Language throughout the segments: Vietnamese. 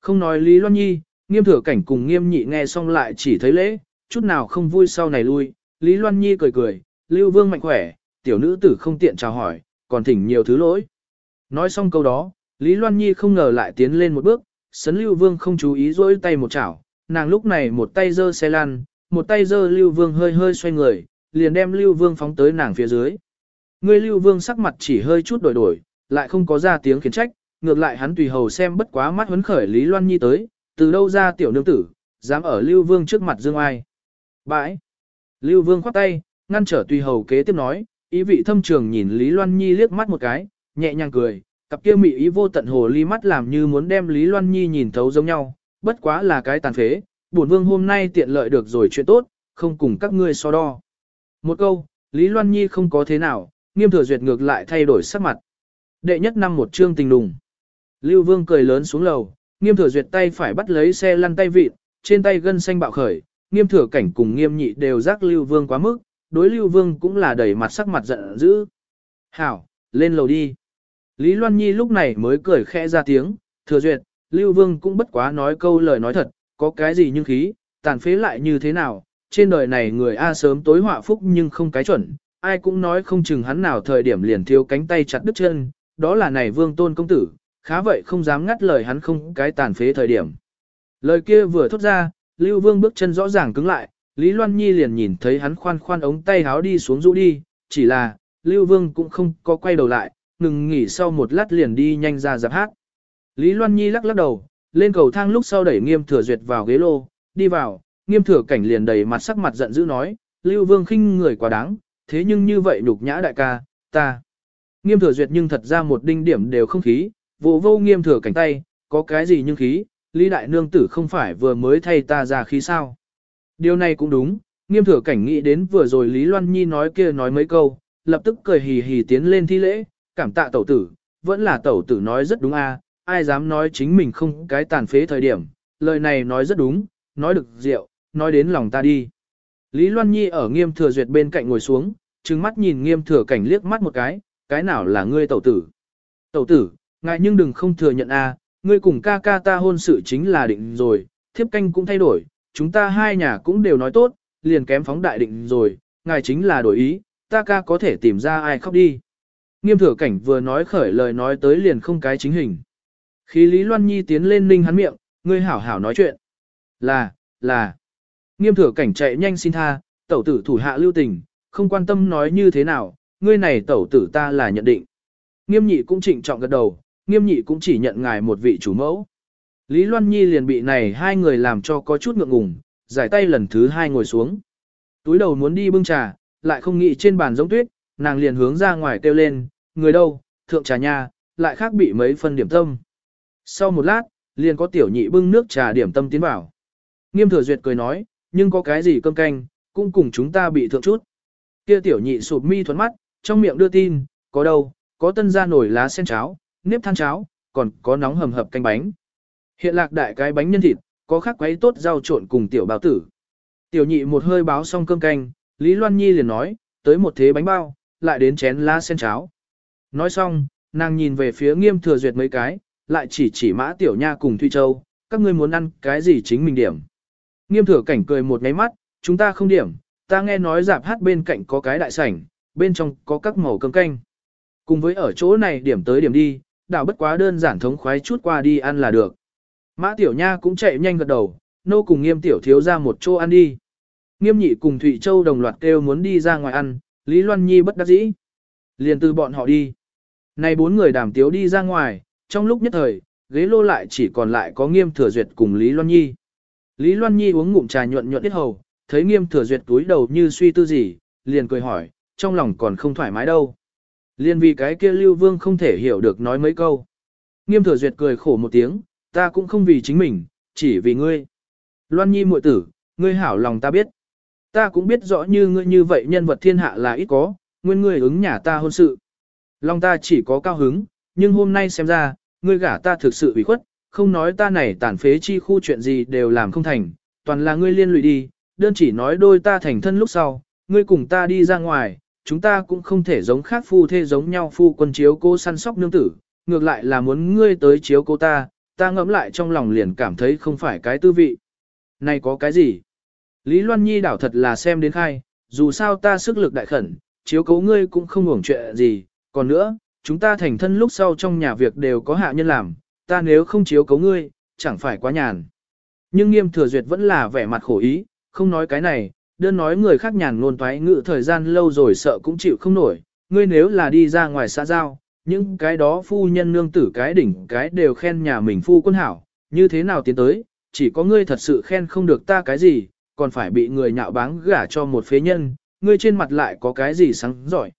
Không nói Lý Loan Nhi, nghiêm thừa cảnh cùng nghiêm nhị nghe xong lại chỉ thấy lễ, chút nào không vui sau này lui. Lý Loan Nhi cười cười, Lưu Vương mạnh khỏe, tiểu nữ tử không tiện chào hỏi, còn thỉnh nhiều thứ lỗi. Nói xong câu đó, Lý Loan Nhi không ngờ lại tiến lên một bước, sấn Lưu Vương không chú ý rỗi tay một chảo, nàng lúc này một tay giơ xe lăn, một tay giơ Lưu Vương hơi hơi xoay người, liền đem Lưu Vương phóng tới nàng phía dưới. Người Lưu Vương sắc mặt chỉ hơi chút đổi đổi, lại không có ra tiếng khiển trách, ngược lại hắn tùy hầu xem bất quá mắt huấn khởi Lý Loan Nhi tới, từ đâu ra tiểu nương tử, dám ở Lưu Vương trước mặt dương ai. Bãi! Lưu Vương khoát tay, ngăn trở tùy hầu kế tiếp nói, ý vị thâm trường nhìn Lý Loan Nhi liếc mắt một cái, nhẹ nhàng cười, cặp kia mị ý vô tận hồ ly mắt làm như muốn đem Lý Loan Nhi nhìn thấu giống nhau, bất quá là cái tàn phế, bổn vương hôm nay tiện lợi được rồi chuyện tốt, không cùng các ngươi so đo. Một câu, Lý Loan Nhi không có thế nào, nghiêm thừa duyệt ngược lại thay đổi sắc mặt. Đệ nhất năm một chương tình đùng. Lưu Vương cười lớn xuống lầu, nghiêm thừa duyệt tay phải bắt lấy xe lăn tay vịt, trên tay gân xanh bạo khởi, nghiêm thừa cảnh cùng nghiêm nhị đều giác Lưu Vương quá mức, đối Lưu Vương cũng là đẩy mặt sắc mặt giận dữ. Hảo, lên lầu đi. Lý Loan Nhi lúc này mới cười khẽ ra tiếng, thừa duyệt, Lưu Vương cũng bất quá nói câu lời nói thật, có cái gì nhưng khí, tàn phế lại như thế nào, trên đời này người A sớm tối họa phúc nhưng không cái chuẩn, ai cũng nói không chừng hắn nào thời điểm liền thiếu cánh tay chặt đứt chân, đó là này vương tôn công tử, khá vậy không dám ngắt lời hắn không cái tàn phế thời điểm. Lời kia vừa thốt ra, Lưu Vương bước chân rõ ràng cứng lại, Lý Loan Nhi liền nhìn thấy hắn khoan khoan ống tay háo đi xuống rũ đi, chỉ là, Lưu Vương cũng không có quay đầu lại, ngừng nghỉ sau một lát liền đi nhanh ra giáp hát. Lý Loan Nhi lắc lắc đầu, lên cầu thang lúc sau đẩy nghiêm thừa duyệt vào ghế lô, đi vào, nghiêm thừa cảnh liền đầy mặt sắc mặt giận dữ nói, Lưu Vương khinh người quá đáng, thế nhưng như vậy nhục nhã đại ca, ta. Nghiêm thừa duyệt nhưng thật ra một đinh điểm đều không khí, vô vô nghiêm thừa cảnh tay, có cái gì nhưng khí, Lý Đại Nương Tử không phải vừa mới thay ta ra khí sao. Điều này cũng đúng, nghiêm thừa cảnh nghĩ đến vừa rồi Lý Loan Nhi nói kia nói mấy câu, lập tức cười hì hì tiến lên thi lễ, cảm tạ tẩu tử, vẫn là tẩu tử nói rất đúng a, ai dám nói chính mình không cái tàn phế thời điểm, lời này nói rất đúng, nói được rượu, nói đến lòng ta đi. Lý Loan Nhi ở nghiêm thừa duyệt bên cạnh ngồi xuống, trừng mắt nhìn nghiêm thừa cảnh liếc mắt một cái, cái nào là ngươi tẩu tử. Tẩu tử, ngài nhưng đừng không thừa nhận a, ngươi cùng ca ca ta hôn sự chính là định rồi, thiếp canh cũng thay đổi, chúng ta hai nhà cũng đều nói tốt, liền kém phóng đại định rồi, ngài chính là đổi ý, ta ca có thể tìm ra ai khóc đi. Nghiêm thừa cảnh vừa nói khởi lời nói tới liền không cái chính hình. Khi Lý Loan Nhi tiến lên ninh hắn miệng, ngươi hảo hảo nói chuyện. Là, là. Nghiêm thừa cảnh chạy nhanh xin tha, tẩu tử thủ hạ lưu tình, không quan tâm nói như thế nào, ngươi này tẩu tử ta là nhận định. Nghiêm nhị cũng trịnh trọng gật đầu, nghiêm nhị cũng chỉ nhận ngài một vị chủ mẫu. Lý Loan Nhi liền bị này hai người làm cho có chút ngượng ngùng, giải tay lần thứ hai ngồi xuống. Túi đầu muốn đi bưng trà, lại không nghĩ trên bàn giống tuyết, nàng liền hướng ra ngoài kêu lên, người đâu, thượng trà nha, lại khác bị mấy phân điểm tâm. Sau một lát, liền có tiểu nhị bưng nước trà điểm tâm tiến vào. Nghiêm thừa duyệt cười nói, nhưng có cái gì cơm canh, cũng cùng chúng ta bị thượng chút. Kia tiểu nhị sụp mi thuẫn mắt, trong miệng đưa tin, có đâu, có tân ra nổi lá sen cháo, nếp than cháo, còn có nóng hầm hập canh bánh. Hiện lạc đại cái bánh nhân thịt, có khắc quấy tốt rau trộn cùng tiểu bào tử. Tiểu nhị một hơi báo xong cơm canh, Lý Loan Nhi liền nói, tới một thế bánh bao, lại đến chén lá sen cháo. Nói xong, nàng nhìn về phía nghiêm thừa duyệt mấy cái, lại chỉ chỉ mã tiểu nha cùng Thuy Châu, các ngươi muốn ăn cái gì chính mình điểm. Nghiêm thừa cảnh cười một ngáy mắt, chúng ta không điểm, ta nghe nói dạp hát bên cạnh có cái đại sảnh, bên trong có các màu cơm canh. Cùng với ở chỗ này điểm tới điểm đi, đảo bất quá đơn giản thống khoái chút qua đi ăn là được. Mã tiểu nha cũng chạy nhanh gật đầu, nô cùng nghiêm tiểu thiếu ra một chỗ ăn đi. Nghiêm nhị cùng Thụy Châu đồng loạt kêu muốn đi ra ngoài ăn, Lý Loan Nhi bất đắc dĩ. Liền từ bọn họ đi. Này bốn người đàm tiếu đi ra ngoài, trong lúc nhất thời, ghế lô lại chỉ còn lại có nghiêm thừa duyệt cùng Lý Loan Nhi. Lý Loan Nhi uống ngụm trà nhuận nhuận ít hầu, thấy nghiêm thừa duyệt túi đầu như suy tư gì, liền cười hỏi, trong lòng còn không thoải mái đâu. Liên vì cái kia Lưu Vương không thể hiểu được nói mấy câu. Nghiêm thừa duyệt cười khổ một tiếng, ta cũng không vì chính mình, chỉ vì ngươi. Loan Nhi muội tử, ngươi hảo lòng ta biết. Ta cũng biết rõ như ngươi như vậy nhân vật thiên hạ là ít có, nguyên ngươi ứng nhà ta hôn sự. Lòng ta chỉ có cao hứng, nhưng hôm nay xem ra, ngươi gả ta thực sự ủy khuất, không nói ta này tàn phế chi khu chuyện gì đều làm không thành, toàn là ngươi liên lụy đi, đơn chỉ nói đôi ta thành thân lúc sau, ngươi cùng ta đi ra ngoài, chúng ta cũng không thể giống khác phu thê giống nhau phu quân chiếu cô săn sóc nương tử, ngược lại là muốn ngươi tới chiếu cô ta, ta ngẫm lại trong lòng liền cảm thấy không phải cái tư vị. Này có cái gì? Lý Loan Nhi đảo thật là xem đến khai, dù sao ta sức lực đại khẩn, chiếu cố ngươi cũng không hưởng chuyện gì, còn nữa, chúng ta thành thân lúc sau trong nhà việc đều có hạ nhân làm, ta nếu không chiếu cố ngươi, chẳng phải quá nhàn. Nhưng nghiêm thừa duyệt vẫn là vẻ mặt khổ ý, không nói cái này, đơn nói người khác nhàn ngôn toái ngự thời gian lâu rồi sợ cũng chịu không nổi, ngươi nếu là đi ra ngoài xã giao, những cái đó phu nhân nương tử cái đỉnh cái đều khen nhà mình phu quân hảo, như thế nào tiến tới, chỉ có ngươi thật sự khen không được ta cái gì, còn phải bị người nhạo báng gả cho một phế nhân, ngươi trên mặt lại có cái gì sáng giỏi.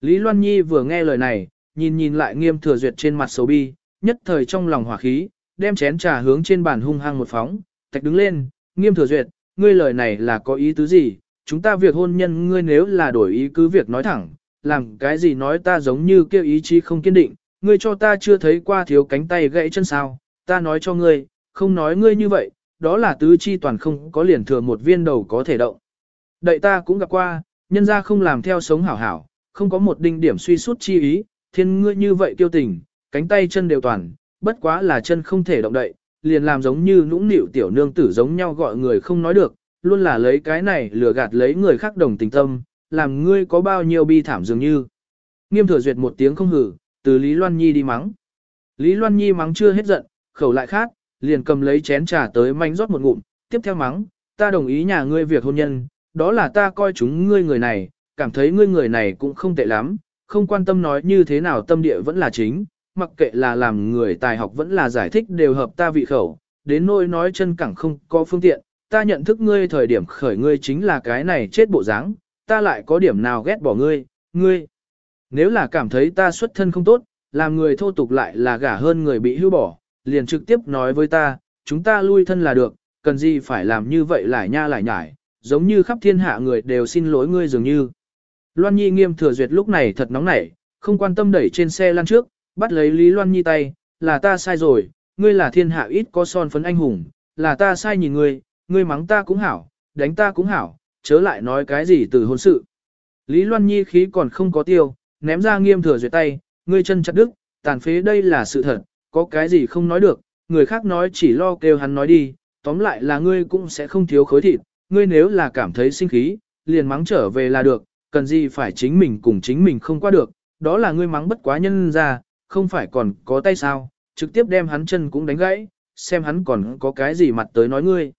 Lý Loan Nhi vừa nghe lời này, nhìn nhìn lại nghiêm thừa duyệt trên mặt xấu bi, nhất thời trong lòng hỏa khí, đem chén trà hướng trên bàn hung hăng một phóng, tạch đứng lên, nghiêm thừa duyệt, ngươi lời này là có ý tứ gì, chúng ta việc hôn nhân ngươi nếu là đổi ý cứ việc nói thẳng, làm cái gì nói ta giống như kêu ý chí không kiên định, ngươi cho ta chưa thấy qua thiếu cánh tay gãy chân sao, ta nói cho ngươi, không nói ngươi như vậy, đó là tứ chi toàn không có liền thừa một viên đầu có thể động. Đậy ta cũng gặp qua, nhân ra không làm theo sống hảo hảo, không có một đinh điểm suy sút chi ý, thiên ngươi như vậy tiêu tình, cánh tay chân đều toàn, bất quá là chân không thể động đậy, liền làm giống như nũng nịu tiểu nương tử giống nhau gọi người không nói được, luôn là lấy cái này lừa gạt lấy người khác đồng tình tâm, làm ngươi có bao nhiêu bi thảm dường như. Nghiêm thừa duyệt một tiếng không hử, từ Lý Loan Nhi đi mắng. Lý Loan Nhi mắng chưa hết giận, khẩu lại khát, liền cầm lấy chén trà tới manh rót một ngụm, tiếp theo mắng, ta đồng ý nhà ngươi việc hôn nhân, đó là ta coi chúng ngươi người này, cảm thấy ngươi người này cũng không tệ lắm, không quan tâm nói như thế nào tâm địa vẫn là chính, mặc kệ là làm người tài học vẫn là giải thích đều hợp ta vị khẩu, đến nỗi nói chân cẳng không có phương tiện, ta nhận thức ngươi thời điểm khởi ngươi chính là cái này chết bộ dáng, ta lại có điểm nào ghét bỏ ngươi, ngươi. Nếu là cảm thấy ta xuất thân không tốt, làm người thô tục lại là gả hơn người bị hưu bỏ, liền trực tiếp nói với ta, chúng ta lui thân là được, cần gì phải làm như vậy lại nha lại nhải, giống như khắp thiên hạ người đều xin lỗi ngươi dường như. Loan Nhi nghiêm thừa duyệt lúc này thật nóng nảy, không quan tâm đẩy trên xe lăn trước, bắt lấy Lý Loan Nhi tay, là ta sai rồi, ngươi là thiên hạ ít có son phấn anh hùng, là ta sai nhìn ngươi, ngươi mắng ta cũng hảo, đánh ta cũng hảo, chớ lại nói cái gì từ hôn sự. Lý Loan Nhi khí còn không có tiêu, ném ra nghiêm thừa duyệt tay, ngươi chân chặt đứt, tàn phế đây là sự thật, có cái gì không nói được, người khác nói chỉ lo kêu hắn nói đi, tóm lại là ngươi cũng sẽ không thiếu khối thịt, ngươi nếu là cảm thấy sinh khí, liền mắng trở về là được, cần gì phải chính mình cùng chính mình không qua được, đó là ngươi mắng bất quá nhân ra, không phải còn có tay sao, trực tiếp đem hắn chân cũng đánh gãy, xem hắn còn có cái gì mặt tới nói ngươi.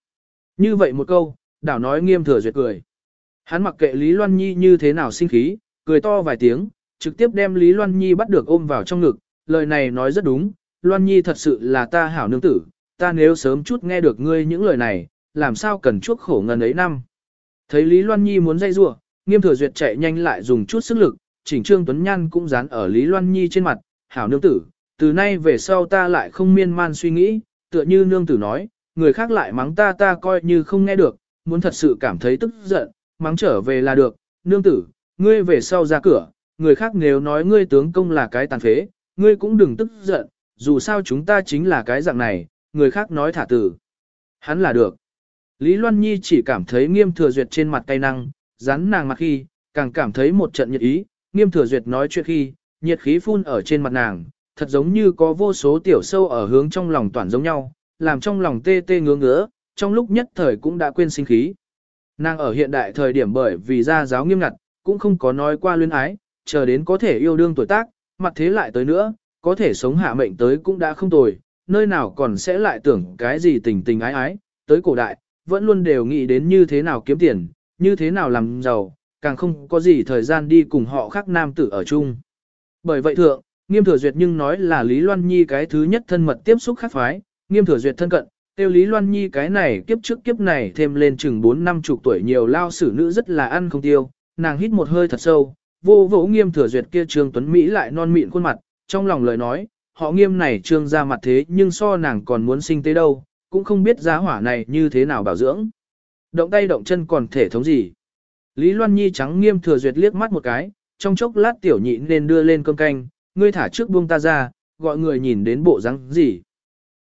Như vậy một câu, đảo nói nghiêm thừa duyệt cười. Hắn mặc kệ Lý Loan Nhi như thế nào sinh khí, cười to vài tiếng, trực tiếp đem Lý Loan Nhi bắt được ôm vào trong ngực, lời này nói rất đúng, Loan Nhi thật sự là ta hảo nương tử, ta nếu sớm chút nghe được ngươi những lời này, làm sao cần chuốc khổ ngần ấy năm. Thấy Lý Loan Nhi muốn dây rủa, nghiêm thừa duyệt chạy nhanh lại dùng chút sức lực, chỉnh trương Tuấn Nhan cũng dán ở Lý Loan Nhi trên mặt, hảo nương tử, từ nay về sau ta lại không miên man suy nghĩ, tựa như nương tử nói, người khác lại mắng ta ta coi như không nghe được, muốn thật sự cảm thấy tức giận, mắng trở về là được, nương tử, ngươi về sau ra cửa, người khác nếu nói ngươi tướng công là cái tàn phế, ngươi cũng đừng tức giận, dù sao chúng ta chính là cái dạng này, người khác nói thả tử. Hắn là được. Lý Loan Nhi chỉ cảm thấy nghiêm thừa duyệt trên mặt cay năng, rắn nàng mặt khi, càng cảm thấy một trận nhiệt ý, nghiêm thừa duyệt nói chuyện khi, nhiệt khí phun ở trên mặt nàng, thật giống như có vô số tiểu sâu ở hướng trong lòng toàn giống nhau, làm trong lòng tê tê ngứa ngứa, trong lúc nhất thời cũng đã quên sinh khí. Nàng ở hiện đại thời điểm bởi vì gia giáo nghiêm ngặt, cũng không có nói qua luyến ái, chờ đến có thể yêu đương tuổi tác, mặt thế lại tới nữa, có thể sống hạ mệnh tới cũng đã không tồi, nơi nào còn sẽ lại tưởng cái gì tình tình ái ái, tới cổ đại, vẫn luôn đều nghĩ đến như thế nào kiếm tiền, như thế nào làm giàu, càng không có gì thời gian đi cùng họ khác nam tử ở chung. Bởi vậy thượng, nghiêm thừa duyệt nhưng nói là Lý Loan Nhi cái thứ nhất thân mật tiếp xúc khác phái, nghiêm thừa duyệt thân cận, tiêu Lý Loan Nhi cái này kiếp trước kiếp này thêm lên chừng 4 năm chục tuổi nhiều lao sử nữ rất là ăn không tiêu, nàng hít một hơi thật sâu, vô vỗ nghiêm thừa duyệt kia trương tuấn Mỹ lại non mịn khuôn mặt, trong lòng lời nói, họ nghiêm này trương ra mặt thế nhưng so nàng còn muốn sinh tế đâu, cũng không biết giá hỏa này như thế nào bảo dưỡng. Động tay động chân còn thể thống gì. Lý Loan Nhi trắng nghiêm thừa duyệt liếc mắt một cái, trong chốc lát tiểu nhị nên đưa lên cơm canh, ngươi thả trước buông ta ra, gọi người nhìn đến bộ răng gì.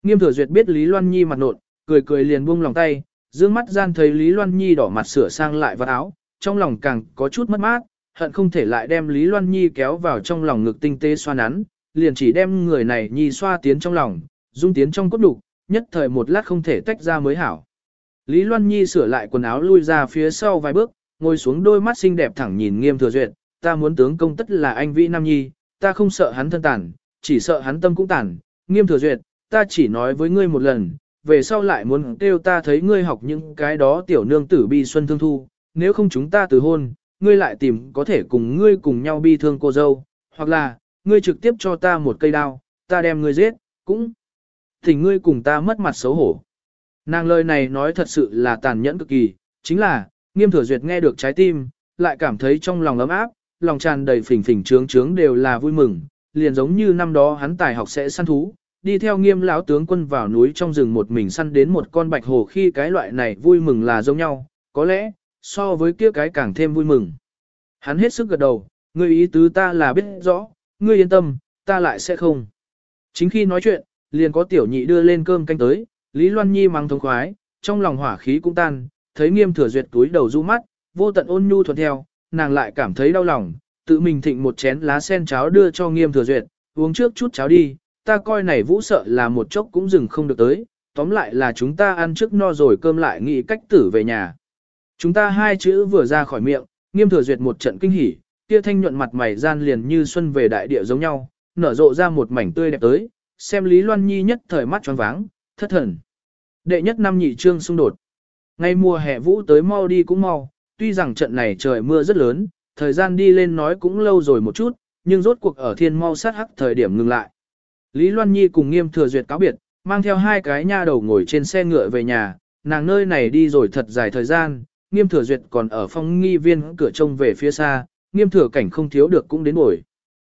Nghiêm thừa duyệt biết Lý Loan Nhi mặt nộn, cười cười liền buông lòng tay, dương mắt gian thấy Lý Loan Nhi đỏ mặt sửa sang lại vật áo, trong lòng càng có chút mất mát, hận không thể lại đem Lý Loan Nhi kéo vào trong lòng ngực tinh tế xoa nắn, liền chỉ đem người này Nhi xoa tiến trong lòng, dung tiến trong cốt đục, nhất thời một lát không thể tách ra mới hảo. Lý Loan Nhi sửa lại quần áo lui ra phía sau vài bước, ngồi xuống đôi mắt xinh đẹp thẳng nhìn nghiêm thừa duyệt, ta muốn tướng công tất là anh Vĩ Nam Nhi, ta không sợ hắn thân tàn, chỉ sợ hắn tâm cũng tàn, nghiêm thừa duyệt, ta chỉ nói với ngươi một lần, về sau lại muốn kêu ta thấy ngươi học những cái đó tiểu nương tử bi xuân thương thu, nếu không chúng ta từ hôn, ngươi lại tìm có thể cùng ngươi cùng nhau bi thương cô dâu, hoặc là, ngươi trực tiếp cho ta một cây đao, ta đem ngươi giết, cũng thỉnh ngươi cùng ta mất mặt xấu hổ. Nàng lời này nói thật sự là tàn nhẫn cực kỳ, chính là, nghiêm thừa duyệt nghe được trái tim, lại cảm thấy trong lòng ấm áp, lòng tràn đầy phình phình trướng trướng đều là vui mừng, liền giống như năm đó hắn tài học sẽ săn thú, đi theo nghiêm lão tướng quân vào núi trong rừng một mình săn đến một con bạch hồ khi cái loại này vui mừng là giống nhau, có lẽ, so với kia cái càng thêm vui mừng. Hắn hết sức gật đầu, ngươi ý tứ ta là biết rõ, ngươi yên tâm, ta lại sẽ không. Chính khi nói chuyện, liền có tiểu nhị đưa lên cơm canh tới, Lý Loan Nhi mang thông khoái, trong lòng hỏa khí cũng tan, thấy nghiêm thừa duyệt túi đầu du mắt, vô tận ôn nhu thuận theo, nàng lại cảm thấy đau lòng, tự mình thịnh một chén lá sen cháo đưa cho nghiêm thừa duyệt, uống trước chút cháo đi, ta coi này vũ sợ là một chốc cũng dừng không được tới, tóm lại là chúng ta ăn trước no rồi cơm lại nghĩ cách tử về nhà. Chúng ta hai chữ vừa ra khỏi miệng, nghiêm thừa duyệt một trận kinh hỉ, kia thanh nhuận mặt mày gian liền như xuân về đại địa giống nhau, nở rộ ra một mảnh tươi đẹp tới, xem Lý Loan Nhi nhất thời mắt tròn váng, thất thần. Đệ nhất năm nhị trương xung đột. Ngay mùa hè vũ tới mau đi cũng mau, tuy rằng trận này trời mưa rất lớn, thời gian đi lên nói cũng lâu rồi một chút, nhưng rốt cuộc ở thiên mau sát hắc thời điểm ngừng lại. Lý Loan Nhi cùng nghiêm thừa duyệt cáo biệt, mang theo hai cái nha đầu ngồi trên xe ngựa về nhà, nàng nơi này đi rồi thật dài thời gian, nghiêm thừa duyệt còn ở phong nghi viên cửa trông về phía xa, nghiêm thừa cảnh không thiếu được cũng đến ngồi.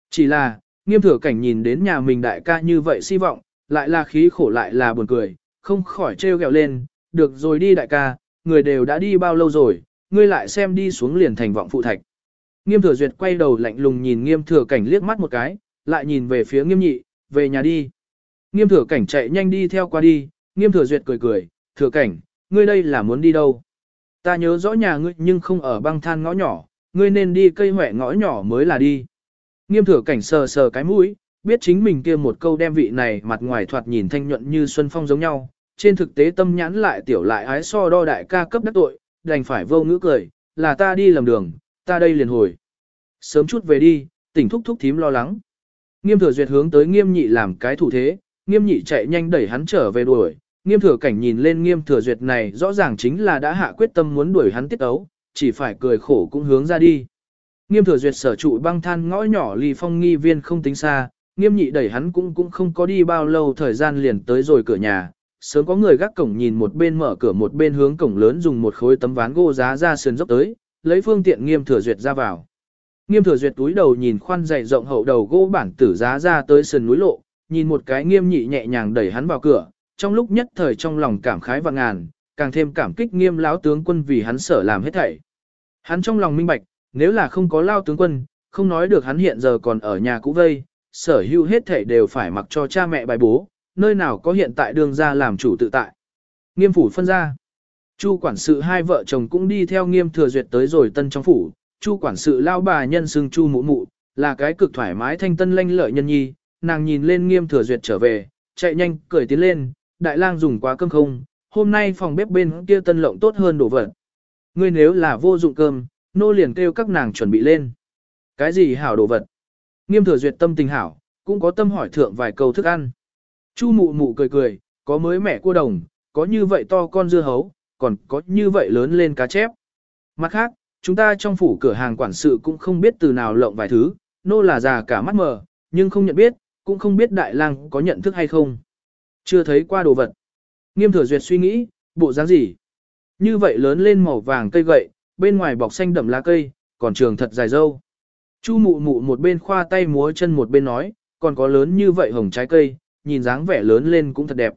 Chỉ là, nghiêm thừa cảnh nhìn đến nhà mình đại ca như vậy si vọng, lại là khí khổ lại là buồn cười, không khỏi trêu ghẹo lên, được rồi đi đại ca, người đều đã đi bao lâu rồi, ngươi lại xem đi xuống liền thành vọng phụ thạch. Nghiêm thừa duyệt quay đầu lạnh lùng nhìn nghiêm thừa cảnh liếc mắt một cái, lại nhìn về phía nghiêm nhị, về nhà đi. Nghiêm thừa cảnh chạy nhanh đi theo qua đi, nghiêm thừa duyệt cười cười, thừa cảnh, ngươi đây là muốn đi đâu? Ta nhớ rõ nhà ngươi nhưng không ở băng than ngõ nhỏ, ngươi nên đi cây hỏe ngõ nhỏ mới là đi. Nghiêm thừa cảnh sờ sờ cái mũi, biết chính mình kia một câu đem vị này mặt ngoài thoạt nhìn thanh nhuận như xuân phong giống nhau, trên thực tế tâm nhãn lại tiểu lại ái so đo đại ca cấp đắc tội, đành phải vô ngữ cười, là ta đi lầm đường, ta đây liền hồi. Sớm chút về đi, tỉnh thúc thúc thím lo lắng. Nghiêm thừa duyệt hướng tới nghiêm nhị làm cái thủ thế, nghiêm nhị chạy nhanh đẩy hắn trở về đuổi, nghiêm thừa cảnh nhìn lên nghiêm thừa duyệt này rõ ràng chính là đã hạ quyết tâm muốn đuổi hắn tiết ấu, chỉ phải cười khổ cũng hướng ra đi. Nghiêm thừa duyệt sở trụ băng than ngõ nhỏ lì phong nghi viên không tính xa, nghiêm nhị đẩy hắn cũng cũng không có đi bao lâu thời gian liền tới rồi cửa nhà. Sớm có người gác cổng nhìn một bên mở cửa một bên hướng cổng lớn dùng một khối tấm ván gỗ giá ra sườn dốc tới, lấy phương tiện nghiêm thừa duyệt ra vào. Nghiêm thừa duyệt túi đầu nhìn khoan dày rộng hậu đầu gỗ bản tử giá ra tới sườn núi lộ, nhìn một cái nghiêm nhị nhẹ nhàng đẩy hắn vào cửa, trong lúc nhất thời trong lòng cảm khái và ngàn, càng thêm cảm kích nghiêm lão tướng quân vì hắn sở làm hết thảy. Hắn trong lòng minh bạch, nếu là không có lao tướng quân, không nói được hắn hiện giờ còn ở nhà cũ vây, sở hữu hết thảy đều phải mặc cho cha mẹ bài bố, nơi nào có hiện tại đường ra làm chủ tự tại. Nghiêm phủ phân ra. Chu quản sự hai vợ chồng cũng đi theo nghiêm thừa duyệt tới rồi tân trong phủ, chu quản sự lao bà nhân xưng chu mụ mụ, là cái cực thoải mái thanh tân lanh lợi nhân nhi, nàng nhìn lên nghiêm thừa duyệt trở về, chạy nhanh, cười tiến lên, đại lang dùng quá cơm không, hôm nay phòng bếp bên kia tân lộng tốt hơn đồ vật. Ngươi nếu là vô dụng cơm, nô liền kêu các nàng chuẩn bị lên. Cái gì hảo đồ vật? Nghiêm thừa duyệt tâm tình hảo, cũng có tâm hỏi thượng vài câu thức ăn. Chu mụ mụ cười cười, có mới mẻ cua đồng, có như vậy to con dưa hấu, còn có như vậy lớn lên cá chép. Mặt khác, chúng ta trong phủ cửa hàng quản sự cũng không biết từ nào lộng vài thứ, nô là già cả mắt mờ, nhưng không nhận biết, cũng không biết đại lang có nhận thức hay không. Chưa thấy qua đồ vật. Nghiêm thừa duyệt suy nghĩ, bộ dáng gì? Như vậy lớn lên màu vàng cây gậy, bên ngoài bọc xanh đậm lá cây, còn trường thật dài dâu. Chu mụ mụ một bên khoa tay múa chân một bên nói, còn có lớn như vậy hồng trái cây, nhìn dáng vẻ lớn lên cũng thật đẹp.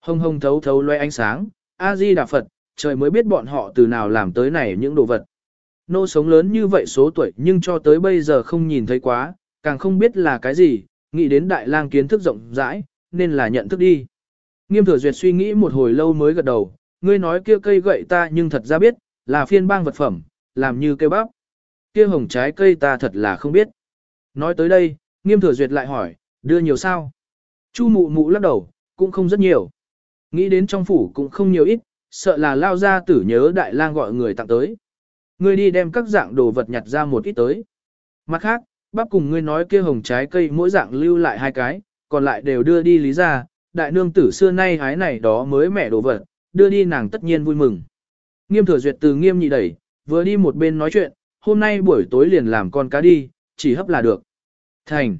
Hồng hồng thấu thấu loe ánh sáng, A-di Đà Phật, trời mới biết bọn họ từ nào làm tới này những đồ vật. Nô sống lớn như vậy số tuổi nhưng cho tới bây giờ không nhìn thấy quá, càng không biết là cái gì, nghĩ đến đại lang kiến thức rộng rãi, nên là nhận thức đi. Nghiêm thừa duyệt suy nghĩ một hồi lâu mới gật đầu, ngươi nói kia cây gậy ta nhưng thật ra biết, là phiên bang vật phẩm, làm như cây bắp. Kia hồng trái cây ta thật là không biết. Nói tới đây, nghiêm thừa duyệt lại hỏi, đưa nhiều sao? Chu mụ mụ lắc đầu, cũng không rất nhiều. Nghĩ đến trong phủ cũng không nhiều ít, sợ là lao ra tử nhớ đại lang gọi người tặng tới. Ngươi đi đem các dạng đồ vật nhặt ra một ít tới. Mặt khác, bắp cùng ngươi nói kia hồng trái cây mỗi dạng lưu lại hai cái, còn lại đều đưa đi lý ra, đại nương tử xưa nay hái này đó mới mẻ đồ vật, đưa đi nàng tất nhiên vui mừng. Nghiêm thừa duyệt từ nghiêm nhị đẩy, vừa đi một bên nói chuyện, hôm nay buổi tối liền làm con cá đi, chỉ hấp là được. Thành.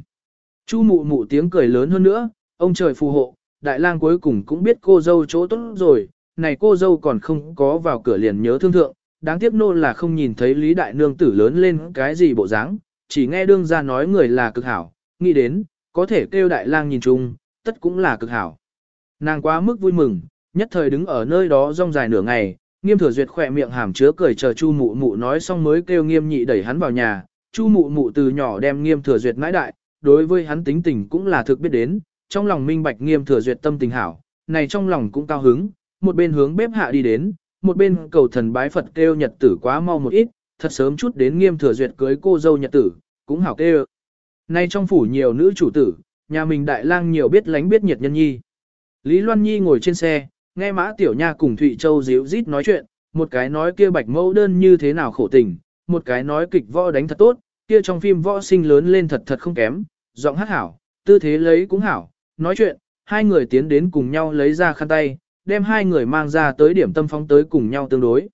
Chu mụ mụ tiếng cười lớn hơn nữa, ông trời phù hộ, đại lang cuối cùng cũng biết cô dâu chỗ tốt rồi, này cô dâu còn không có vào cửa liền nhớ thương thượng, đáng tiếc nô là không nhìn thấy Lý Đại Nương tử lớn lên cái gì bộ dáng, chỉ nghe đương ra nói người là cực hảo, nghĩ đến, có thể kêu đại lang nhìn chung, tất cũng là cực hảo. Nàng quá mức vui mừng, nhất thời đứng ở nơi đó rong dài nửa ngày, nghiêm thừa duyệt khỏe miệng hàm chứa cười chờ chu mụ mụ nói xong mới kêu nghiêm nhị đẩy hắn vào nhà, chu mụ mụ từ nhỏ đem nghiêm thừa duyệt mãi đại, đối với hắn tính tình cũng là thực biết đến, trong lòng minh bạch nghiêm thừa duyệt tâm tình hảo, này trong lòng cũng cao hứng, một bên hướng bếp hạ đi đến, một bên cầu thần bái Phật kêu nhật tử quá mau một ít, thật sớm chút đến nghiêm thừa duyệt cưới cô dâu nhật tử, cũng hảo kêu. Nay trong phủ nhiều nữ chủ tử, nhà mình đại lang nhiều biết lánh biết nhiệt nhân nhi. Lý Loan Nhi ngồi trên xe, nghe Mã Tiểu Nha cùng Thụy Châu díu rít nói chuyện, một cái nói kia bạch mẫu đơn như thế nào khổ tình, một cái nói kịch võ đánh thật tốt, kia trong phim võ sinh lớn lên thật thật không kém, giọng hát hảo, tư thế lấy cũng hảo, nói chuyện, hai người tiến đến cùng nhau lấy ra khăn tay, đem hai người mang ra tới điểm tâm phóng tới cùng nhau tương đối.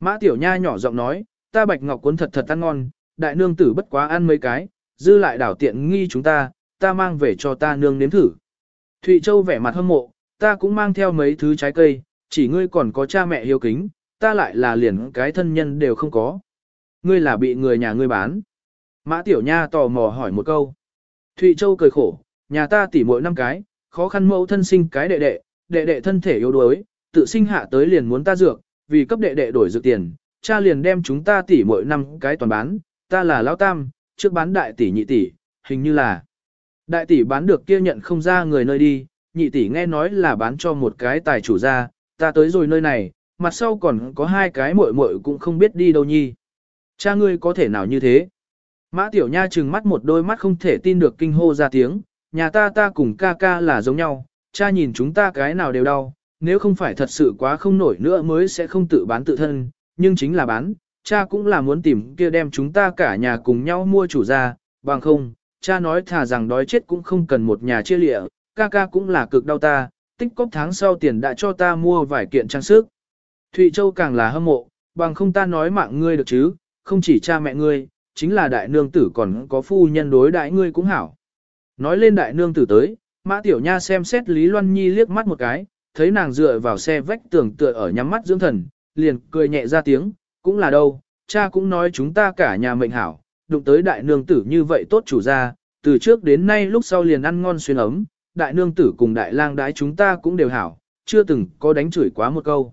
Mã Tiểu Nha nhỏ giọng nói, ta bạch ngọc cuốn thật thật ăn ngon, đại nương tử bất quá ăn mấy cái, dư lại đảo tiện nghi chúng ta, ta mang về cho ta nương nếm thử. Thụy Châu vẻ mặt hâm mộ, ta cũng mang theo mấy thứ trái cây, chỉ ngươi còn có cha mẹ hiếu kính, ta lại là liền cái thân nhân đều không có. Ngươi là bị người nhà ngươi bán. Mã Tiểu Nha tò mò hỏi một câu. Thụy Châu cười khổ, nhà ta tỉ mỗi năm cái, khó khăn mẫu thân sinh cái đệ đệ, đệ đệ thân thể yếu đuối, tự sinh hạ tới liền muốn ta dược, vì cấp đệ đệ đổi dược tiền, cha liền đem chúng ta tỉ mỗi năm cái toàn bán, ta là lão tam, trước bán đại tỷ nhị tỷ, hình như là đại tỷ bán được kia nhận không ra người nơi đi, nhị tỷ nghe nói là bán cho một cái tài chủ ra, ta tới rồi nơi này, mặt sau còn có hai cái muội muội cũng không biết đi đâu nhi. Cha ngươi có thể nào như thế? Mã Tiểu Nha trừng mắt một đôi mắt không thể tin được kinh hô ra tiếng, nhà ta ta cùng ca ca là giống nhau, cha nhìn chúng ta cái nào đều đau, nếu không phải thật sự quá không nổi nữa mới sẽ không tự bán tự thân, nhưng chính là bán, cha cũng là muốn tìm kia đem chúng ta cả nhà cùng nhau mua chủ ra, bằng không, cha nói thà rằng đói chết cũng không cần một nhà chia lịa, ca ca cũng là cực đau ta, tích cóp tháng sau tiền đã cho ta mua vài kiện trang sức. Thụy Châu càng là hâm mộ, bằng không ta nói mạng ngươi được chứ, không chỉ cha mẹ ngươi, chính là đại nương tử còn có phu nhân đối đại ngươi cũng hảo. Nói lên đại nương tử tới, Mã Tiểu Nha xem xét Lý Loan Nhi liếc mắt một cái, thấy nàng dựa vào xe vách tường tựa ở nhắm mắt dưỡng thần, liền cười nhẹ ra tiếng, cũng là đâu, cha cũng nói chúng ta cả nhà mệnh hảo, đụng tới đại nương tử như vậy tốt chủ gia, từ trước đến nay lúc sau liền ăn ngon xuyên ấm, đại nương tử cùng đại lang đái chúng ta cũng đều hảo, chưa từng có đánh chửi quá một câu.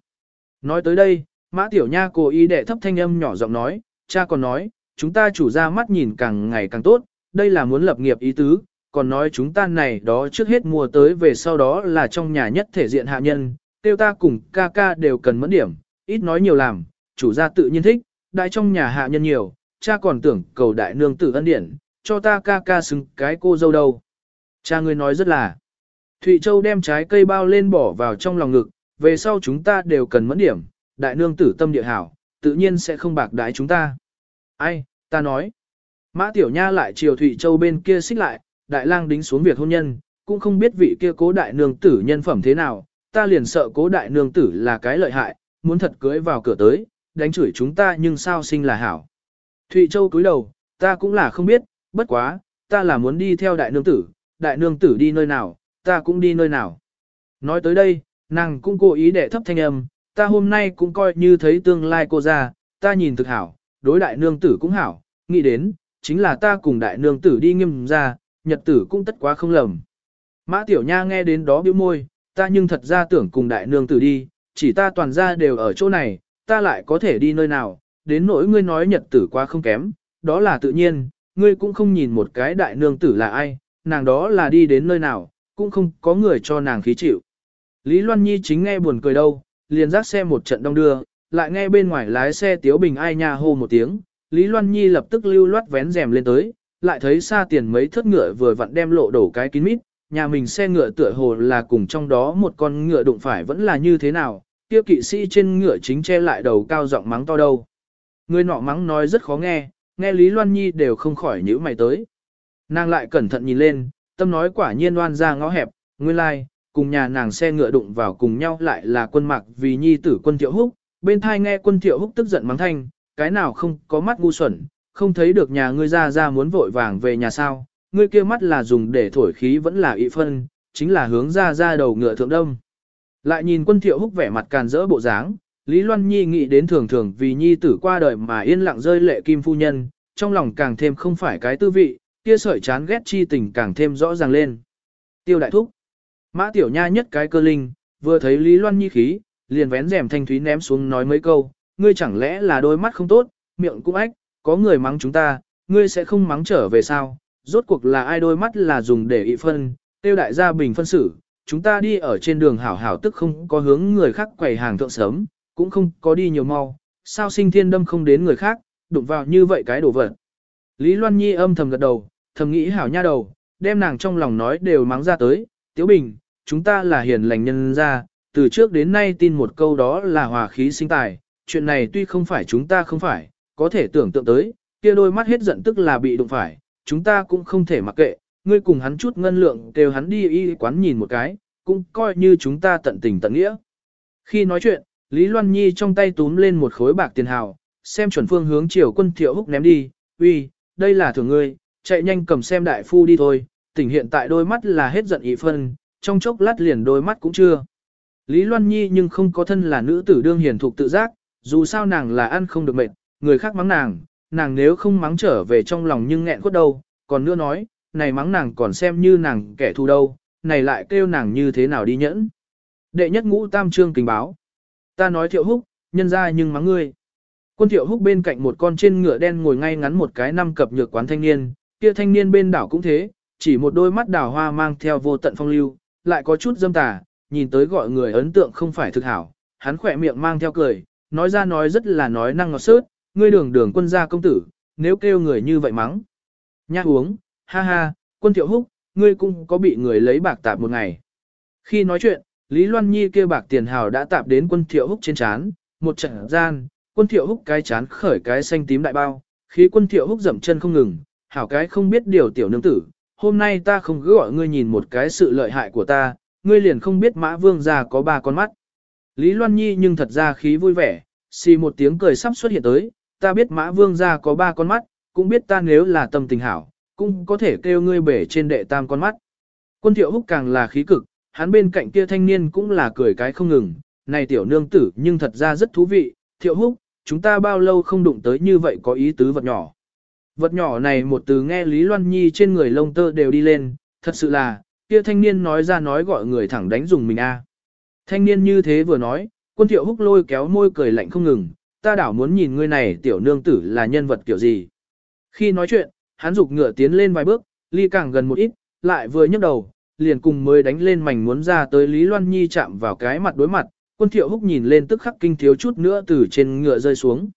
Nói tới đây, Mã Tiểu Nha cố ý đệ thấp thanh âm nhỏ giọng nói, cha còn nói, chúng ta chủ gia mắt nhìn càng ngày càng tốt, đây là muốn lập nghiệp ý tứ, còn nói chúng ta này đó trước hết mua tới về sau đó là trong nhà nhất thể diện hạ nhân, tiêu ta cùng ca ca đều cần mẫn điểm, ít nói nhiều làm, chủ gia tự nhiên thích, đại trong nhà hạ nhân nhiều, cha còn tưởng cầu đại nương tử ân điển, cho ta ca ca xứng cái cô dâu đâu. Cha ngươi nói rất là. Thụy Châu đem trái cây bao lên bỏ vào trong lòng ngực, về sau chúng ta đều cần mẫn điểm, đại nương tử tâm địa hảo, tự nhiên sẽ không bạc đái chúng ta. Ai, ta nói. Mã Tiểu Nha lại chiều Thụy Châu bên kia xích lại, đại lang đính xuống việc hôn nhân, cũng không biết vị kia cố đại nương tử nhân phẩm thế nào, ta liền sợ cố đại nương tử là cái lợi hại, muốn thật cưới vào cửa tới, đánh chửi chúng ta nhưng sao sinh là hảo. Thụy Châu cúi đầu, ta cũng là không biết, bất quá, ta là muốn đi theo đại nương tử, đại nương tử đi nơi nào, ta cũng đi nơi nào. Nói tới đây, nàng cũng cố ý để thấp thanh âm, ta hôm nay cũng coi như thấy tương lai cô ra, ta nhìn thực hảo, đối đại nương tử cũng hảo, nghĩ đến, chính là ta cùng đại nương tử đi nghiêm ra, nhật tử cũng tất quá không lầm. Mã Tiểu Nha nghe đến đó bĩu môi, ta nhưng thật ra tưởng cùng đại nương tử đi, chỉ ta toàn ra đều ở chỗ này, ta lại có thể đi nơi nào, đến nỗi ngươi nói nhật tử quá không kém, đó là tự nhiên, ngươi cũng không nhìn một cái đại nương tử là ai, nàng đó là đi đến nơi nào, cũng không có người cho nàng khí chịu. Lý Loan Nhi chính nghe buồn cười đâu, liền dắt xe một trận đông đưa, lại nghe bên ngoài lái xe Tiếu Bình ai nha hô một tiếng, Lý Loan Nhi lập tức lưu loát vén rèm lên tới, lại thấy xa tiền mấy thất ngựa vừa vặn đem lộ đổ cái kín mít, nhà mình xe ngựa tựa hồ là cùng trong đó một con ngựa đụng phải vẫn là như thế nào, kia kỵ sĩ trên ngựa chính che lại đầu cao giọng mắng to đâu. Người nọ mắng nói rất khó nghe, nghe Lý Loan Nhi đều không khỏi nhíu mày tới. Nàng lại cẩn thận nhìn lên, tâm nói quả nhiên loan ra ngõ hẹp, nguyên lai, like, cùng nhà nàng xe ngựa đụng vào cùng nhau lại là quân mặc vì nhi tử quân thiệu húc, bên thai nghe quân thiệu húc tức giận mắng thanh, cái nào không có mắt ngu xuẩn, không thấy được nhà ngươi ra ra muốn vội vàng về nhà sao, ngươi kia mắt là dùng để thổi khí vẫn là ị phân, chính là hướng ra ra đầu ngựa thượng đông. Lại nhìn quân thiệu húc vẻ mặt càn rỡ bộ dáng, Lý Loan Nhi nghĩ đến thường thường vì nhi tử qua đời mà yên lặng rơi lệ kim phu nhân, trong lòng càng thêm không phải cái tư vị, kia sợi chán ghét chi tình càng thêm rõ ràng lên. Tiêu đại thúc. Mã tiểu nha nhất cái cơ linh, vừa thấy Lý Loan Nhi khí, liền vén rèm thanh thúy ném xuống nói mấy câu, ngươi chẳng lẽ là đôi mắt không tốt, miệng cũng ách, có người mắng chúng ta, ngươi sẽ không mắng trở về sao, rốt cuộc là ai đôi mắt là dùng để ị phân, tiêu đại gia bình phân xử, chúng ta đi ở trên đường hảo hảo tức không có hướng người khác quầy hàng thượng sớm, cũng không có đi nhiều mau, sao sinh thiên đâm không đến người khác, đụng vào như vậy cái đồ vật. Lý Loan Nhi âm thầm gật đầu, thầm nghĩ hảo nha đầu, đem nàng trong lòng nói đều mắng ra tới, Tiếu Bình, chúng ta là hiền lành nhân ra, từ trước đến nay tin một câu đó là hòa khí sinh tài, chuyện này tuy không phải chúng ta không phải, có thể tưởng tượng tới, kia đôi mắt hết giận tức là bị đụng phải, chúng ta cũng không thể mặc kệ, ngươi cùng hắn chút ngân lượng kêu hắn đi y quán nhìn một cái, cũng coi như chúng ta tận tình tận nghĩa. Khi nói chuyện, Lý Loan Nhi trong tay túm lên một khối bạc tiền hào, xem chuẩn phương hướng chiều quân thiệu húc ném đi, uy, đây là thưởng ngươi, chạy nhanh cầm xem đại phu đi thôi, tỉnh hiện tại đôi mắt là hết giận ý phân, trong chốc lát liền đôi mắt cũng chưa. Lý Loan Nhi nhưng không có thân là nữ tử đương hiền thuộc tự giác, dù sao nàng là ăn không được mệt, người khác mắng nàng, nàng nếu không mắng trở về trong lòng nhưng nghẹn cốt đâu, còn nữa nói, này mắng nàng còn xem như nàng kẻ thù đâu, này lại kêu nàng như thế nào đi nhẫn. Đệ nhất ngũ tam trương kinh báo. Ta nói thiệu húc, nhân ra nhưng mắng ngươi. Quân thiệu húc bên cạnh một con trên ngựa đen ngồi ngay ngắn một cái năm cập nhược quán thanh niên, kia thanh niên bên đảo cũng thế, chỉ một đôi mắt đảo hoa mang theo vô tận phong lưu, lại có chút dâm tà, nhìn tới gọi người ấn tượng không phải thực hảo, hắn khỏe miệng mang theo cười, nói ra nói rất là nói năng ngọt sớt, ngươi đường đường quân gia công tử, nếu kêu người như vậy mắng. Nha uống, ha ha, quân thiệu húc, ngươi cũng có bị người lấy bạc tạp một ngày. Khi nói chuyện, Lý Loan Nhi kêu bạc tiền hào đã tạp đến quân thiệu húc trên chán, một trận gian, quân thiệu húc cái chán khởi cái xanh tím đại bao, khí quân thiệu húc dậm chân không ngừng, hảo cái không biết điều tiểu nương tử, hôm nay ta không cứ gọi ngươi nhìn một cái sự lợi hại của ta, ngươi liền không biết mã vương gia có ba con mắt. Lý Loan Nhi nhưng thật ra khí vui vẻ, xì một tiếng cười sắp xuất hiện tới, ta biết mã vương gia có ba con mắt, cũng biết ta nếu là tâm tình hảo, cũng có thể kêu ngươi bể trên đệ tam con mắt. Quân thiệu húc càng là khí cực, hắn bên cạnh kia thanh niên cũng là cười cái không ngừng, này tiểu nương tử nhưng thật ra rất thú vị, thiệu húc, chúng ta bao lâu không đụng tới như vậy có ý tứ vật nhỏ. Vật nhỏ này một từ nghe Lý Loan Nhi trên người lông tơ đều đi lên, thật sự là, kia thanh niên nói ra nói gọi người thẳng đánh dùng mình a. Thanh niên như thế vừa nói, quân thiệu húc lôi kéo môi cười lạnh không ngừng, ta đảo muốn nhìn ngươi này tiểu nương tử là nhân vật kiểu gì. Khi nói chuyện, hắn dục ngựa tiến lên vài bước, ly càng gần một ít, lại vừa nhấc đầu, liền cùng mới đánh lên mảnh muốn ra tới Lý Loan Nhi chạm vào cái mặt đối mặt, quân thiệu húc nhìn lên tức khắc kinh thiếu chút nữa từ trên ngựa rơi xuống.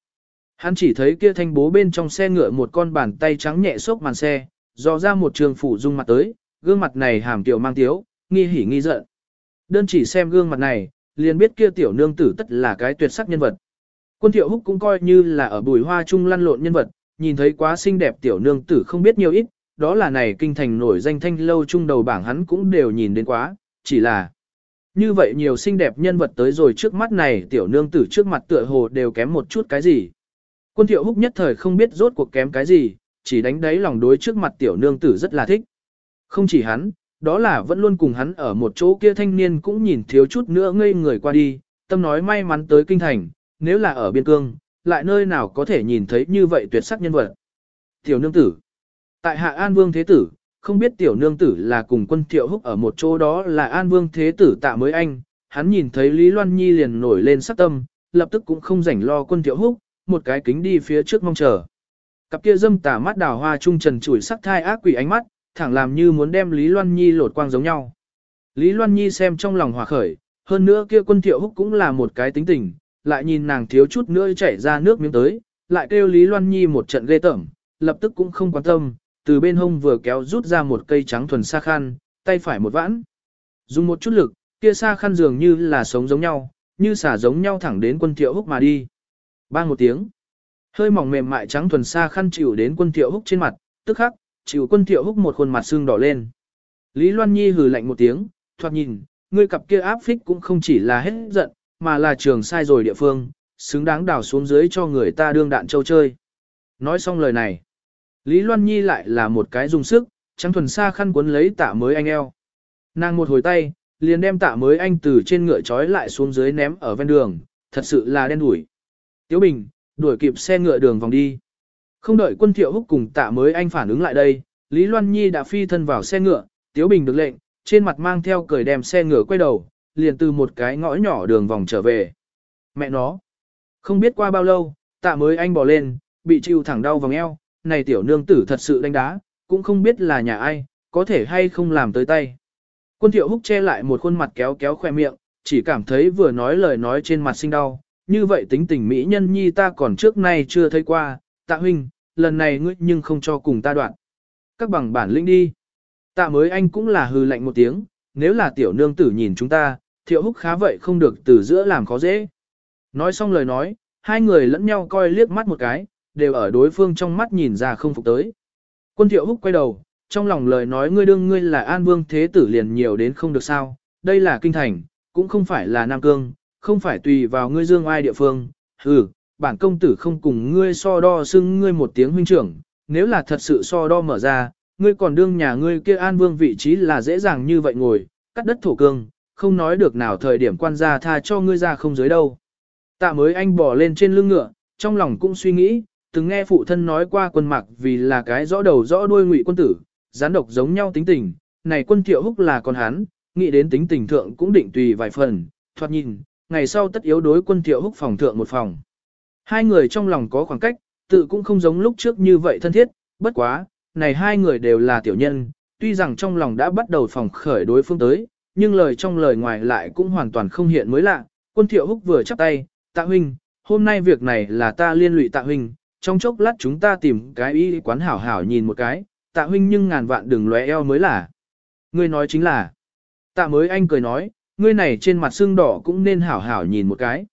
Hắn chỉ thấy kia thanh bố bên trong xe ngựa một con bàn tay trắng nhẹ xốc màn xe, dò ra một trường phủ dung mặt tới, gương mặt này hàm tiểu mang tiếu, nghi hỉ nghi giận. Đơn chỉ xem gương mặt này, liền biết kia tiểu nương tử tất là cái tuyệt sắc nhân vật. Quân thiệu húc cũng coi như là ở bùi hoa trung lăn lộn nhân vật, nhìn thấy quá xinh đẹp tiểu nương tử không biết nhiều ít, đó là này kinh thành nổi danh thanh lâu trung đầu bảng hắn cũng đều nhìn đến quá, chỉ là như vậy nhiều xinh đẹp nhân vật tới rồi trước mắt này tiểu nương tử trước mặt tựa hồ đều kém một chút cái gì. Quân thiệu húc nhất thời không biết rốt cuộc kém cái gì, chỉ đánh đáy lòng đối trước mặt tiểu nương tử rất là thích. Không chỉ hắn, đó là vẫn luôn cùng hắn ở một chỗ kia thanh niên cũng nhìn thiếu chút nữa ngây người qua đi, tâm nói may mắn tới kinh thành, nếu là ở biên cương, lại nơi nào có thể nhìn thấy như vậy tuyệt sắc nhân vật. Tiểu nương tử. Tại hạ An Vương Thế Tử, không biết tiểu nương tử là cùng quân thiệu húc ở một chỗ đó là An Vương Thế Tử tạ mới anh, hắn nhìn thấy Lý Loan Nhi liền nổi lên sắc tâm, lập tức cũng không rảnh lo quân thiệu húc, một cái kính đi phía trước mong chờ. Cặp kia dâm tà mắt đào hoa trung trần chủi sắc thai ác quỷ ánh mắt, thẳng làm như muốn đem Lý Loan Nhi lột quang giống nhau. Lý Loan Nhi xem trong lòng hòa khởi, hơn nữa kia quân thiệu húc cũng là một cái tính tình, lại nhìn nàng thiếu chút nữa chảy ra nước miếng tới, lại kêu Lý Loan Nhi một trận ghê tởm, lập tức cũng không quan tâm, từ bên hông vừa kéo rút ra một cây trắng thuần sa khăn, tay phải một vãn. Dùng một chút lực, kia sa khăn dường như là sống giống nhau, như xả giống nhau thẳng đến quân thiệu húc mà đi. Bang một tiếng. Hơi mỏng mềm mại trắng thuần sa khăn chịu đến quân thiệu húc trên mặt, tức khắc, chịu quân thiệu húc một khuôn mặt xương đỏ lên. Lý Loan Nhi hừ lạnh một tiếng, thoạt nhìn, ngươi cặp kia áp phích cũng không chỉ là hết giận, mà là trường sai rồi địa phương, xứng đáng đào xuống dưới cho người ta đương đạn châu chơi. Nói xong lời này, Lý Loan Nhi lại là một cái dùng sức, trắng thuần xa khăn cuốn lấy tạ mới anh eo. Nàng một hồi tay, liền đem tạ mới anh từ trên ngựa trói lại xuống dưới ném ở ven đường, thật sự là đen đuổi. Tiếu Bình, đuổi kịp xe ngựa đường vòng đi. Không đợi quân thiệu húc cùng tạ mới anh phản ứng lại đây, Lý Loan Nhi đã phi thân vào xe ngựa, Tiếu Bình được lệnh, trên mặt mang theo cười đem xe ngựa quay đầu, liền từ một cái ngõ nhỏ đường vòng trở về. Mẹ nó, không biết qua bao lâu, tạ mới anh bỏ lên, bị chịu thẳng đau vòng eo, này tiểu nương tử thật sự đánh đá, cũng không biết là nhà ai, có thể hay không làm tới tay. Quân thiệu húc che lại một khuôn mặt kéo kéo khoe miệng, chỉ cảm thấy vừa nói lời nói trên mặt sinh đau, như vậy tính tình mỹ nhân nhi ta còn trước nay chưa thấy qua, tạ huynh, lần này ngươi nhưng không cho cùng ta đoạn. Các bằng bản lĩnh đi. Tạ mới anh cũng là hư lạnh một tiếng, nếu là tiểu nương tử nhìn chúng ta, thiệu húc khá vậy không được từ giữa làm khó dễ. Nói xong lời nói, hai người lẫn nhau coi liếc mắt một cái, đều ở đối phương trong mắt nhìn ra không phục tới. Quân thiệu húc quay đầu, trong lòng lời nói ngươi đương ngươi là an vương thế tử liền nhiều đến không được sao, đây là kinh thành, cũng không phải là Nam Cương, không phải tùy vào ngươi dương ai địa phương, hừ, bản công tử không cùng ngươi so đo xưng ngươi một tiếng huynh trưởng, nếu là thật sự so đo mở ra, ngươi còn đương nhà ngươi kia an vương vị trí là dễ dàng như vậy ngồi, cắt đất thổ cương, không nói được nào thời điểm quan gia tha cho ngươi ra không dưới đâu. Tạ mới anh bỏ lên trên lưng ngựa, trong lòng cũng suy nghĩ, từng nghe phụ thân nói qua quân mặc vì là cái rõ đầu rõ đuôi ngụy quân tử, gián độc giống nhau tính tình, này quân thiệu húc là con hắn, nghĩ đến tính tình thượng cũng định tùy vài phần, thoát nhìn, ngày sau tất yếu đối quân thiệu húc phòng thượng một phòng. Hai người trong lòng có khoảng cách, tự cũng không giống lúc trước như vậy thân thiết, bất quá, này hai người đều là tiểu nhân, tuy rằng trong lòng đã bắt đầu phòng khởi đối phương tới, nhưng lời trong lời ngoài lại cũng hoàn toàn không hiện mới lạ. Quân thiệu húc vừa chắp tay, tạ huynh, hôm nay việc này là ta liên lụy tạ huynh, trong chốc lát chúng ta tìm cái y quán hảo hảo nhìn một cái, tạ huynh nhưng ngàn vạn đừng lóe eo mới là. Ngươi nói chính là, tạ mới anh cười nói, ngươi này trên mặt xương đỏ cũng nên hảo hảo nhìn một cái.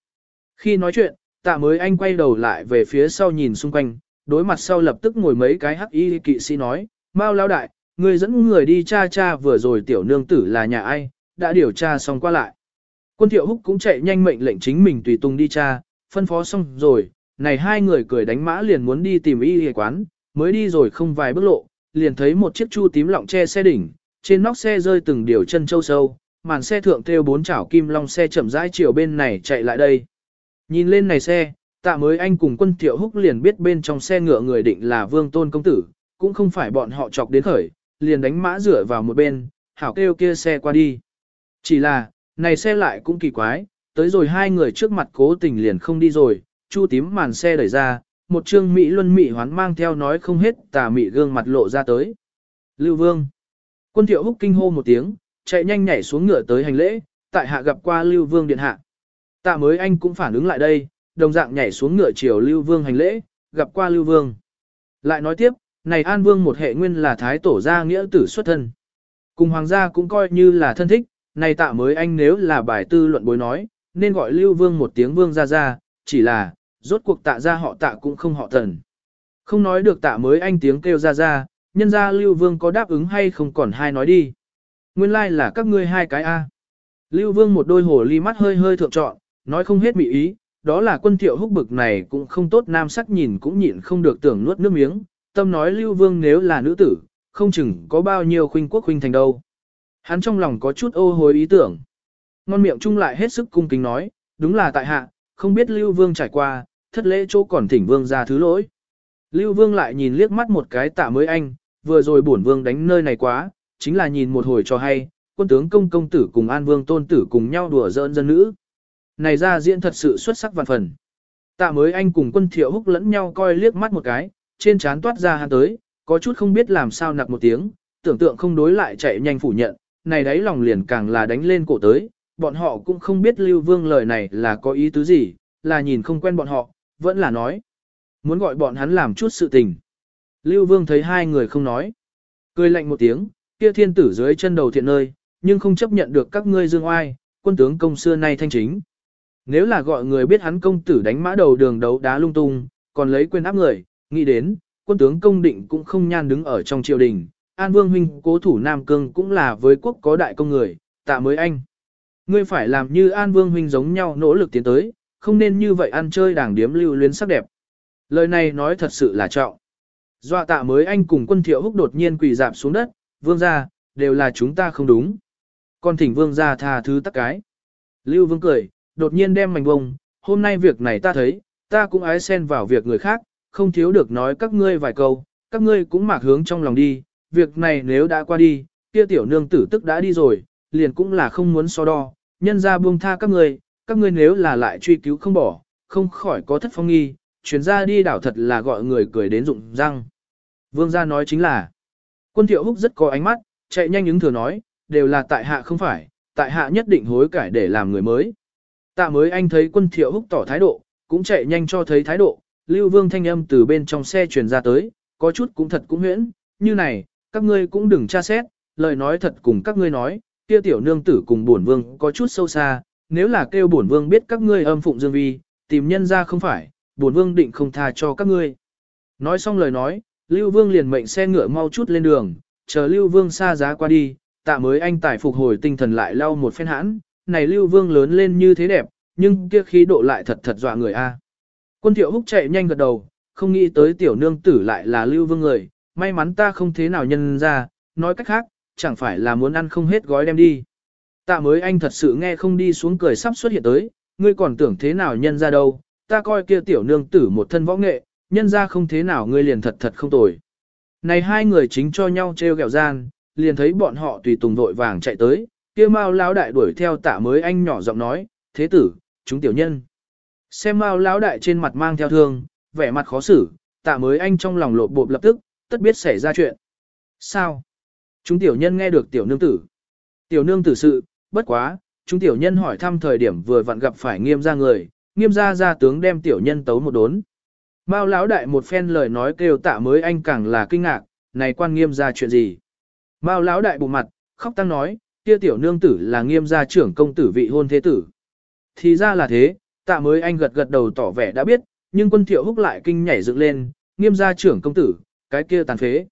Khi nói chuyện, tạ mới anh quay đầu lại về phía sau nhìn xung quanh, đối mặt sau lập tức ngồi mấy cái hắc y kỵ sĩ nói, Mao lao đại, người dẫn người đi cha cha vừa rồi tiểu nương tử là nhà ai, đã điều tra xong qua lại. Quân thiệu húc cũng chạy nhanh mệnh lệnh chính mình tùy tung đi cha, phân phó xong rồi, này hai người cười đánh mã liền muốn đi tìm y y quán, mới đi rồi không vài bước lộ, liền thấy một chiếc chu tím lọng che xe đỉnh, trên nóc xe rơi từng điều chân châu sâu, màn xe thượng theo bốn chảo kim long xe chậm rãi chiều bên này chạy lại đây. Nhìn lên này xe, tạ mới anh cùng quân thiệu húc liền biết bên trong xe ngựa người định là vương tôn công tử, cũng không phải bọn họ chọc đến khởi, liền đánh mã rửa vào một bên, hảo kêu kia xe qua đi. Chỉ là, này xe lại cũng kỳ quái, tới rồi hai người trước mặt cố tình liền không đi rồi, chu tím màn xe đẩy ra, một trương mỹ luân mỹ hoán mang theo nói không hết tà mỹ gương mặt lộ ra tới. Lưu Vương. Quân thiệu húc kinh hô một tiếng, chạy nhanh nhảy xuống ngựa tới hành lễ, tại hạ gặp qua Lưu Vương điện hạ. Tạ mới anh cũng phản ứng lại đây, đồng dạng nhảy xuống ngựa chiều Lưu Vương hành lễ, gặp qua Lưu Vương. Lại nói tiếp, này An Vương một hệ nguyên là thái tổ gia nghĩa tử xuất thân. Cùng hoàng gia cũng coi như là thân thích, này tạ mới anh nếu là bài tư luận bối nói, nên gọi Lưu Vương một tiếng Vương ra ra, chỉ là, rốt cuộc tạ ra họ tạ cũng không họ thần. Không nói được tạ mới anh tiếng kêu ra ra, nhân ra Lưu Vương có đáp ứng hay không còn hai nói đi. Nguyên lai like là các ngươi hai cái A. Lưu Vương một đôi hồ ly mắt hơi hơi thượng trọn, nói không hết mị ý, đó là quân thiệu húc bực này cũng không tốt nam sắc nhìn cũng nhịn không được tưởng nuốt nước miếng, tâm nói Lưu Vương nếu là nữ tử, không chừng có bao nhiêu khuynh quốc khuynh thành đâu. Hắn trong lòng có chút ô hối ý tưởng. Ngon miệng chung lại hết sức cung kính nói, đúng là tại hạ, không biết Lưu Vương trải qua, thất lễ chỗ còn thỉnh Vương ra thứ lỗi. Lưu Vương lại nhìn liếc mắt một cái tạ mới anh, vừa rồi bổn Vương đánh nơi này quá, chính là nhìn một hồi cho hay, quân tướng công công tử cùng An Vương tôn tử cùng nhau đùa giỡn dân nữ. Này ra diễn thật sự xuất sắc vạn phần. Tạ mới anh cùng quân thiệu húc lẫn nhau coi liếc mắt một cái, trên trán toát ra hắn tới, có chút không biết làm sao nặc một tiếng, tưởng tượng không đối lại chạy nhanh phủ nhận, này đấy lòng liền càng là đánh lên cổ tới, bọn họ cũng không biết Lưu Vương lời này là có ý tứ gì, là nhìn không quen bọn họ, vẫn là nói. Muốn gọi bọn hắn làm chút sự tình. Lưu Vương thấy hai người không nói. Cười lạnh một tiếng, kia thiên tử dưới chân đầu thiện nơi, nhưng không chấp nhận được các ngươi dương oai, quân tướng công xưa nay thanh chính. Nếu là gọi người biết hắn công tử đánh mã đầu đường đấu đá lung tung, còn lấy quyền áp người, nghĩ đến, quân tướng công định cũng không nhan đứng ở trong triều đình, An Vương huynh cố thủ Nam Cương cũng là với quốc có đại công người, tạ mới anh. Ngươi phải làm như An Vương huynh giống nhau nỗ lực tiến tới, không nên như vậy ăn chơi đảng điếm lưu luyến sắc đẹp. Lời này nói thật sự là trọng. Dọa tạ mới anh cùng quân thiệu húc đột nhiên quỳ dạp xuống đất, vương gia, đều là chúng ta không đúng. Con thỉnh vương gia tha thứ tất cái. Lưu vương cười, đột nhiên đem mảnh bông, hôm nay việc này ta thấy, ta cũng ái xen vào việc người khác, không thiếu được nói các ngươi vài câu, các ngươi cũng mạc hướng trong lòng đi, việc này nếu đã qua đi, kia tiểu nương tử tức đã đi rồi, liền cũng là không muốn so đo, nhân ra buông tha các ngươi, các ngươi nếu là lại truy cứu không bỏ, không khỏi có thất phong nghi, chuyến ra đi đảo thật là gọi người cười đến rụng răng. Vương gia nói chính là, quân thiệu húc rất có ánh mắt, chạy nhanh ứng thừa nói, đều là tại hạ không phải, tại hạ nhất định hối cải để làm người mới. Tạ mới anh thấy quân thiệu húc tỏ thái độ, cũng chạy nhanh cho thấy thái độ, lưu vương thanh âm từ bên trong xe truyền ra tới, có chút cũng thật cũng huyễn, như này, các ngươi cũng đừng tra xét, lời nói thật cùng các ngươi nói, kia tiểu nương tử cùng bổn vương có chút sâu xa, nếu là kêu bổn vương biết các ngươi âm phụng dương vi, tìm nhân ra không phải, bổn vương định không tha cho các ngươi. Nói xong lời nói, Lưu Vương liền mệnh xe ngựa mau chút lên đường, chờ Lưu Vương xa giá qua đi, tạ mới anh tải phục hồi tinh thần lại lau một phen hãn, này Lưu Vương lớn lên như thế đẹp, nhưng kia khí độ lại thật thật dọa người a. Quân Thiệu Húc chạy nhanh gật đầu, không nghĩ tới tiểu nương tử lại là Lưu Vương người, may mắn ta không thế nào nhân ra, nói cách khác, chẳng phải là muốn ăn không hết gói đem đi. Tạ mới anh thật sự nghe không đi xuống cười sắp xuất hiện tới, ngươi còn tưởng thế nào nhân ra đâu, ta coi kia tiểu nương tử một thân võ nghệ, nhân ra không thế nào ngươi liền thật thật không tồi. Này hai người chính cho nhau treo gẹo gian, liền thấy bọn họ tùy tùng vội vàng chạy tới, kia mao lão đại đuổi theo tạ mới anh nhỏ giọng nói, thế tử, chúng tiểu nhân. Xem mao lão đại trên mặt mang theo thương, vẻ mặt khó xử, tạ mới anh trong lòng lộp bộp lập tức, tất biết xảy ra chuyện. Sao? Chúng tiểu nhân nghe được tiểu nương tử. Tiểu nương tử sự, bất quá, chúng tiểu nhân hỏi thăm thời điểm vừa vặn gặp phải nghiêm gia người, nghiêm gia gia tướng đem tiểu nhân tấu một đốn. Mao lão đại một phen lời nói kêu tạ mới anh càng là kinh ngạc, này quan nghiêm gia chuyện gì? Mao lão đại bụng mặt, khóc tăng nói, kia tiểu nương tử là nghiêm gia trưởng công tử vị hôn thế tử. Thì ra là thế, tạ mới anh gật gật đầu tỏ vẻ đã biết, nhưng quân thiệu húc lại kinh nhảy dựng lên, nghiêm gia trưởng công tử, cái kia tàn phế.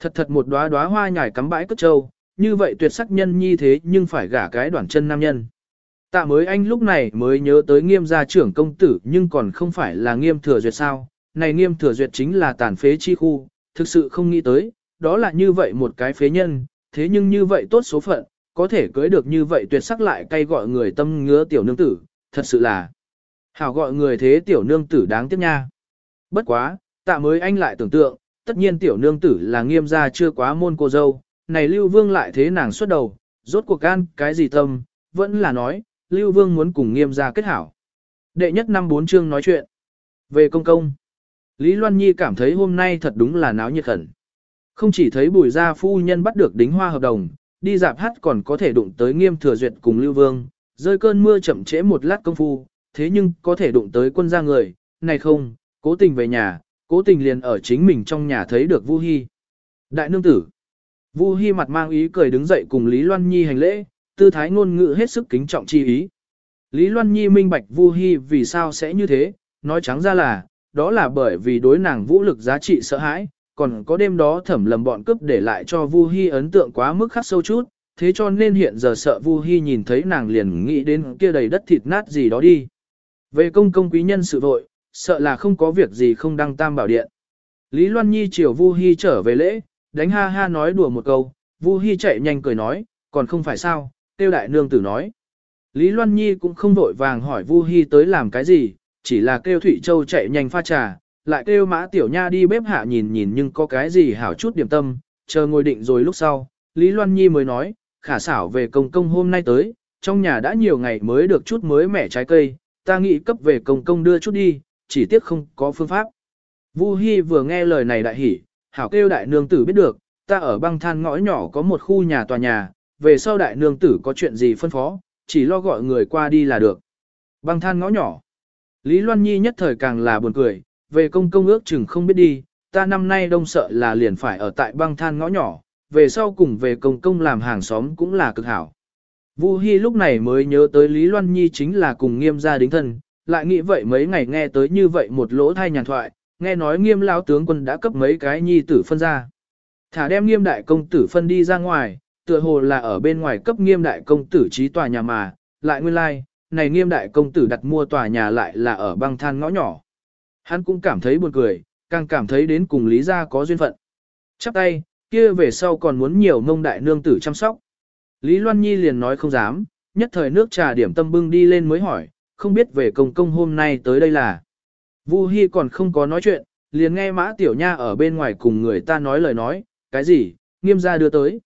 Thật thật một đóa đóa hoa nhài cắm bãi cất trâu, như vậy tuyệt sắc nhân nhi thế nhưng phải gả cái đoạn chân nam nhân. Tạ mới anh lúc này mới nhớ tới nghiêm gia trưởng công tử nhưng còn không phải là nghiêm thừa duyệt sao, này nghiêm thừa duyệt chính là tàn phế chi khu, thực sự không nghĩ tới, đó là như vậy một cái phế nhân, thế nhưng như vậy tốt số phận, có thể cưới được như vậy tuyệt sắc lại cay gọi người tâm ngứa tiểu nương tử, thật sự là hảo gọi người thế tiểu nương tử đáng tiếc nha. Bất quá, tạ mới anh lại tưởng tượng, tất nhiên tiểu nương tử là nghiêm gia chưa quá môn cô dâu, này Lưu Vương lại thế nàng xuất đầu, rốt cuộc can cái gì tâm, vẫn là nói, Lưu Vương muốn cùng nghiêm gia kết hảo. Đệ nhất năm bốn chương nói chuyện. Về công công. Lý Loan Nhi cảm thấy hôm nay thật đúng là náo nhiệt khẩn. Không chỉ thấy bùi gia phu nhân bắt được đính hoa hợp đồng, đi dạp hát còn có thể đụng tới nghiêm thừa duyệt cùng Lưu Vương, rơi cơn mưa chậm trễ một lát công phu, thế nhưng có thể đụng tới quân gia người, này không, cố tình về nhà, cố tình liền ở chính mình trong nhà thấy được Vu Hi. Đại nương tử. Vu Hi mặt mang ý cười đứng dậy cùng Lý Loan Nhi hành lễ, tư thái ngôn ngữ hết sức kính trọng chi ý. Lý Loan Nhi minh bạch Vu Hi vì sao sẽ như thế, nói trắng ra là, đó là bởi vì đối nàng vũ lực giá trị sợ hãi, còn có đêm đó thẩm lầm bọn cướp để lại cho Vu Hi ấn tượng quá mức khắc sâu chút, thế cho nên hiện giờ sợ Vu Hi nhìn thấy nàng liền nghĩ đến kia đầy đất thịt nát gì đó đi. Về công công quý nhân sự vội, sợ là không có việc gì không đăng tam bảo điện. Lý Loan Nhi chiều Vu Hi trở về lễ, đánh ha ha nói đùa một câu, Vu Hi chạy nhanh cười nói, còn không phải sao, tiêu đại nương tử nói. Lý Loan Nhi cũng không vội vàng hỏi Vu Hi tới làm cái gì, chỉ là kêu Thụy Châu chạy nhanh pha trà, lại kêu Mã Tiểu Nha đi bếp hạ nhìn nhìn nhưng có cái gì hảo chút điểm tâm, chờ ngồi định rồi lúc sau, Lý Loan Nhi mới nói, khả xảo về công công hôm nay tới, trong nhà đã nhiều ngày mới được chút mới mẻ trái cây, ta nghĩ cấp về công công đưa chút đi, chỉ tiếc không có phương pháp. Vu Hi vừa nghe lời này đại hỉ, hảo kêu đại nương tử biết được, ta ở băng than ngõ nhỏ có một khu nhà tòa nhà, về sau đại nương tử có chuyện gì phân phó, chỉ lo gọi người qua đi là được. Băng than ngõ nhỏ. Lý Loan Nhi nhất thời càng là buồn cười, về công công ước chừng không biết đi, ta năm nay đông sợ là liền phải ở tại băng than ngõ nhỏ, về sau cùng về công công làm hàng xóm cũng là cực hảo. Vu Hi lúc này mới nhớ tới Lý Loan Nhi chính là cùng nghiêm gia đính thân, lại nghĩ vậy mấy ngày nghe tới như vậy một lỗ thai nhàn thoại, nghe nói nghiêm lão tướng quân đã cấp mấy cái nhi tử phân ra. Thả đem nghiêm đại công tử phân đi ra ngoài, tựa hồ là ở bên ngoài cấp nghiêm đại công tử trí tòa nhà mà, lại nguyên lai, like, này nghiêm đại công tử đặt mua tòa nhà lại là ở băng than ngõ nhỏ. Hắn cũng cảm thấy buồn cười, càng cảm thấy đến cùng Lý gia có duyên phận. Chắp tay, kia về sau còn muốn nhiều mông đại nương tử chăm sóc. Lý Loan Nhi liền nói không dám, nhất thời nước trà điểm tâm bưng đi lên mới hỏi, không biết về công công hôm nay tới đây là. Vu Hi còn không có nói chuyện, liền nghe mã tiểu nha ở bên ngoài cùng người ta nói lời nói, cái gì, nghiêm gia đưa tới.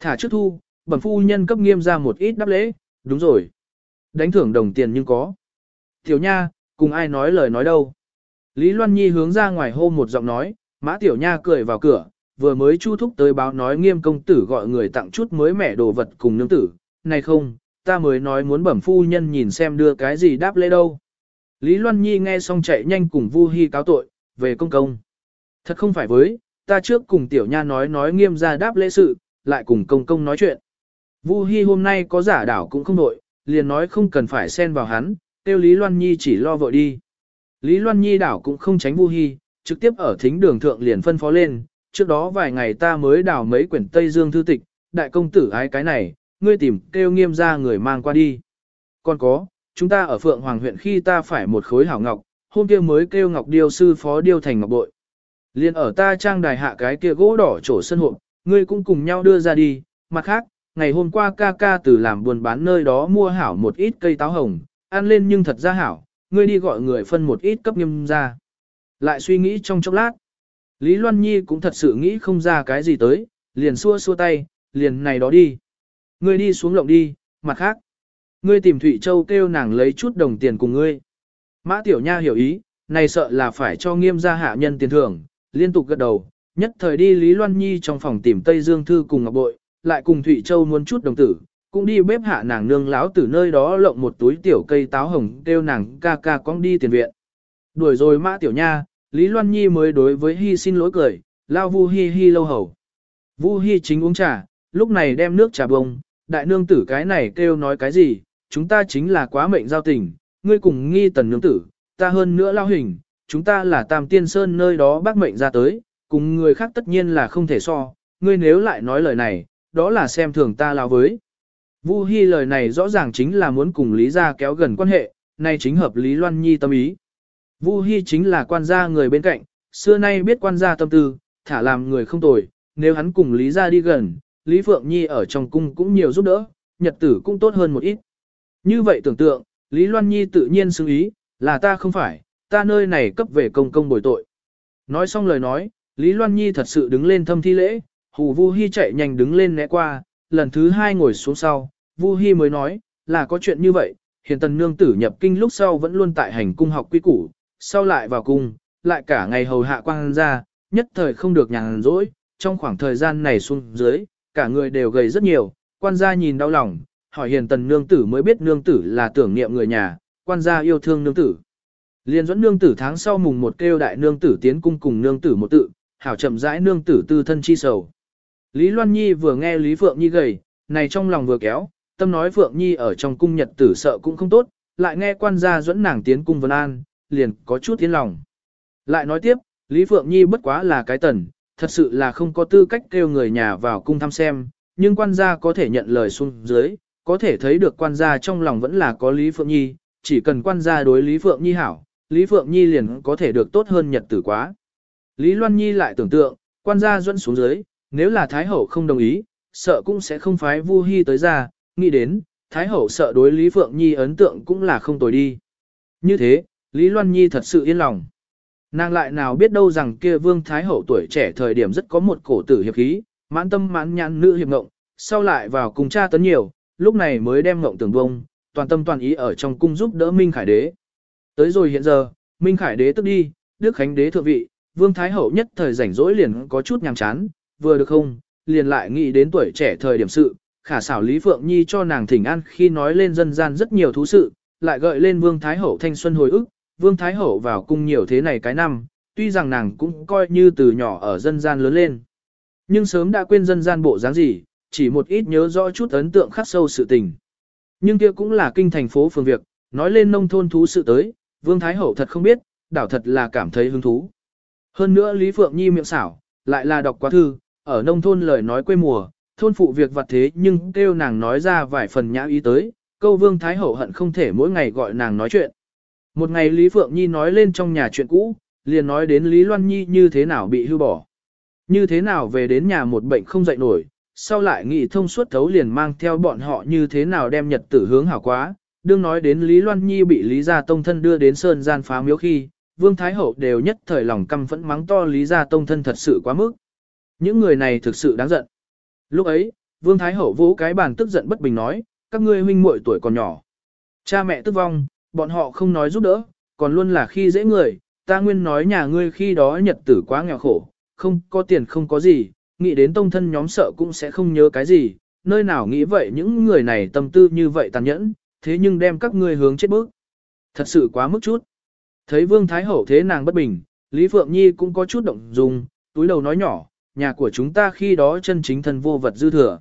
Thả trước thu, bẩm phu nhân cấp nghiêm gia một ít đáp lễ, đúng rồi. Đánh thưởng đồng tiền nhưng có. Tiểu nha, cùng ai nói lời nói đâu. Lý Loan Nhi hướng ra ngoài hô một giọng nói, mã tiểu nha cười vào cửa, vừa mới chu thúc tới báo nói nghiêm công tử gọi người tặng chút mới mẻ đồ vật cùng nương tử, này không, ta mới nói muốn bẩm phu nhân nhìn xem đưa cái gì đáp lễ đâu. Lý Loan Nhi nghe xong chạy nhanh cùng Vu Hi cáo tội, về công công. Thật không phải với, ta trước cùng tiểu nha nói nói nghiêm ra đáp lễ sự, lại cùng công công nói chuyện. Vu Hi hôm nay có giả đảo cũng không nội, liền nói không cần phải xen vào hắn, tiêu Lý Loan Nhi chỉ lo vội đi. Lý Loan Nhi đảo cũng không tránh Vu Hi, trực tiếp ở thính đường thượng liền phân phó lên, trước đó vài ngày ta mới đảo mấy quyển Tây Dương thư tịch, đại công tử ái cái này, ngươi tìm kêu nghiêm ra người mang qua đi. Còn có, chúng ta ở Phượng Hoàng huyện khi ta phải một khối hảo ngọc, hôm kia mới kêu ngọc điêu sư phó điêu thành ngọc bội. Liên ở ta trang đài hạ cái kia gỗ đỏ chỗ sân hộp, ngươi cũng cùng nhau đưa ra đi, mặt khác, ngày hôm qua ca ca từ làm buôn bán nơi đó mua hảo một ít cây táo hồng, ăn lên nhưng thật ra hảo, ngươi đi gọi người phân một ít cấp nghiêm ra. Lại suy nghĩ trong chốc lát, Lý Loan Nhi cũng thật sự nghĩ không ra cái gì tới, liền xua xua tay, liền này đó đi. Ngươi đi xuống lộng đi, mặt khác. Ngươi tìm Thụy Châu kêu nàng lấy chút đồng tiền cùng ngươi. Mã Tiểu Nha hiểu ý, này sợ là phải cho nghiêm gia hạ nhân tiền thưởng, liên tục gật đầu, nhất thời đi Lý Loan Nhi trong phòng tìm Tây Dương Thư cùng Ngọc Bội, lại cùng Thụy Châu muốn chút đồng tử, cũng đi bếp hạ nàng nương láo từ nơi đó lộng một túi tiểu cây táo hồng kêu nàng ca ca cong đi tiền viện. Đuổi rồi Mã Tiểu Nha, Lý Loan Nhi mới đối với Hi xin lỗi cười, lao Vu Hi Hi lâu hầu. Vu Hi chính uống trà, lúc này đem nước trà bông, đại nương tử cái này kêu nói cái gì, chúng ta chính là quá mệnh giao tình, ngươi cùng nghi tần nương tử, ta hơn nữa lao hình, chúng ta là tam tiên sơn nơi đó bác mệnh ra tới, cùng người khác tất nhiên là không thể so, ngươi nếu lại nói lời này, đó là xem thường ta lao với. Vu Hi lời này rõ ràng chính là muốn cùng Lý gia kéo gần quan hệ, nay chính hợp Lý Loan Nhi tâm ý. Vu Hi chính là quan gia người bên cạnh, xưa nay biết quan gia tâm tư, thả làm người không tồi, nếu hắn cùng Lý gia đi gần, Lý Phượng Nhi ở trong cung cũng nhiều giúp đỡ, nhật tử cũng tốt hơn một ít. Như vậy tưởng tượng, Lý Loan Nhi tự nhiên xứng ý, là ta không phải, ta nơi này cấp về công công bồi tội. Nói xong lời nói, Lý Loan Nhi thật sự đứng lên thâm thi lễ, Hù Vu Hi chạy nhanh đứng lên né qua, lần thứ hai ngồi xuống sau, Vu Hi mới nói, là có chuyện như vậy, hiện tần nương tử nhập kinh lúc sau vẫn luôn tại hành cung học quy củ, sau lại vào cung, lại cả ngày hầu hạ quan gia, nhất thời không được nhàn rỗi, trong khoảng thời gian này xuống dưới, cả người đều gầy rất nhiều, quan gia nhìn đau lòng, hỏi hiền tần nương tử mới biết nương tử là tưởng niệm người nhà, quan gia yêu thương nương tử. Liên dẫn nương tử tháng sau mùng một kêu đại nương tử tiến cung cùng nương tử một tự, hảo chậm rãi nương tử tư thân chi sầu. Lý Loan Nhi vừa nghe Lý Phượng Nhi gầy, này trong lòng vừa kéo, tâm nói Phượng Nhi ở trong cung nhật tử sợ cũng không tốt, lại nghe quan gia dẫn nàng tiến cung Vân An, liền có chút tiến lòng. Lại nói tiếp, Lý Phượng Nhi bất quá là cái tần, thật sự là không có tư cách kêu người nhà vào cung thăm xem, nhưng quan gia có thể nhận lời xuống dưới, có thể thấy được quan gia trong lòng vẫn là có Lý Phượng Nhi, chỉ cần quan gia đối Lý Phượng Nhi hảo, Lý Phượng Nhi liền có thể được tốt hơn nhật tử quá. Lý Loan Nhi lại tưởng tượng, quan gia dẫn xuống dưới, nếu là Thái Hậu không đồng ý, sợ cũng sẽ không phái Vu Hi tới ra, nghĩ đến, Thái Hậu sợ đối Lý Phượng Nhi ấn tượng cũng là không tồi đi. Như thế, Lý Loan Nhi thật sự yên lòng. Nàng lại nào biết đâu rằng kia Vương Thái Hậu tuổi trẻ thời điểm rất có một cổ tử hiệp khí, mãn tâm mãn nhãn nữ hiệp ngộng, sau lại vào cùng cha tấn nhiều, lúc này mới đem ngộng tưởng vông, toàn tâm toàn ý ở trong cung giúp đỡ Minh Khải Đế. Tới rồi hiện giờ, Minh Khải Đế tức đi, Đức Khánh Đế thượng vị, Vương Thái Hậu nhất thời rảnh rỗi liền có chút nhàm chán, vừa được không, liền lại nghĩ đến tuổi trẻ thời điểm sự, khả xảo Lý Phượng Nhi cho nàng thỉnh an khi nói lên dân gian rất nhiều thú sự, lại gợi lên Vương Thái Hậu thanh xuân hồi ức, Vương Thái Hậu vào cung nhiều thế này cái năm, tuy rằng nàng cũng coi như từ nhỏ ở dân gian lớn lên. nhưng sớm đã quên dân gian bộ dáng gì, chỉ một ít nhớ rõ chút ấn tượng khắc sâu sự tình. Nhưng kia cũng là kinh thành phố phường việc, nói lên nông thôn thú sự tới, Vương Thái Hậu thật không biết, đảo thật là cảm thấy hứng thú. Hơn nữa Lý Phượng Nhi miệng xảo, lại là đọc quá thư, ở nông thôn lời nói quê mùa, thôn phụ việc vặt thế nhưng kêu nàng nói ra vài phần nhã ý tới, câu Vương Thái Hậu hận không thể mỗi ngày gọi nàng nói chuyện. Một ngày Lý Phượng Nhi nói lên trong nhà chuyện cũ, liền nói đến Lý Loan Nhi như thế nào bị hư bỏ. Như thế nào về đến nhà một bệnh không dậy nổi, sau lại nghị thông suốt thấu liền mang theo bọn họ như thế nào đem nhật tử hướng hảo quá. Đương nói đến Lý Loan Nhi bị Lý Gia Tông thân đưa đến Sơn gian phá miếu khi, Vương Thái Hậu đều nhất thời lòng căm phẫn mắng to Lý Gia Tông thân thật sự quá mức. Những người này thực sự đáng giận. Lúc ấy, Vương Thái Hậu vỗ cái bàn tức giận bất bình nói, các ngươi huynh muội tuổi còn nhỏ. Cha mẹ tức vong, bọn họ không nói giúp đỡ, còn luôn là khi dễ người, ta nguyên nói nhà ngươi khi đó nhật tử quá nghèo khổ, không có tiền không có gì, nghĩ đến tông thân nhóm sợ cũng sẽ không nhớ cái gì, nơi nào nghĩ vậy những người này tâm tư như vậy tàn nhẫn, thế nhưng đem các ngươi hướng chết bước. Thật sự quá mức chút. Thấy Vương Thái Hậu thế nàng bất bình, Lý Phượng Nhi cũng có chút động dung, túi đầu nói nhỏ, nhà của chúng ta khi đó chân chính thân vô vật dư thừa.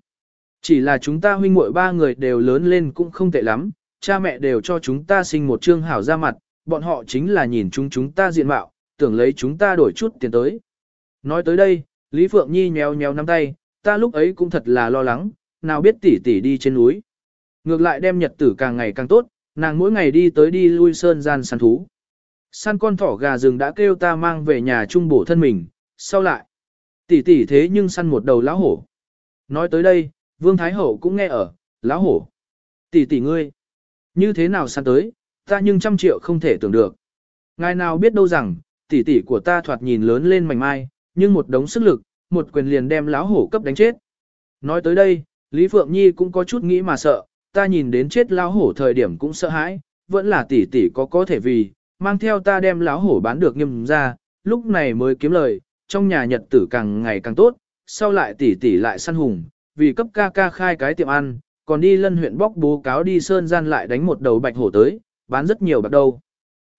Chỉ là chúng ta huynh muội ba người đều lớn lên cũng không tệ lắm, cha mẹ đều cho chúng ta sinh một trương hảo ra mặt, bọn họ chính là nhìn chúng chúng ta diện mạo, tưởng lấy chúng ta đổi chút tiền tới. Nói tới đây, Lý Phượng Nhi nhéo nhéo nắm tay, ta lúc ấy cũng thật là lo lắng, nào biết tỷ tỷ đi trên núi. Ngược lại đem nhật tử càng ngày càng tốt, nàng mỗi ngày đi tới đi lui sơn gian săn thú. Săn con thỏ gà rừng đã kêu ta mang về nhà trung bổ thân mình, sau lại. Tỷ tỷ thế nhưng săn một đầu lão hổ. Nói tới đây, Vương Thái Hậu cũng nghe ở, lão hổ. Tỷ tỷ ngươi, như thế nào săn tới, ta nhưng trăm triệu không thể tưởng được. Ngài nào biết đâu rằng, tỷ tỷ của ta thoạt nhìn lớn lên mảnh mai, nhưng một đống sức lực, một quyền liền đem lão hổ cấp đánh chết. Nói tới đây, Lý Phượng Nhi cũng có chút nghĩ mà sợ, ta nhìn đến chết lão hổ thời điểm cũng sợ hãi, vẫn là tỷ tỷ có có thể vì, mang theo ta đem lão hổ bán được nghiêm ra, lúc này mới kiếm lời, trong nhà nhật tử càng ngày càng tốt, sau lại tỷ tỷ lại săn hùng, vì cấp ca ca khai cái tiệm ăn, còn đi lân huyện bóc bố cáo đi sơn gian lại đánh một đầu bạch hổ tới, bán rất nhiều bạc đâu.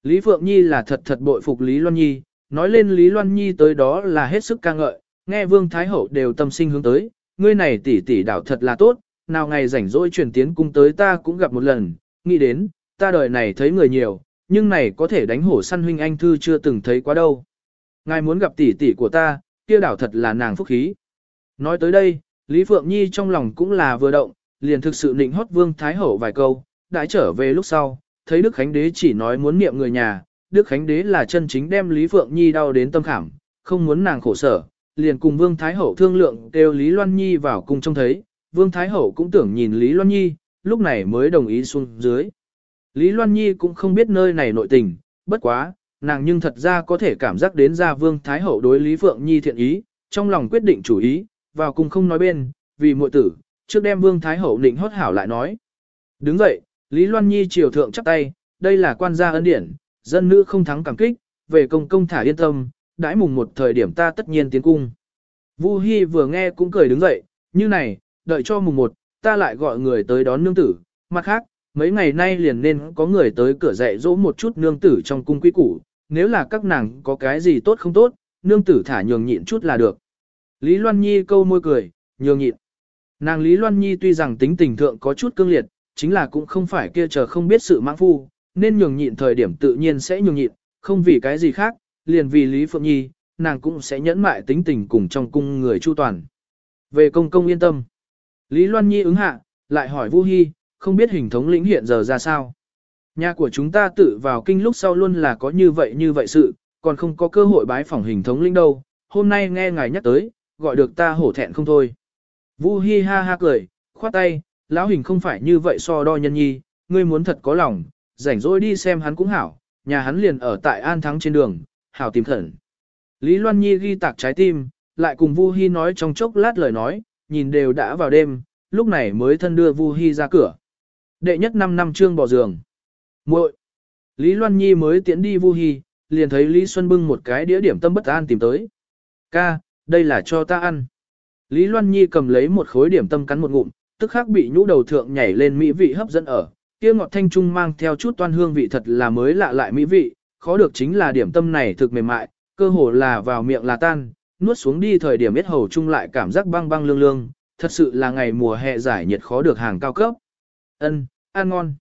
Lý Phượng Nhi là thật thật bội phục Lý Loan Nhi, nói lên Lý Loan Nhi tới đó là hết sức ca ngợi, nghe Vương Thái Hậu đều tâm sinh hướng tới, ngươi này tỷ tỷ đảo thật là tốt, nào ngày rảnh rỗi truyền tiến cung tới ta cũng gặp một lần, nghĩ đến, ta đời này thấy người nhiều, nhưng này có thể đánh hổ săn huynh anh thư chưa từng thấy quá đâu. Ngài muốn gặp tỷ tỷ của ta, kia đảo thật là nàng phúc khí. Nói tới đây, Lý Phượng Nhi trong lòng cũng là vừa động, liền thực sự định hót Vương Thái Hậu vài câu, đã trở về lúc sau, thấy Đức Khánh Đế chỉ nói muốn niệm người nhà, Đức Khánh Đế là chân chính đem Lý Phượng Nhi đau đến tâm khảm, không muốn nàng khổ sở, liền cùng Vương Thái Hậu thương lượng kêu Lý Loan Nhi vào cùng trông thấy, Vương Thái Hậu cũng tưởng nhìn Lý Loan Nhi, lúc này mới đồng ý xuống dưới. Lý Loan Nhi cũng không biết nơi này nội tình, bất quá, nàng nhưng thật ra có thể cảm giác đến ra Vương Thái Hậu đối Lý Phượng Nhi thiện ý, trong lòng quyết định chủ ý, vào cùng không nói bên, vì muội tử, trước đem Vương Thái Hậu định hót hảo lại nói. Đứng dậy, Lý Loan Nhi triều thượng chắp tay, đây là quan gia ân điển, dân nữ không thắng cảm kích, về công công thả yên tâm, đãi mùng một thời điểm ta tất nhiên tiến cung. Vu Hi vừa nghe cũng cười đứng dậy, như này, đợi cho mùng một, ta lại gọi người tới đón nương tử, mặt khác, mấy ngày nay liền nên có người tới cửa dạy dỗ một chút nương tử trong cung quý củ, nếu là các nàng có cái gì tốt không tốt, nương tử thả nhường nhịn chút là được. Lý Loan Nhi câu môi cười, nhường nhịn. Nàng Lý Loan Nhi tuy rằng tính tình thượng có chút cương liệt, chính là cũng không phải kia chờ không biết sự mãng phu, nên nhường nhịn thời điểm tự nhiên sẽ nhường nhịn, không vì cái gì khác, liền vì Lý Phượng Nhi, nàng cũng sẽ nhẫn mại tính tình cùng trong cung người chu toàn. Về công công yên tâm. Lý Loan Nhi ứng hạ, lại hỏi Vu Hi, không biết hình thống lĩnh hiện giờ ra sao. Nhà của chúng ta tự vào kinh lúc sau luôn là có như vậy như vậy sự, còn không có cơ hội bái phỏng hình thống lĩnh đâu, hôm nay nghe ngài nhắc tới, gọi được ta hổ thẹn không thôi. Vu Hi ha ha cười, khoát tay, lão hình không phải như vậy so đo nhân nhi, ngươi muốn thật có lòng, rảnh rỗi đi xem hắn cũng hảo, nhà hắn liền ở tại An Thắng trên đường, hảo tìm thần. Lý Loan Nhi ghi tạc trái tim, lại cùng Vu Hi nói trong chốc lát lời nói, nhìn đều đã vào đêm, lúc này mới thân đưa Vu Hi ra cửa. Đệ nhất năm năm trương bỏ giường muội Lý Loan Nhi mới tiến đi Vu Hi, liền thấy Lý Xuân bưng một cái đĩa điểm tâm bất an tìm tới. Ca, đây là cho ta ăn. Lý Loan Nhi cầm lấy một khối điểm tâm cắn một ngụm, tức khắc bị nhũ đầu thượng nhảy lên mỹ vị hấp dẫn ở. Kia ngọt thanh trung mang theo chút toan hương vị thật là mới lạ lại mỹ vị, khó được chính là điểm tâm này thực mềm mại, cơ hồ là vào miệng là tan, nuốt xuống đi thời điểm biết hầu chung lại cảm giác băng băng lương lương, thật sự là ngày mùa hè giải nhiệt khó được hàng cao cấp. Ân, ăn ngon.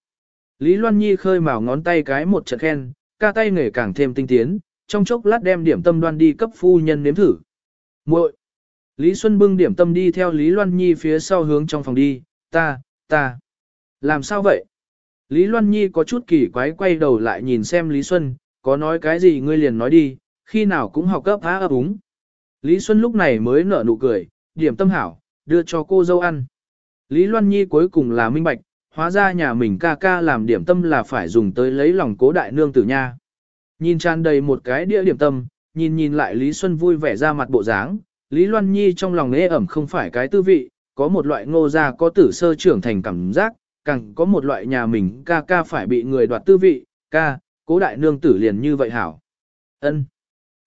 Lý Loan Nhi khơi mào ngón tay cái một trận khen, ca tay nghề càng thêm tinh tiến, trong chốc lát đem điểm tâm đoan đi cấp phu nhân nếm thử. muội Lý Xuân bưng điểm tâm đi theo Lý Loan Nhi phía sau hướng trong phòng đi, ta, ta. Làm sao vậy? Lý Loan Nhi có chút kỳ quái quay đầu lại nhìn xem Lý Xuân, có nói cái gì ngươi liền nói đi, khi nào cũng học cấp há ấp úng. Lý Xuân lúc này mới nở nụ cười, điểm tâm hảo, đưa cho cô dâu ăn. Lý Loan Nhi cuối cùng là minh bạch, hóa ra nhà mình ca ca làm điểm tâm là phải dùng tới lấy lòng cố đại nương tử nha. Nhìn tràn đầy một cái đĩa điểm tâm, nhìn nhìn lại Lý Xuân vui vẻ ra mặt bộ dáng, Lý Loan Nhi trong lòng ế ẩm không phải cái tư vị, có một loại ngô gia có tử sơ trưởng thành cảm giác, càng có một loại nhà mình ca ca phải bị người đoạt tư vị, ca, cố đại nương tử liền như vậy hảo. ân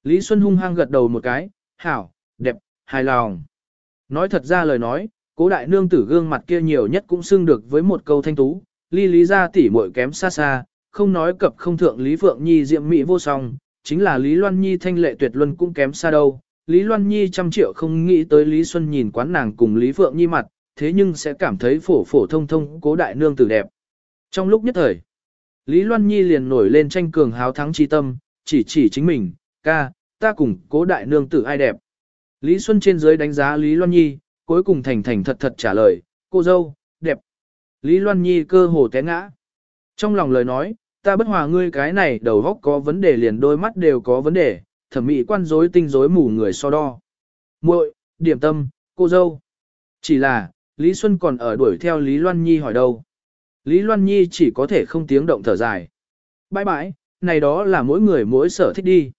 Lý Xuân hung hăng gật đầu một cái, hảo, đẹp, hài lòng. Nói thật ra lời nói, cố đại nương tử gương mặt kia nhiều nhất cũng xưng được với một câu thanh tú, ly lý ra tỉ muội kém xa xa, không nói cập không thượng Lý Phượng Nhi diệm mỹ vô song, chính là Lý Loan Nhi thanh lệ tuyệt luân cũng kém xa đâu. Lý Loan Nhi trăm triệu không nghĩ tới Lý Xuân nhìn quán nàng cùng Lý Phượng Nhi mặt, thế nhưng sẽ cảm thấy phổ phổ thông thông cố đại nương tử đẹp. Trong lúc nhất thời, Lý Loan Nhi liền nổi lên tranh cường háo thắng chi tâm, chỉ chỉ chính mình, ca, ta cùng cố đại nương tử ai đẹp. Lý Xuân trên dưới đánh giá Lý Loan Nhi, cuối cùng thành thành thật thật trả lời, cô dâu, đẹp. Lý Loan Nhi cơ hồ té ngã. Trong lòng lời nói, ta bất hòa ngươi cái này đầu góc có vấn đề liền đôi mắt đều có vấn đề, thẩm mỹ quan rối tinh rối mù người so đo. muội điểm tâm, cô dâu. Chỉ là, Lý Xuân còn ở đuổi theo Lý Loan Nhi hỏi đâu. Lý Loan Nhi chỉ có thể không tiếng động thở dài. Bãi bãi, này đó là mỗi người mỗi sở thích đi.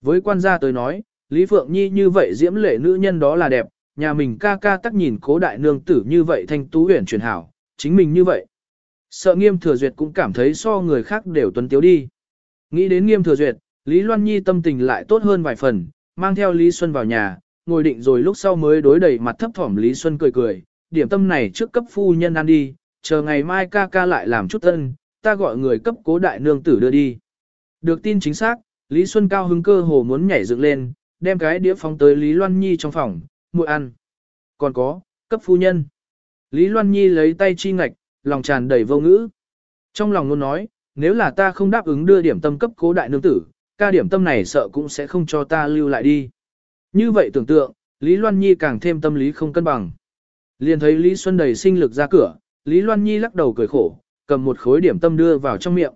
Với quan gia tới nói, Lý Phượng Nhi như vậy diễm lệ nữ nhân đó là đẹp, nhà mình ca ca tắc nhìn cố đại nương tử như vậy thanh tú huyền truyền hảo, chính mình như vậy. Sợ nghiêm thừa duyệt cũng cảm thấy so người khác đều tuấn tiếu đi. Nghĩ đến nghiêm thừa duyệt, Lý Loan Nhi tâm tình lại tốt hơn vài phần, mang theo Lý Xuân vào nhà, ngồi định rồi lúc sau mới đối đầy mặt thấp thỏm Lý Xuân cười cười, điểm tâm này trước cấp phu nhân ăn đi, chờ ngày mai ca ca lại làm chút tân, ta gọi người cấp cố đại nương tử đưa đi. Được tin chính xác, Lý Xuân cao hứng cơ hồ muốn nhảy dựng lên, đem cái đĩa phóng tới Lý Loan Nhi trong phòng, muội ăn. Còn có, cấp phu nhân. Lý Loan Nhi lấy tay chi ngạch, lòng tràn đầy vô ngữ. Trong lòng luôn nói, nếu là ta không đáp ứng đưa điểm tâm cấp cố đại nương tử, ca điểm tâm này sợ cũng sẽ không cho ta lưu lại đi. Như vậy tưởng tượng, Lý Loan Nhi càng thêm tâm lý không cân bằng. Liền thấy Lý Xuân đầy sinh lực ra cửa, Lý Loan Nhi lắc đầu cười khổ, cầm một khối điểm tâm đưa vào trong miệng.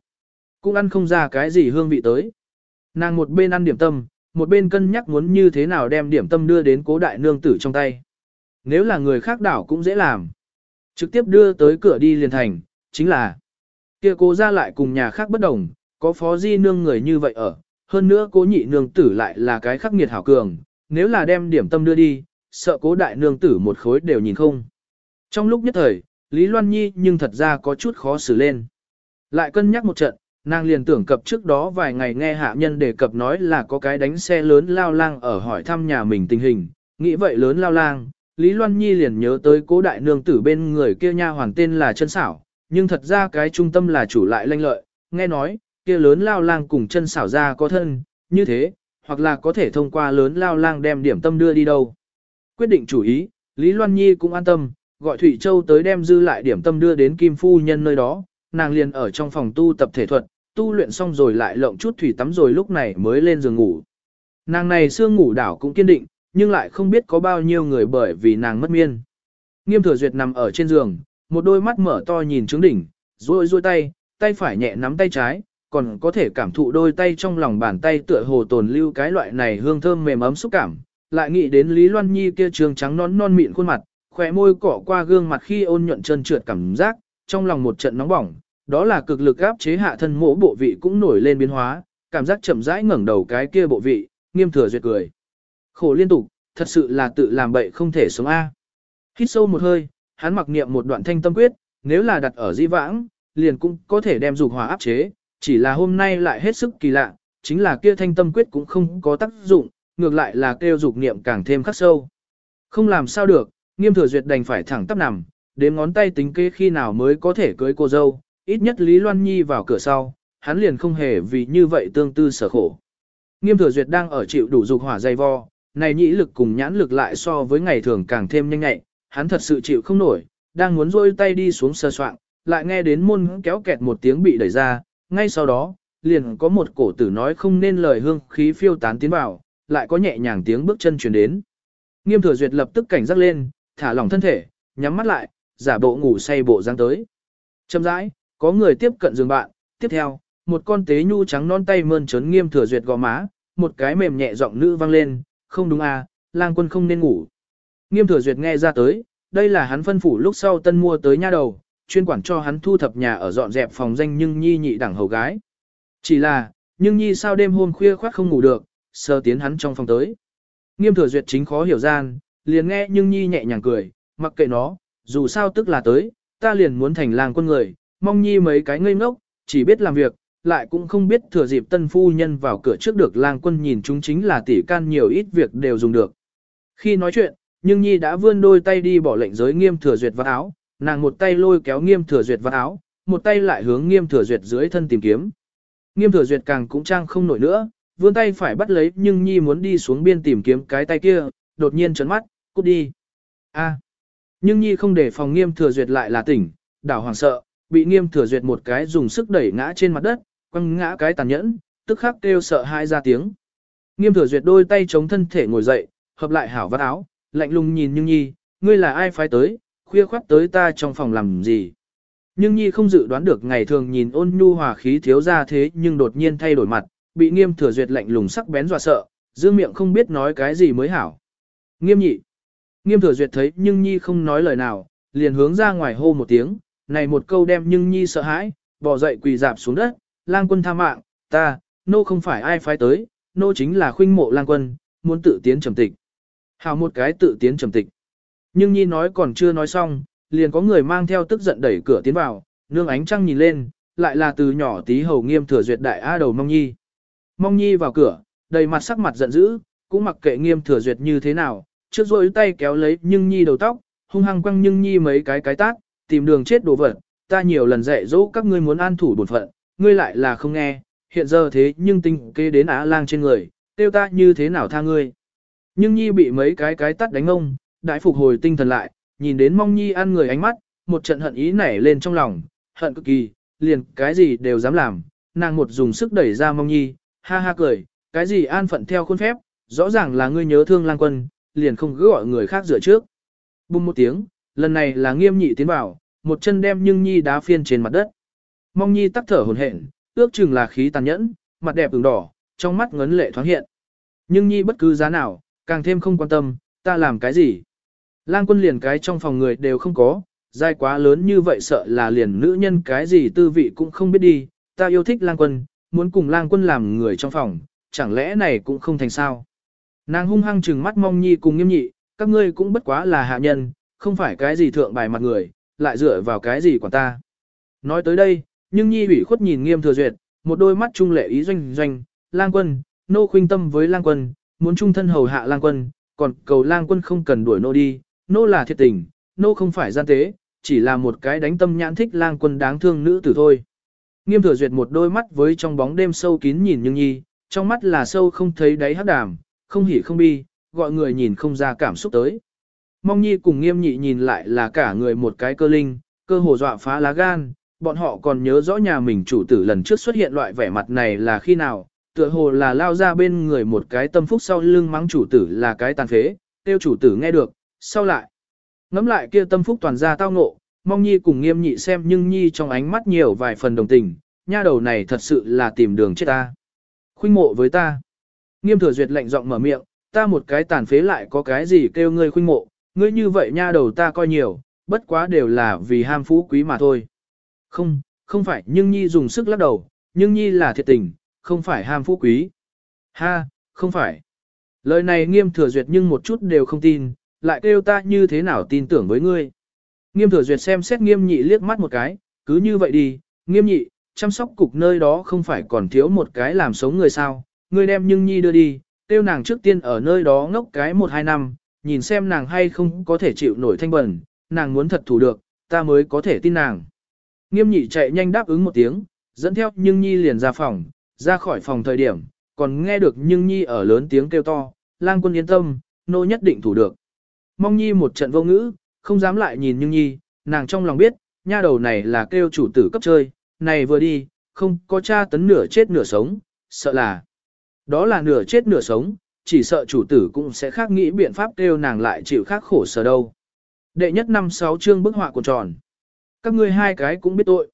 Cũng ăn không ra cái gì hương vị tới. Nàng một bên ăn điểm tâm, một bên cân nhắc muốn như thế nào đem điểm tâm đưa đến cố đại nương tử trong tay. Nếu là người khác đảo cũng dễ làm. Trực tiếp đưa tới cửa đi liền thành, chính là kia cố ra lại cùng nhà khác bất đồng, có phó di nương người như vậy ở, hơn nữa cố nhị nương tử lại là cái khắc nghiệt hảo cường, nếu là đem điểm tâm đưa đi, sợ cố đại nương tử một khối đều nhìn không. Trong lúc nhất thời, Lý Loan Nhi nhưng thật ra có chút khó xử lên. Lại cân nhắc một trận, nàng liền tưởng cập trước đó vài ngày nghe hạ nhân đề cập nói là có cái đánh xe lớn lao lang ở hỏi thăm nhà mình tình hình, nghĩ vậy lớn lao lang, Lý Loan Nhi liền nhớ tới cố đại nương tử bên người kia nha hoàng tên là chân xảo, nhưng thật ra cái trung tâm là chủ lại lanh lợi, nghe nói, kia lớn lao lang cùng chân xảo ra có thân, như thế, hoặc là có thể thông qua lớn lao lang đem điểm tâm đưa đi đâu. Quyết định chủ ý, Lý Loan Nhi cũng an tâm, gọi Thụy Châu tới đem dư lại điểm tâm đưa đến Kim Phu Nhân nơi đó, nàng liền ở trong phòng tu tập thể thuật, tu luyện xong rồi lại lộng chút thủy tắm rồi lúc này mới lên giường ngủ. Nàng này xương ngủ đảo cũng kiên định, nhưng lại không biết có bao nhiêu người bởi vì nàng mất miên. Nghiêm thừa duyệt nằm ở trên giường, một đôi mắt mở to nhìn trứng đỉnh, rôi rôi tay, tay phải nhẹ nắm tay trái, còn có thể cảm thụ đôi tay trong lòng bàn tay tựa hồ tồn lưu cái loại này hương thơm mềm ấm xúc cảm. Lại nghĩ đến Lý Loan Nhi kia trường trắng non non mịn khuôn mặt, khỏe môi cỏ qua gương mặt khi ôn nhuận chân trượt cảm giác, trong lòng một trận nóng bỏng, đó là cực lực áp chế hạ thân mỗ bộ vị cũng nổi lên biến hóa, cảm giác chậm rãi ngẩng đầu cái kia bộ vị, nghiêm thừa duyệt cười. Khổ liên tục, thật sự là tự làm bậy không thể sống A. Hít sâu một hơi, hắn mặc niệm một đoạn thanh tâm quyết, nếu là đặt ở di vãng, liền cũng có thể đem dục hòa áp chế, chỉ là hôm nay lại hết sức kỳ lạ, chính là kia thanh tâm quyết cũng không có tác dụng, ngược lại là kêu dục niệm càng thêm khắc sâu. Không làm sao được, nghiêm thừa duyệt đành phải thẳng tắp nằm, đến ngón tay tính kế khi nào mới có thể cưới cô dâu, ít nhất Lý Loan Nhi vào cửa sau, hắn liền không hề vì như vậy tương tư sở khổ. Nghiêm thừa duyệt đang ở chịu đủ dục hỏa dày vo, này nhĩ lực cùng nhãn lực lại so với ngày thường càng thêm nhanh nhạy, hắn thật sự chịu không nổi, đang muốn rôi tay đi xuống sơ soạn, lại nghe đến môn kéo kẹt một tiếng bị đẩy ra, ngay sau đó, liền có một cổ tử nói không nên lời hương khí phiêu tán tiến vào, lại có nhẹ nhàng tiếng bước chân chuyển đến. Nghiêm thừa duyệt lập tức cảnh giác lên, thả lỏng thân thể, nhắm mắt lại, giả bộ ngủ say bộ dáng tới. Châm rãi, có người tiếp cận giường bạn, tiếp theo, một con tế nhu trắng non tay mơn trớn nghiêm thừa duyệt gò má, một cái mềm nhẹ giọng nữ vang lên, không đúng à, lang quân không nên ngủ. Nghiêm thừa duyệt nghe ra tới, đây là hắn phân phủ lúc sau tân mua tới nha đầu, chuyên quản cho hắn thu thập nhà ở dọn dẹp phòng danh nhưng nhi nhị đẳng hầu gái. Chỉ là, nhưng nhi sao đêm hôm khuya khoác không ngủ được, sơ tiến hắn trong phòng tới. Nghiêm thừa duyệt chính khó hiểu gian, liền nghe nhưng nhi nhẹ nhàng cười, mặc kệ nó, dù sao tức là tới, ta liền muốn thành lang quân người, mong nhi mấy cái ngây ngốc, chỉ biết làm việc, lại cũng không biết thừa dịp tân phu nhân vào cửa trước được lang quân nhìn chúng chính là tỷ can nhiều ít việc đều dùng được. Khi nói chuyện, nhưng nhi đã vươn đôi tay đi bỏ lệnh giới nghiêm thừa duyệt vào áo, nàng một tay lôi kéo nghiêm thừa duyệt vào áo, một tay lại hướng nghiêm thừa duyệt dưới thân tìm kiếm. Nghiêm thừa duyệt càng cũng trang không nổi nữa, vươn tay phải bắt lấy nhưng nhi muốn đi xuống biên tìm kiếm cái tay kia, đột nhiên trấn mắt, cút đi. A. Nhưng nhi không để phòng nghiêm thừa duyệt lại là tỉnh, đảo hoàng sợ, bị nghiêm thừa duyệt một cái dùng sức đẩy ngã trên mặt đất, quăng ngã cái tàn nhẫn, tức khắc kêu sợ hai ra tiếng. Nghiêm thừa duyệt đôi tay chống thân thể ngồi dậy, hợp lại hảo vắt áo, lạnh lùng nhìn Nhưng Nhi, ngươi là ai phái tới, khuya khoắt tới ta trong phòng làm gì. Nhưng Nhi không dự đoán được ngày thường nhìn ôn nhu hòa khí thiếu ra thế nhưng đột nhiên thay đổi mặt, bị nghiêm thừa duyệt lạnh lùng sắc bén dọa sợ, giữ miệng không biết nói cái gì mới hảo. Nghiêm nhị. Nghiêm thừa duyệt thấy nhưng Nhi không nói lời nào, liền hướng ra ngoài hô một tiếng, này một câu đem nhưng Nhi sợ hãi, bỏ dậy quỳ dạp xuống đất, lang quân tha mạng, ta, nô không phải ai phái tới, nô chính là khuynh mộ lang quân, muốn tự tiến trầm tịch. Hào một cái tự tiến trầm tịch. Nhưng Nhi nói còn chưa nói xong, liền có người mang theo tức giận đẩy cửa tiến vào, nương ánh trăng nhìn lên, lại là từ nhỏ tí hầu nghiêm thừa duyệt đại A đầu Mong Nhi. Mong Nhi vào cửa, đầy mặt sắc mặt giận dữ, cũng mặc kệ nghiêm thừa duyệt như thế nào, trước rồi tay kéo lấy nhưng Nhi đầu tóc, hung hăng quăng nhưng Nhi mấy cái cái tát, tìm đường chết đồ vật, ta nhiều lần dạy dỗ các ngươi muốn an thủ bổn phận, ngươi lại là không nghe, hiện giờ thế nhưng tinh kê đến á lang trên người, tiêu ta như thế nào tha ngươi. Nhưng Nhi bị mấy cái cái tắt đánh ông, đại phục hồi tinh thần lại, nhìn đến mong Nhi ăn người ánh mắt, một trận hận ý nảy lên trong lòng, hận cực kỳ, liền cái gì đều dám làm, nàng một dùng sức đẩy ra mong Nhi, ha ha cười, cái gì an phận theo khuôn phép, rõ ràng là ngươi nhớ thương lang quân, liền không cứ gọi người khác dựa trước. Bùng một tiếng, lần này là nghiêm nhị tiến vào, một chân đem nhưng Nhi đá phiên trên mặt đất. Mong Nhi tắc thở hồn hển, ước chừng là khí tàn nhẫn, mặt đẹp ửng đỏ, trong mắt ngấn lệ thoáng hiện. Nhưng Nhi bất cứ giá nào, càng thêm không quan tâm, ta làm cái gì. Lang quân liền cái trong phòng người đều không có, dai quá lớn như vậy sợ là liền nữ nhân cái gì tư vị cũng không biết đi, ta yêu thích lang quân, muốn cùng lang quân làm người trong phòng, chẳng lẽ này cũng không thành sao. Nàng hung hăng trừng mắt mong nhi cùng nghiêm nhị, các ngươi cũng bất quá là hạ nhân, không phải cái gì thượng bài mặt người, lại dựa vào cái gì của ta. Nói tới đây, nhưng nhi ủy khuất nhìn nghiêm thừa duyệt, một đôi mắt trung lệ ý doanh doanh, lang quân, nô khuynh tâm với lang quân, muốn trung thân hầu hạ lang quân, còn cầu lang quân không cần đuổi nô đi, nô là thiệt tình, nô không phải gian tế, chỉ là một cái đánh tâm nhãn thích lang quân đáng thương nữ tử thôi. Nghiêm thừa duyệt một đôi mắt với trong bóng đêm sâu kín nhìn nhưng nhi, trong mắt là sâu không thấy đáy hắc đàm, không hỉ không bi, gọi người nhìn không ra cảm xúc tới. Mong nhi cùng nghiêm nhị nhìn lại là cả người một cái cơ linh, cơ hồ dọa phá lá gan, bọn họ còn nhớ rõ nhà mình chủ tử lần trước xuất hiện loại vẻ mặt này là khi nào, tựa hồ là lao ra bên người một cái tâm phúc sau lưng mắng chủ tử là cái tàn phế, tiêu chủ tử nghe được, sau lại. Ngắm lại kia tâm phúc toàn ra tao ngộ, mong nhi cùng nghiêm nhị xem nhưng nhi trong ánh mắt nhiều vài phần đồng tình, nha đầu này thật sự là tìm đường chết ta. Khuynh mộ với ta. Nghiêm thừa duyệt lệnh giọng mở miệng, ta một cái tàn phế lại có cái gì kêu ngươi khuynh mộ, ngươi như vậy nha đầu ta coi nhiều, bất quá đều là vì ham phú quý mà thôi. Không, không phải nhưng nhi dùng sức lắc đầu, nhưng nhi là thiệt tình, không phải ham phú quý. Ha, không phải. Lời này nghiêm thừa duyệt nhưng một chút đều không tin, lại kêu ta như thế nào tin tưởng với ngươi. Nghiêm thừa duyệt xem xét nghiêm nhị liếc mắt một cái, cứ như vậy đi, nghiêm nhị, chăm sóc cục nơi đó không phải còn thiếu một cái làm sống người sao, ngươi đem nhưng nhi đưa đi, tiêu nàng trước tiên ở nơi đó ngốc cái một hai năm, nhìn xem nàng hay không có thể chịu nổi thanh bẩn, nàng muốn thật thủ được, ta mới có thể tin nàng. Nghiêm nhị chạy nhanh đáp ứng một tiếng, dẫn theo nhưng nhi liền ra phòng, ra khỏi phòng thời điểm, còn nghe được nhưng nhi ở lớn tiếng kêu to, lang quân yên tâm, nô nhất định thủ được. Mong nhi một trận vô ngữ, không dám lại nhìn nhưng nhi, nàng trong lòng biết, nha đầu này là kêu chủ tử cấp chơi, này vừa đi, không có cha tấn nửa chết nửa sống, sợ là. Đó là nửa chết nửa sống, chỉ sợ chủ tử cũng sẽ khác nghĩ biện pháp kêu nàng lại chịu khác khổ sở đâu. Đệ nhất năm sáu chương bức họa cuộn tròn. Các ngươi hai cái cũng biết tội.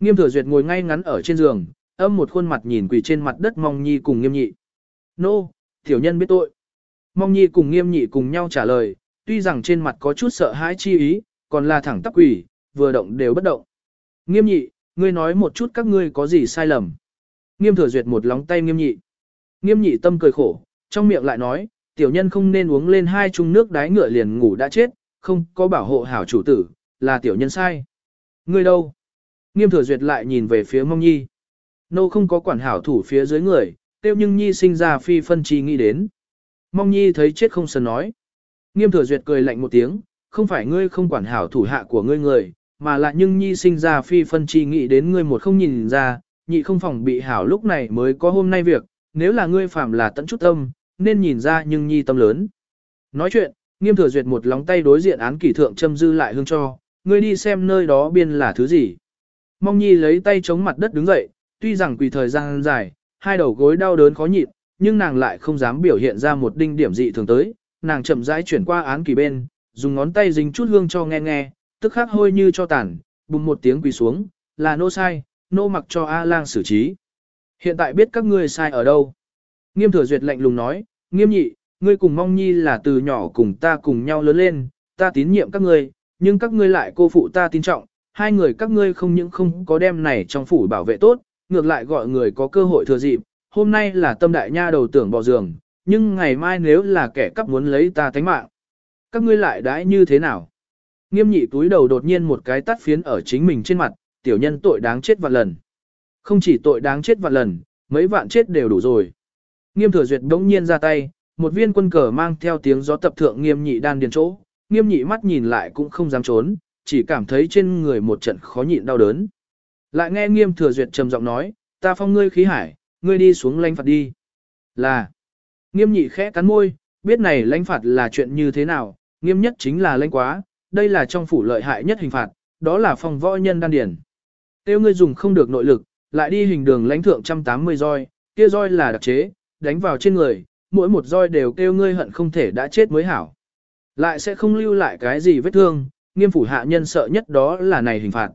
Nghiêm thừa duyệt ngồi ngay ngắn ở trên giường, âm một khuôn mặt nhìn quỳ trên mặt đất mong nhi cùng nghiêm nhị. Nô, no, tiểu nhân biết tội. Mong nhi cùng nghiêm nhị cùng nhau trả lời, tuy rằng trên mặt có chút sợ hãi chi ý, còn là thẳng tắp quỷ, vừa động đều bất động. Nghiêm nhị, ngươi nói một chút các ngươi có gì sai lầm. Nghiêm thừa duyệt một lóng tay nghiêm nhị. Nghiêm nhị tâm cười khổ, trong miệng lại nói, tiểu nhân không nên uống lên hai chung nước đái ngựa liền ngủ đã chết, không có bảo hộ hảo chủ tử, là tiểu nhân sai. Ngươi đâu? Nghiêm thừa duyệt lại nhìn về phía mong nhi. Nô không có quản hảo thủ phía dưới người, tiêu nhưng nhi sinh ra phi phân chi nghĩ đến. Mong nhi thấy chết không sần nói. Nghiêm thừa duyệt cười lạnh một tiếng, không phải ngươi không quản hảo thủ hạ của ngươi người, mà là nhưng nhi sinh ra phi phân chi nghĩ đến ngươi một không nhìn ra, nhị không phòng bị hảo lúc này mới có hôm nay việc, nếu là ngươi phạm là tận chút tâm, nên nhìn ra nhưng nhi tâm lớn. Nói chuyện, nghiêm thừa duyệt một lóng tay đối diện án kỷ thượng châm dư lại hương cho, ngươi đi xem nơi đó biên là thứ gì. Mong nhi lấy tay chống mặt đất đứng dậy, tuy rằng quỳ thời gian dài, hai đầu gối đau đớn khó nhịn, nhưng nàng lại không dám biểu hiện ra một đinh điểm dị thường tới, nàng chậm rãi chuyển qua án kỳ bên, dùng ngón tay dính chút hương cho nghe nghe, tức khắc hôi như cho tàn, bùng một tiếng quỳ xuống, là nô sai, nô mặc cho A lang xử trí. Hiện tại biết các ngươi sai ở đâu. Nghiêm thừa duyệt lạnh lùng nói, nghiêm nhị, ngươi cùng mong nhi là từ nhỏ cùng ta cùng nhau lớn lên, ta tín nhiệm các ngươi, nhưng các ngươi lại cô phụ ta tin trọng, hai người các ngươi không những không có đem này trong phủ bảo vệ tốt, ngược lại gọi người có cơ hội thừa dịp, hôm nay là tâm đại nha đầu tưởng bỏ giường, nhưng ngày mai nếu là kẻ cắp muốn lấy ta thánh mạng, các ngươi lại đãi như thế nào? Nghiêm nhị túi đầu đột nhiên một cái tắt phiến ở chính mình trên mặt, tiểu nhân tội đáng chết vạn lần. Không chỉ tội đáng chết vạn lần, mấy vạn chết đều đủ rồi. Nghiêm thừa duyệt đống nhiên ra tay, một viên quân cờ mang theo tiếng gió tập thượng nghiêm nhị đan điền chỗ, nghiêm nhị mắt nhìn lại cũng không dám trốn, chỉ cảm thấy trên người một trận khó nhịn đau đớn. Lại nghe nghiêm thừa duyệt trầm giọng nói, ta phong ngươi khí hải, ngươi đi xuống lãnh phạt đi. Là, nghiêm nhị khẽ cắn môi, biết này lãnh phạt là chuyện như thế nào, nghiêm nhất chính là lãnh quá, đây là trong phủ lợi hại nhất hình phạt, đó là phong võ nhân đan điển. Tiêu ngươi dùng không được nội lực, lại đi hình đường lãnh thượng 180 roi, kia roi là đặc chế, đánh vào trên người, mỗi một roi đều kêu ngươi hận không thể đã chết mới hảo. Lại sẽ không lưu lại cái gì vết thương, nghiêm phủ hạ nhân sợ nhất đó là này hình phạt.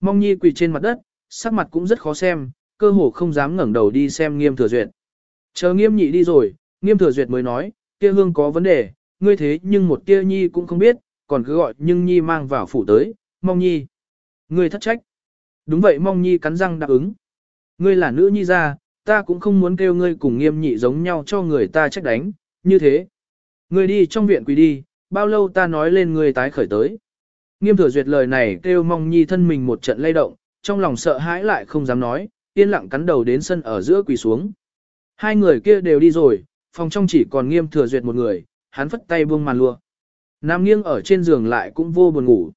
Mong nhi quỳ trên mặt đất, sắc mặt cũng rất khó xem, cơ hồ không dám ngẩng đầu đi xem nghiêm thừa duyệt. Chờ nghiêm nhị đi rồi, nghiêm thừa duyệt mới nói, kia hương có vấn đề, ngươi thế nhưng một kia nhi cũng không biết, còn cứ gọi nhưng nhi mang vào phủ tới, mong nhi. Ngươi thất trách. Đúng vậy mong nhi cắn răng đáp ứng. Ngươi là nữ nhi ra, ta cũng không muốn kêu ngươi cùng nghiêm nhị giống nhau cho người ta trách đánh, như thế. Ngươi đi trong viện quỳ đi, bao lâu ta nói lên ngươi tái khởi tới. Nghiêm thừa duyệt lời này kêu mong nhi thân mình một trận lay động, trong lòng sợ hãi lại không dám nói, yên lặng cắn đầu đến sân ở giữa quỳ xuống. Hai người kia đều đi rồi, phòng trong chỉ còn nghiêm thừa duyệt một người, hắn phất tay buông màn lụa. Nam nghiêng ở trên giường lại cũng vô buồn ngủ.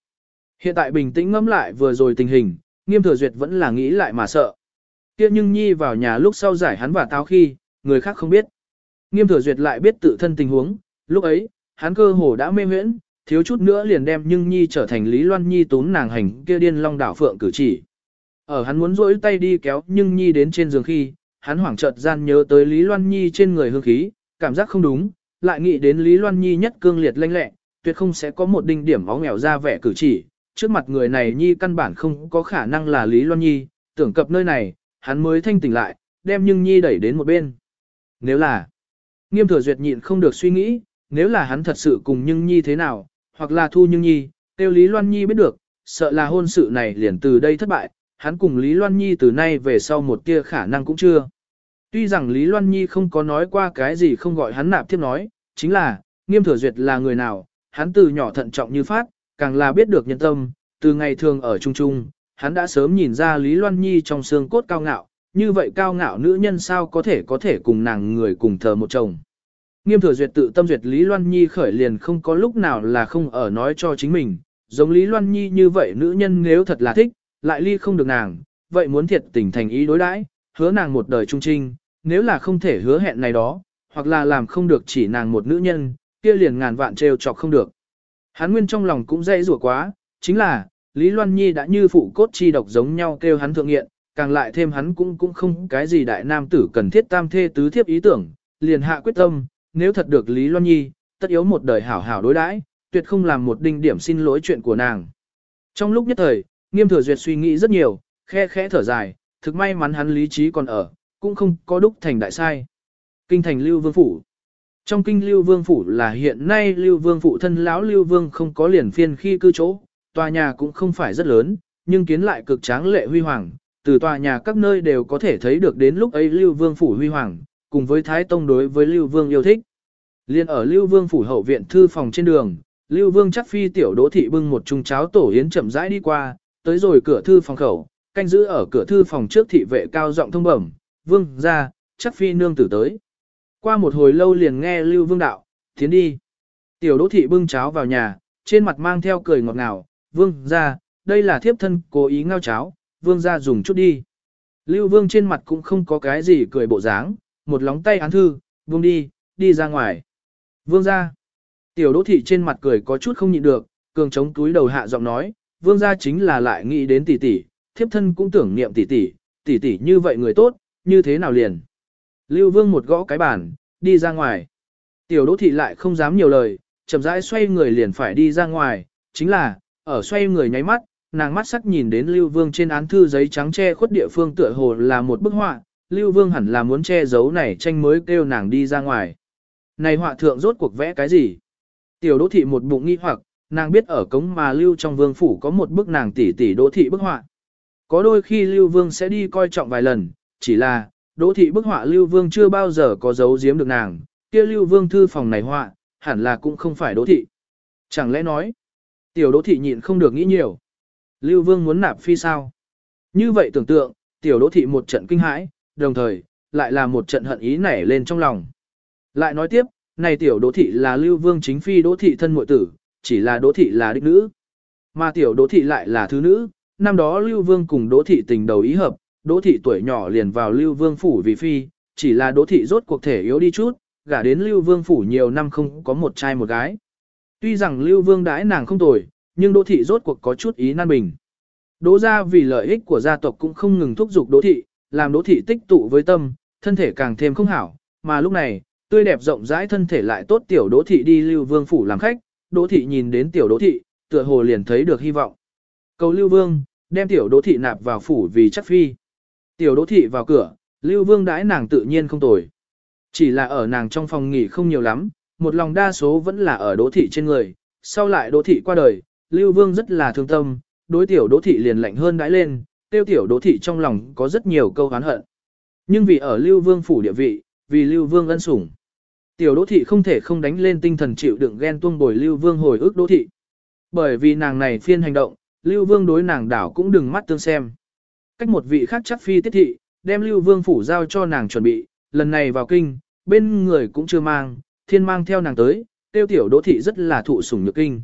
Hiện tại bình tĩnh ngẫm lại vừa rồi tình hình, nghiêm thừa duyệt vẫn là nghĩ lại mà sợ. Kia nhưng nhi vào nhà lúc sau giải hắn và tao khi, người khác không biết. Nghiêm thừa duyệt lại biết tự thân tình huống, lúc ấy, hắn cơ hồ đã mê huyễn, thiếu chút nữa liền đem nhưng nhi trở thành Lý Loan Nhi tốn nàng hành kia điên long đảo phượng cử chỉ. Ở hắn muốn rỗi tay đi kéo nhưng nhi đến trên giường khi, hắn hoảng chợt gian nhớ tới Lý Loan Nhi trên người hương khí, cảm giác không đúng, lại nghĩ đến Lý Loan Nhi nhất cương liệt lanh lẹ, tuyệt không sẽ có một đinh điểm máu nghèo ra vẻ cử chỉ, trước mặt người này Nhi căn bản không có khả năng là Lý Loan Nhi, tưởng cập nơi này, hắn mới thanh tỉnh lại, đem nhưng Nhi đẩy đến một bên. Nếu là, nghiêm thừa duyệt nhịn không được suy nghĩ, nếu là hắn thật sự cùng nhưng Nhi thế nào, hoặc là thu nhưng Nhi, tiêu Lý Loan Nhi biết được, sợ là hôn sự này liền từ đây thất bại, hắn cùng Lý Loan Nhi từ nay về sau một tia khả năng cũng chưa. Tuy rằng Lý Loan Nhi không có nói qua cái gì không gọi hắn nạp tiếp nói, chính là, nghiêm thừa duyệt là người nào, hắn từ nhỏ thận trọng như phát, càng là biết được nhân tâm, từ ngày thường ở Trung Trung, hắn đã sớm nhìn ra Lý Loan Nhi trong xương cốt cao ngạo, như vậy cao ngạo nữ nhân sao có thể có thể cùng nàng người cùng thờ một chồng. Nghiêm thừa duyệt tự tâm duyệt Lý Loan Nhi khởi liền không có lúc nào là không ở nói cho chính mình, giống Lý Loan Nhi như vậy nữ nhân nếu thật là thích, lại ly không được nàng, vậy muốn thiệt tình thành ý đối đãi, hứa nàng một đời trung trinh, nếu là không thể hứa hẹn này đó, hoặc là làm không được chỉ nàng một nữ nhân, kia liền ngàn vạn trêu chọc không được. Hắn nguyên trong lòng cũng dễ rủa quá, chính là, Lý Loan Nhi đã như phụ cốt chi độc giống nhau kêu hắn thượng nghiện, càng lại thêm hắn cũng cũng không cái gì đại nam tử cần thiết tam thê tứ thiếp ý tưởng, liền hạ quyết tâm, nếu thật được Lý Loan Nhi, tất yếu một đời hảo hảo đối đãi, tuyệt không làm một đinh điểm xin lỗi chuyện của nàng. Trong lúc nhất thời, nghiêm thừa duyệt suy nghĩ rất nhiều, khe khẽ thở dài, thực may mắn hắn lý trí còn ở, cũng không có đúc thành đại sai. Kinh thành Lưu Vương Phủ Trong kinh Lưu Vương Phủ là hiện nay Lưu Vương Phụ thân lão Lưu Vương không có liền phiên khi cư chỗ, tòa nhà cũng không phải rất lớn, nhưng kiến lại cực tráng lệ huy hoàng, từ tòa nhà các nơi đều có thể thấy được đến lúc ấy Lưu Vương Phủ huy hoàng, cùng với Thái Tông đối với Lưu Vương yêu thích. Liên ở Lưu Vương Phủ hậu viện thư phòng trên đường, Lưu Vương chắc phi tiểu đỗ thị bưng một chung cháo tổ yến chậm rãi đi qua, tới rồi cửa thư phòng khẩu, canh giữ ở cửa thư phòng trước thị vệ cao giọng thông bẩm, "Vương ra, chắc phi nương tử tới." Qua một hồi lâu liền nghe Lưu Vương đạo, "Tiến đi." Tiểu đỗ thị bưng cháo vào nhà, trên mặt mang theo cười ngọt ngào, "Vương ra, đây là thiếp thân cố ý ngao cháo, vương ra dùng chút đi." Lưu Vương trên mặt cũng không có cái gì cười bộ dáng, một lóng tay án thư, "Vương đi, đi ra ngoài." Vương ra. Tiểu đỗ thị trên mặt cười có chút không nhịn được, cường chống túi đầu hạ giọng nói, vương gia chính là lại nghĩ đến tỷ tỷ, thiếp thân cũng tưởng niệm tỷ tỷ, tỷ tỷ như vậy người tốt, như thế nào liền. Lưu vương một gõ cái bàn, đi ra ngoài. Tiểu đỗ thị lại không dám nhiều lời, chậm rãi xoay người liền phải đi ra ngoài, chính là, ở xoay người nháy mắt, nàng mắt sắc nhìn đến Lưu Vương trên án thư giấy trắng che khuất địa phương tựa hồ là một bức họa, Lưu Vương hẳn là muốn che giấu này tranh mới kêu nàng đi ra ngoài. Này họa thượng rốt cuộc vẽ cái gì? Tiểu đỗ thị một bụng nghi hoặc, nàng biết ở cống mà lưu trong vương phủ có một bức nàng tỷ tỷ đỗ thị bức họa. Có đôi khi lưu vương sẽ đi coi trọng vài lần, chỉ là, đỗ thị bức họa lưu vương chưa bao giờ có giấu giếm được nàng, kia lưu vương thư phòng này họa, hẳn là cũng không phải đỗ thị. Chẳng lẽ nói, tiểu đỗ thị nhịn không được nghĩ nhiều. Lưu vương muốn nạp phi sao? Như vậy tưởng tượng, tiểu đỗ thị một trận kinh hãi, đồng thời, lại là một trận hận ý nảy lên trong lòng. Lại nói tiếp, này tiểu đỗ thị là lưu vương chính phi đỗ thị thân muội tử, chỉ là đỗ thị là đích nữ. Mà tiểu đỗ thị lại là thứ nữ, năm đó lưu vương cùng đỗ thị tình đầu ý hợp, đỗ thị tuổi nhỏ liền vào lưu vương phủ vì phi, chỉ là đỗ thị rốt cuộc thể yếu đi chút, gả đến lưu vương phủ nhiều năm không có một trai một gái. Tuy rằng lưu vương đãi nàng không tồi, nhưng đỗ thị rốt cuộc có chút ý nan bình. Đỗ gia vì lợi ích của gia tộc cũng không ngừng thúc giục đỗ thị, làm đỗ thị tích tụ với tâm, thân thể càng thêm không hảo, mà lúc này, tươi đẹp rộng rãi thân thể lại tốt tiểu đỗ thị đi lưu vương phủ làm khách, đỗ thị nhìn đến tiểu đỗ thị, tựa hồ liền thấy được hy vọng. Cầu lưu vương, đem tiểu đỗ thị nạp vào phủ vì chắc phi. Tiểu đỗ thị vào cửa, lưu vương đãi nàng tự nhiên không tồi. Chỉ là ở nàng trong phòng nghỉ không nhiều lắm, một lòng đa số vẫn là ở đỗ thị trên người, sau lại đỗ thị qua đời, lưu vương rất là thương tâm, đối tiểu đỗ thị liền lạnh hơn đãi lên, tiêu tiểu đỗ thị trong lòng có rất nhiều câu hán hận. Nhưng vì ở lưu vương phủ địa vị, vì lưu vương ân sủng. Tiểu đỗ thị không thể không đánh lên tinh thần chịu đựng ghen tuông bồi Lưu Vương hồi ức đỗ thị. Bởi vì nàng này phiên hành động, Lưu Vương đối nàng đảo cũng đừng mắt tương xem. Cách một vị khác chắc phi tiết thị, đem Lưu Vương phủ giao cho nàng chuẩn bị, lần này vào kinh, bên người cũng chưa mang, thiên mang theo nàng tới, tiêu tiểu đỗ thị rất là thụ sủng nhược kinh.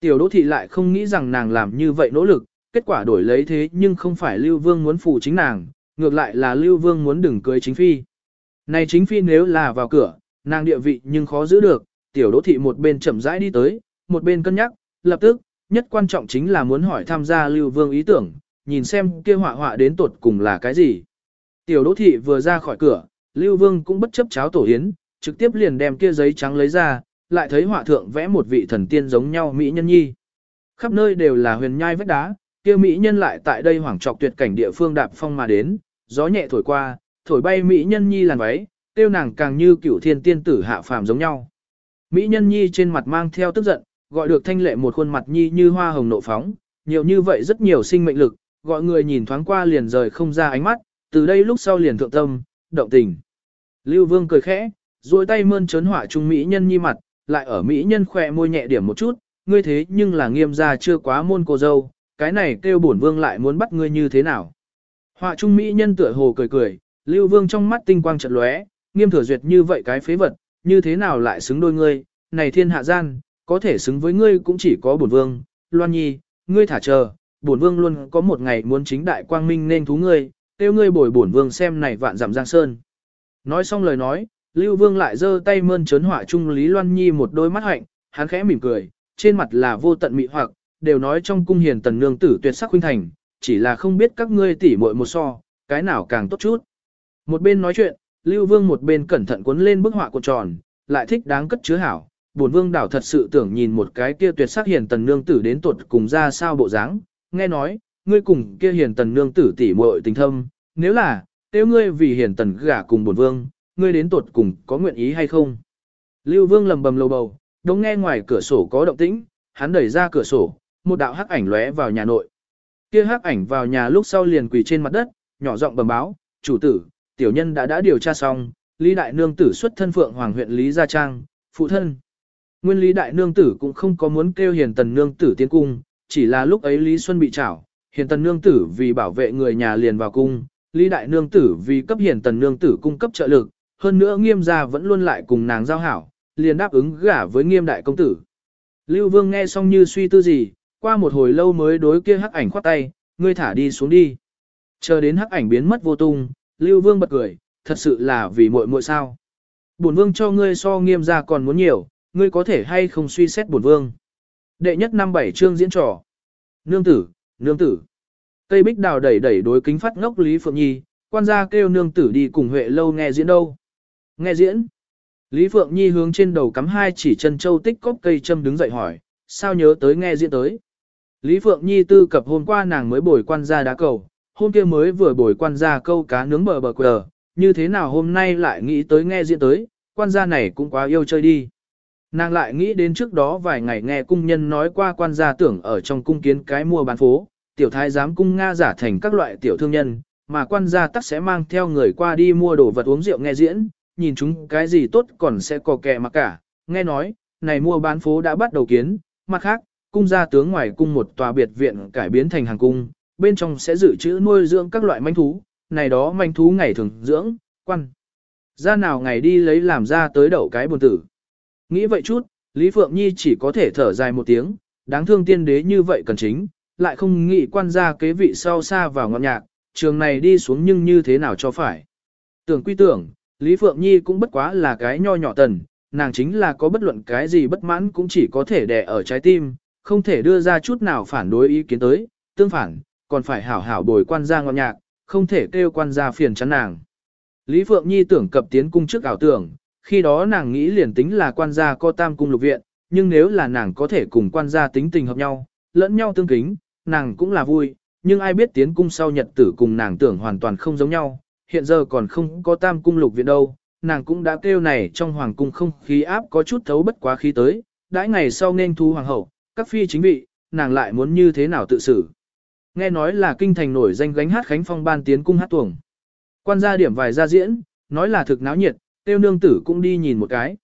Tiểu đỗ thị lại không nghĩ rằng nàng làm như vậy nỗ lực, kết quả đổi lấy thế nhưng không phải Lưu Vương muốn phụ chính nàng, ngược lại là Lưu Vương muốn đừng cưới chính phi. Này chính phi nếu là vào cửa, nàng địa vị nhưng khó giữ được, tiểu đỗ thị một bên chậm rãi đi tới, một bên cân nhắc, lập tức, nhất quan trọng chính là muốn hỏi tham gia lưu vương ý tưởng, nhìn xem kia họa họa đến tột cùng là cái gì. Tiểu đỗ thị vừa ra khỏi cửa, lưu vương cũng bất chấp cháo tổ hiến, trực tiếp liền đem kia giấy trắng lấy ra, lại thấy họa thượng vẽ một vị thần tiên giống nhau mỹ nhân nhi. Khắp nơi đều là huyền nhai vách đá, kia mỹ nhân lại tại đây hoảng trọc tuyệt cảnh địa phương đạp phong mà đến, gió nhẹ thổi qua, thổi bay mỹ nhân nhi làn váy, tiêu nàng càng như cửu thiên tiên tử hạ phàm giống nhau. Mỹ nhân nhi trên mặt mang theo tức giận, gọi được thanh lệ một khuôn mặt nhi như hoa hồng nộ phóng, nhiều như vậy rất nhiều sinh mệnh lực, gọi người nhìn thoáng qua liền rời không ra ánh mắt, từ đây lúc sau liền thượng tâm, động tình. Lưu Vương cười khẽ, duỗi tay mơn trớn hỏa trung Mỹ nhân nhi mặt, lại ở Mỹ nhân khỏe môi nhẹ điểm một chút, ngươi thế nhưng là nghiêm gia chưa quá môn cô dâu, cái này kêu bổn vương lại muốn bắt ngươi như thế nào. Họa trung Mỹ nhân tựa hồ cười cười, Lưu Vương trong mắt tinh quang chợt lóe, nghiêm thừa duyệt như vậy cái phế vật, như thế nào lại xứng đôi ngươi, này thiên hạ gian, có thể xứng với ngươi cũng chỉ có bổn vương, loan nhi, ngươi thả chờ, bổn vương luôn có một ngày muốn chính đại quang minh nên thú ngươi, tiêu ngươi bồi bổn vương xem này vạn dặm giang sơn. Nói xong lời nói, Lưu Vương lại giơ tay mơn trớn họa chung Lý Loan Nhi một đôi mắt hạnh, hắn khẽ mỉm cười, trên mặt là vô tận mị hoặc, đều nói trong cung hiền tần nương tử tuyệt sắc huynh thành, chỉ là không biết các ngươi tỉ muội một so, cái nào càng tốt chút. Một bên nói chuyện, Lưu Vương một bên cẩn thận cuốn lên bức họa cuộn tròn, lại thích đáng cất chứa hảo. Bổn Vương đảo thật sự tưởng nhìn một cái kia tuyệt sắc hiền tần nương tử đến tuột cùng ra sao bộ dáng, nghe nói, ngươi cùng kia hiền tần nương tử tỉ muội tình thâm, nếu là, nếu ngươi vì hiền tần gả cùng bổn Vương, ngươi đến tuột cùng có nguyện ý hay không? Lưu Vương lầm bầm lầu bầu, đống nghe ngoài cửa sổ có động tĩnh, hắn đẩy ra cửa sổ, một đạo hắc ảnh lóe vào nhà nội. Kia hắc ảnh vào nhà lúc sau liền quỳ trên mặt đất, nhỏ giọng bẩm báo, chủ tử, tiểu nhân đã đã điều tra xong, Lý Đại Nương tử xuất thân Phượng Hoàng huyện Lý Gia Trang, phụ thân. Nguyên Lý Đại Nương tử cũng không có muốn kêu Hiền Tần Nương tử tiến cung, chỉ là lúc ấy Lý Xuân bị trảo, Hiền Tần Nương tử vì bảo vệ người nhà liền vào cung, Lý Đại Nương tử vì cấp Hiền Tần Nương tử cung cấp trợ lực, hơn nữa nghiêm gia vẫn luôn lại cùng nàng giao hảo, liền đáp ứng gả với nghiêm đại công tử. Lưu Vương nghe xong như suy tư gì, qua một hồi lâu mới đối kia hắc ảnh khoát tay, ngươi thả đi xuống đi. Chờ đến hắc ảnh biến mất vô tung, Lưu Vương bật cười, thật sự là vì muội muội sao. Bổn Vương cho ngươi so nghiêm gia còn muốn nhiều, ngươi có thể hay không suy xét bổn Vương. Đệ nhất năm bảy chương diễn trò. Nương tử, nương tử. Cây bích đào đẩy đẩy đối kính phát ngốc Lý Phượng Nhi, quan gia kêu nương tử đi cùng Huệ lâu nghe diễn đâu. Nghe diễn. Lý Phượng Nhi hướng trên đầu cắm hai chỉ chân châu tích cốc cây châm đứng dậy hỏi, sao nhớ tới nghe diễn tới. Lý Phượng Nhi tư cập hôm qua nàng mới bồi quan gia đá cầu, hôm kia mới vừa bồi quan gia câu cá nướng bờ bờ quờ, như thế nào hôm nay lại nghĩ tới nghe diễn tới, quan gia này cũng quá yêu chơi đi. Nàng lại nghĩ đến trước đó vài ngày nghe cung nhân nói qua quan gia tưởng ở trong cung kiến cái mua bán phố, tiểu thái giám cung Nga giả thành các loại tiểu thương nhân, mà quan gia tắc sẽ mang theo người qua đi mua đồ vật uống rượu nghe diễn, nhìn chúng cái gì tốt còn sẽ có kẻ mà cả, nghe nói, này mua bán phố đã bắt đầu kiến, mặt khác, cung gia tướng ngoài cung một tòa biệt viện cải biến thành hàng cung, bên trong sẽ dự trữ nuôi dưỡng các loại manh thú, này đó manh thú ngày thường dưỡng, quan. Ra nào ngày đi lấy làm ra tới đậu cái buồn tử. Nghĩ vậy chút, Lý Phượng Nhi chỉ có thể thở dài một tiếng, đáng thương tiên đế như vậy cần chính, lại không nghĩ quan gia kế vị sau xa vào ngọn nhạc, trường này đi xuống nhưng như thế nào cho phải. Tưởng quy tưởng, Lý Phượng Nhi cũng bất quá là cái nho nhỏ tần, nàng chính là có bất luận cái gì bất mãn cũng chỉ có thể đè ở trái tim, không thể đưa ra chút nào phản đối ý kiến tới, tương phản, còn phải hảo hảo bồi quan gia ngọt nhạc, không thể kêu quan gia phiền chán nàng. Lý Phượng Nhi tưởng cập tiến cung trước ảo tưởng, khi đó nàng nghĩ liền tính là quan gia co tam cung lục viện, nhưng nếu là nàng có thể cùng quan gia tính tình hợp nhau, lẫn nhau tương kính, nàng cũng là vui, nhưng ai biết tiến cung sau nhật tử cùng nàng tưởng hoàn toàn không giống nhau, hiện giờ còn không có tam cung lục viện đâu, nàng cũng đã kêu này trong hoàng cung không khí áp có chút thấu bất quá khí tới, đãi ngày sau nên thu hoàng hậu, các phi chính vị, nàng lại muốn như thế nào tự xử. Nghe nói là kinh thành nổi danh gánh hát khánh phong ban tiến cung hát tuồng. Quan gia điểm vài gia diễn, nói là thực náo nhiệt, tiêu nương tử cũng đi nhìn một cái.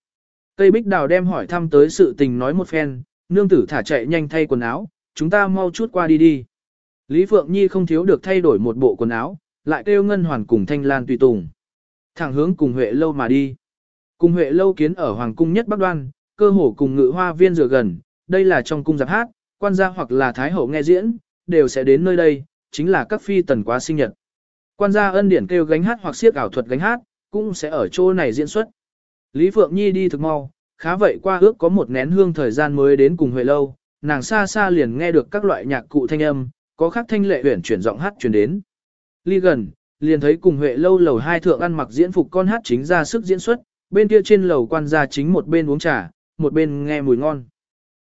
Tây Bích Đào đem hỏi thăm tới sự tình nói một phen, nương tử thả chạy nhanh thay quần áo, chúng ta mau chút qua đi đi. Lý Phượng Nhi không thiếu được thay đổi một bộ quần áo, lại kêu Ngân Hoàn cùng Thanh Lan tùy tùng. Thẳng hướng cùng Huệ Lâu mà đi. Cùng Huệ Lâu kiến ở Hoàng Cung nhất Bắc Đoan, cơ hồ cùng ngự hoa viên rửa gần, đây là trong cung giáp hát, quan gia hoặc là Thái Hậu nghe diễn, đều sẽ đến nơi đây, chính là các phi tần quá sinh nhật. Quan gia ân điển kêu gánh hát hoặc siết ảo thuật gánh hát, cũng sẽ ở chỗ này diễn xuất. Lý Phượng Nhi đi thực mau, khá vậy qua ước có một nén hương thời gian mới đến cùng Huệ Lâu, nàng xa xa liền nghe được các loại nhạc cụ thanh âm, có khắc thanh lệ huyển chuyển giọng hát truyền đến. Ly gần, liền thấy cùng Huệ Lâu lầu hai thượng ăn mặc diễn phục con hát chính ra sức diễn xuất, bên kia trên lầu quan gia chính một bên uống trà, một bên nghe mùi ngon.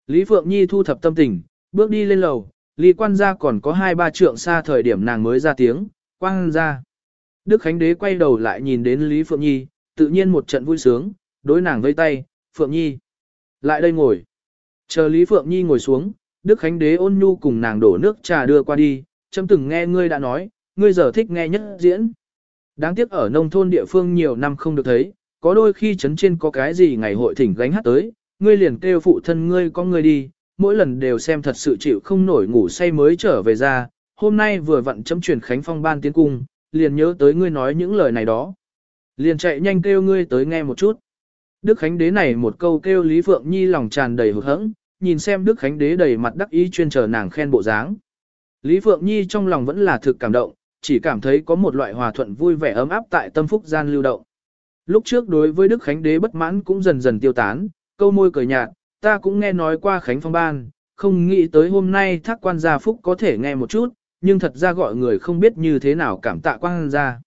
Lý Phượng Nhi thu thập tâm tình, bước đi lên lầu, Lý quan gia còn có hai ba trượng xa thời điểm nàng mới ra tiếng, quan gia. Đức Khánh Đế quay đầu lại nhìn đến Lý Phượng Nhi, tự nhiên một trận vui sướng, đối nàng vây tay, Phượng Nhi. Lại đây ngồi. Chờ Lý Phượng Nhi ngồi xuống, Đức Khánh Đế ôn nhu cùng nàng đổ nước trà đưa qua đi, châm từng nghe ngươi đã nói, ngươi giờ thích nghe nhất diễn. Đáng tiếc ở nông thôn địa phương nhiều năm không được thấy, có đôi khi chấn trên có cái gì ngày hội thỉnh gánh hát tới, ngươi liền kêu phụ thân ngươi con ngươi đi, mỗi lần đều xem thật sự chịu không nổi ngủ say mới trở về ra, hôm nay vừa vặn chấm truyền khánh phong ban tiến cung, liền nhớ tới ngươi nói những lời này đó. Liền chạy nhanh kêu ngươi tới nghe một chút. Đức Khánh Đế này một câu kêu Lý Phượng Nhi lòng tràn đầy hụt hẫng, nhìn xem Đức Khánh Đế đầy mặt đắc ý chuyên chờ nàng khen bộ dáng. Lý Phượng Nhi trong lòng vẫn là thực cảm động, chỉ cảm thấy có một loại hòa thuận vui vẻ ấm áp tại tâm phúc gian lưu động. Lúc trước đối với Đức Khánh Đế bất mãn cũng dần dần tiêu tán, câu môi cười nhạt, ta cũng nghe nói qua Khánh Phong Ban, không nghĩ tới hôm nay thác quan gia phúc có thể nghe một chút, nhưng thật ra gọi người không biết như thế nào cảm tạ quan gia.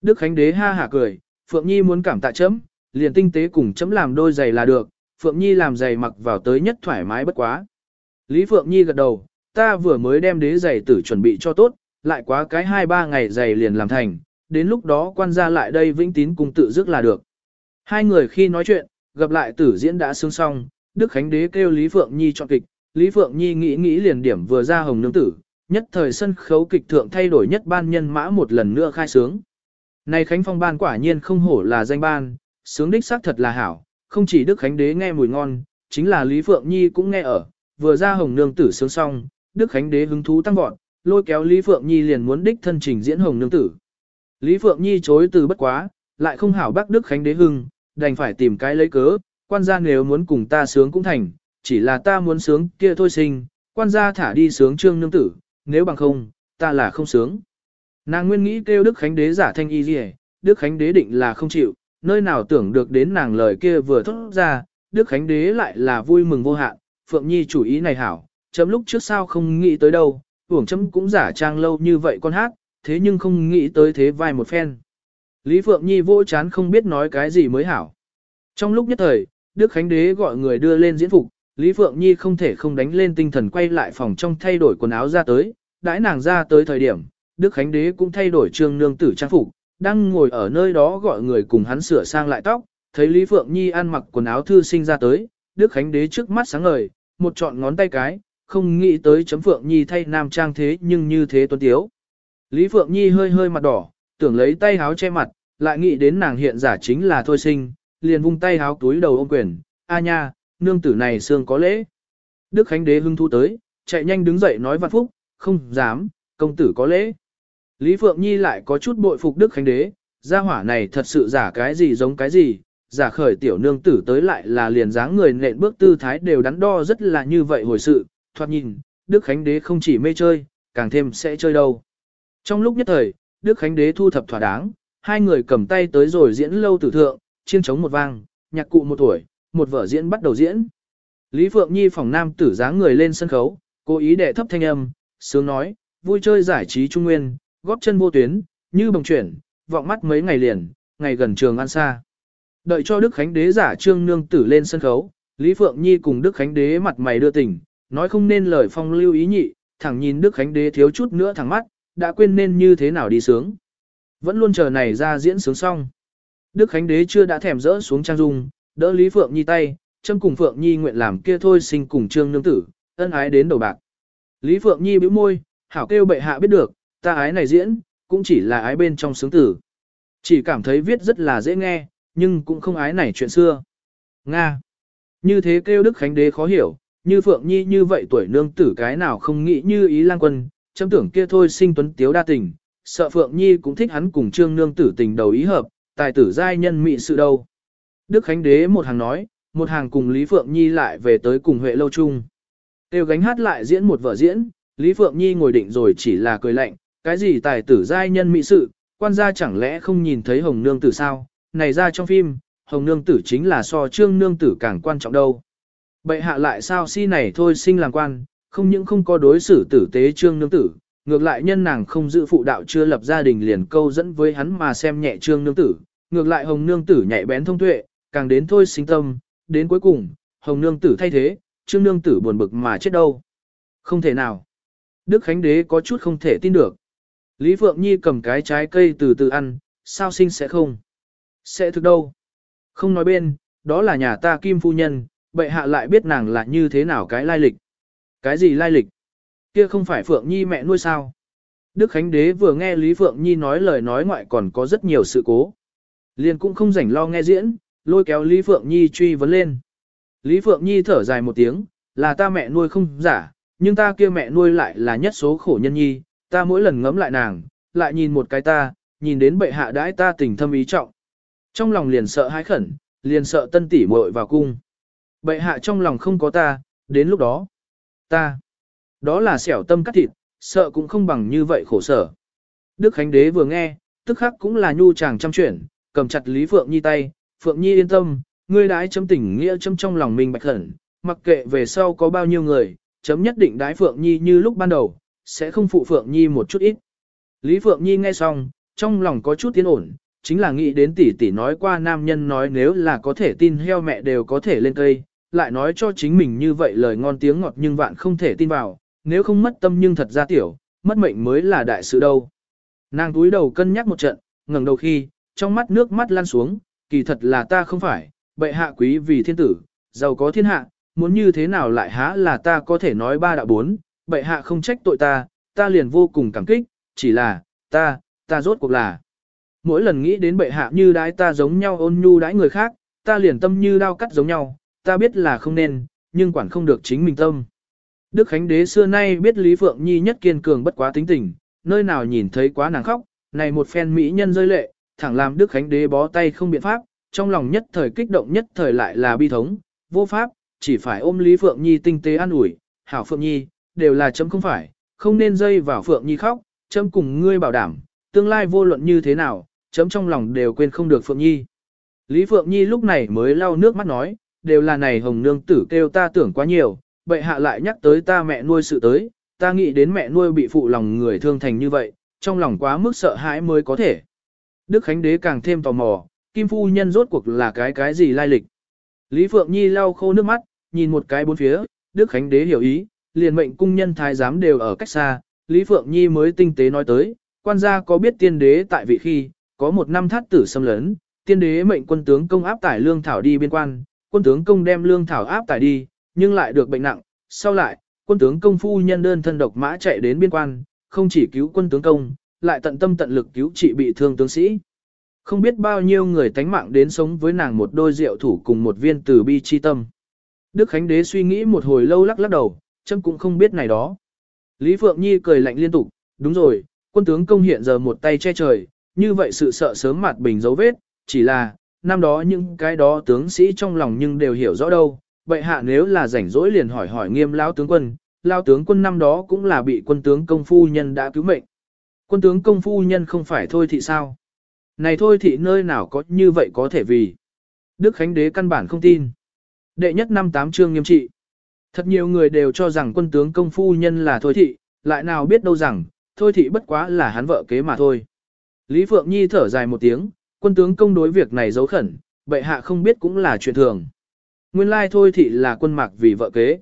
Đức Khánh Đế ha hả cười, Phượng Nhi muốn cảm tạ chấm, liền tinh tế cùng chấm làm đôi giày là được, Phượng Nhi làm giày mặc vào tới nhất thoải mái bất quá. Lý Phượng Nhi gật đầu, ta vừa mới đem đế giày tử chuẩn bị cho tốt, lại quá cái 2-3 ngày giày liền làm thành, đến lúc đó quan gia lại đây vĩnh tín cùng tự dứt là được. Hai người khi nói chuyện, gặp lại tử diễn đã sướng xong, Đức Khánh Đế kêu Lý Phượng Nhi chọn kịch, Lý Phượng Nhi nghĩ nghĩ liền điểm vừa ra hồng nương tử, nhất thời sân khấu kịch thượng thay đổi nhất ban nhân mã một lần nữa khai sướng. Này Khánh Phong ban quả nhiên không hổ là danh ban, sướng đích xác thật là hảo, không chỉ Đức Khánh Đế nghe mùi ngon, chính là Lý Phượng Nhi cũng nghe ở, vừa ra hồng nương tử sướng xong, Đức Khánh Đế hứng thú tăng vọt, lôi kéo Lý Phượng Nhi liền muốn đích thân trình diễn hồng nương tử. Lý Phượng Nhi chối từ bất quá, lại không hảo bác Đức Khánh Đế hưng, đành phải tìm cái lấy cớ, quan gia nếu muốn cùng ta sướng cũng thành, chỉ là ta muốn sướng kia thôi sinh, quan gia thả đi sướng trương nương tử, nếu bằng không, ta là không sướng. Nàng nguyên nghĩ kêu Đức Khánh Đế giả thanh y gì Đức Khánh Đế định là không chịu, nơi nào tưởng được đến nàng lời kia vừa thốt ra, Đức Khánh Đế lại là vui mừng vô hạn, Phượng Nhi chủ ý này hảo, chấm lúc trước sao không nghĩ tới đâu, uổng chấm cũng giả trang lâu như vậy con hát, thế nhưng không nghĩ tới thế vai một phen. Lý Phượng Nhi vô chán không biết nói cái gì mới hảo. Trong lúc nhất thời, Đức Khánh Đế gọi người đưa lên diễn phục, Lý Phượng Nhi không thể không đánh lên tinh thần quay lại phòng trong thay đổi quần áo ra tới, đãi nàng ra tới thời điểm, Đức Khánh Đế cũng thay đổi trương nương tử trang phục, đang ngồi ở nơi đó gọi người cùng hắn sửa sang lại tóc, thấy Lý Phượng Nhi ăn mặc quần áo thư sinh ra tới, Đức Khánh Đế trước mắt sáng ngời, một trọn ngón tay cái, không nghĩ tới chấm Phượng Nhi thay nam trang thế nhưng như thế tuấn tiếu. Lý Phượng Nhi hơi hơi mặt đỏ, tưởng lấy tay háo che mặt, lại nghĩ đến nàng hiện giả chính là thôi sinh, liền vung tay háo túi đầu ôm quyền, a nha, nương tử này xương có lễ. Đức Khánh Đế hưng thu tới, chạy nhanh đứng dậy nói vạn phúc, không dám, công tử có lễ. Lý Phượng Nhi lại có chút bội phục Đức Khánh Đế, gia hỏa này thật sự giả cái gì giống cái gì, giả khởi tiểu nương tử tới lại là liền dáng người nện bước tư thái đều đắn đo rất là như vậy hồi sự, thoạt nhìn, Đức Khánh Đế không chỉ mê chơi, càng thêm sẽ chơi đâu. Trong lúc nhất thời, Đức Khánh Đế thu thập thỏa đáng, hai người cầm tay tới rồi diễn lâu tử thượng, chiên trống một vang, nhạc cụ một tuổi, một vở diễn bắt đầu diễn. Lý Phượng Nhi phòng nam tử dáng người lên sân khấu, cố ý đệ thấp thanh âm, sướng nói, vui chơi giải trí trung nguyên, góp chân vô tuyến, như bồng chuyển, vọng mắt mấy ngày liền, ngày gần trường ăn xa. Đợi cho Đức Khánh Đế giả trương nương tử lên sân khấu, Lý Phượng Nhi cùng Đức Khánh Đế mặt mày đưa tình, nói không nên lời phong lưu ý nhị, thẳng nhìn Đức Khánh Đế thiếu chút nữa thẳng mắt, đã quên nên như thế nào đi sướng. Vẫn luôn chờ này ra diễn sướng xong. Đức Khánh Đế chưa đã thèm rỡ xuống trang dung, đỡ Lý Phượng Nhi tay, châm cùng Phượng Nhi nguyện làm kia thôi sinh cùng trương nương tử, ân ái đến đầu bạc. Lý Phượng Nhi bĩu môi, hảo kêu bệ hạ biết được, ta ái này diễn, cũng chỉ là ái bên trong sướng tử. Chỉ cảm thấy viết rất là dễ nghe, nhưng cũng không ái này chuyện xưa. Nga. Như thế kêu Đức Khánh Đế khó hiểu, như Phượng Nhi như vậy tuổi nương tử cái nào không nghĩ như ý lang quân, chấm tưởng kia thôi sinh tuấn tiếu đa tình, sợ Phượng Nhi cũng thích hắn cùng trương nương tử tình đầu ý hợp, tài tử giai nhân mị sự đâu. Đức Khánh Đế một hàng nói, một hàng cùng Lý Phượng Nhi lại về tới cùng Huệ Lâu Trung. Tiêu gánh hát lại diễn một vở diễn, Lý Phượng Nhi ngồi định rồi chỉ là cười lạnh, cái gì tài tử giai nhân mỹ sự, quan gia chẳng lẽ không nhìn thấy Hồng Nương Tử sao, này ra trong phim, Hồng Nương Tử chính là so trương Nương Tử càng quan trọng đâu. Bệ hạ lại sao si này thôi sinh làm quan, không những không có đối xử tử tế trương Nương Tử, ngược lại nhân nàng không giữ phụ đạo chưa lập gia đình liền câu dẫn với hắn mà xem nhẹ trương Nương Tử, ngược lại Hồng Nương Tử nhạy bén thông tuệ, càng đến thôi sinh tâm, đến cuối cùng, Hồng Nương Tử thay thế, trương Nương Tử buồn bực mà chết đâu. Không thể nào. Đức Khánh Đế có chút không thể tin được. Lý Phượng Nhi cầm cái trái cây từ từ ăn, sao sinh sẽ không? Sẽ thực đâu? Không nói bên, đó là nhà ta Kim Phu Nhân, bệ hạ lại biết nàng là như thế nào cái lai lịch. Cái gì lai lịch? Kia không phải Phượng Nhi mẹ nuôi sao? Đức Khánh Đế vừa nghe Lý Phượng Nhi nói lời nói ngoại còn có rất nhiều sự cố. Liền cũng không rảnh lo nghe diễn, lôi kéo Lý Phượng Nhi truy vấn lên. Lý Phượng Nhi thở dài một tiếng, là ta mẹ nuôi không giả, nhưng ta kia mẹ nuôi lại là nhất số khổ nhân nhi, ta mỗi lần ngẫm lại nàng, lại nhìn một cái ta, nhìn đến bệ hạ đãi ta tình thâm ý trọng. Trong lòng liền sợ hãi khẩn, liền sợ tân tỷ muội vào cung. Bệ hạ trong lòng không có ta, đến lúc đó, ta, đó là xẻo tâm cắt thịt, sợ cũng không bằng như vậy khổ sở. Đức Khánh Đế vừa nghe, tức khắc cũng là nhu chàng chăm chuyển, cầm chặt Lý Phượng Nhi tay, Phượng Nhi yên tâm, ngươi đái chấm tỉnh nghĩa chấm trong lòng mình bạch khẩn, mặc kệ về sau có bao nhiêu người, chấm nhất định đái Phượng Nhi như lúc ban đầu, sẽ không phụ Phượng Nhi một chút ít. Lý Phượng Nhi nghe xong, trong lòng có chút tiến ổn, chính là nghĩ đến tỷ tỷ nói qua nam nhân nói nếu là có thể tin heo mẹ đều có thể lên cây, lại nói cho chính mình như vậy lời ngon tiếng ngọt nhưng vạn không thể tin vào, nếu không mất tâm nhưng thật ra tiểu, mất mệnh mới là đại sự đâu. Nàng túi đầu cân nhắc một trận, ngẩng đầu khi, trong mắt nước mắt lan xuống, kỳ thật là ta không phải, bệ hạ quý vì thiên tử, giàu có thiên hạ, muốn như thế nào lại há là ta có thể nói ba đạo bốn, bệ hạ không trách tội ta, ta liền vô cùng cảm kích, chỉ là, ta, ta rốt cuộc là. Mỗi lần nghĩ đến bệ hạ như đái ta giống nhau ôn nhu đái người khác, ta liền tâm như đao cắt giống nhau, ta biết là không nên, nhưng quản không được chính mình tâm. Đức Khánh Đế xưa nay biết Lý Phượng Nhi nhất kiên cường bất quá tính tình, nơi nào nhìn thấy quá nàng khóc, này một phen mỹ nhân rơi lệ, thẳng làm Đức Khánh Đế bó tay không biện pháp, trong lòng nhất thời kích động nhất thời lại là bi thống, vô pháp, chỉ phải ôm Lý Phượng Nhi tinh tế an ủi, hảo Phượng Nhi, đều là chấm không phải, không nên dây vào Phượng Nhi khóc, chấm cùng ngươi bảo đảm, tương lai vô luận như thế nào, chấm trong lòng đều quên không được Phượng Nhi. Lý Phượng Nhi lúc này mới lau nước mắt nói, đều là này hồng nương tử kêu ta tưởng quá nhiều, bệ hạ lại nhắc tới ta mẹ nuôi sự tới, ta nghĩ đến mẹ nuôi bị phụ lòng người thương thành như vậy, trong lòng quá mức sợ hãi mới có thể. Đức Khánh Đế càng thêm tò mò, Kim Phu Nhân rốt cuộc là cái cái gì lai lịch. Lý Phượng Nhi lau khô nước mắt, nhìn một cái bốn phía, Đức Khánh Đế hiểu ý, liền mệnh cung nhân thái giám đều ở cách xa, Lý Phượng Nhi mới tinh tế nói tới, quan gia có biết tiên đế tại vị khi, có một năm thát tử xâm lấn, tiên đế mệnh quân tướng công áp tải lương thảo đi biên quan, quân tướng công đem lương thảo áp tải đi, nhưng lại được bệnh nặng, sau lại, quân tướng công phu nhân đơn thân độc mã chạy đến biên quan, không chỉ cứu quân tướng công, lại tận tâm tận lực cứu trị bị thương tướng sĩ. Không biết bao nhiêu người tánh mạng đến sống với nàng một đôi rượu thủ cùng một viên từ bi chi tâm. Đức Khánh Đế suy nghĩ một hồi lâu lắc lắc đầu, chân cũng không biết này đó. Lý Phượng Nhi cười lạnh liên tục, đúng rồi, quân tướng công hiện giờ một tay che trời, như vậy sự sợ sớm mặt bình dấu vết, chỉ là, năm đó những cái đó tướng sĩ trong lòng nhưng đều hiểu rõ đâu, vậy hạ nếu là rảnh rỗi liền hỏi hỏi nghiêm lão tướng quân, lao tướng quân năm đó cũng là bị quân tướng công phu nhân đã cứu mệnh. Quân tướng công phu nhân không phải thôi thì sao? Này thôi thì nơi nào có như vậy có thể vì. Đức Khánh Đế căn bản không tin. Đệ nhất năm tám chương nghiêm trị. Thật nhiều người đều cho rằng quân tướng công phu nhân là thôi thị, lại nào biết đâu rằng, thôi thị bất quá là hắn vợ kế mà thôi. Lý Phượng Nhi thở dài một tiếng, quân tướng công đối việc này giấu khẩn, bệ hạ không biết cũng là chuyện thường. Nguyên lai thôi thị là quân mạc vì vợ kế.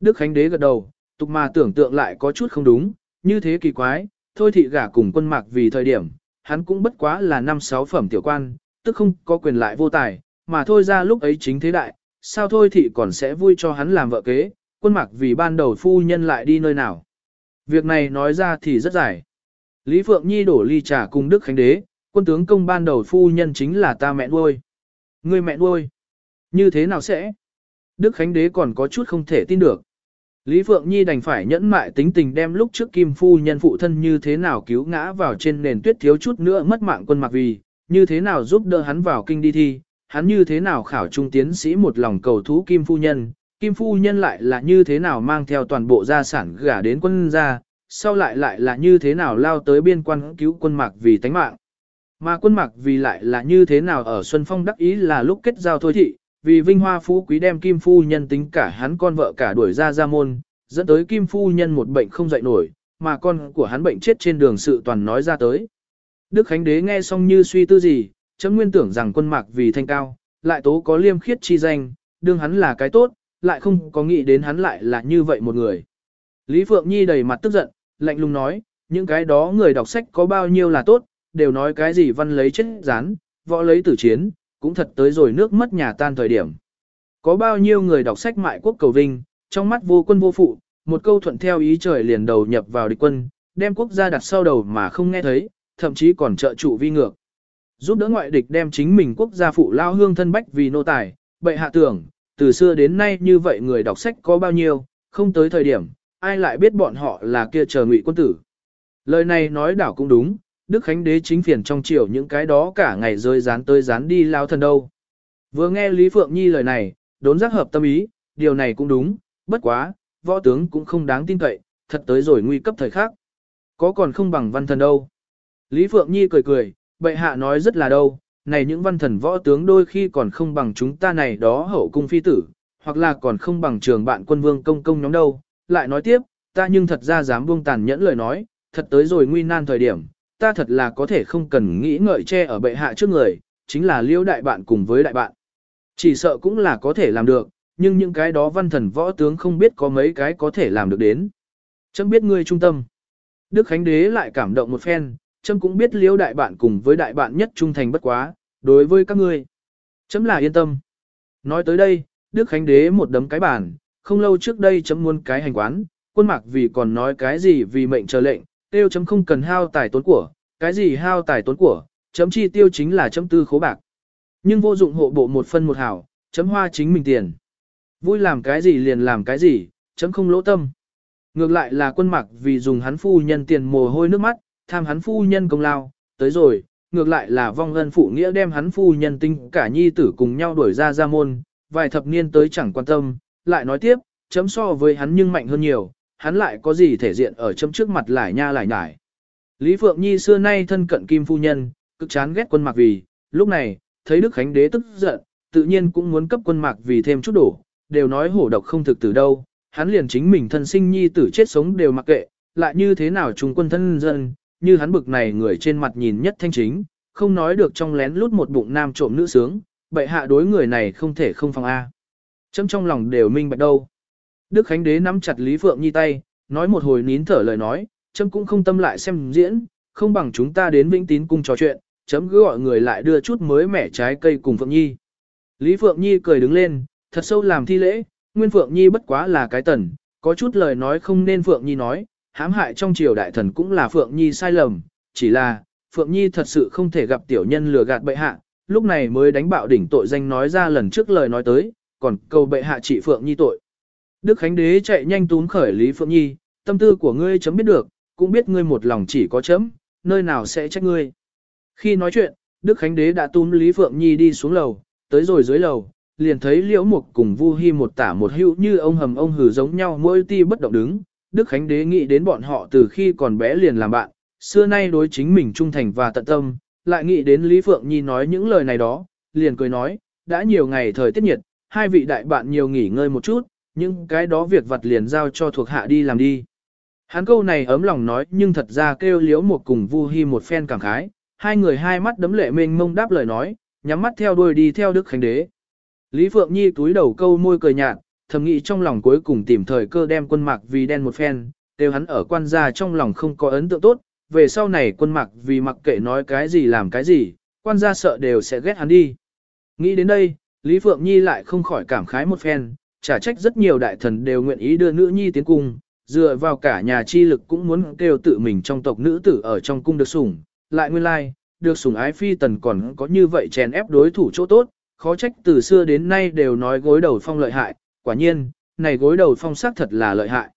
Đức Khánh Đế gật đầu, tục mà tưởng tượng lại có chút không đúng, như thế kỳ quái, thôi thị gả cùng quân mạc vì thời điểm, hắn cũng bất quá là năm sáu phẩm tiểu quan, tức không có quyền lại vô tài, mà thôi ra lúc ấy chính thế đại, sao thôi thị còn sẽ vui cho hắn làm vợ kế, quân mạc vì ban đầu phu nhân lại đi nơi nào. Việc này nói ra thì rất dài. Lý Phượng Nhi đổ ly trà cùng Đức Khánh Đế, quân tướng công ban đầu phu nhân chính là ta mẹ nuôi. Người mẹ nuôi. Như thế nào sẽ? Đức Khánh Đế còn có chút không thể tin được. Lý Phượng Nhi đành phải nhẫn mại tính tình đem lúc trước Kim Phu nhân phụ thân như thế nào cứu ngã vào trên nền tuyết thiếu chút nữa mất mạng quân mặc vì, như thế nào giúp đỡ hắn vào kinh đi thi, hắn như thế nào khảo trung tiến sĩ một lòng cầu thú Kim Phu nhân, Kim Phu nhân lại là như thế nào mang theo toàn bộ gia sản gả đến quân gia, sau lại lại là như thế nào lao tới biên quan cứu quân mạc vì tánh mạng. Mà quân mạc vì lại là như thế nào ở Xuân Phong đắc ý là lúc kết giao thôi thị, vì vinh hoa phú quý đem Kim Phu Nhân tính cả hắn con vợ cả đuổi ra ra môn, dẫn tới Kim Phu Nhân một bệnh không dậy nổi, mà con của hắn bệnh chết trên đường sự toàn nói ra tới. Đức Khánh Đế nghe xong như suy tư gì, chấm nguyên tưởng rằng quân mạc vì thanh cao, lại tố có liêm khiết chi danh, đương hắn là cái tốt, lại không có nghĩ đến hắn lại là như vậy một người. Lý Phượng Nhi đầy mặt tức giận, lạnh lùng nói, những cái đó người đọc sách có bao nhiêu là tốt, đều nói cái gì văn lấy chết rán, võ lấy tử chiến, cũng thật tới rồi nước mất nhà tan thời điểm. Có bao nhiêu người đọc sách mại quốc cầu vinh, trong mắt vô quân vô phụ, một câu thuận theo ý trời liền đầu nhập vào địch quân, đem quốc gia đặt sau đầu mà không nghe thấy, thậm chí còn trợ trụ vi ngược. Giúp đỡ ngoại địch đem chính mình quốc gia phụ lao hương thân bách vì nô tài, bệ hạ tưởng, từ xưa đến nay như vậy người đọc sách có bao nhiêu, không tới thời điểm, ai lại biết bọn họ là kia chờ ngụy quân tử. Lời này nói đảo cũng đúng, Đức Khánh Đế chính phiền trong chiều những cái đó cả ngày rơi dán tới dán đi lao thần đâu. Vừa nghe Lý Phượng Nhi lời này, đốn giác hợp tâm ý, điều này cũng đúng, bất quá, võ tướng cũng không đáng tin cậy, thật tới rồi nguy cấp thời khác. Có còn không bằng văn thần đâu. Lý Phượng Nhi cười cười, bệ hạ nói rất là đâu, này những văn thần võ tướng đôi khi còn không bằng chúng ta này đó hậu cung phi tử, hoặc là còn không bằng trường bạn quân vương công công nhóm đâu. Lại nói tiếp, ta nhưng thật ra dám buông tàn nhẫn lời nói, thật tới rồi nguy nan thời điểm, ta thật là có thể không cần nghĩ ngợi che ở bệ hạ trước người, chính là liêu đại bạn cùng với đại bạn. Chỉ sợ cũng là có thể làm được, nhưng những cái đó văn thần võ tướng không biết có mấy cái có thể làm được đến. Chấm biết ngươi trung tâm. Đức Khánh Đế lại cảm động một phen, chấm cũng biết liêu đại bạn cùng với đại bạn nhất trung thành bất quá, đối với các ngươi. Chấm là yên tâm. Nói tới đây, Đức Khánh Đế một đấm cái bàn, không lâu trước đây chấm muốn cái hành quán, quân mạc vì còn nói cái gì vì mệnh chờ lệnh, tiêu chấm không cần hao tài tốn của, cái gì hao tài tốn của, chấm chi tiêu chính là chấm tư khố bạc. Nhưng vô dụng hộ bộ một phân một hảo, chấm hoa chính mình tiền. Vui làm cái gì liền làm cái gì, chấm không lỗ tâm. Ngược lại là quân mặc vì dùng hắn phu nhân tiền mồ hôi nước mắt, tham hắn phu nhân công lao, tới rồi, ngược lại là vong ân phụ nghĩa đem hắn phu nhân tinh cả nhi tử cùng nhau đuổi ra ra môn, vài thập niên tới chẳng quan tâm, lại nói tiếp, chấm so với hắn nhưng mạnh hơn nhiều, hắn lại có gì thể diện ở chấm trước mặt lại nha lại nhải. Lý Phượng Nhi xưa nay thân cận kim phu nhân, cực chán ghét quân mạc vì, lúc này, thấy Đức Khánh Đế tức giận, tự nhiên cũng muốn cấp quân mạc vì thêm chút đổ, đều nói hổ độc không thực từ đâu, hắn liền chính mình thân sinh nhi tử chết sống đều mặc kệ, lại như thế nào trung quân thân dân, như hắn bực này người trên mặt nhìn nhất thanh chính, không nói được trong lén lút một bụng nam trộm nữ sướng, bệ hạ đối người này không thể không phòng A. Chấm trong lòng đều minh bạch đâu. Đức Khánh Đế nắm chặt Lý Phượng Nhi tay, nói một hồi nín thở lời nói, chấm cũng không tâm lại xem diễn, không bằng chúng ta đến Vĩnh Tín cung trò chuyện, chấm cứ gọi người lại đưa chút mới mẻ trái cây cùng Phượng Nhi. Lý Phượng Nhi cười đứng lên, thật sâu làm thi lễ, Nguyên Phượng Nhi bất quá là cái tần, có chút lời nói không nên Phượng Nhi nói, hãm hại trong triều đại thần cũng là Phượng Nhi sai lầm, chỉ là, Phượng Nhi thật sự không thể gặp tiểu nhân lừa gạt bệ hạ, lúc này mới đánh bạo đỉnh tội danh nói ra lần trước lời nói tới, còn cầu bệ hạ trị Phượng Nhi tội. Đức Khánh Đế chạy nhanh tún khởi Lý Phượng Nhi, tâm tư của ngươi chấm biết được, cũng biết ngươi một lòng chỉ có chấm, nơi nào sẽ trách ngươi. Khi nói chuyện, Đức Khánh Đế đã túm Lý Phượng Nhi đi xuống lầu, tới rồi dưới lầu, liền thấy Liễu Mục cùng Vu Hi một tả một hữu như ông hầm ông hử giống nhau mỗi ti bất động đứng. Đức Khánh Đế nghĩ đến bọn họ từ khi còn bé liền làm bạn, xưa nay đối chính mình trung thành và tận tâm, lại nghĩ đến Lý Phượng Nhi nói những lời này đó, liền cười nói, đã nhiều ngày thời tiết nhiệt, hai vị đại bạn nhiều nghỉ ngơi một chút, những cái đó việc vặt liền giao cho thuộc hạ đi làm đi. Hắn câu này ấm lòng nói nhưng thật ra kêu liễu một cùng Vu Hi một phen cảm khái, hai người hai mắt đấm lệ mênh mông đáp lời nói, nhắm mắt theo đuôi đi theo Đức Khánh Đế. Lý Phượng Nhi túi đầu câu môi cười nhạt, thầm nghĩ trong lòng cuối cùng tìm thời cơ đem quân mạc vì đen một phen, đều hắn ở quan gia trong lòng không có ấn tượng tốt, về sau này quân mạc vì mặc kệ nói cái gì làm cái gì, quan gia sợ đều sẽ ghét hắn đi. Nghĩ đến đây, Lý Phượng Nhi lại không khỏi cảm khái một phen, trả trách rất nhiều đại thần đều nguyện ý đưa nữ nhi tiến cung, dựa vào cả nhà chi lực cũng muốn kêu tự mình trong tộc nữ tử ở trong cung được sủng, lại nguyên lai, like, được sủng ái phi tần còn có như vậy chèn ép đối thủ chỗ tốt, khó trách từ xưa đến nay đều nói gối đầu phong lợi hại, quả nhiên, này gối đầu phong sắc thật là lợi hại.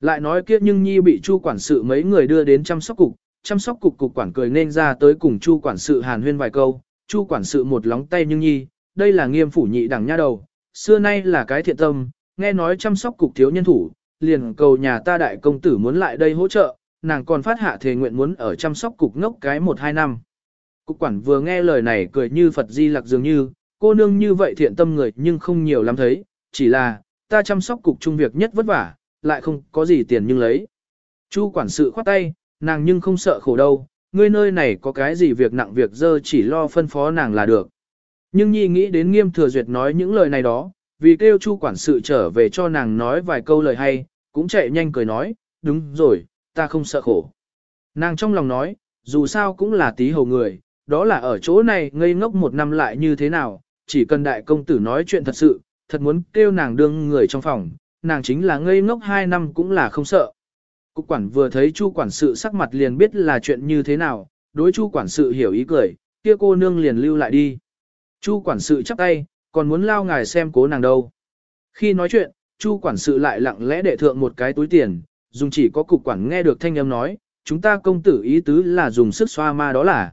Lại nói kia nhưng nhi bị chu quản sự mấy người đưa đến chăm sóc cục, chăm sóc cục cục quản cười nên ra tới cùng chu quản sự hàn huyên vài câu, chu quản sự một lóng tay nhưng nhi, đây là nghiêm phủ nhị đẳng nha đầu, xưa nay là cái thiện tâm, nghe nói chăm sóc cục thiếu nhân thủ, liền cầu nhà ta đại công tử muốn lại đây hỗ trợ, nàng còn phát hạ thề nguyện muốn ở chăm sóc cục ngốc cái một hai năm. Cục quản vừa nghe lời này cười như Phật di lạc dường như, cô nương như vậy thiện tâm người nhưng không nhiều lắm thấy, chỉ là, ta chăm sóc cục trung việc nhất vất vả, lại không có gì tiền nhưng lấy. Chu quản sự khoát tay, nàng nhưng không sợ khổ đâu, ngươi nơi này có cái gì việc nặng việc dơ chỉ lo phân phó nàng là được. Nhưng nhi nghĩ đến nghiêm thừa duyệt nói những lời này đó, vì kêu chu quản sự trở về cho nàng nói vài câu lời hay, cũng chạy nhanh cười nói, đúng rồi, ta không sợ khổ. Nàng trong lòng nói, dù sao cũng là tí hầu người, đó là ở chỗ này ngây ngốc một năm lại như thế nào, chỉ cần đại công tử nói chuyện thật sự, thật muốn kêu nàng đương người trong phòng, nàng chính là ngây ngốc hai năm cũng là không sợ. Cục quản vừa thấy chu quản sự sắc mặt liền biết là chuyện như thế nào, đối chu quản sự hiểu ý cười, kia cô nương liền lưu lại đi. Chu quản sự chắp tay, còn muốn lao ngài xem cố nàng đâu. Khi nói chuyện, chu quản sự lại lặng lẽ để thượng một cái túi tiền, dùng chỉ có cục quản nghe được thanh âm nói, chúng ta công tử ý tứ là dùng sức xoa ma đó là.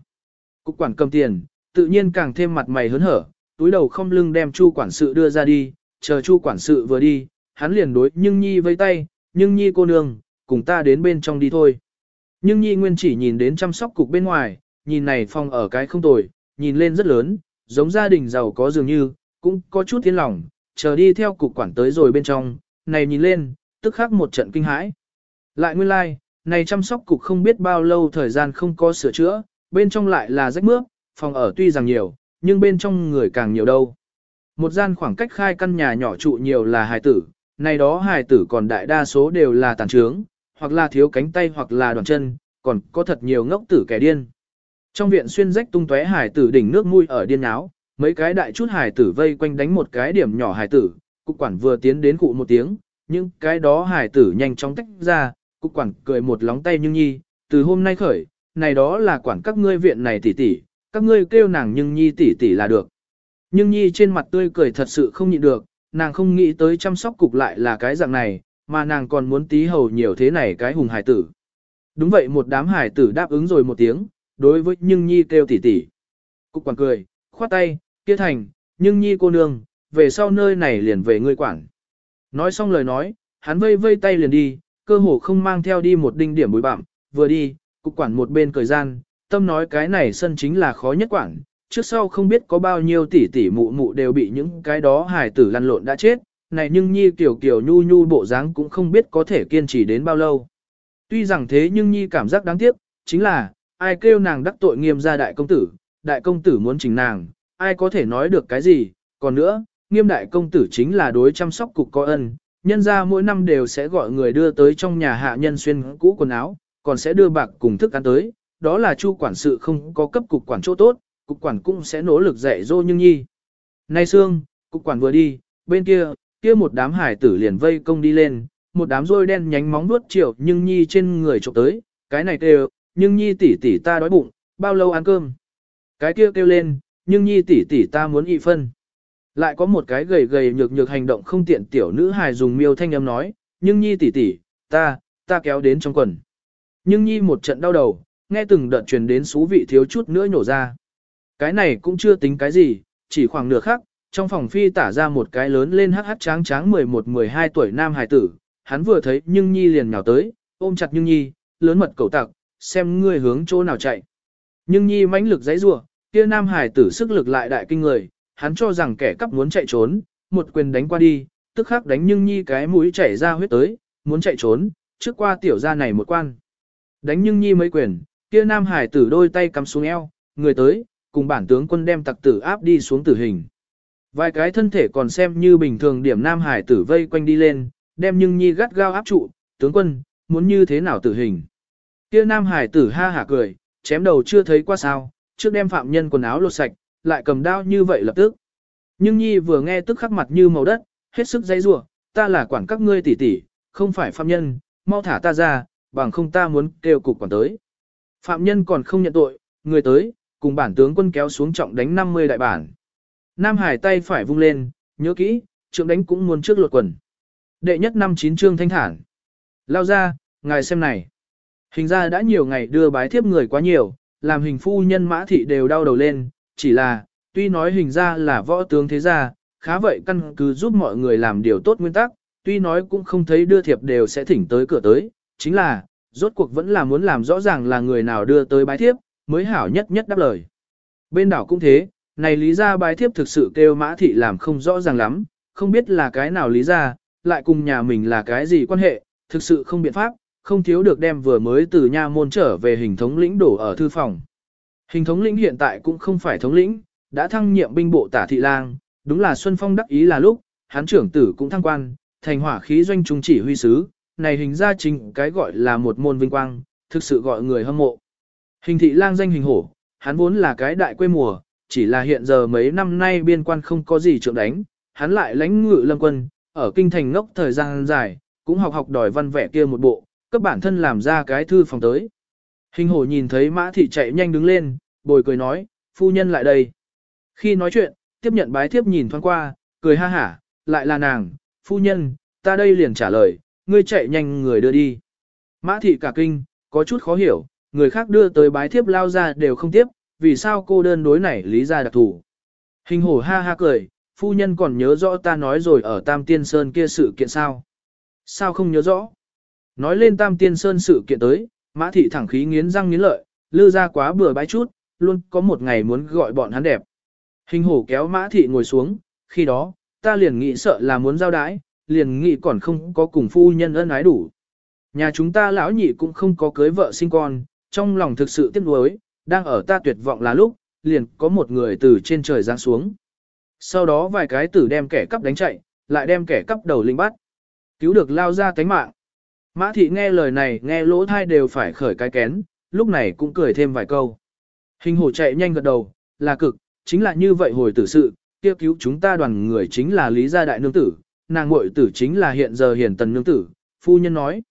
Cục quản cầm tiền, tự nhiên càng thêm mặt mày hớn hở, túi đầu không lưng đem chu quản sự đưa ra đi, chờ chu quản sự vừa đi, hắn liền đối nhưng nhi vây tay, nhưng nhi cô nương, cùng ta đến bên trong đi thôi. Nhưng nhi nguyên chỉ nhìn đến chăm sóc cục bên ngoài, nhìn này phong ở cái không tồi, nhìn lên rất lớn, giống gia đình giàu có dường như, cũng có chút thiên lòng, chờ đi theo cục quản tới rồi bên trong, này nhìn lên, tức khắc một trận kinh hãi. Lại nguyên lai, like, này chăm sóc cục không biết bao lâu thời gian không có sửa chữa, bên trong lại là rách mướp, phòng ở tuy rằng nhiều, nhưng bên trong người càng nhiều đâu. Một gian khoảng cách khai căn nhà nhỏ trụ nhiều là hài tử, này đó hài tử còn đại đa số đều là tàn trướng, hoặc là thiếu cánh tay hoặc là đoàn chân, còn có thật nhiều ngốc tử kẻ điên. Trong viện xuyên rách tung tóe hài tử đỉnh nước mũi ở điên áo, mấy cái đại chút hài tử vây quanh đánh một cái điểm nhỏ hài tử, cục quản vừa tiến đến cụ một tiếng, nhưng cái đó hài tử nhanh chóng tách ra, cục quản cười một lóng tay nhưng nhi, từ hôm nay khởi, này đó là quản các ngươi viện này tỷ tỷ, các ngươi kêu nàng nhưng nhi tỷ tỷ là được. Nhưng nhi trên mặt tươi cười thật sự không nhịn được, nàng không nghĩ tới chăm sóc cục lại là cái dạng này, mà nàng còn muốn tí hầu nhiều thế này cái hùng hải tử. Đúng vậy một đám hải tử đáp ứng rồi một tiếng, đối với nhưng nhi kêu tỷ tỷ. Cục quản cười, khoát tay, kia thành, nhưng nhi cô nương, về sau nơi này liền về ngươi quản. Nói xong lời nói, hắn vây vây tay liền đi, cơ hồ không mang theo đi một đinh điểm bụi bặm, vừa đi, cục quản một bên cười gian, tâm nói cái này sân chính là khó nhất quản, trước sau không biết có bao nhiêu tỷ tỷ mụ mụ đều bị những cái đó hài tử lăn lộn đã chết, này nhưng nhi kiểu kiểu nhu nhu bộ dáng cũng không biết có thể kiên trì đến bao lâu. Tuy rằng thế nhưng nhi cảm giác đáng tiếc, chính là, ai kêu nàng đắc tội nghiêm gia đại công tử, đại công tử muốn chỉnh nàng, ai có thể nói được cái gì, còn nữa, nghiêm đại công tử chính là đối chăm sóc cục có ân, nhân ra mỗi năm đều sẽ gọi người đưa tới trong nhà hạ nhân xuyên cũ quần áo, còn sẽ đưa bạc cùng thức ăn tới, đó là chu quản sự không có cấp cục quản chỗ tốt, cục quản cũng sẽ nỗ lực dạy dỗ nhưng nhi. Nay xương, cục quản vừa đi, bên kia, kia một đám hải tử liền vây công đi lên, một đám rôi đen nhánh móng nuốt triệu nhưng nhi trên người trộm tới, cái này kêu, nhưng nhi tỷ tỷ ta đói bụng, bao lâu ăn cơm. Cái kia kêu lên, nhưng nhi tỷ tỷ ta muốn ị phân. Lại có một cái gầy gầy nhược nhược hành động không tiện tiểu nữ hài dùng miêu thanh âm nói, nhưng nhi tỷ tỷ, ta, ta kéo đến trong quần. Nhưng nhi một trận đau đầu, nghe từng đợt truyền đến xú vị thiếu chút nữa nhổ ra. Cái này cũng chưa tính cái gì, chỉ khoảng nửa khắc, trong phòng phi tả ra một cái lớn lên hắc hắc tráng tráng 11-12 tuổi nam hài tử, hắn vừa thấy nhưng nhi liền nhào tới, ôm chặt nhưng nhi, lớn mật cầu tặc, xem ngươi hướng chỗ nào chạy. Nhưng nhi mãnh lực giấy rủa kia nam hải tử sức lực lại đại kinh người, hắn cho rằng kẻ cắp muốn chạy trốn, một quyền đánh qua đi, tức khắc đánh nhưng nhi cái mũi chảy ra huyết tới, muốn chạy trốn, trước qua tiểu gia này một quan. Đánh nhưng nhi mấy quyền, kia nam hải tử đôi tay cắm xuống eo, người tới, cùng bản tướng quân đem tặc tử áp đi xuống tử hình. Vài cái thân thể còn xem như bình thường điểm nam hải tử vây quanh đi lên, đem nhưng nhi gắt gao áp trụ, tướng quân, muốn như thế nào tử hình. Kia nam hải tử ha hả cười, chém đầu chưa thấy qua sao, trước đem phạm nhân quần áo lột sạch, lại cầm đao như vậy lập tức. Nhưng nhi vừa nghe tức khắc mặt như màu đất, hết sức dây rủa ta là quản các ngươi tỷ tỷ, không phải phạm nhân, mau thả ta ra, bằng không ta muốn kêu cục quản tới. Phạm nhân còn không nhận tội, người tới, cùng bản tướng quân kéo xuống trọng đánh 50 đại bản. Nam Hải tay phải vung lên, nhớ kỹ, trượng đánh cũng muốn trước lột quần. Đệ nhất năm chín trương thanh thản. Lao ra, ngài xem này. Hình ra đã nhiều ngày đưa bái thiếp người quá nhiều, làm hình phu nhân mã thị đều đau đầu lên, chỉ là, tuy nói hình ra là võ tướng thế gia, khá vậy căn cứ giúp mọi người làm điều tốt nguyên tắc, tuy nói cũng không thấy đưa thiệp đều sẽ thỉnh tới cửa tới, chính là, rốt cuộc vẫn là muốn làm rõ ràng là người nào đưa tới bái thiếp, mới hảo nhất nhất đáp lời. Bên đảo cũng thế, này lý ra bái thiếp thực sự kêu mã thị làm không rõ ràng lắm, không biết là cái nào lý ra, lại cùng nhà mình là cái gì quan hệ, thực sự không biện pháp, không thiếu được đem vừa mới từ nha môn trở về hình thống lĩnh đổ ở thư phòng. Hình thống lĩnh hiện tại cũng không phải thống lĩnh, đã thăng nhiệm binh bộ tả thị lang, đúng là Xuân Phong đắc ý là lúc, hán trưởng tử cũng thăng quan, thành hỏa khí doanh trung chỉ huy sứ, này hình ra chính cái gọi là một môn vinh quang, thực sự gọi người hâm mộ. Hình thị lang danh hình hổ, hắn vốn là cái đại quê mùa, chỉ là hiện giờ mấy năm nay biên quan không có gì trượng đánh, hắn lại lãnh ngự lâm quân, ở kinh thành ngốc thời gian dài, cũng học học đòi văn vẻ kia một bộ, cấp bản thân làm ra cái thư phòng tới. Hình hổ nhìn thấy mã thị chạy nhanh đứng lên, bồi cười nói, phu nhân lại đây. Khi nói chuyện, tiếp nhận bái thiếp nhìn thoáng qua, cười ha hả, lại là nàng, phu nhân, ta đây liền trả lời, ngươi chạy nhanh người đưa đi. Mã thị cả kinh, có chút khó hiểu, người khác đưa tới bái thiếp lao ra đều không tiếp, vì sao cô đơn đối này lý ra đặc thủ. Hình hổ ha ha cười, phu nhân còn nhớ rõ ta nói rồi ở Tam Tiên Sơn kia sự kiện sao. Sao không nhớ rõ? Nói lên Tam Tiên Sơn sự kiện tới, mã thị thẳng khí nghiến răng nghiến lợi, lư ra quá bừa bãi chút, luôn có một ngày muốn gọi bọn hắn đẹp. Hình hổ kéo mã thị ngồi xuống, khi đó, ta liền nghĩ sợ là muốn giao đái, liền nghĩ còn không có cùng phu nhân ân ái đủ. Nhà chúng ta lão nhị cũng không có cưới vợ sinh con, trong lòng thực sự tiếc nuối, đang ở ta tuyệt vọng là lúc, liền có một người từ trên trời giáng xuống. Sau đó vài cái tử đem kẻ cắp đánh chạy, lại đem kẻ cắp đầu linh bắt. Cứu được lao ra tánh mạng. Mã thị nghe lời này nghe lỗ thai đều phải khởi cái kén, lúc này cũng cười thêm vài câu. Hình hổ chạy nhanh gật đầu, là cực, chính là như vậy hồi tử sự, kia cứu chúng ta đoàn người chính là Lý Gia Đại Nương Tử, nàng muội tử chính là hiện giờ hiển tần nương tử, phu nhân nói.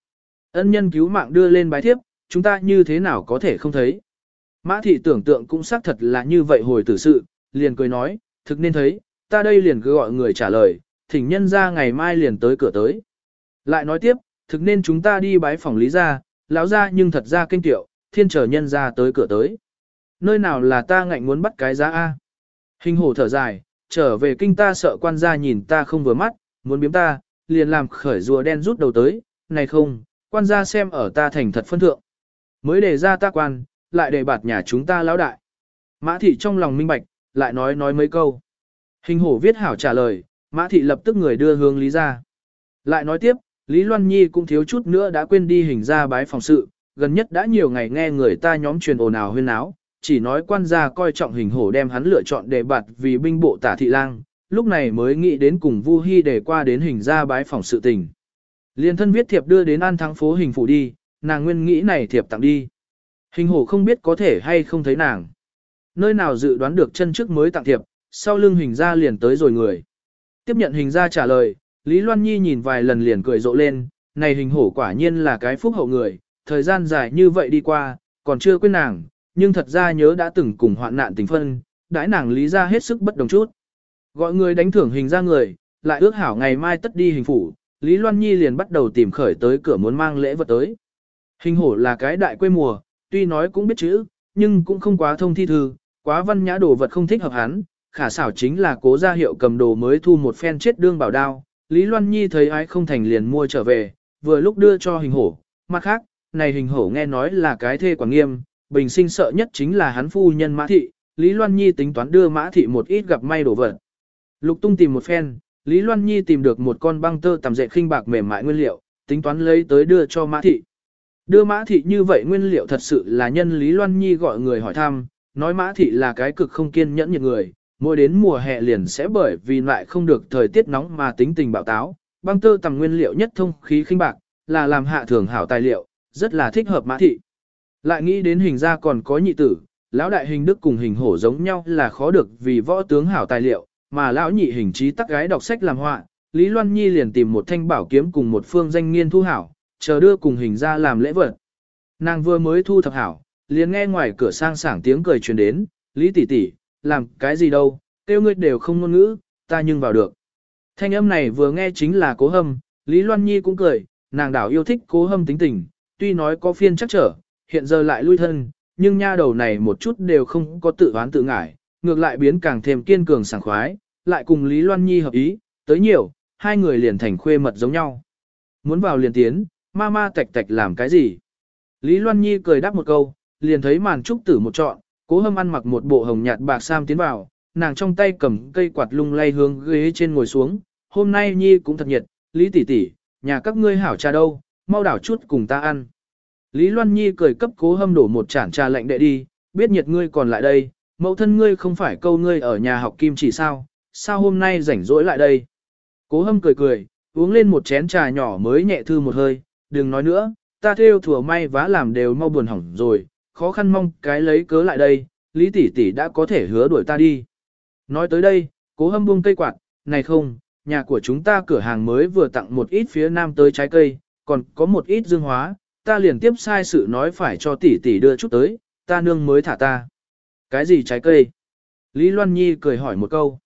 Ân nhân cứu mạng đưa lên bái thiếp, chúng ta như thế nào có thể không thấy. Mã thị tưởng tượng cũng xác thật là như vậy hồi tử sự, liền cười nói, thực nên thấy, ta đây liền cứ gọi người trả lời, thỉnh nhân ra ngày mai liền tới cửa tới. Lại nói tiếp, thực nên chúng ta đi bái phòng lý gia lão gia nhưng thật ra kinh tiệu, thiên trở nhân ra tới cửa tới. Nơi nào là ta ngạnh muốn bắt cái giá A. Hình hổ thở dài, trở về kinh ta sợ quan gia nhìn ta không vừa mắt, muốn biếm ta, liền làm khởi rùa đen rút đầu tới, này không, quan gia xem ở ta thành thật phân thượng. Mới để ra ta quan, lại để bạt nhà chúng ta lão đại. Mã thị trong lòng minh bạch, lại nói nói mấy câu. Hình hổ viết hảo trả lời, mã thị lập tức người đưa hướng lý ra. Lại nói tiếp, Lý Loan Nhi cũng thiếu chút nữa đã quên đi hình ra bái phòng sự, gần nhất đã nhiều ngày nghe người ta nhóm truyền ồn ào huyên áo, chỉ nói quan gia coi trọng hình hổ đem hắn lựa chọn để bạt vì binh bộ tả thị lang, lúc này mới nghĩ đến cùng Vu Hi để qua đến hình ra bái phòng sự tình. Liên thân viết thiệp đưa đến an thắng phố hình phủ đi, nàng nguyên nghĩ này thiệp tặng đi. Hình hổ không biết có thể hay không thấy nàng. Nơi nào dự đoán được chân trước mới tặng thiệp, sau lưng hình ra liền tới rồi người. Tiếp nhận hình ra trả lời, Lý Loan Nhi nhìn vài lần liền cười rộ lên, này hình hổ quả nhiên là cái phúc hậu người, thời gian dài như vậy đi qua, còn chưa quên nàng, nhưng thật ra nhớ đã từng cùng hoạn nạn tình phân, đãi nàng lý ra hết sức bất đồng chút. Gọi người đánh thưởng hình ra người, lại ước hảo ngày mai tất đi hình phủ, Lý Loan Nhi liền bắt đầu tìm khởi tới cửa muốn mang lễ vật tới. Hình hổ là cái đại quê mùa, tuy nói cũng biết chữ, nhưng cũng không quá thông thi thư, quá văn nhã đồ vật không thích hợp hắn, khả xảo chính là cố gia hiệu cầm đồ mới thu một phen chết đương bảo đao. Lý Loan Nhi thấy ai không thành liền mua trở về, vừa lúc đưa cho hình hổ, mặt khác, này hình hổ nghe nói là cái thê quảng nghiêm, bình sinh sợ nhất chính là hắn phu nhân mã thị, Lý Loan Nhi tính toán đưa mã thị một ít gặp may đổ vật. Lục tung tìm một phen, Lý Loan Nhi tìm được một con băng tơ tầm dệt khinh bạc mềm mại nguyên liệu, tính toán lấy tới đưa cho mã thị. Đưa mã thị như vậy nguyên liệu thật sự là nhân Lý Loan Nhi gọi người hỏi thăm, nói mã thị là cái cực không kiên nhẫn nhiệt người, mỗi đến mùa hè liền sẽ bởi vì lại không được thời tiết nóng mà tính tình bạo táo. Băng tơ tầm nguyên liệu nhất thông khí khinh bạc, là làm hạ thường hảo tài liệu, rất là thích hợp mã thị. Lại nghĩ đến hình ra còn có nhị tử, lão đại hình đức cùng hình hổ giống nhau là khó được vì võ tướng hảo tài liệu, mà lão nhị hình trí tắc gái đọc sách làm họa, Lý Loan Nhi liền tìm một thanh bảo kiếm cùng một phương danh nghiên thu hảo, chờ đưa cùng hình ra làm lễ vật. Nàng vừa mới thu thập hảo, liền nghe ngoài cửa sang sảng tiếng cười truyền đến, Lý tỷ tỷ, làm cái gì đâu, tiêu ngươi đều không ngôn ngữ, ta nhưng vào được. Thanh âm này vừa nghe chính là cố hâm, Lý Loan Nhi cũng cười, nàng đảo yêu thích cố hâm tính tình, tuy nói có phiên chắc trở, hiện giờ lại lui thân, nhưng nha đầu này một chút đều không có tự oán tự ngại, ngược lại biến càng thêm kiên cường sảng khoái, lại cùng Lý Loan Nhi hợp ý, tới nhiều, hai người liền thành khuê mật giống nhau. Muốn vào liền tiến, ma ma tạch tạch làm cái gì? Lý Loan Nhi cười đáp một câu, liền thấy màn trúc tử một trọn, cố hâm ăn mặc một bộ hồng nhạt bạc sam tiến vào, nàng trong tay cầm cây quạt lung lay hướng ghế trên ngồi xuống, hôm nay Nhi cũng thật nhiệt, Lý tỷ tỷ, nhà các ngươi hảo trà đâu, mau đảo chút cùng ta ăn. Lý Loan Nhi cười cấp cố hâm đổ một chản trà lạnh đệ đi, biết nhiệt ngươi còn lại đây, mẫu thân ngươi không phải câu ngươi ở nhà học kim chỉ sao, sao hôm nay rảnh rỗi lại đây. Cố hâm cười cười, uống lên một chén trà nhỏ mới nhẹ thư một hơi, đừng nói nữa, ta theo thừa may vá làm đều mau buồn hỏng rồi, khó khăn mong cái lấy cớ lại đây, Lý tỷ tỷ đã có thể hứa đuổi ta đi. Nói tới đây, cố hâm buông cây quạt, này không, nhà của chúng ta cửa hàng mới vừa tặng một ít phía nam tới trái cây, còn có một ít dương hóa, ta liền tiếp sai sự nói phải cho tỷ tỷ đưa chút tới, ta nương mới thả ta. Cái gì trái cây? Lý Loan Nhi cười hỏi một câu.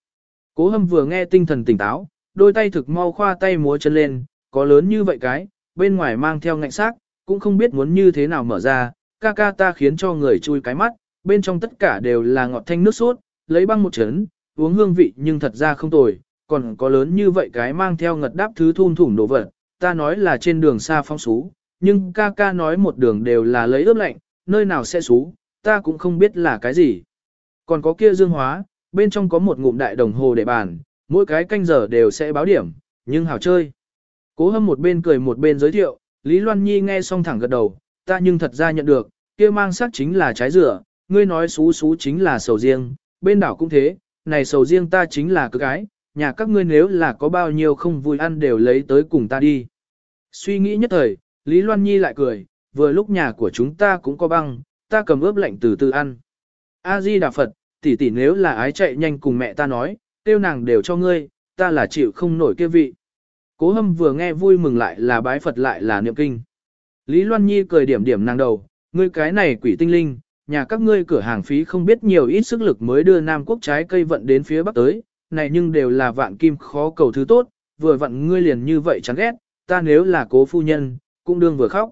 Cố hâm vừa nghe tinh thần tỉnh táo, đôi tay thực mau khoa tay múa chân lên, có lớn như vậy cái, bên ngoài mang theo ngạnh xác, cũng không biết muốn như thế nào mở ra, ca ca ta khiến cho người chui cái mắt, bên trong tất cả đều là ngọt thanh nước sốt, lấy băng một chấn, uống hương vị nhưng thật ra không tồi, còn có lớn như vậy cái mang theo ngật đáp thứ thun thủng đồ vật, ta nói là trên đường xa phong xú, nhưng ca ca nói một đường đều là lấy ướp lạnh, nơi nào sẽ xú, ta cũng không biết là cái gì. Còn có kia dương hóa, bên trong có một ngụm đại đồng hồ để bàn, mỗi cái canh giờ đều sẽ báo điểm, nhưng hào chơi. Cố hâm một bên cười một bên giới thiệu, Lý Loan Nhi nghe xong thẳng gật đầu, ta nhưng thật ra nhận được, kia mang sắc chính là trái dừa, ngươi nói xú xú chính là sầu riêng, bên đảo cũng thế, này sầu riêng ta chính là cực gái, nhà các ngươi nếu là có bao nhiêu không vui ăn đều lấy tới cùng ta đi. Suy nghĩ nhất thời, Lý Loan Nhi lại cười, vừa lúc nhà của chúng ta cũng có băng, ta cầm ướp lạnh từ từ ăn. A-di Đà Phật, tỷ tỷ nếu là ái chạy nhanh cùng mẹ ta nói, tiêu nàng đều cho ngươi, ta là chịu không nổi kia vị. Cố hâm vừa nghe vui mừng lại là bái Phật lại là niệm kinh. Lý Loan Nhi cười điểm điểm nàng đầu, ngươi cái này quỷ tinh linh, nhà các ngươi cửa hàng phí không biết nhiều ít sức lực mới đưa Nam Quốc trái cây vận đến phía Bắc tới, này nhưng đều là vạn kim khó cầu thứ tốt, vừa vặn ngươi liền như vậy chán ghét, ta nếu là cố phu nhân, cũng đương vừa khóc.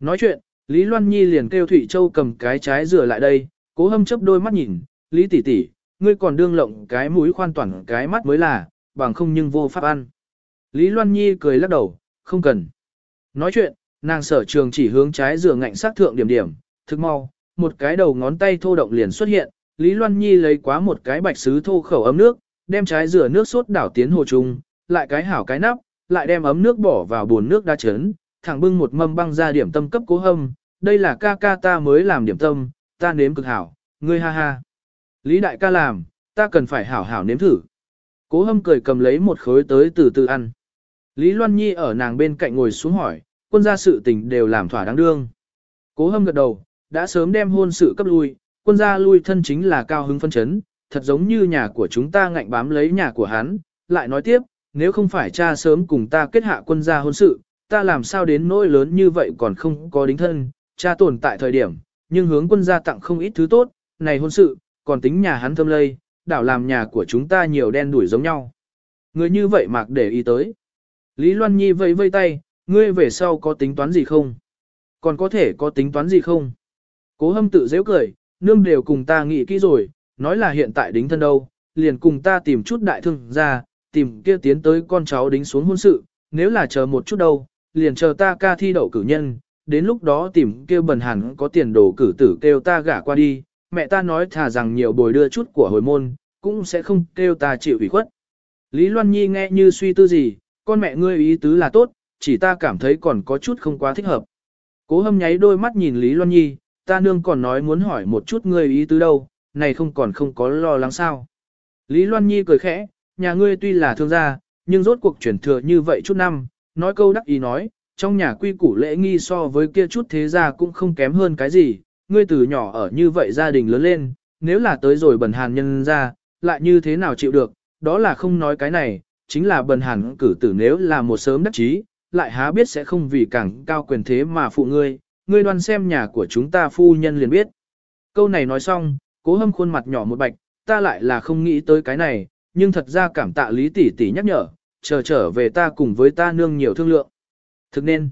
Nói chuyện, Lý Loan Nhi liền kêu Thụy Châu cầm cái trái rửa lại đây, cố hâm chấp đôi mắt nhìn, Lý tỷ tỷ, ngươi còn đương lộng cái mũi khoan toàn cái mắt mới là, bằng không nhưng vô pháp ăn. Lý Loan Nhi cười lắc đầu, không cần. Nói chuyện, nàng sở trường chỉ hướng trái rửa ngạnh sát thượng điểm điểm, thực mau, một cái đầu ngón tay thô động liền xuất hiện, Lý Loan Nhi lấy quá một cái bạch sứ thô khẩu ấm nước, đem trái rửa nước sốt đảo tiến hồ trung, lại cái hảo cái nắp, lại đem ấm nước bỏ vào buồn nước đa chấn, thẳng bưng một mâm băng ra điểm tâm cấp cố hâm, đây là ca ca ta mới làm điểm tâm, ta nếm cực hảo, ngươi ha ha. Lý đại ca làm, ta cần phải hảo hảo nếm thử. Cố hâm cười cầm lấy một khối tới từ từ ăn. Lý Loan Nhi ở nàng bên cạnh ngồi xuống hỏi, quân gia sự tình đều làm thỏa đáng đương. Cố hâm gật đầu, đã sớm đem hôn sự cấp lui, quân gia lui thân chính là cao hứng phân chấn, thật giống như nhà của chúng ta ngạnh bám lấy nhà của hắn, lại nói tiếp, nếu không phải cha sớm cùng ta kết hạ quân gia hôn sự, ta làm sao đến nỗi lớn như vậy còn không có đính thân, cha tồn tại thời điểm, nhưng hướng quân gia tặng không ít thứ tốt, này hôn sự, còn tính nhà hắn thâm lây, đảo làm nhà của chúng ta nhiều đen đuổi giống nhau. Người như vậy mạc để ý tới. Lý Loan Nhi vẫy vây tay, ngươi về sau có tính toán gì không? Còn có thể có tính toán gì không? Cố hâm tự dễ cười, nương đều cùng ta nghĩ kỹ rồi, nói là hiện tại đính thân đâu, liền cùng ta tìm chút đại thương ra, tìm kia tiến tới con cháu đính xuống hôn sự, nếu là chờ một chút đâu, liền chờ ta ca thi đậu cử nhân, đến lúc đó tìm kêu bần hẳn có tiền đồ cử tử kêu ta gả qua đi, mẹ ta nói thà rằng nhiều bồi đưa chút của hồi môn, cũng sẽ không kêu ta chịu ủy khuất. Lý Loan Nhi nghe như suy tư gì, con mẹ ngươi ý tứ là tốt, chỉ ta cảm thấy còn có chút không quá thích hợp. Cố hâm nháy đôi mắt nhìn Lý Loan Nhi, ta nương còn nói muốn hỏi một chút ngươi ý tứ đâu, này không còn không có lo lắng sao. Lý Loan Nhi cười khẽ, nhà ngươi tuy là thương gia, nhưng rốt cuộc chuyển thừa như vậy chút năm, nói câu đắc ý nói, trong nhà quy củ lễ nghi so với kia chút thế gia cũng không kém hơn cái gì, ngươi từ nhỏ ở như vậy gia đình lớn lên, nếu là tới rồi bần hàn nhân ra, lại như thế nào chịu được, đó là không nói cái này, chính là bần hàn cử tử nếu là một sớm đắc chí, lại há biết sẽ không vì càng cao quyền thế mà phụ ngươi, ngươi đoan xem nhà của chúng ta phu nhân liền biết. Câu này nói xong, cố hâm khuôn mặt nhỏ một bạch, ta lại là không nghĩ tới cái này, nhưng thật ra cảm tạ lý tỷ tỷ nhắc nhở, chờ trở về ta cùng với ta nương nhiều thương lượng. Thực nên,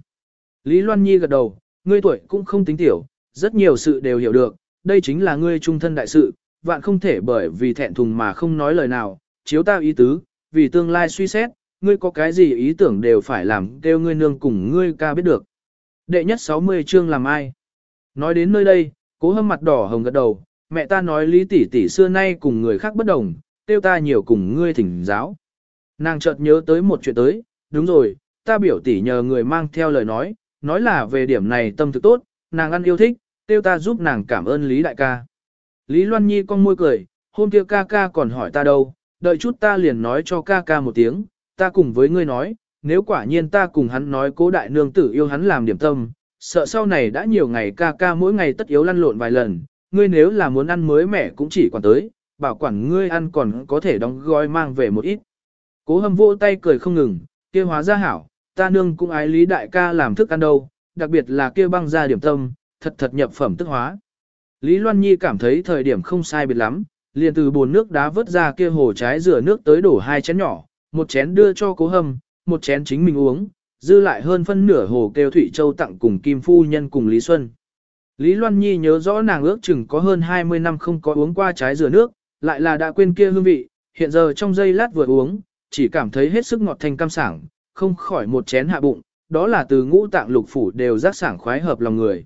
Lý Loan Nhi gật đầu, ngươi tuổi cũng không tính tiểu, rất nhiều sự đều hiểu được, đây chính là ngươi trung thân đại sự, vạn không thể bởi vì thẹn thùng mà không nói lời nào, chiếu ta ý tứ, vì tương lai suy xét, ngươi có cái gì ý tưởng đều phải làm, kêu ngươi nương cùng ngươi ca biết được. Đệ nhất 60 chương làm ai? Nói đến nơi đây, cố hâm mặt đỏ hồng gật đầu, mẹ ta nói lý tỷ tỷ xưa nay cùng người khác bất đồng, tiêu ta nhiều cùng ngươi thỉnh giáo. Nàng chợt nhớ tới một chuyện tới, đúng rồi, ta biểu tỷ nhờ người mang theo lời nói, nói là về điểm này tâm thực tốt, nàng ăn yêu thích, tiêu ta giúp nàng cảm ơn Lý đại ca. Lý Loan Nhi con môi cười, hôm kia ca ca còn hỏi ta đâu, đợi chút ta liền nói cho ca ca một tiếng, ta cùng với ngươi nói, nếu quả nhiên ta cùng hắn nói cố đại nương tử yêu hắn làm điểm tâm, sợ sau này đã nhiều ngày ca ca mỗi ngày tất yếu lăn lộn vài lần, ngươi nếu là muốn ăn mới mẻ cũng chỉ quản tới, bảo quản ngươi ăn còn có thể đóng gói mang về một ít. Cố hâm vỗ tay cười không ngừng, kia hóa ra hảo, ta nương cũng ái lý đại ca làm thức ăn đâu, đặc biệt là kia băng ra điểm tâm, thật thật nhập phẩm tức hóa. Lý Loan Nhi cảm thấy thời điểm không sai biệt lắm, liền từ bồn nước đá vớt ra kia hồ trái rửa nước tới đổ hai chén nhỏ, một chén đưa cho cố hâm, một chén chính mình uống, dư lại hơn phân nửa hồ kêu thủy Châu tặng cùng Kim Phu Nhân cùng Lý Xuân. Lý Loan Nhi nhớ rõ nàng ước chừng có hơn 20 năm không có uống qua trái rửa nước, lại là đã quên kia hương vị, hiện giờ trong giây lát vừa uống, chỉ cảm thấy hết sức ngọt thanh cam sảng, không khỏi một chén hạ bụng, đó là từ ngũ tạng lục phủ đều rác sảng khoái hợp lòng người.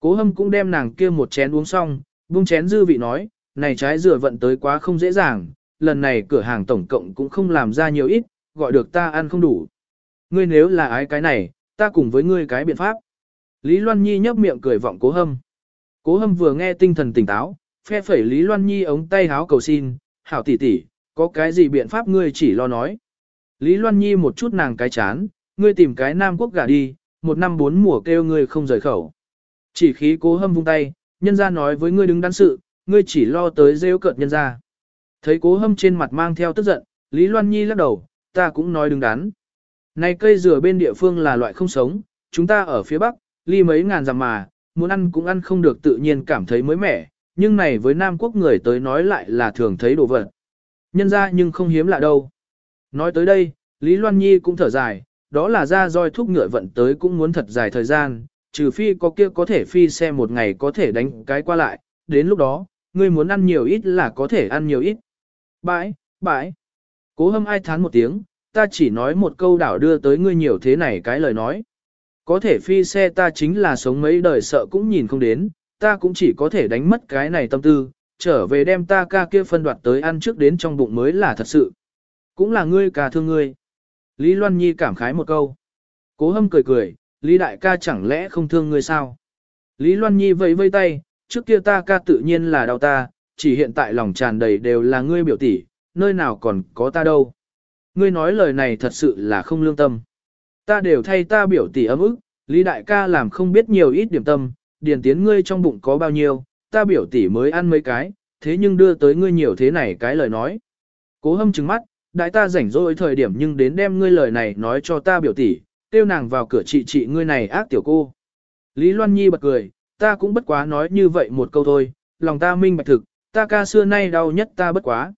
Cố hâm cũng đem nàng kia một chén uống xong, buông chén dư vị nói, này trái dừa vận tới quá không dễ dàng, lần này cửa hàng tổng cộng cũng không làm ra nhiều ít, gọi được ta ăn không đủ. Ngươi nếu là ái cái này, ta cùng với ngươi cái biện pháp. Lý Loan Nhi nhấp miệng cười vọng cố hâm. Cố hâm vừa nghe tinh thần tỉnh táo, phe phẩy Lý Loan Nhi ống tay háo cầu xin, hảo tỷ tỷ, có cái gì biện pháp ngươi chỉ lo nói. Lý Loan Nhi một chút nàng cái chán, ngươi tìm cái nam quốc gả đi, một năm bốn mùa kêu ngươi không rời khẩu. Chỉ khí cố hâm vung tay, nhân ra nói với ngươi đứng đắn sự, ngươi chỉ lo tới rêu cợt nhân ra. Thấy cố hâm trên mặt mang theo tức giận, Lý Loan Nhi lắc đầu, ta cũng nói đứng đắn. Này cây dừa bên địa phương là loại không sống, chúng ta ở phía Bắc, ly mấy ngàn dặm mà, muốn ăn cũng ăn không được tự nhiên cảm thấy mới mẻ, nhưng này với Nam Quốc người tới nói lại là thường thấy đồ vật. Nhân ra nhưng không hiếm lạ đâu. Nói tới đây, Lý Loan Nhi cũng thở dài, đó là ra roi thúc ngựa vận tới cũng muốn thật dài thời gian, trừ phi có kia có thể phi xe một ngày có thể đánh cái qua lại, đến lúc đó, ngươi muốn ăn nhiều ít là có thể ăn nhiều ít. Bãi, bãi. Cố hâm ai thán một tiếng, ta chỉ nói một câu đảo đưa tới ngươi nhiều thế này cái lời nói. Có thể phi xe ta chính là sống mấy đời sợ cũng nhìn không đến, ta cũng chỉ có thể đánh mất cái này tâm tư, trở về đem ta ca kia phân đoạt tới ăn trước đến trong bụng mới là thật sự. Cũng là ngươi ca thương ngươi. Lý Loan Nhi cảm khái một câu. Cố hâm cười cười, Lý đại ca chẳng lẽ không thương ngươi sao? Lý Loan Nhi vẫy vây tay, trước kia ta ca tự nhiên là đau ta, chỉ hiện tại lòng tràn đầy đều là ngươi biểu tỷ, nơi nào còn có ta đâu. Ngươi nói lời này thật sự là không lương tâm. Ta đều thay ta biểu tỷ ấm ức, Lý đại ca làm không biết nhiều ít điểm tâm, điền tiến ngươi trong bụng có bao nhiêu, ta biểu tỷ mới ăn mấy cái, thế nhưng đưa tới ngươi nhiều thế này cái lời nói. Cố hâm trừng mắt, đại ta rảnh rỗi thời điểm nhưng đến đem ngươi lời này nói cho ta biểu tỷ, tiêu nàng vào cửa trị trị ngươi này ác tiểu cô. Lý Loan Nhi bật cười, ta cũng bất quá nói như vậy một câu thôi, lòng ta minh bạch thực, ta ca xưa nay đau nhất ta bất quá.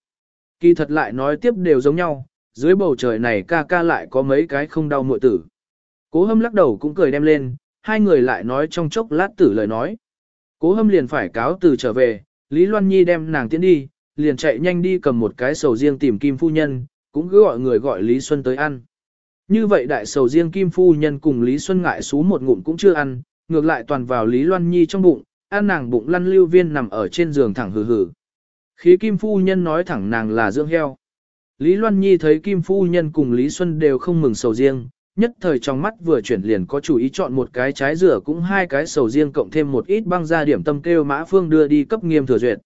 Kỳ thật lại nói tiếp đều giống nhau, dưới bầu trời này ca ca lại có mấy cái không đau muội tử. Cố hâm lắc đầu cũng cười đem lên, hai người lại nói trong chốc lát tử lời nói. Cố hâm liền phải cáo từ trở về, Lý Loan Nhi đem nàng tiến đi, liền chạy nhanh đi cầm một cái sầu riêng tìm Kim Phu Nhân, cũng cứ gọi người gọi Lý Xuân tới ăn. Như vậy đại sầu riêng Kim Phu Nhân cùng Lý Xuân ngại xú một ngụm cũng chưa ăn, ngược lại toàn vào Lý Loan Nhi trong bụng, An nàng bụng lăn lưu viên nằm ở trên giường thẳng hừ hừ. Khí Kim Phu Nhân nói thẳng nàng là dưỡng heo. Lý Loan Nhi thấy Kim Phu Nhân cùng Lý Xuân đều không mừng sầu riêng, nhất thời trong mắt vừa chuyển liền có chủ ý chọn một cái trái rửa cũng hai cái sầu riêng cộng thêm một ít băng ra điểm tâm kêu Mã Phương đưa đi cấp nghiêm thừa duyệt.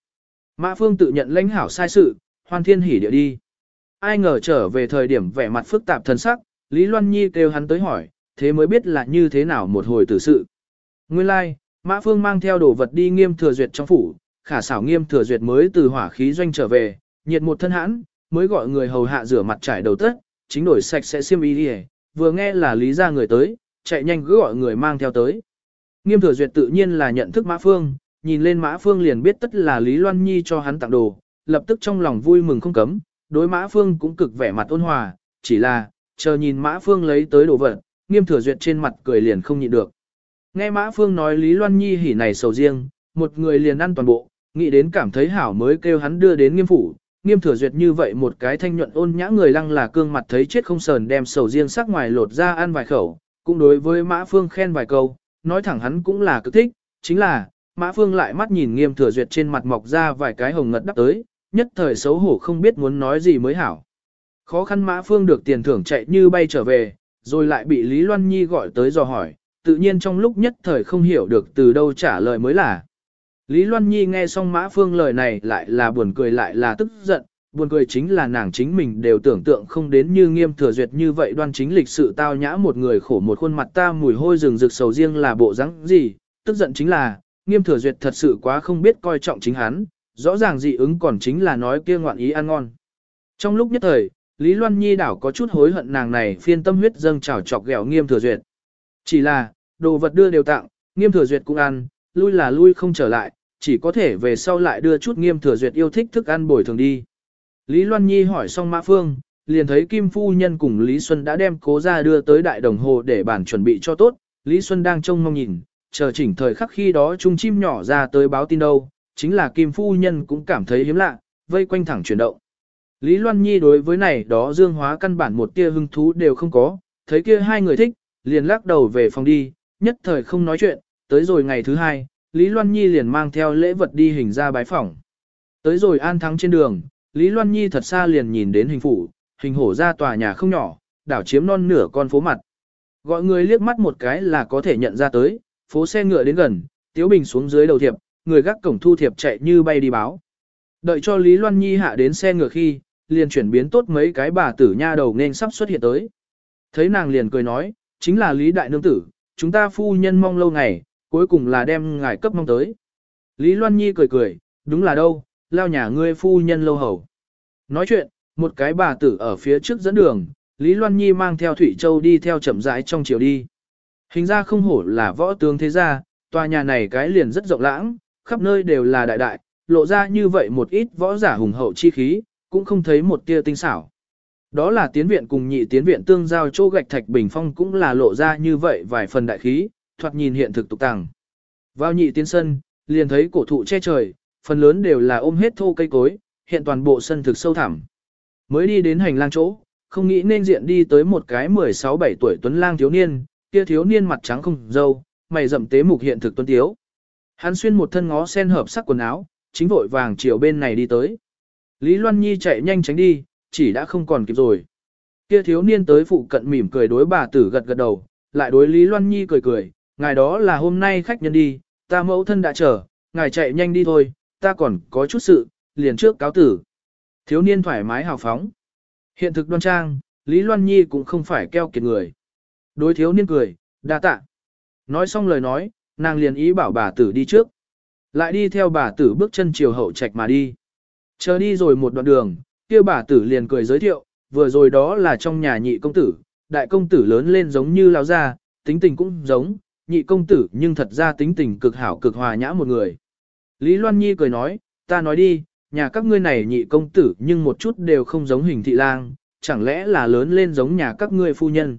Mã Phương tự nhận lãnh hảo sai sự, hoan thiên hỉ địa đi. Ai ngờ trở về thời điểm vẻ mặt phức tạp thân sắc, Lý Loan Nhi kêu hắn tới hỏi, thế mới biết là như thế nào một hồi tử sự. Nguyên lai, like, Mã Phương mang theo đồ vật đi nghiêm thừa duyệt trong phủ, khả xảo nghiêm thừa duyệt mới từ hỏa khí doanh trở về, nhiệt một thân hãn, mới gọi người hầu hạ rửa mặt trải đầu tất, chính đổi sạch sẽ xiêm y đi vừa nghe là lý ra người tới, chạy nhanh cứ gọi người mang theo tới. Nghiêm thừa duyệt tự nhiên là nhận thức Mã Phương, nhìn lên Mã Phương liền biết tất là Lý Loan Nhi cho hắn tặng đồ, lập tức trong lòng vui mừng không cấm, đối Mã Phương cũng cực vẻ mặt ôn hòa, chỉ là, chờ nhìn Mã Phương lấy tới đồ vật, nghiêm thừa duyệt trên mặt cười liền không nhịn được. Nghe Mã Phương nói Lý Loan Nhi hỉ này sầu riêng, một người liền ăn toàn bộ, nghĩ đến cảm thấy hảo mới kêu hắn đưa đến nghiêm phủ, nghiêm thừa duyệt như vậy một cái thanh nhuận ôn nhã người lăng là cương mặt thấy chết không sờn đem sầu riêng sắc ngoài lột ra ăn vài khẩu, cũng đối với Mã Phương khen vài câu, nói thẳng hắn cũng là cực thích, chính là, Mã Phương lại mắt nhìn nghiêm thừa duyệt trên mặt mọc ra vài cái hồng ngật đắp tới, nhất thời xấu hổ không biết muốn nói gì mới hảo. Khó khăn Mã Phương được tiền thưởng chạy như bay trở về, rồi lại bị Lý Loan Nhi gọi tới dò hỏi, tự nhiên trong lúc nhất thời không hiểu được từ đâu trả lời mới là. Lý Loan Nhi nghe xong Mã Phương lời này lại là buồn cười lại là tức giận, buồn cười chính là nàng chính mình đều tưởng tượng không đến như nghiêm thừa duyệt như vậy đoan chính lịch sự tao nhã một người khổ một khuôn mặt ta mùi hôi rừng rực sầu riêng là bộ dáng gì, tức giận chính là, nghiêm thừa duyệt thật sự quá không biết coi trọng chính hắn, rõ ràng dị ứng còn chính là nói kia ngoạn ý ăn ngon. Trong lúc nhất thời, Lý Loan Nhi đảo có chút hối hận nàng này phiên tâm huyết dâng trào chọc ghẹo nghiêm thừa duyệt. Chỉ là, đồ vật đưa đều tặng, nghiêm thừa duyệt cũng ăn, lui là lui không trở lại, chỉ có thể về sau lại đưa chút nghiêm thừa duyệt yêu thích thức ăn bồi thường đi. Lý Loan Nhi hỏi xong Mã Phương, liền thấy Kim Phu Nhân cùng Lý Xuân đã đem cố ra đưa tới đại đồng hồ để bản chuẩn bị cho tốt, Lý Xuân đang trông mong nhìn, chờ chỉnh thời khắc khi đó chung chim nhỏ ra tới báo tin đâu, chính là Kim Phu Nhân cũng cảm thấy hiếm lạ, vây quanh thẳng chuyển động. Lý Loan Nhi đối với này đó dương hóa căn bản một tia hứng thú đều không có, thấy kia hai người thích, liền lắc đầu về phòng đi, nhất thời không nói chuyện, tới rồi ngày thứ hai, Lý Loan Nhi liền mang theo lễ vật đi hình ra bái phỏng. Tới rồi an thắng trên đường, Lý Loan Nhi thật xa liền nhìn đến hình phủ, hình hổ ra tòa nhà không nhỏ, đảo chiếm non nửa con phố mặt. Gọi người liếc mắt một cái là có thể nhận ra tới, phố xe ngựa đến gần, Tiếu Bình xuống dưới đầu thiệp, người gác cổng thu thiệp chạy như bay đi báo. Đợi cho Lý Loan Nhi hạ đến xe ngựa khi, liền chuyển biến tốt mấy cái bà tử nha đầu nên sắp xuất hiện tới. Thấy nàng liền cười nói, chính là Lý Đại Nương Tử, chúng ta phu nhân mong lâu ngày, cuối cùng là đem ngài cấp mong tới. Lý Loan Nhi cười cười, đúng là đâu, lao nhà ngươi phu nhân lâu hầu. Nói chuyện, một cái bà tử ở phía trước dẫn đường, Lý Loan Nhi mang theo Thủy Châu đi theo chậm rãi trong chiều đi. Hình ra không hổ là võ tướng thế gia, tòa nhà này cái liền rất rộng lãng, khắp nơi đều là đại đại, lộ ra như vậy một ít võ giả hùng hậu chi khí, cũng không thấy một tia tinh xảo. Đó là tiến viện cùng nhị tiến viện tương giao chỗ gạch thạch bình phong cũng là lộ ra như vậy vài phần đại khí, thoạt nhìn hiện thực tục tàng. Vào nhị tiến sân, liền thấy cổ thụ che trời, phần lớn đều là ôm hết thô cây cối, hiện toàn bộ sân thực sâu thẳm. Mới đi đến hành lang chỗ, không nghĩ nên diện đi tới một cái 16-17 tuổi tuấn lang thiếu niên, kia thiếu niên mặt trắng không dâu, mày rậm tế mục hiện thực tuấn tiếu. Hắn xuyên một thân ngó sen hợp sắc quần áo, chính vội vàng chiều bên này đi tới. Lý Loan Nhi chạy nhanh tránh đi, chỉ đã không còn kịp rồi. Kia thiếu niên tới phụ cận mỉm cười đối bà tử gật gật đầu, lại đối Lý Loan Nhi cười cười, ngài đó là hôm nay khách nhân đi, ta mẫu thân đã chờ, ngài chạy nhanh đi thôi, ta còn có chút sự, liền trước cáo tử. Thiếu niên thoải mái hào phóng. Hiện thực đoan trang, Lý Loan Nhi cũng không phải keo kiệt người. Đối thiếu niên cười, đa tạ. Nói xong lời nói, nàng liền ý bảo bà tử đi trước. Lại đi theo bà tử bước chân chiều hậu trạch mà đi. Chờ đi rồi một đoạn đường, kia bà tử liền cười giới thiệu, vừa rồi đó là trong nhà nhị công tử, đại công tử lớn lên giống như lão gia, tính tình cũng giống, nhị công tử nhưng thật ra tính tình cực hảo cực hòa nhã một người. Lý Loan Nhi cười nói, ta nói đi, nhà các ngươi này nhị công tử nhưng một chút đều không giống hình thị lang, chẳng lẽ là lớn lên giống nhà các ngươi phu nhân.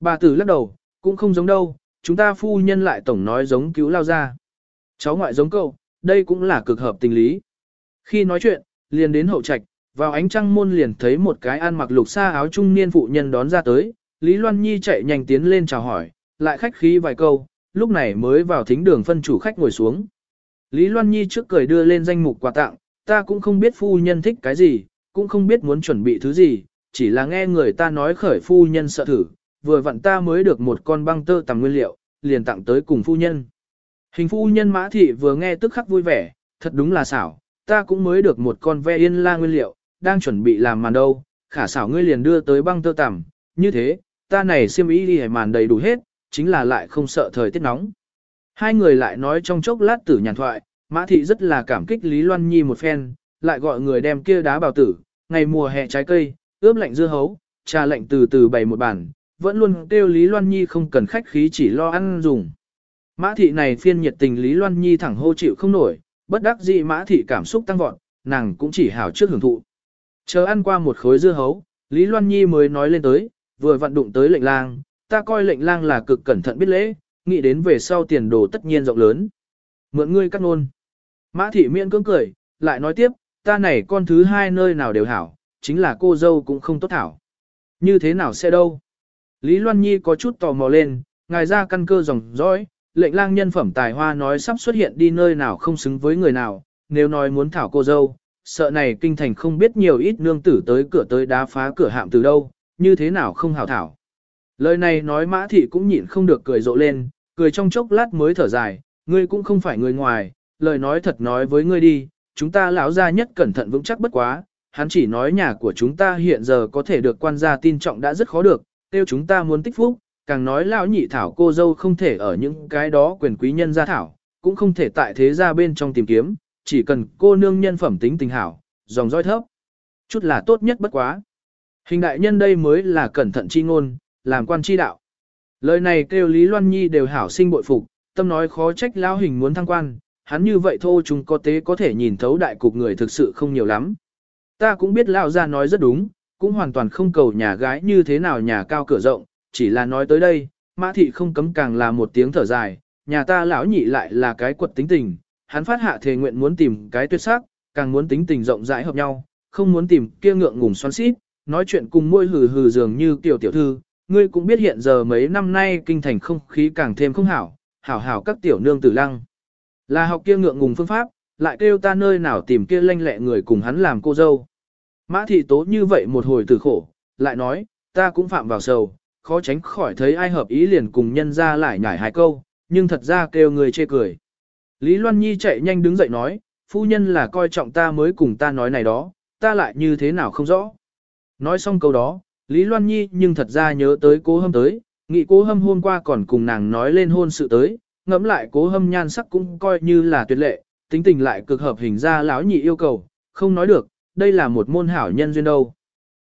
Bà tử lắc đầu, cũng không giống đâu, chúng ta phu nhân lại tổng nói giống cứu lao ra. Cháu ngoại giống cậu, đây cũng là cực hợp tình lý. Khi nói chuyện, liền đến hậu trạch, vào ánh trăng môn liền thấy một cái ăn mặc lục sa áo trung niên phụ nhân đón ra tới, Lý Loan Nhi chạy nhanh tiến lên chào hỏi, lại khách khí vài câu, lúc này mới vào thính đường phân chủ khách ngồi xuống. Lý Loan Nhi trước cười đưa lên danh mục quà tặng, ta cũng không biết phu nhân thích cái gì, cũng không biết muốn chuẩn bị thứ gì, chỉ là nghe người ta nói khởi phu nhân sợ thử, vừa vặn ta mới được một con băng tơ tầm nguyên liệu, liền tặng tới cùng phu nhân. Hình phu nhân mã thị vừa nghe tức khắc vui vẻ, thật đúng là xảo, ta cũng mới được một con ve yên la nguyên liệu, đang chuẩn bị làm màn đâu, khả xảo ngươi liền đưa tới băng tơ tằm, như thế, ta này xiêm y đi màn đầy đủ hết, chính là lại không sợ thời tiết nóng. Hai người lại nói trong chốc lát tử nhàn thoại, Mã Thị rất là cảm kích Lý Loan Nhi một phen, lại gọi người đem kia đá bào tử, ngày mùa hè trái cây, ướp lạnh dưa hấu, trà lạnh từ từ bày một bàn, vẫn luôn kêu Lý Loan Nhi không cần khách khí chỉ lo ăn dùng. Mã Thị này phiên nhiệt tình Lý Loan Nhi thẳng hô chịu không nổi, bất đắc dĩ Mã Thị cảm xúc tăng vọt, nàng cũng chỉ hảo trước hưởng thụ. Chờ ăn qua một khối dưa hấu, Lý Loan Nhi mới nói lên tới, vừa vận đụng tới lệnh lang, ta coi lệnh lang là cực cẩn thận biết lễ, nghĩ đến về sau tiền đồ tất nhiên rộng lớn. Mượn ngươi cắt ngôn. Mã thị miễn cưỡng cười, lại nói tiếp, ta này con thứ hai nơi nào đều hảo, chính là cô dâu cũng không tốt hảo. Như thế nào sẽ đâu? Lý Loan Nhi có chút tò mò lên, ngài ra căn cơ dòng dõi, lệnh lang nhân phẩm tài hoa nói sắp xuất hiện đi nơi nào không xứng với người nào, nếu nói muốn thảo cô dâu, sợ này kinh thành không biết nhiều ít nương tử tới cửa tới đá phá cửa hạm từ đâu, như thế nào không hảo thảo. Lời này nói mã thị cũng nhịn không được cười rộ lên, cười trong chốc lát mới thở dài, ngươi cũng không phải người ngoài, lời nói thật nói với ngươi đi, chúng ta lão gia nhất cẩn thận vững chắc bất quá, hắn chỉ nói nhà của chúng ta hiện giờ có thể được quan gia tin trọng đã rất khó được, tiêu chúng ta muốn tích phúc, càng nói lão nhị thảo cô dâu không thể ở những cái đó quyền quý nhân gia thảo, cũng không thể tại thế gia bên trong tìm kiếm, chỉ cần cô nương nhân phẩm tính tình hảo, dòng dõi thấp. Chút là tốt nhất bất quá. Hình đại nhân đây mới là cẩn thận chi ngôn, làm quan chi đạo. Lời này kêu Lý Loan Nhi đều hảo sinh bội phục, tâm nói khó trách lão hình muốn thăng quan, hắn như vậy thôi chúng có tế có thể nhìn thấu đại cục người thực sự không nhiều lắm. Ta cũng biết lão gia nói rất đúng, cũng hoàn toàn không cầu nhà gái như thế nào nhà cao cửa rộng, chỉ là nói tới đây, mã thị không cấm càng là một tiếng thở dài, nhà ta lão nhị lại là cái quật tính tình, hắn phát hạ thề nguyện muốn tìm cái tuyệt sắc, càng muốn tính tình rộng rãi hợp nhau, không muốn tìm kia ngượng ngùng xoắn xít, nói chuyện cùng môi hừ hừ dường như tiểu tiểu thư, ngươi cũng biết hiện giờ mấy năm nay kinh thành không khí càng thêm không hảo, hảo hảo các tiểu nương tử lăng. Là học kia ngượng ngùng phương pháp, lại kêu ta nơi nào tìm kia lanh lẹ người cùng hắn làm cô dâu. Mã thị tố như vậy một hồi từ khổ, lại nói, ta cũng phạm vào sầu, khó tránh khỏi thấy ai hợp ý liền cùng nhân ra lại nhảy hai câu, nhưng thật ra kêu người chê cười. Lý Loan Nhi chạy nhanh đứng dậy nói, phu nhân là coi trọng ta mới cùng ta nói này đó, ta lại như thế nào không rõ. Nói xong câu đó, Lý Loan Nhi nhưng thật ra nhớ tới cố hâm tới, nghĩ cố hâm hôm qua còn cùng nàng nói lên hôn sự tới, ngẫm lại cố hâm nhan sắc cũng coi như là tuyệt lệ, tính tình lại cực hợp hình ra lão nhị yêu cầu, không nói được, đây là một môn hảo nhân duyên đâu.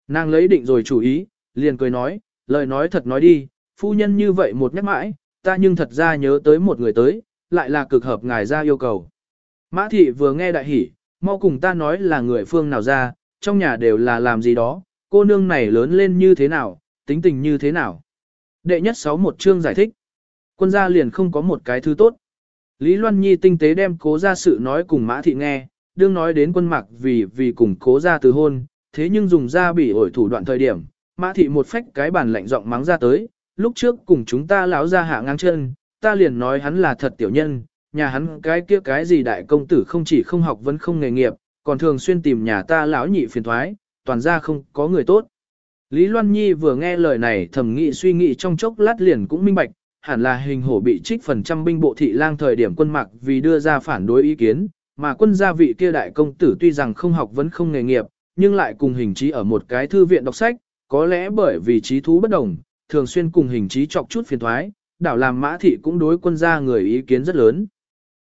Nàng lấy định rồi chủ ý, liền cười nói, lời nói thật nói đi, phu nhân như vậy một nhắc mãi, ta nhưng thật ra nhớ tới một người tới, lại là cực hợp ngài ra yêu cầu. Mã thị vừa nghe đại hỉ, mau cùng ta nói là người phương nào ra, trong nhà đều là làm gì đó, cô nương này lớn lên như thế nào, tính tình như thế nào. Đệ nhất sáu một chương giải thích. Quân gia liền không có một cái thứ tốt. Lý Loan Nhi tinh tế đem cố ra sự nói cùng Mã Thị nghe, đương nói đến quân mặc vì vì cùng cố ra từ hôn, thế nhưng dùng ra bị ổi thủ đoạn thời điểm, Mã Thị một phách cái bàn lạnh giọng mắng ra tới, lúc trước cùng chúng ta lão ra hạ ngang chân, ta liền nói hắn là thật tiểu nhân, nhà hắn cái kia cái gì đại công tử không chỉ không học vẫn không nghề nghiệp, còn thường xuyên tìm nhà ta lão nhị phiền thoái, toàn ra không có người tốt. Lý Loan Nhi vừa nghe lời này thầm nghĩ suy nghĩ trong chốc lát liền cũng minh bạch, hẳn là hình hổ bị trích phần trăm binh bộ thị lang thời điểm quân mặc vì đưa ra phản đối ý kiến, mà quân gia vị kia đại công tử tuy rằng không học vẫn không nghề nghiệp, nhưng lại cùng hình trí ở một cái thư viện đọc sách, có lẽ bởi vì trí thú bất đồng, thường xuyên cùng hình trí chọc chút phiền thoái, đảo làm mã thị cũng đối quân gia người ý kiến rất lớn.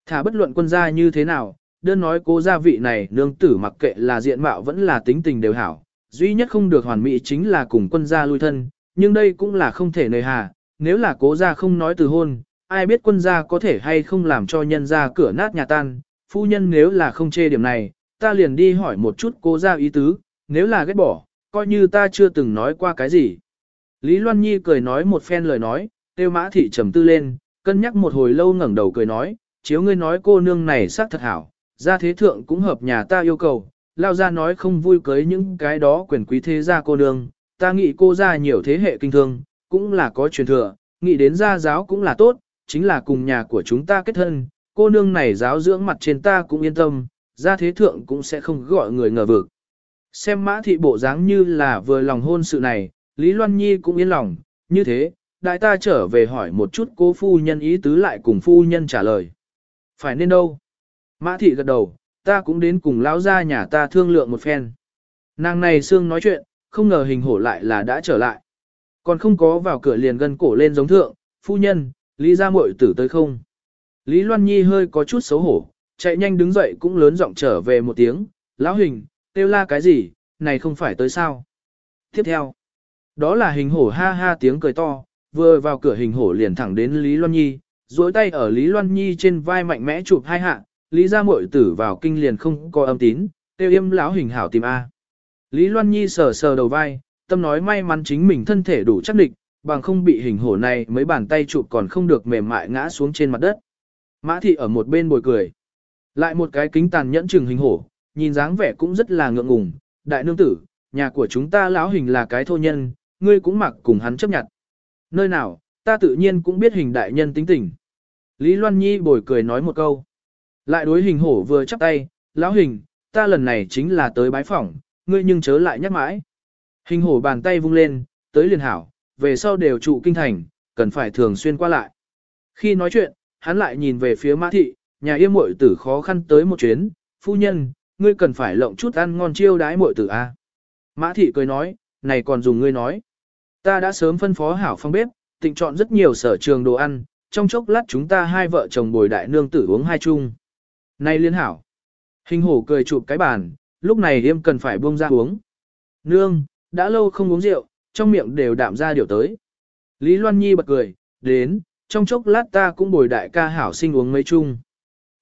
Thả bất luận quân gia như thế nào, đơn nói cố gia vị này nương tử mặc kệ là diện mạo vẫn là tính tình đều hảo, duy nhất không được hoàn mỹ chính là cùng quân gia lui thân, nhưng đây cũng là không thể nề hà, nếu là cố gia không nói từ hôn, ai biết quân gia có thể hay không làm cho nhân gia cửa nát nhà tan, phu nhân nếu là không chê điểm này, ta liền đi hỏi một chút cố gia ý tứ, nếu là ghét bỏ, coi như ta chưa từng nói qua cái gì. Lý Loan Nhi cười nói một phen lời nói, tiêu mã thị trầm tư lên, cân nhắc một hồi lâu ngẩng đầu cười nói, chiếu ngươi nói cô nương này sắc thật hảo, gia thế thượng cũng hợp nhà ta yêu cầu, lao ra nói không vui cưới những cái đó quyền quý thế gia cô nương, ta nghĩ cô ra nhiều thế hệ kinh thương, cũng là có truyền thừa, nghĩ đến gia giáo cũng là tốt, chính là cùng nhà của chúng ta kết thân, cô nương này giáo dưỡng mặt trên ta cũng yên tâm, gia thế thượng cũng sẽ không gọi người ngờ vực. Xem mã thị bộ dáng như là vừa lòng hôn sự này, Lý Loan Nhi cũng yên lòng, như thế, đại ta trở về hỏi một chút cô phu nhân ý tứ lại cùng phu nhân trả lời. Phải nên đâu? Mã thị gật đầu, ta cũng đến cùng lão gia nhà ta thương lượng một phen. Nàng này xương nói chuyện, không ngờ hình hổ lại là đã trở lại. Còn không có vào cửa liền gân cổ lên giống thượng, phu nhân, Lý gia muội tử tới không? Lý Loan Nhi hơi có chút xấu hổ, chạy nhanh đứng dậy cũng lớn giọng trở về một tiếng, lão hình, kêu la cái gì, này không phải tới sao? Tiếp theo, đó là hình hổ ha ha tiếng cười to, vừa vào cửa hình hổ liền thẳng đến Lý Loan Nhi, duỗi tay ở Lý Loan Nhi trên vai mạnh mẽ chụp hai hạ, Lý gia muội tử vào kinh liền không có âm tín, tiêu im lão hình hảo tìm A. Lý Loan Nhi sờ sờ đầu vai, tâm nói may mắn chính mình thân thể đủ chắc địch, bằng không bị hình hổ này mấy bàn tay chụp còn không được mềm mại ngã xuống trên mặt đất. Mã thị ở một bên bồi cười. Lại một cái kính tàn nhẫn chừng hình hổ, nhìn dáng vẻ cũng rất là ngượng ngùng. Đại nương tử, nhà của chúng ta lão hình là cái thô nhân, ngươi cũng mặc cùng hắn chấp nhận. Nơi nào, ta tự nhiên cũng biết hình đại nhân tính tình. Lý Loan Nhi bồi cười nói một câu. Lại đối hình hổ vừa chắp tay, lão hình, ta lần này chính là tới bái phỏng, ngươi nhưng chớ lại nhắc mãi. Hình hổ bàn tay vung lên, tới liền hảo, về sau đều trụ kinh thành, cần phải thường xuyên qua lại. Khi nói chuyện, hắn lại nhìn về phía mã thị, nhà yêm muội tử khó khăn tới một chuyến, phu nhân, ngươi cần phải lộng chút ăn ngon chiêu đái muội tử a. Mã thị cười nói, này còn dùng ngươi nói. Ta đã sớm phân phó hảo phong bếp, tịnh chọn rất nhiều sở trường đồ ăn, trong chốc lát chúng ta hai vợ chồng bồi đại nương tử uống hai chung. Này liên hảo. Hình hổ cười chụp cái bàn, lúc này yêm cần phải buông ra uống. Nương, đã lâu không uống rượu, trong miệng đều đạm ra điều tới. Lý Loan Nhi bật cười, đến, trong chốc lát ta cũng bồi đại ca hảo sinh uống mấy chung.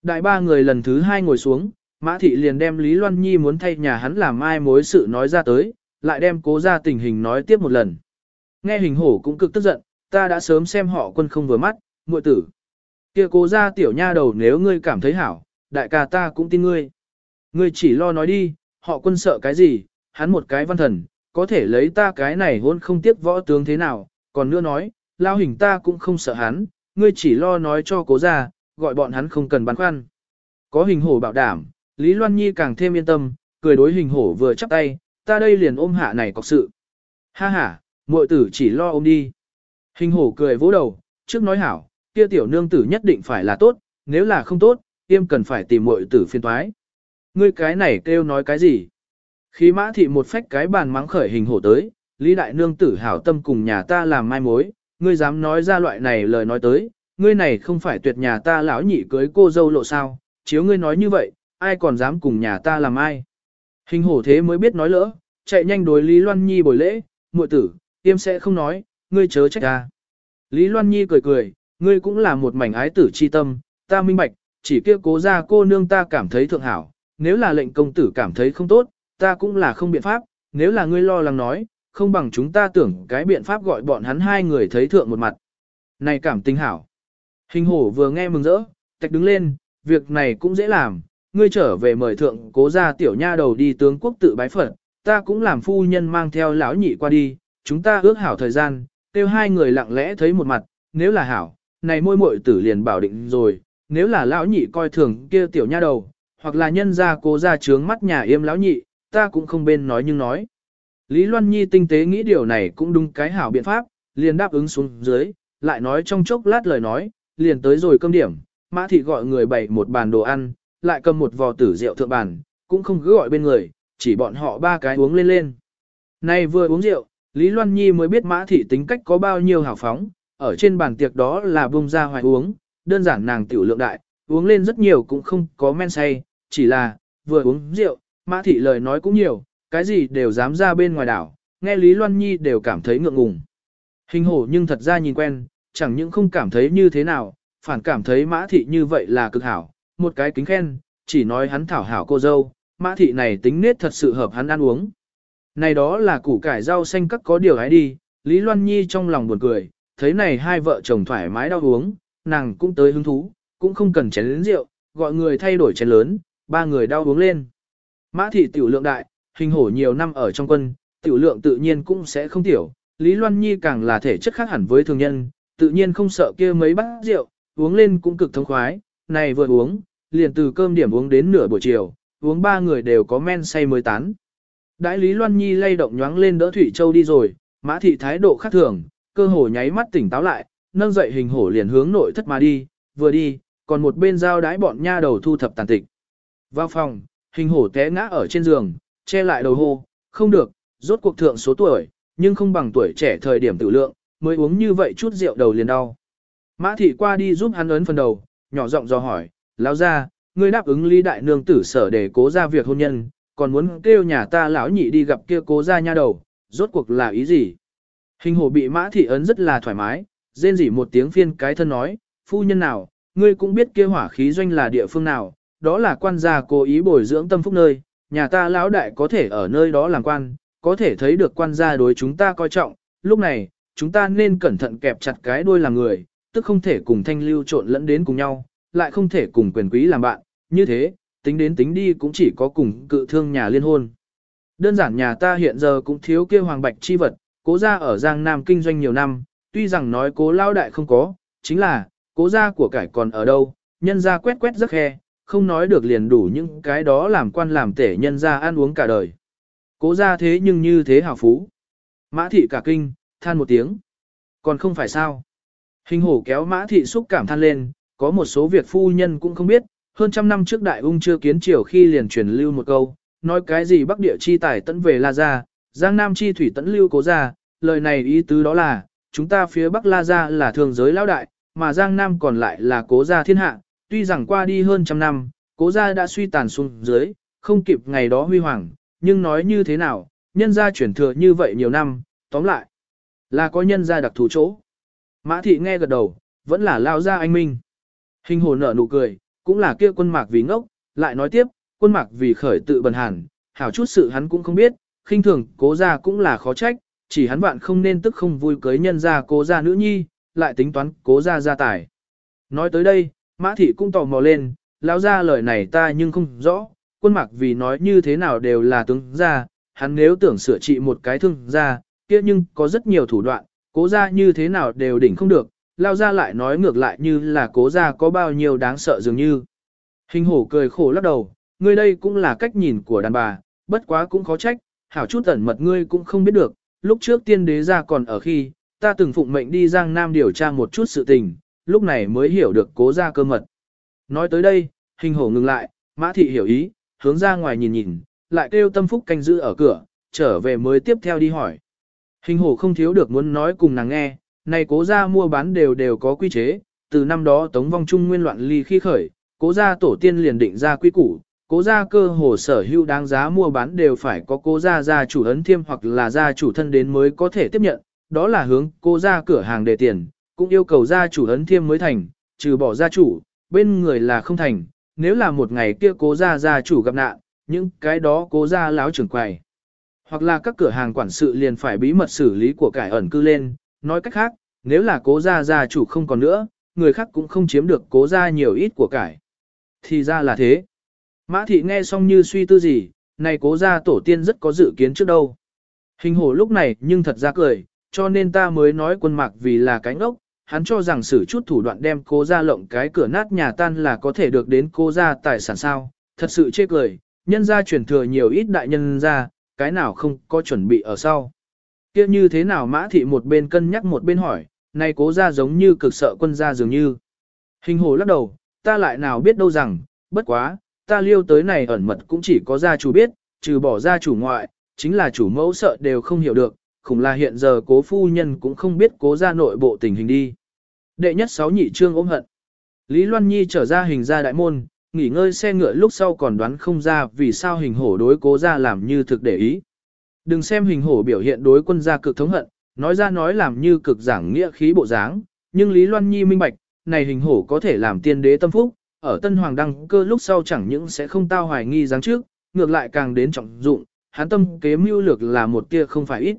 Đại ba người lần thứ hai ngồi xuống, Mã Thị liền đem Lý Loan Nhi muốn thay nhà hắn làm ai mối sự nói ra tới, lại đem cố ra tình hình nói tiếp một lần. Nghe hình hổ cũng cực tức giận, ta đã sớm xem họ quân không vừa mắt, muội tử. kia cố ra tiểu nha đầu nếu ngươi cảm thấy hảo, đại ca ta cũng tin ngươi. Ngươi chỉ lo nói đi, họ quân sợ cái gì, hắn một cái văn thần, có thể lấy ta cái này hôn không tiếc võ tướng thế nào, còn nữa nói, lao hình ta cũng không sợ hắn, ngươi chỉ lo nói cho cố ra, gọi bọn hắn không cần băn khoăn. Có hình hổ bảo đảm, Lý Loan Nhi càng thêm yên tâm, cười đối hình hổ vừa chắp tay, ta đây liền ôm hạ này có sự. Ha ha, muội tử chỉ lo ôm đi. Hình hổ cười vỗ đầu, trước nói hảo, kia tiểu nương tử nhất định phải là tốt, nếu là không tốt, tiêm cần phải tìm muội tử phiên toái. Ngươi cái này kêu nói cái gì? Khi mã thị một phách cái bàn mắng khởi hình hổ tới, Lý đại nương tử hảo tâm cùng nhà ta làm mai mối, ngươi dám nói ra loại này lời nói tới, ngươi này không phải tuyệt nhà ta lão nhị cưới cô dâu lộ sao, chiếu ngươi nói như vậy, ai còn dám cùng nhà ta làm ai. Hình hổ thế mới biết nói lỡ, chạy nhanh đối Lý Loan Nhi bồi lễ, muội tử, tiêm sẽ không nói, ngươi chớ trách ta. Lý Loan Nhi cười cười, ngươi cũng là một mảnh ái tử chi tâm, ta minh bạch, chỉ kia cố ra cô nương ta cảm thấy thượng hảo, nếu là lệnh công tử cảm thấy không tốt, ta cũng là không biện pháp, nếu là ngươi lo lắng nói, không bằng chúng ta tưởng cái biện pháp gọi bọn hắn hai người thấy thượng một mặt. Này cảm tình hảo. Hình hổ vừa nghe mừng rỡ, tạch đứng lên, việc này cũng dễ làm, ngươi trở về mời thượng cố ra tiểu nha đầu đi tướng quốc tự bái phật, ta cũng làm phu nhân mang theo lão nhị qua đi, chúng ta ước hảo thời gian, kêu hai người lặng lẽ thấy một mặt, nếu là hảo, này môi muội tử liền bảo định rồi, nếu là lão nhị coi thường kia tiểu nha đầu, hoặc là nhân gia cố ra trướng mắt nhà yêm lão nhị, ta cũng không bên nói nhưng nói. Lý Loan Nhi tinh tế nghĩ điều này cũng đúng cái hảo biện pháp, liền đáp ứng xuống dưới, lại nói trong chốc lát lời nói, liền tới rồi cơm điểm, mã thị gọi người bày một bàn đồ ăn, lại cầm một vò tử rượu thượng bàn, cũng không cứ gọi bên người, chỉ bọn họ ba cái uống lên lên. Nay vừa uống rượu, Lý Loan Nhi mới biết mã thị tính cách có bao nhiêu hào phóng, ở trên bàn tiệc đó là bông ra hoài uống, đơn giản nàng tiểu lượng đại, uống lên rất nhiều cũng không có men say, chỉ là, vừa uống rượu, mã thị lời nói cũng nhiều, cái gì đều dám ra bên ngoài đảo, nghe Lý Loan Nhi đều cảm thấy ngượng ngùng. Hình hổ nhưng thật ra nhìn quen, chẳng những không cảm thấy như thế nào, phản cảm thấy mã thị như vậy là cực hảo, một cái kính khen, chỉ nói hắn thảo hảo cô dâu, mã thị này tính nết thật sự hợp hắn ăn uống. Này đó là củ cải rau xanh các có điều hãy đi, Lý Loan Nhi trong lòng buồn cười, thấy này hai vợ chồng thoải mái đau uống, nàng cũng tới hứng thú, cũng không cần chén lớn rượu, gọi người thay đổi chén lớn, ba người đau uống lên. Mã thị tiểu lượng đại, hình hổ nhiều năm ở trong quân, tiểu lượng tự nhiên cũng sẽ không tiểu, Lý Loan Nhi càng là thể chất khác hẳn với thường nhân, tự nhiên không sợ kia mấy bát rượu, uống lên cũng cực thông khoái, này vừa uống, liền từ cơm điểm uống đến nửa buổi chiều, uống ba người đều có men say mới tán. Đại Lý Loan Nhi lay động nhoáng lên đỡ Thủy Châu đi rồi, mã thị thái độ khác thường, cơ hồ nháy mắt tỉnh táo lại, nâng dậy hình hổ liền hướng nội thất mà đi, vừa đi, còn một bên giao đái bọn nha đầu thu thập tàn tịch. Vào phòng, hình hổ té ngã ở trên giường, che lại đầu hô, không được, rốt cuộc thượng số tuổi, nhưng không bằng tuổi trẻ thời điểm tự lượng, mới uống như vậy chút rượu đầu liền đau. Mã thị qua đi giúp hắn ấn phần đầu, nhỏ giọng do hỏi, lão ra, ngươi đáp ứng lý đại nương tử sở để cố ra việc hôn nhân, còn muốn kêu nhà ta lão nhị đi gặp kia cố ra nha đầu, rốt cuộc là ý gì? Hình hổ bị mã thị ấn rất là thoải mái, rên rỉ một tiếng phiên cái thân nói, phu nhân nào, ngươi cũng biết kia hỏa khí doanh là địa phương nào, đó là quan gia cố ý bồi dưỡng tâm phúc nơi, nhà ta lão đại có thể ở nơi đó làm quan, có thể thấy được quan gia đối chúng ta coi trọng, lúc này, chúng ta nên cẩn thận kẹp chặt cái đuôi làm người, tức không thể cùng thanh lưu trộn lẫn đến cùng nhau, lại không thể cùng quyền quý làm bạn, như thế, tính đến tính đi cũng chỉ có cùng cự thương nhà liên hôn. Đơn giản nhà ta hiện giờ cũng thiếu kia hoàng bạch chi vật, cố gia ở Giang Nam kinh doanh nhiều năm, tuy rằng nói cố lao đại không có, chính là, cố gia của cải còn ở đâu, nhân gia quét quét rất khe, không nói được liền đủ những cái đó làm quan làm tể nhân gia ăn uống cả đời. Cố gia thế nhưng như thế hào phú. Mã thị cả kinh, than một tiếng. Còn không phải sao. Hình hổ kéo mã thị xúc cảm than lên, có một số việc phu nhân cũng không biết, hơn trăm năm trước đại ung chưa kiến triều khi liền truyền lưu một câu, nói cái gì bắc địa chi tài tấn về La Gia, Giang Nam chi thủy tấn lưu cố gia, lời này ý tứ đó là, chúng ta phía bắc La Gia là thường giới lão đại, mà Giang Nam còn lại là cố gia thiên hạ, tuy rằng qua đi hơn trăm năm, cố gia đã suy tàn xuống dưới, không kịp ngày đó huy hoàng, nhưng nói như thế nào, nhân gia chuyển thừa như vậy nhiều năm, tóm lại, là có nhân gia đặc thù chỗ. Mã thị nghe gật đầu, vẫn là lao ra anh minh. Hình hồ nở nụ cười, cũng là kia quân mạc vì ngốc, lại nói tiếp, quân mạc vì khởi tự bần hàn, hảo chút sự hắn cũng không biết, khinh thường cố ra cũng là khó trách, chỉ hắn bạn không nên tức không vui cưới nhân ra cố ra nữ nhi, lại tính toán cố ra gia tài. Nói tới đây, mã thị cũng tò mò lên, lão ra lời này ta nhưng không rõ, quân mạc vì nói như thế nào đều là tướng ra, hắn nếu tưởng sửa trị một cái thương ra, kia nhưng có rất nhiều thủ đoạn, cố ra như thế nào đều đỉnh không được, lao ra lại nói ngược lại như là cố ra có bao nhiêu đáng sợ dường như. Hình hổ cười khổ lắc đầu, ngươi đây cũng là cách nhìn của đàn bà, bất quá cũng khó trách, hảo chút ẩn mật ngươi cũng không biết được, lúc trước tiên đế ra còn ở khi, ta từng phụng mệnh đi Giang Nam điều tra một chút sự tình, lúc này mới hiểu được cố ra cơ mật. Nói tới đây, hình hổ ngừng lại, mã thị hiểu ý, hướng ra ngoài nhìn nhìn, lại kêu tâm phúc canh giữ ở cửa, trở về mới tiếp theo đi hỏi. Hình hổ không thiếu được muốn nói cùng nàng nghe, này cố gia mua bán đều đều có quy chế, từ năm đó tống vong trung nguyên loạn ly khi khởi, cố gia tổ tiên liền định ra quy củ, cố gia cơ hồ sở hữu đáng giá mua bán đều phải có cố gia gia chủ ấn thiêm hoặc là gia chủ thân đến mới có thể tiếp nhận, đó là hướng cố gia cửa hàng để tiền, cũng yêu cầu gia chủ ấn thiêm mới thành, trừ bỏ gia chủ, bên người là không thành, nếu là một ngày kia cố gia gia chủ gặp nạn, những cái đó cố gia láo trưởng quầy. Hoặc là các cửa hàng quản sự liền phải bí mật xử lý của cải ẩn cư lên, nói cách khác, nếu là cố gia gia chủ không còn nữa, người khác cũng không chiếm được cố gia nhiều ít của cải. Thì ra là thế. Mã thị nghe xong như suy tư gì, này cố gia tổ tiên rất có dự kiến trước đâu. Hình hổ lúc này nhưng thật ra cười, cho nên ta mới nói quân mạc vì là cánh ốc, hắn cho rằng sử chút thủ đoạn đem cố gia lộng cái cửa nát nhà tan là có thể được đến cố gia tài sản sao, thật sự chê cười, nhân gia truyền thừa nhiều ít đại nhân gia, cái nào không có chuẩn bị ở sau. Kia như thế nào mã thị một bên cân nhắc một bên hỏi, nay cố gia giống như cực sợ quân gia dường như. Hình hồ lắc đầu, ta lại nào biết đâu rằng, bất quá, ta liêu tới này ẩn mật cũng chỉ có gia chủ biết, trừ bỏ gia chủ ngoại, chính là chủ mẫu sợ đều không hiểu được, khủng là hiện giờ cố phu nhân cũng không biết cố gia nội bộ tình hình đi. Đệ nhất sáu nhị trương ôm hận. Lý Loan Nhi trở ra hình ra đại môn, nghỉ ngơi xe ngựa lúc sau còn đoán không ra vì sao hình hổ đối cố gia làm như thực để ý. Đừng xem hình hổ biểu hiện đối quân gia cực thống hận, nói ra nói làm như cực giảng nghĩa khí bộ dáng, nhưng Lý Loan Nhi minh bạch, này hình hổ có thể làm tiên đế tâm phúc, ở tân hoàng đăng cơ lúc sau chẳng những sẽ không tao hoài nghi dáng trước, ngược lại càng đến trọng dụng, hắn tâm kế mưu lược là một tia không phải ít.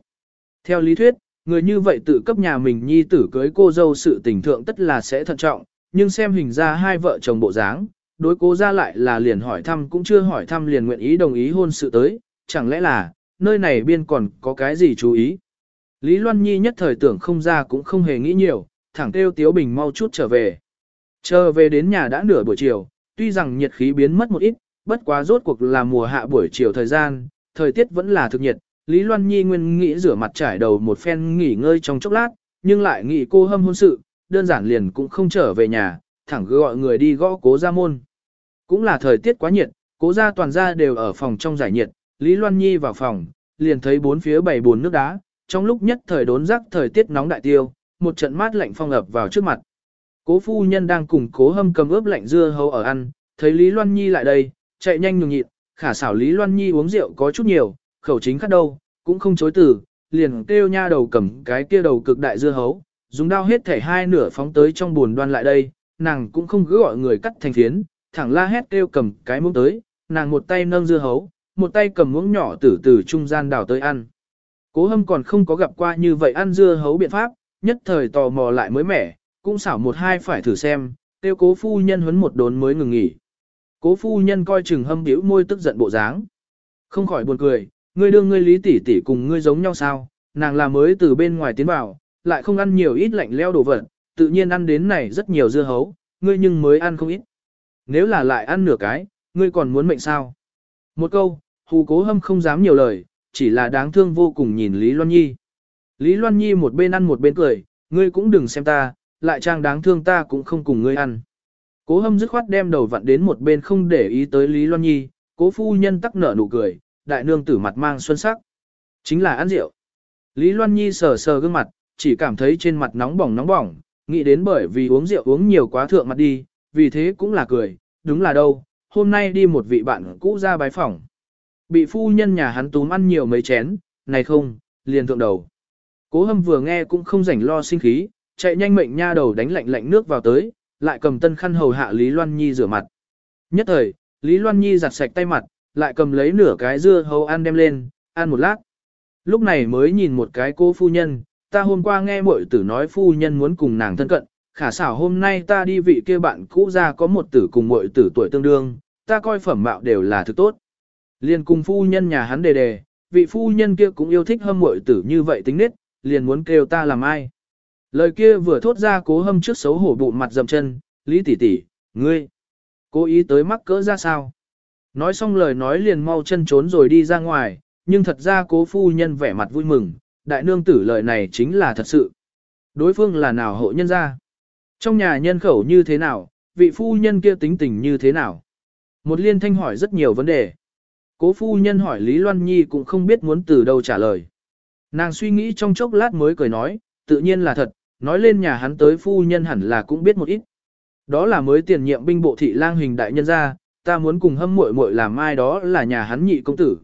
Theo lý thuyết, người như vậy tự cấp nhà mình nhi tử cưới cô dâu sự tình thượng tất là sẽ thận trọng, nhưng xem hình ra hai vợ chồng bộ dáng, đối cố ra lại là liền hỏi thăm cũng chưa hỏi thăm liền nguyện ý đồng ý hôn sự tới, chẳng lẽ là, nơi này biên còn có cái gì chú ý. Lý Loan Nhi nhất thời tưởng không ra cũng không hề nghĩ nhiều, thẳng kêu Tiếu Bình mau chút trở về. Trở về đến nhà đã nửa buổi chiều, tuy rằng nhiệt khí biến mất một ít, bất quá rốt cuộc là mùa hạ buổi chiều thời gian, thời tiết vẫn là thực nhiệt. Lý Loan Nhi nguyên nghĩ rửa mặt trải đầu một phen nghỉ ngơi trong chốc lát, nhưng lại nghĩ cô hâm hôn sự, đơn giản liền cũng không trở về nhà, thẳng gọi người đi gõ cố ra môn. Cũng là thời tiết quá nhiệt, cố ra toàn ra đều ở phòng trong giải nhiệt, Lý Loan Nhi vào phòng, liền thấy bốn phía bảy bồn nước đá, trong lúc nhất thời đốn rắc thời tiết nóng đại tiêu, một trận mát lạnh phong ập vào trước mặt. Cố phu nhân đang cùng cố hâm cầm ướp lạnh dưa hấu ở ăn, thấy Lý Loan Nhi lại đây, chạy nhanh nhường nhịn, khả xảo Lý Loan Nhi uống rượu có chút nhiều, khẩu chính khát đâu, cũng không chối từ, liền kêu nha đầu cầm cái kia đầu cực đại dưa hấu, dùng dao hết thể hai nửa phóng tới trong buồn đoan lại đây, nàng cũng không cứ gọi người cắt thành phiến, thẳng la hét kêu cầm cái muỗng tới, nàng một tay nâng dưa hấu, một tay cầm muỗng nhỏ từ từ trung gian đào tới ăn. Cố hâm còn không có gặp qua như vậy ăn dưa hấu biện pháp, nhất thời tò mò lại mới mẻ, cũng xảo một hai phải thử xem, tiêu cố phu nhân huấn một đốn mới ngừng nghỉ. Cố phu nhân coi chừng hâm biểu môi tức giận bộ dáng. Không khỏi buồn cười, ngươi đương ngươi lý tỷ tỷ cùng ngươi giống nhau sao, nàng là mới từ bên ngoài tiến vào, lại không ăn nhiều ít lạnh leo đồ vật, tự nhiên ăn đến này rất nhiều dưa hấu, ngươi nhưng mới ăn không ít. Nếu là lại ăn nửa cái, ngươi còn muốn mệnh sao? Một câu, hù cố hâm không dám nhiều lời, chỉ là đáng thương vô cùng nhìn Lý Loan Nhi. Lý Loan Nhi một bên ăn một bên cười, ngươi cũng đừng xem ta, lại trang đáng thương ta cũng không cùng ngươi ăn. Cố hâm dứt khoát đem đầu vặn đến một bên không để ý tới Lý Loan Nhi, cố phu nhân tắc nở nụ cười, đại nương tử mặt mang xuân sắc. Chính là ăn rượu. Lý Loan Nhi sờ sờ gương mặt, chỉ cảm thấy trên mặt nóng bỏng nóng bỏng, nghĩ đến bởi vì uống rượu uống nhiều quá thượng mặt đi, vì thế cũng là cười, đúng là đâu, hôm nay đi một vị bạn cũ ra bái phỏng. Bị phu nhân nhà hắn túm ăn nhiều mấy chén, này không, liền thượng đầu. Cố hâm vừa nghe cũng không rảnh lo sinh khí, chạy nhanh mệnh nha đầu đánh lạnh lạnh nước vào tới, lại cầm tân khăn hầu hạ Lý Loan Nhi rửa mặt. Nhất thời, Lý Loan Nhi giặt sạch tay mặt, lại cầm lấy nửa cái dưa hấu ăn đem lên, ăn một lát. Lúc này mới nhìn một cái cô phu nhân, ta hôm qua nghe muội tử nói phu nhân muốn cùng nàng thân cận, khả xảo hôm nay ta đi vị kia bạn cũ ra có một tử cùng muội tử tuổi tương đương, ta coi phẩm mạo đều là thứ tốt. Liền cùng phu nhân nhà hắn đề đề, vị phu nhân kia cũng yêu thích hâm muội tử như vậy tính nết, liền muốn kêu ta làm ai. Lời kia vừa thốt ra cố hâm trước xấu hổ bụng mặt dầm chân, Lý tỷ tỷ, ngươi, cố ý tới mắc cỡ ra sao? Nói xong lời nói liền mau chân trốn rồi đi ra ngoài, nhưng thật ra cố phu nhân vẻ mặt vui mừng, đại nương tử lời này chính là thật sự. Đối phương là nào hộ nhân ra? Trong nhà nhân khẩu như thế nào, vị phu nhân kia tính tình như thế nào? Một liên thanh hỏi rất nhiều vấn đề. Cố phu nhân hỏi Lý Loan Nhi cũng không biết muốn từ đâu trả lời. Nàng suy nghĩ trong chốc lát mới cười nói, tự nhiên là thật, nói lên nhà hắn tới phu nhân hẳn là cũng biết một ít. Đó là mới tiền nhiệm binh bộ thị lang hình đại nhân ra, ta muốn cùng hâm muội muội làm ai đó là nhà hắn nhị công tử.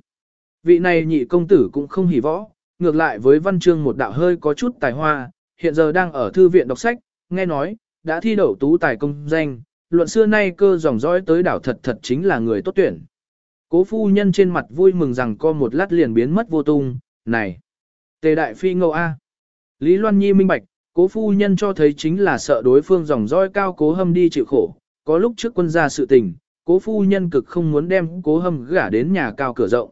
Vị này nhị công tử cũng không hỉ võ, ngược lại với văn chương một đạo hơi có chút tài hoa, hiện giờ đang ở thư viện đọc sách, nghe nói, đã thi đậu tú tài công danh, luận xưa nay cơ dòng dõi tới đảo thật thật chính là người tốt tuyển. Cố phu nhân trên mặt vui mừng rằng co một lát liền biến mất vô tung, này, tề đại phi Ngâu A. Lý Loan Nhi minh bạch, cố phu nhân cho thấy chính là sợ đối phương dòng roi cao cố hâm đi chịu khổ, có lúc trước quân gia sự tình, cố phu nhân cực không muốn đem cố hâm gả đến nhà cao cửa rộng.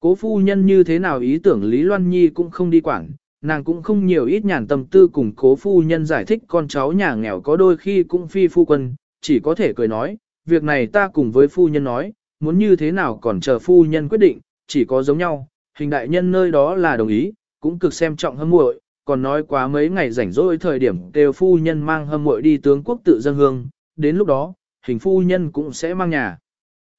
Cố phu nhân như thế nào ý tưởng Lý Loan Nhi cũng không đi quản, nàng cũng không nhiều ít nhàn tâm tư cùng cố phu nhân giải thích con cháu nhà nghèo có đôi khi cũng phi phu quân, chỉ có thể cười nói, việc này ta cùng với phu nhân nói, muốn như thế nào còn chờ phu nhân quyết định, chỉ có giống nhau, hình đại nhân nơi đó là đồng ý, cũng cực xem trọng hâm muội, còn nói quá mấy ngày rảnh rỗi thời điểm đều phu nhân mang hâm muội đi tướng quốc tự dân hương, đến lúc đó, hình phu nhân cũng sẽ mang nhà.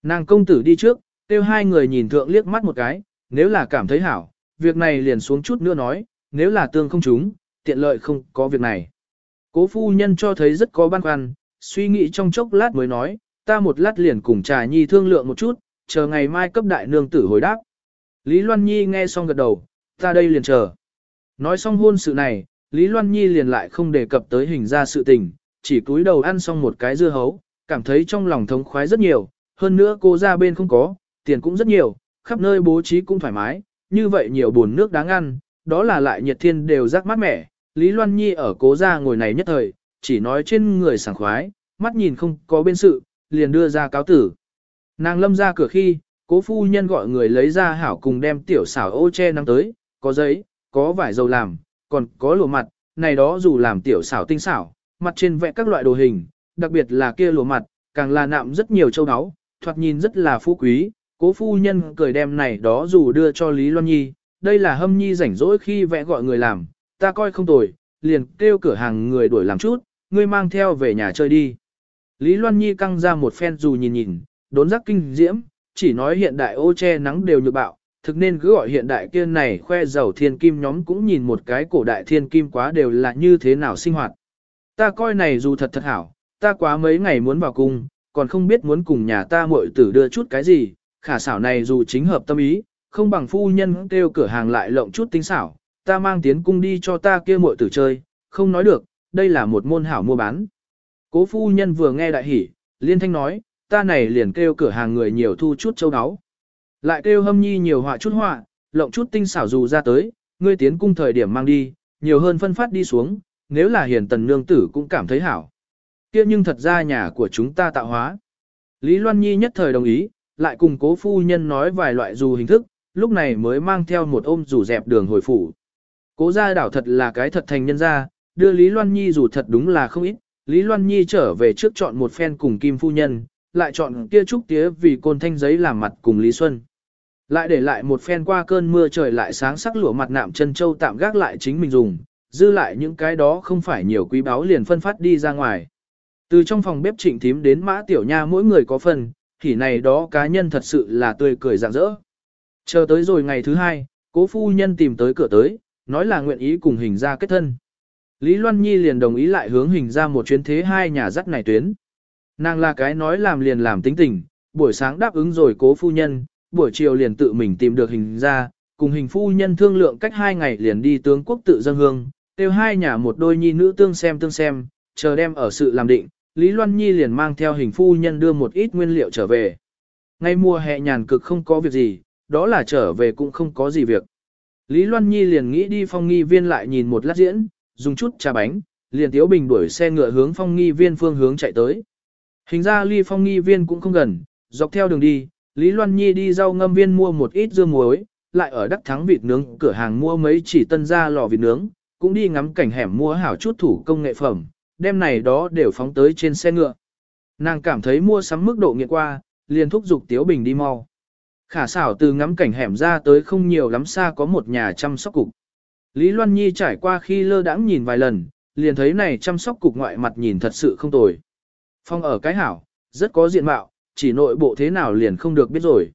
Nàng công tử đi trước, tiêu hai người nhìn thượng liếc mắt một cái, nếu là cảm thấy hảo, việc này liền xuống chút nữa nói, nếu là tương không chúng, tiện lợi không có việc này. Cố phu nhân cho thấy rất có băn khoăn, suy nghĩ trong chốc lát mới nói, ta một lát liền cùng trà nhi thương lượng một chút, chờ ngày mai cấp đại nương tử hồi đáp. Lý Loan Nhi nghe xong gật đầu, ta đây liền chờ. Nói xong hôn sự này, Lý Loan Nhi liền lại không đề cập tới hình ra sự tình, chỉ cúi đầu ăn xong một cái dưa hấu, cảm thấy trong lòng thống khoái rất nhiều, hơn nữa cô ra bên không có, tiền cũng rất nhiều, khắp nơi bố trí cũng thoải mái, như vậy nhiều buồn nước đáng ăn, đó là lại nhiệt thiên đều rắc mát mẻ. Lý Loan Nhi ở cố ra ngồi này nhất thời, chỉ nói trên người sảng khoái, mắt nhìn không có bên sự, liền đưa ra cáo tử. Nàng lâm ra cửa khi, cố phu nhân gọi người lấy ra hảo cùng đem tiểu xảo ô che nắng tới, có giấy, có vải dầu làm, còn có lụa mặt, này đó dù làm tiểu xảo tinh xảo, mặt trên vẽ các loại đồ hình, đặc biệt là kia lụa mặt, càng là nạm rất nhiều châu áo, thoạt nhìn rất là phú quý, cố phu nhân cười đem này đó dù đưa cho Lý Loan Nhi, đây là hâm nhi rảnh rỗi khi vẽ gọi người làm, ta coi không tồi, liền kêu cửa hàng người đuổi làm chút, ngươi mang theo về nhà chơi đi. Lý Loan Nhi căng ra một phen dù nhìn nhìn, đốn giác kinh diễm, chỉ nói hiện đại ô che nắng đều nhược bạo, thực nên cứ gọi hiện đại kia này khoe giàu thiên kim nhóm cũng nhìn một cái cổ đại thiên kim quá đều là như thế nào sinh hoạt. Ta coi này dù thật thật hảo, ta quá mấy ngày muốn vào cung, còn không biết muốn cùng nhà ta muội tử đưa chút cái gì, khả xảo này dù chính hợp tâm ý, không bằng phu nhân kêu cửa hàng lại lộng chút tinh xảo, ta mang tiến cung đi cho ta kia muội tử chơi, không nói được, đây là một môn hảo mua bán. Cố phu nhân vừa nghe đại hỉ, liên thanh nói, ta này liền kêu cửa hàng người nhiều thu chút châu áo. Lại kêu hâm nhi nhiều họa chút họa, lộng chút tinh xảo dù ra tới, ngươi tiến cung thời điểm mang đi, nhiều hơn phân phát đi xuống, nếu là hiền tần nương tử cũng cảm thấy hảo. kia nhưng thật ra nhà của chúng ta tạo hóa. Lý Loan Nhi nhất thời đồng ý, lại cùng cố phu nhân nói vài loại dù hình thức, lúc này mới mang theo một ôm rủ dẹp đường hồi phủ. Cố gia đảo thật là cái thật thành nhân gia, đưa Lý Loan Nhi dù thật đúng là không ít, Lý Loan Nhi trở về trước chọn một phen cùng Kim Phu Nhân, lại chọn kia trúc tía vì côn thanh giấy làm mặt cùng Lý Xuân. Lại để lại một phen qua cơn mưa trời lại sáng sắc lụa mặt nạm chân châu tạm gác lại chính mình dùng, dư lại những cái đó không phải nhiều quý báu liền phân phát đi ra ngoài. Từ trong phòng bếp trịnh thím đến mã tiểu nha mỗi người có phần, thì này đó cá nhân thật sự là tươi cười rạng rỡ. Chờ tới rồi ngày thứ hai, cố phu nhân tìm tới cửa tới, nói là nguyện ý cùng hình ra kết thân. Lý Loan Nhi liền đồng ý lại hướng hình ra một chuyến thế hai nhà dắt này tuyến. Nàng là cái nói làm liền làm tính tình, buổi sáng đáp ứng rồi cố phu nhân, buổi chiều liền tự mình tìm được hình ra, cùng hình phu nhân thương lượng cách hai ngày liền đi tướng quốc tự dân hương, tiêu hai nhà một đôi nhi nữ tương xem tương xem, chờ đem ở sự làm định, Lý Loan Nhi liền mang theo hình phu nhân đưa một ít nguyên liệu trở về. Ngay mùa hè nhàn cực không có việc gì, đó là trở về cũng không có gì việc. Lý Loan Nhi liền nghĩ đi phong nghi viên lại nhìn một lát diễn, dùng chút trà bánh, liền Tiếu Bình đuổi xe ngựa hướng phong nghi viên phương hướng chạy tới. Hình ra ly phong nghi viên cũng không gần, dọc theo đường đi, Lý Loan Nhi đi rau ngâm viên mua một ít dưa muối, lại ở đắc thắng vịt nướng cửa hàng mua mấy chỉ tân ra lò vịt nướng, cũng đi ngắm cảnh hẻm mua hảo chút thủ công nghệ phẩm, đem này đó đều phóng tới trên xe ngựa. Nàng cảm thấy mua sắm mức độ nghiện qua, liền thúc giục Tiếu Bình đi mau. Khả xảo từ ngắm cảnh hẻm ra tới không nhiều lắm xa có một nhà chăm sóc cục. Lý Loan Nhi trải qua khi lơ đãng nhìn vài lần, liền thấy này chăm sóc cục ngoại mặt nhìn thật sự không tồi. Phong ở cái hảo, rất có diện mạo, chỉ nội bộ thế nào liền không được biết rồi.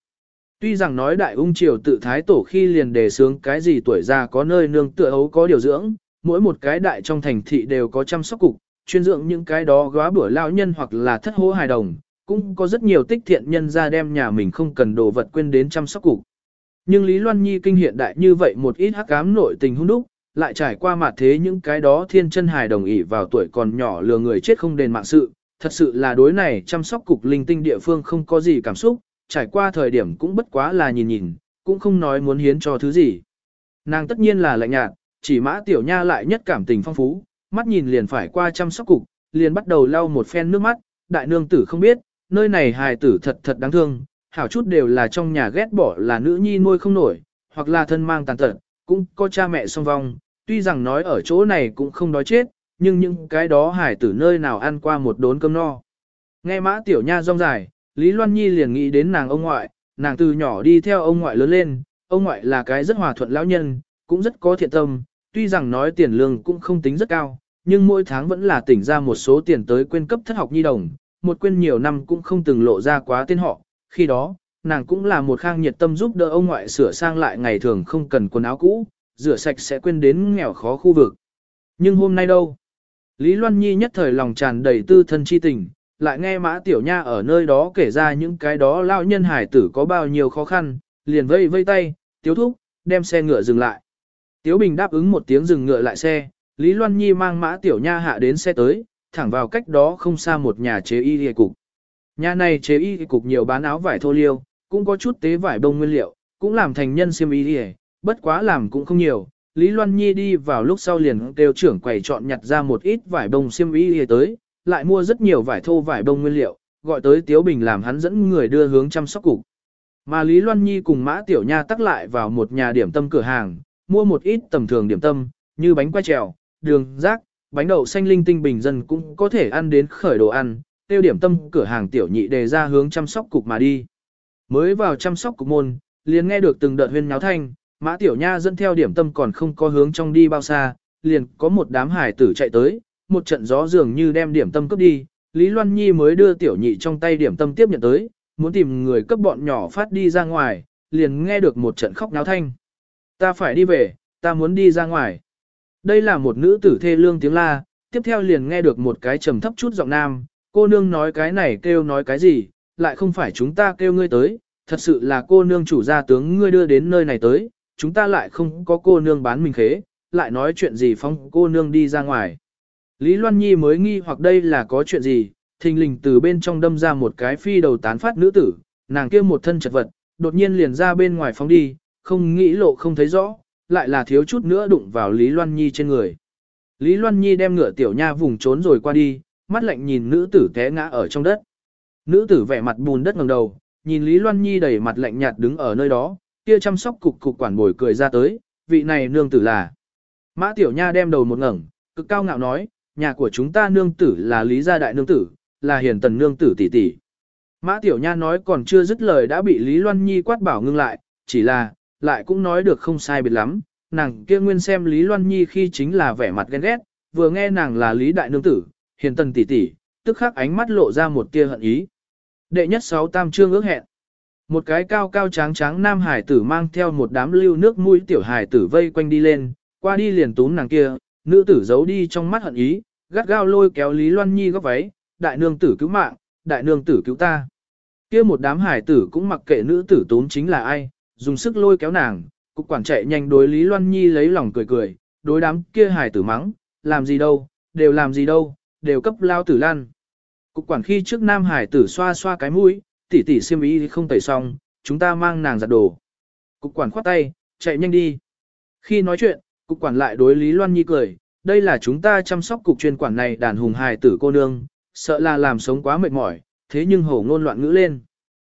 Tuy rằng nói đại ung triều tự thái tổ khi liền đề sướng cái gì tuổi già có nơi nương tựa ấu có điều dưỡng, mỗi một cái đại trong thành thị đều có chăm sóc cục, chuyên dưỡng những cái đó góa bữa lao nhân hoặc là thất hố hài đồng, cũng có rất nhiều tích thiện nhân ra đem nhà mình không cần đồ vật quên đến chăm sóc cục. Nhưng Lý Loan Nhi kinh hiện đại như vậy một ít hắc ám nội tình hung đúc, lại trải qua mặt thế những cái đó thiên chân hài đồng ý vào tuổi còn nhỏ lừa người chết không đền mạng sự, thật sự là đối này chăm sóc cục linh tinh địa phương không có gì cảm xúc, trải qua thời điểm cũng bất quá là nhìn nhìn, cũng không nói muốn hiến cho thứ gì. Nàng tất nhiên là lạnh nhạt, chỉ mã tiểu nha lại nhất cảm tình phong phú, mắt nhìn liền phải qua chăm sóc cục, liền bắt đầu lau một phen nước mắt, đại nương tử không biết, nơi này hài tử thật thật đáng thương, hảo chút đều là trong nhà ghét bỏ là nữ nhi nuôi không nổi, hoặc là thân mang tàn tật, cũng có cha mẹ song vong, tuy rằng nói ở chỗ này cũng không đói chết, nhưng những cái đó hải tử nơi nào ăn qua một đốn cơm no. Nghe mã tiểu nha rong dài, Lý Loan Nhi liền nghĩ đến nàng ông ngoại, nàng từ nhỏ đi theo ông ngoại lớn lên, ông ngoại là cái rất hòa thuận lão nhân, cũng rất có thiện tâm, tuy rằng nói tiền lương cũng không tính rất cao, nhưng mỗi tháng vẫn là tỉnh ra một số tiền tới quên cấp thất học nhi đồng, một quên nhiều năm cũng không từng lộ ra quá tên họ, khi đó, nàng cũng là một khang nhiệt tâm giúp đỡ ông ngoại sửa sang lại ngày thường không cần quần áo cũ, rửa sạch sẽ quên đến nghèo khó khu vực. Nhưng hôm nay đâu? Lý Loan Nhi nhất thời lòng tràn đầy tư thân chi tình, lại nghe Mã Tiểu Nha ở nơi đó kể ra những cái đó lao nhân hải tử có bao nhiêu khó khăn, liền vây vây tay, tiếu thúc, đem xe ngựa dừng lại. Tiếu Bình đáp ứng một tiếng dừng ngựa lại xe, Lý Loan Nhi mang Mã Tiểu Nha hạ đến xe tới, thẳng vào cách đó không xa một nhà chế y địa cục. Nhà này chế y cục nhiều bán áo vải thô liêu, cũng có chút tế vải bông nguyên liệu, cũng làm thành nhân xiêm y đi bất quá làm cũng không nhiều. Lý Loan Nhi đi vào lúc sau liền kêu trưởng quầy chọn nhặt ra một ít vải bông xiêm y đi tới, lại mua rất nhiều vải thô vải bông nguyên liệu, gọi tới Tiếu Bình làm hắn dẫn người đưa hướng chăm sóc cục. Mà Lý Loan Nhi cùng Mã Tiểu Nha tắc lại vào một nhà điểm tâm cửa hàng, mua một ít tầm thường điểm tâm, như bánh quay trèo, đường, rác, bánh đậu xanh linh tinh bình dân cũng có thể ăn đến khởi đồ ăn, tiêu điểm tâm cửa hàng tiểu nhị đề ra hướng chăm sóc cục mà đi. Mới vào chăm sóc cục môn, liền nghe được từng đợt huyên náo thanh, Mã Tiểu Nha dẫn theo điểm tâm còn không có hướng trong đi bao xa, liền có một đám hải tử chạy tới, một trận gió dường như đem điểm tâm cướp đi, Lý Loan Nhi mới đưa tiểu nhị trong tay điểm tâm tiếp nhận tới, muốn tìm người cấp bọn nhỏ phát đi ra ngoài, liền nghe được một trận khóc náo thanh. Ta phải đi về, ta muốn đi ra ngoài. Đây là một nữ tử thê lương tiếng la, tiếp theo liền nghe được một cái trầm thấp chút giọng nam, cô nương nói cái này kêu nói cái gì, lại không phải chúng ta kêu ngươi tới, thật sự là cô nương chủ gia tướng ngươi đưa đến nơi này tới, chúng ta lại không có cô nương bán mình khế, lại nói chuyện gì phong cô nương đi ra ngoài. Lý Loan Nhi mới nghi hoặc đây là có chuyện gì, thình lình từ bên trong đâm ra một cái phi đầu tán phát nữ tử, nàng kia một thân chật vật, đột nhiên liền ra bên ngoài phóng đi, không nghĩ lộ không thấy rõ, lại là thiếu chút nữa đụng vào Lý Loan Nhi trên người. Lý Loan Nhi đem ngựa tiểu nha vùng trốn rồi qua đi, mắt lạnh nhìn nữ tử té ngã ở trong đất. Nữ tử vẻ mặt bùn đất ngẩng đầu, nhìn Lý Loan Nhi đầy mặt lạnh nhạt đứng ở nơi đó, kia chăm sóc cục cục quản bồi cười ra tới, vị này nương tử là. Mã tiểu nha đem đầu một ngẩng, cực cao ngạo nói, nhà của chúng ta nương tử là Lý gia đại nương tử, là hiền tần nương tử tỷ tỷ. Mã tiểu nha nói còn chưa dứt lời đã bị Lý Loan Nhi quát bảo ngưng lại, chỉ là, lại cũng nói được không sai biệt lắm, nàng kia nguyên xem Lý Loan Nhi khi chính là vẻ mặt ghen ghét, vừa nghe nàng là Lý Đại Nương Tử, hiền tần tỷ tỷ, tức khắc ánh mắt lộ ra một tia hận ý. Đệ nhất sáu tam trương ước hẹn. Một cái cao cao tráng tráng nam hải tử mang theo một đám lưu nước mũi tiểu hải tử vây quanh đi lên, qua đi liền túm nàng kia, nữ tử giấu đi trong mắt hận ý, gắt gao lôi kéo Lý Loan Nhi góc váy, đại nương tử cứu mạng, đại nương tử cứu ta. Kia một đám hải tử cũng mặc kệ nữ tử tốn chính là ai, dùng sức lôi kéo nàng, cục quản chạy nhanh đối Lý Loan Nhi lấy lòng cười cười, đối đám kia hải tử mắng, làm gì đâu, đều làm gì đâu, đều cấp lao tử lan. Cục quản khi trước nam hải tử xoa xoa cái mũi, tỉ tỉ xiêm ý không tẩy xong, chúng ta mang nàng giặt đồ. Cục quản khoát tay, chạy nhanh đi. Khi nói chuyện, cục quản lại đối Lý Loan Nhi cười, đây là chúng ta chăm sóc cục chuyên quản này đàn hùng hài tử cô nương, sợ là làm sống quá mệt mỏi, thế nhưng hổ ngôn loạn ngữ lên.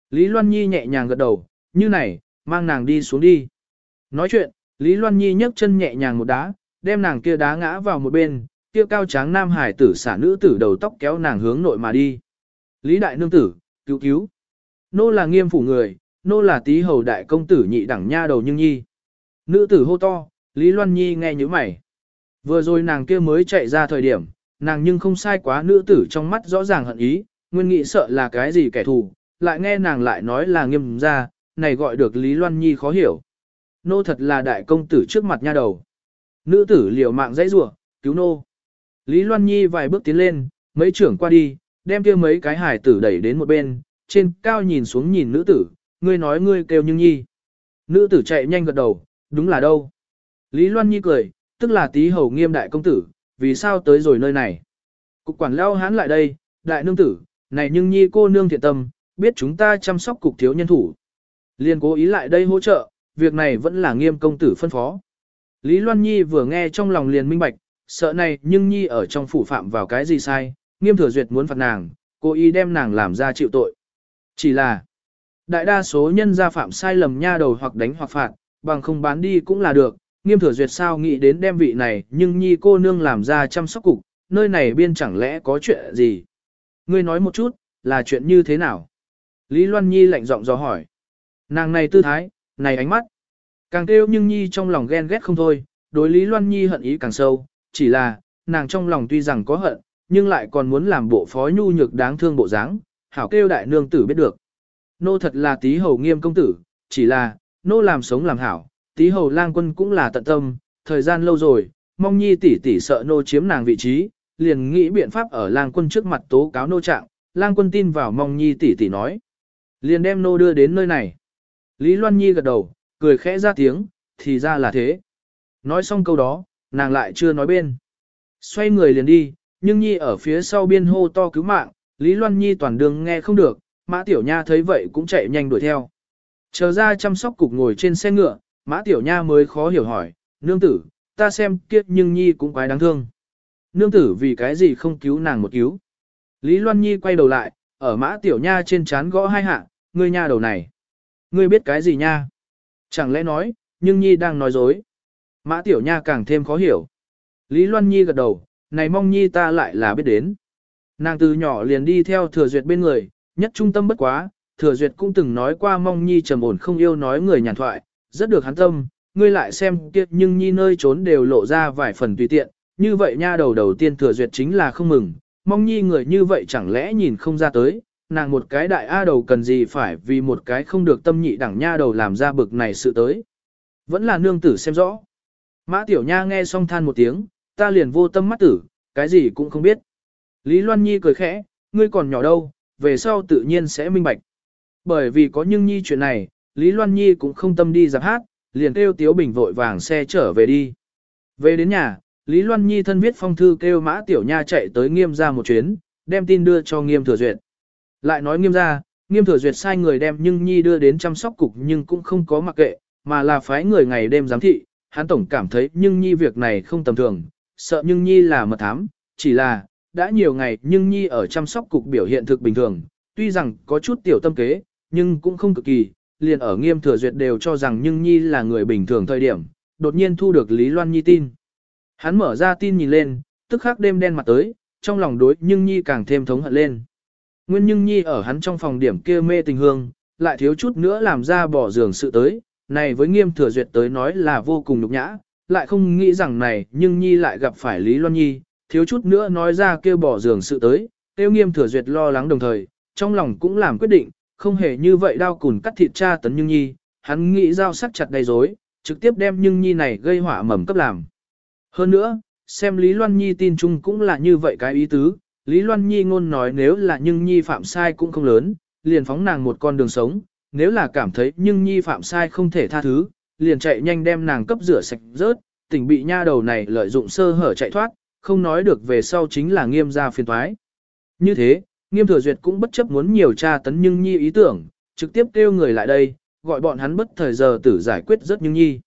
Lý Loan Nhi nhẹ nhàng gật đầu, như này, mang nàng đi xuống đi. Nói chuyện, Lý Loan Nhi nhấc chân nhẹ nhàng một đá, đem nàng kia đá ngã vào một bên, kia cao tráng nam hải tử xả nữ tử đầu tóc kéo nàng hướng nội mà đi. Lý đại nương tử, cứu cứu. Nô là nghiêm phủ người, nô là tí hầu đại công tử nhị đẳng nha đầu nhưng nhi. Nữ tử hô to, Lý Loan Nhi nghe như mày. Vừa rồi nàng kia mới chạy ra thời điểm, nàng nhưng không sai quá nữ tử trong mắt rõ ràng hận ý, nguyên nghĩ sợ là cái gì kẻ thù, lại nghe nàng lại nói là nghiêm ra, này gọi được Lý Loan Nhi khó hiểu. Nô thật là đại công tử trước mặt nha đầu. Nữ tử liều mạng dãy rủa cứu nô. Lý Loan Nhi vài bước tiến lên, mấy trưởng qua đi, đem kia mấy cái hải tử đẩy đến một bên, trên cao nhìn xuống nhìn nữ tử, ngươi nói ngươi kêu nhưng nhi. Nữ tử chạy nhanh gật đầu, đúng là đâu. Lý Loan Nhi cười, tức là tí hầu nghiêm đại công tử, vì sao tới rồi nơi này. Cục quản lao hán lại đây, đại nương tử, này nhưng nhi cô nương thiện tâm, biết chúng ta chăm sóc cục thiếu nhân thủ. Liên cố ý lại đây hỗ trợ, việc này vẫn là nghiêm công tử phân phó. Lý Loan Nhi vừa nghe trong lòng liền minh bạch, sợ này nhưng Nhi ở trong phủ phạm vào cái gì sai, nghiêm thừa duyệt muốn phạt nàng, cố ý đem nàng làm ra chịu tội. Chỉ là, đại đa số nhân gia phạm sai lầm nha đầu hoặc đánh hoặc phạt, bằng không bán đi cũng là được, nghiêm thừa duyệt sao nghĩ đến đem vị này nhưng Nhi cô nương làm ra chăm sóc cục, nơi này biên chẳng lẽ có chuyện gì. Ngươi nói một chút, là chuyện như thế nào? Lý Loan Nhi lạnh giọng dò hỏi. Nàng này tư thái, này ánh mắt. Càng kêu nhưng Nhi trong lòng ghen ghét không thôi, đối Lý Loan Nhi hận ý càng sâu, chỉ là, nàng trong lòng tuy rằng có hận, nhưng lại còn muốn làm bộ phó nhu nhược đáng thương bộ dáng, hảo kêu đại nương tử biết được. Nô thật là tí hầu nghiêm công tử, chỉ là, nô làm sống làm hảo, tí hầu lang quân cũng là tận tâm, thời gian lâu rồi, mong nhi tỷ tỷ sợ nô chiếm nàng vị trí, liền nghĩ biện pháp ở lang quân trước mặt tố cáo nô trạng, lang quân tin vào mong nhi tỷ tỷ nói. Liền đem nô đưa đến nơi này. Lý Loan Nhi gật đầu, cười khẽ ra tiếng, thì ra là thế. Nói xong câu đó, nàng lại chưa nói bên. Xoay người liền đi, nhưng Nhi ở phía sau biên hô to cứu mạng, Lý Loan Nhi toàn đường nghe không được, Mã Tiểu Nha thấy vậy cũng chạy nhanh đuổi theo. Chờ ra chăm sóc cục ngồi trên xe ngựa, Mã Tiểu Nha mới khó hiểu hỏi, nương tử, ta xem kiếp nhưng Nhi cũng quái đáng thương. Nương tử vì cái gì không cứu nàng một cứu. Lý Loan Nhi quay đầu lại, ở Mã Tiểu Nha trên chán gõ hai hạ, ngươi nha đầu này. Ngươi biết cái gì nha? Chẳng lẽ nói, nhưng Nhi đang nói dối. Mã Tiểu Nha càng thêm khó hiểu. Lý Loan Nhi gật đầu, này mong Nhi ta lại là biết đến. Nàng từ nhỏ liền đi theo thừa duyệt bên người, nhất trung tâm bất quá, thừa duyệt cũng từng nói qua mong Nhi trầm ổn không yêu nói người nhàn thoại, rất được hắn tâm, ngươi lại xem kiệt nhưng Nhi nơi trốn đều lộ ra vài phần tùy tiện, như vậy nha đầu đầu tiên thừa duyệt chính là không mừng, mong Nhi người như vậy chẳng lẽ nhìn không ra tới, nàng một cái đại A đầu cần gì phải vì một cái không được tâm nhị đẳng nha đầu làm ra bực này sự tới. Vẫn là nương tử xem rõ. Mã Tiểu Nha nghe xong than một tiếng, ta liền vô tâm mắt tử, cái gì cũng không biết. Lý Loan Nhi cười khẽ, ngươi còn nhỏ đâu, về sau tự nhiên sẽ minh bạch. Bởi vì có nhưng nhi chuyện này, Lý Loan Nhi cũng không tâm đi giáp hát, liền kêu Tiếu Bình vội vàng xe trở về đi. Về đến nhà, Lý Loan Nhi thân viết phong thư kêu Mã Tiểu Nha chạy tới nghiêm ra một chuyến, đem tin đưa cho nghiêm thừa duyệt. Lại nói nghiêm ra, nghiêm thừa duyệt sai người đem nhưng Nhi đưa đến chăm sóc cục nhưng cũng không có mặc kệ, mà là phái người ngày đêm giám thị, hắn tổng cảm thấy nhưng Nhi việc này không tầm thường, sợ nhưng Nhi là mật thám, chỉ là, đã nhiều ngày nhưng Nhi ở chăm sóc cục biểu hiện thực bình thường, tuy rằng có chút tiểu tâm kế, nhưng cũng không cực kỳ, liền ở nghiêm thừa duyệt đều cho rằng nhưng Nhi là người bình thường thời điểm, đột nhiên thu được Lý Loan Nhi tin. Hắn mở ra tin nhìn lên, tức khắc đêm đen mặt tới, trong lòng đối nhưng Nhi càng thêm thống hận lên. Nguyên nhưng Nhi ở hắn trong phòng điểm kia mê tình hương, lại thiếu chút nữa làm ra bỏ giường sự tới, này với nghiêm thừa duyệt tới nói là vô cùng nhục nhã, lại không nghĩ rằng này nhưng Nhi lại gặp phải Lý Loan Nhi, thiếu chút nữa nói ra kêu bỏ giường sự tới, tiêu nghiêm thừa duyệt lo lắng đồng thời, trong lòng cũng làm quyết định, không hề như vậy đau cùn cắt thịt cha tấn nhưng Nhi, hắn nghĩ dao sắc chặt đầy dối, trực tiếp đem nhưng Nhi này gây hỏa mầm cấp làm. Hơn nữa, xem Lý Loan Nhi tin chung cũng là như vậy cái ý tứ, Lý Loan Nhi ngôn nói nếu là nhưng Nhi phạm sai cũng không lớn, liền phóng nàng một con đường sống, nếu là cảm thấy nhưng Nhi phạm sai không thể tha thứ, liền chạy nhanh đem nàng cấp rửa sạch rớt, tỉnh bị nha đầu này lợi dụng sơ hở chạy thoát, không nói được về sau chính là nghiêm gia phiền thoái. Như thế, nghiêm thừa duyệt cũng bất chấp muốn nhiều tra tấn nhưng Nhi ý tưởng, trực tiếp kêu người lại đây, gọi bọn hắn bất thời giờ tử giải quyết rất nhưng Nhi.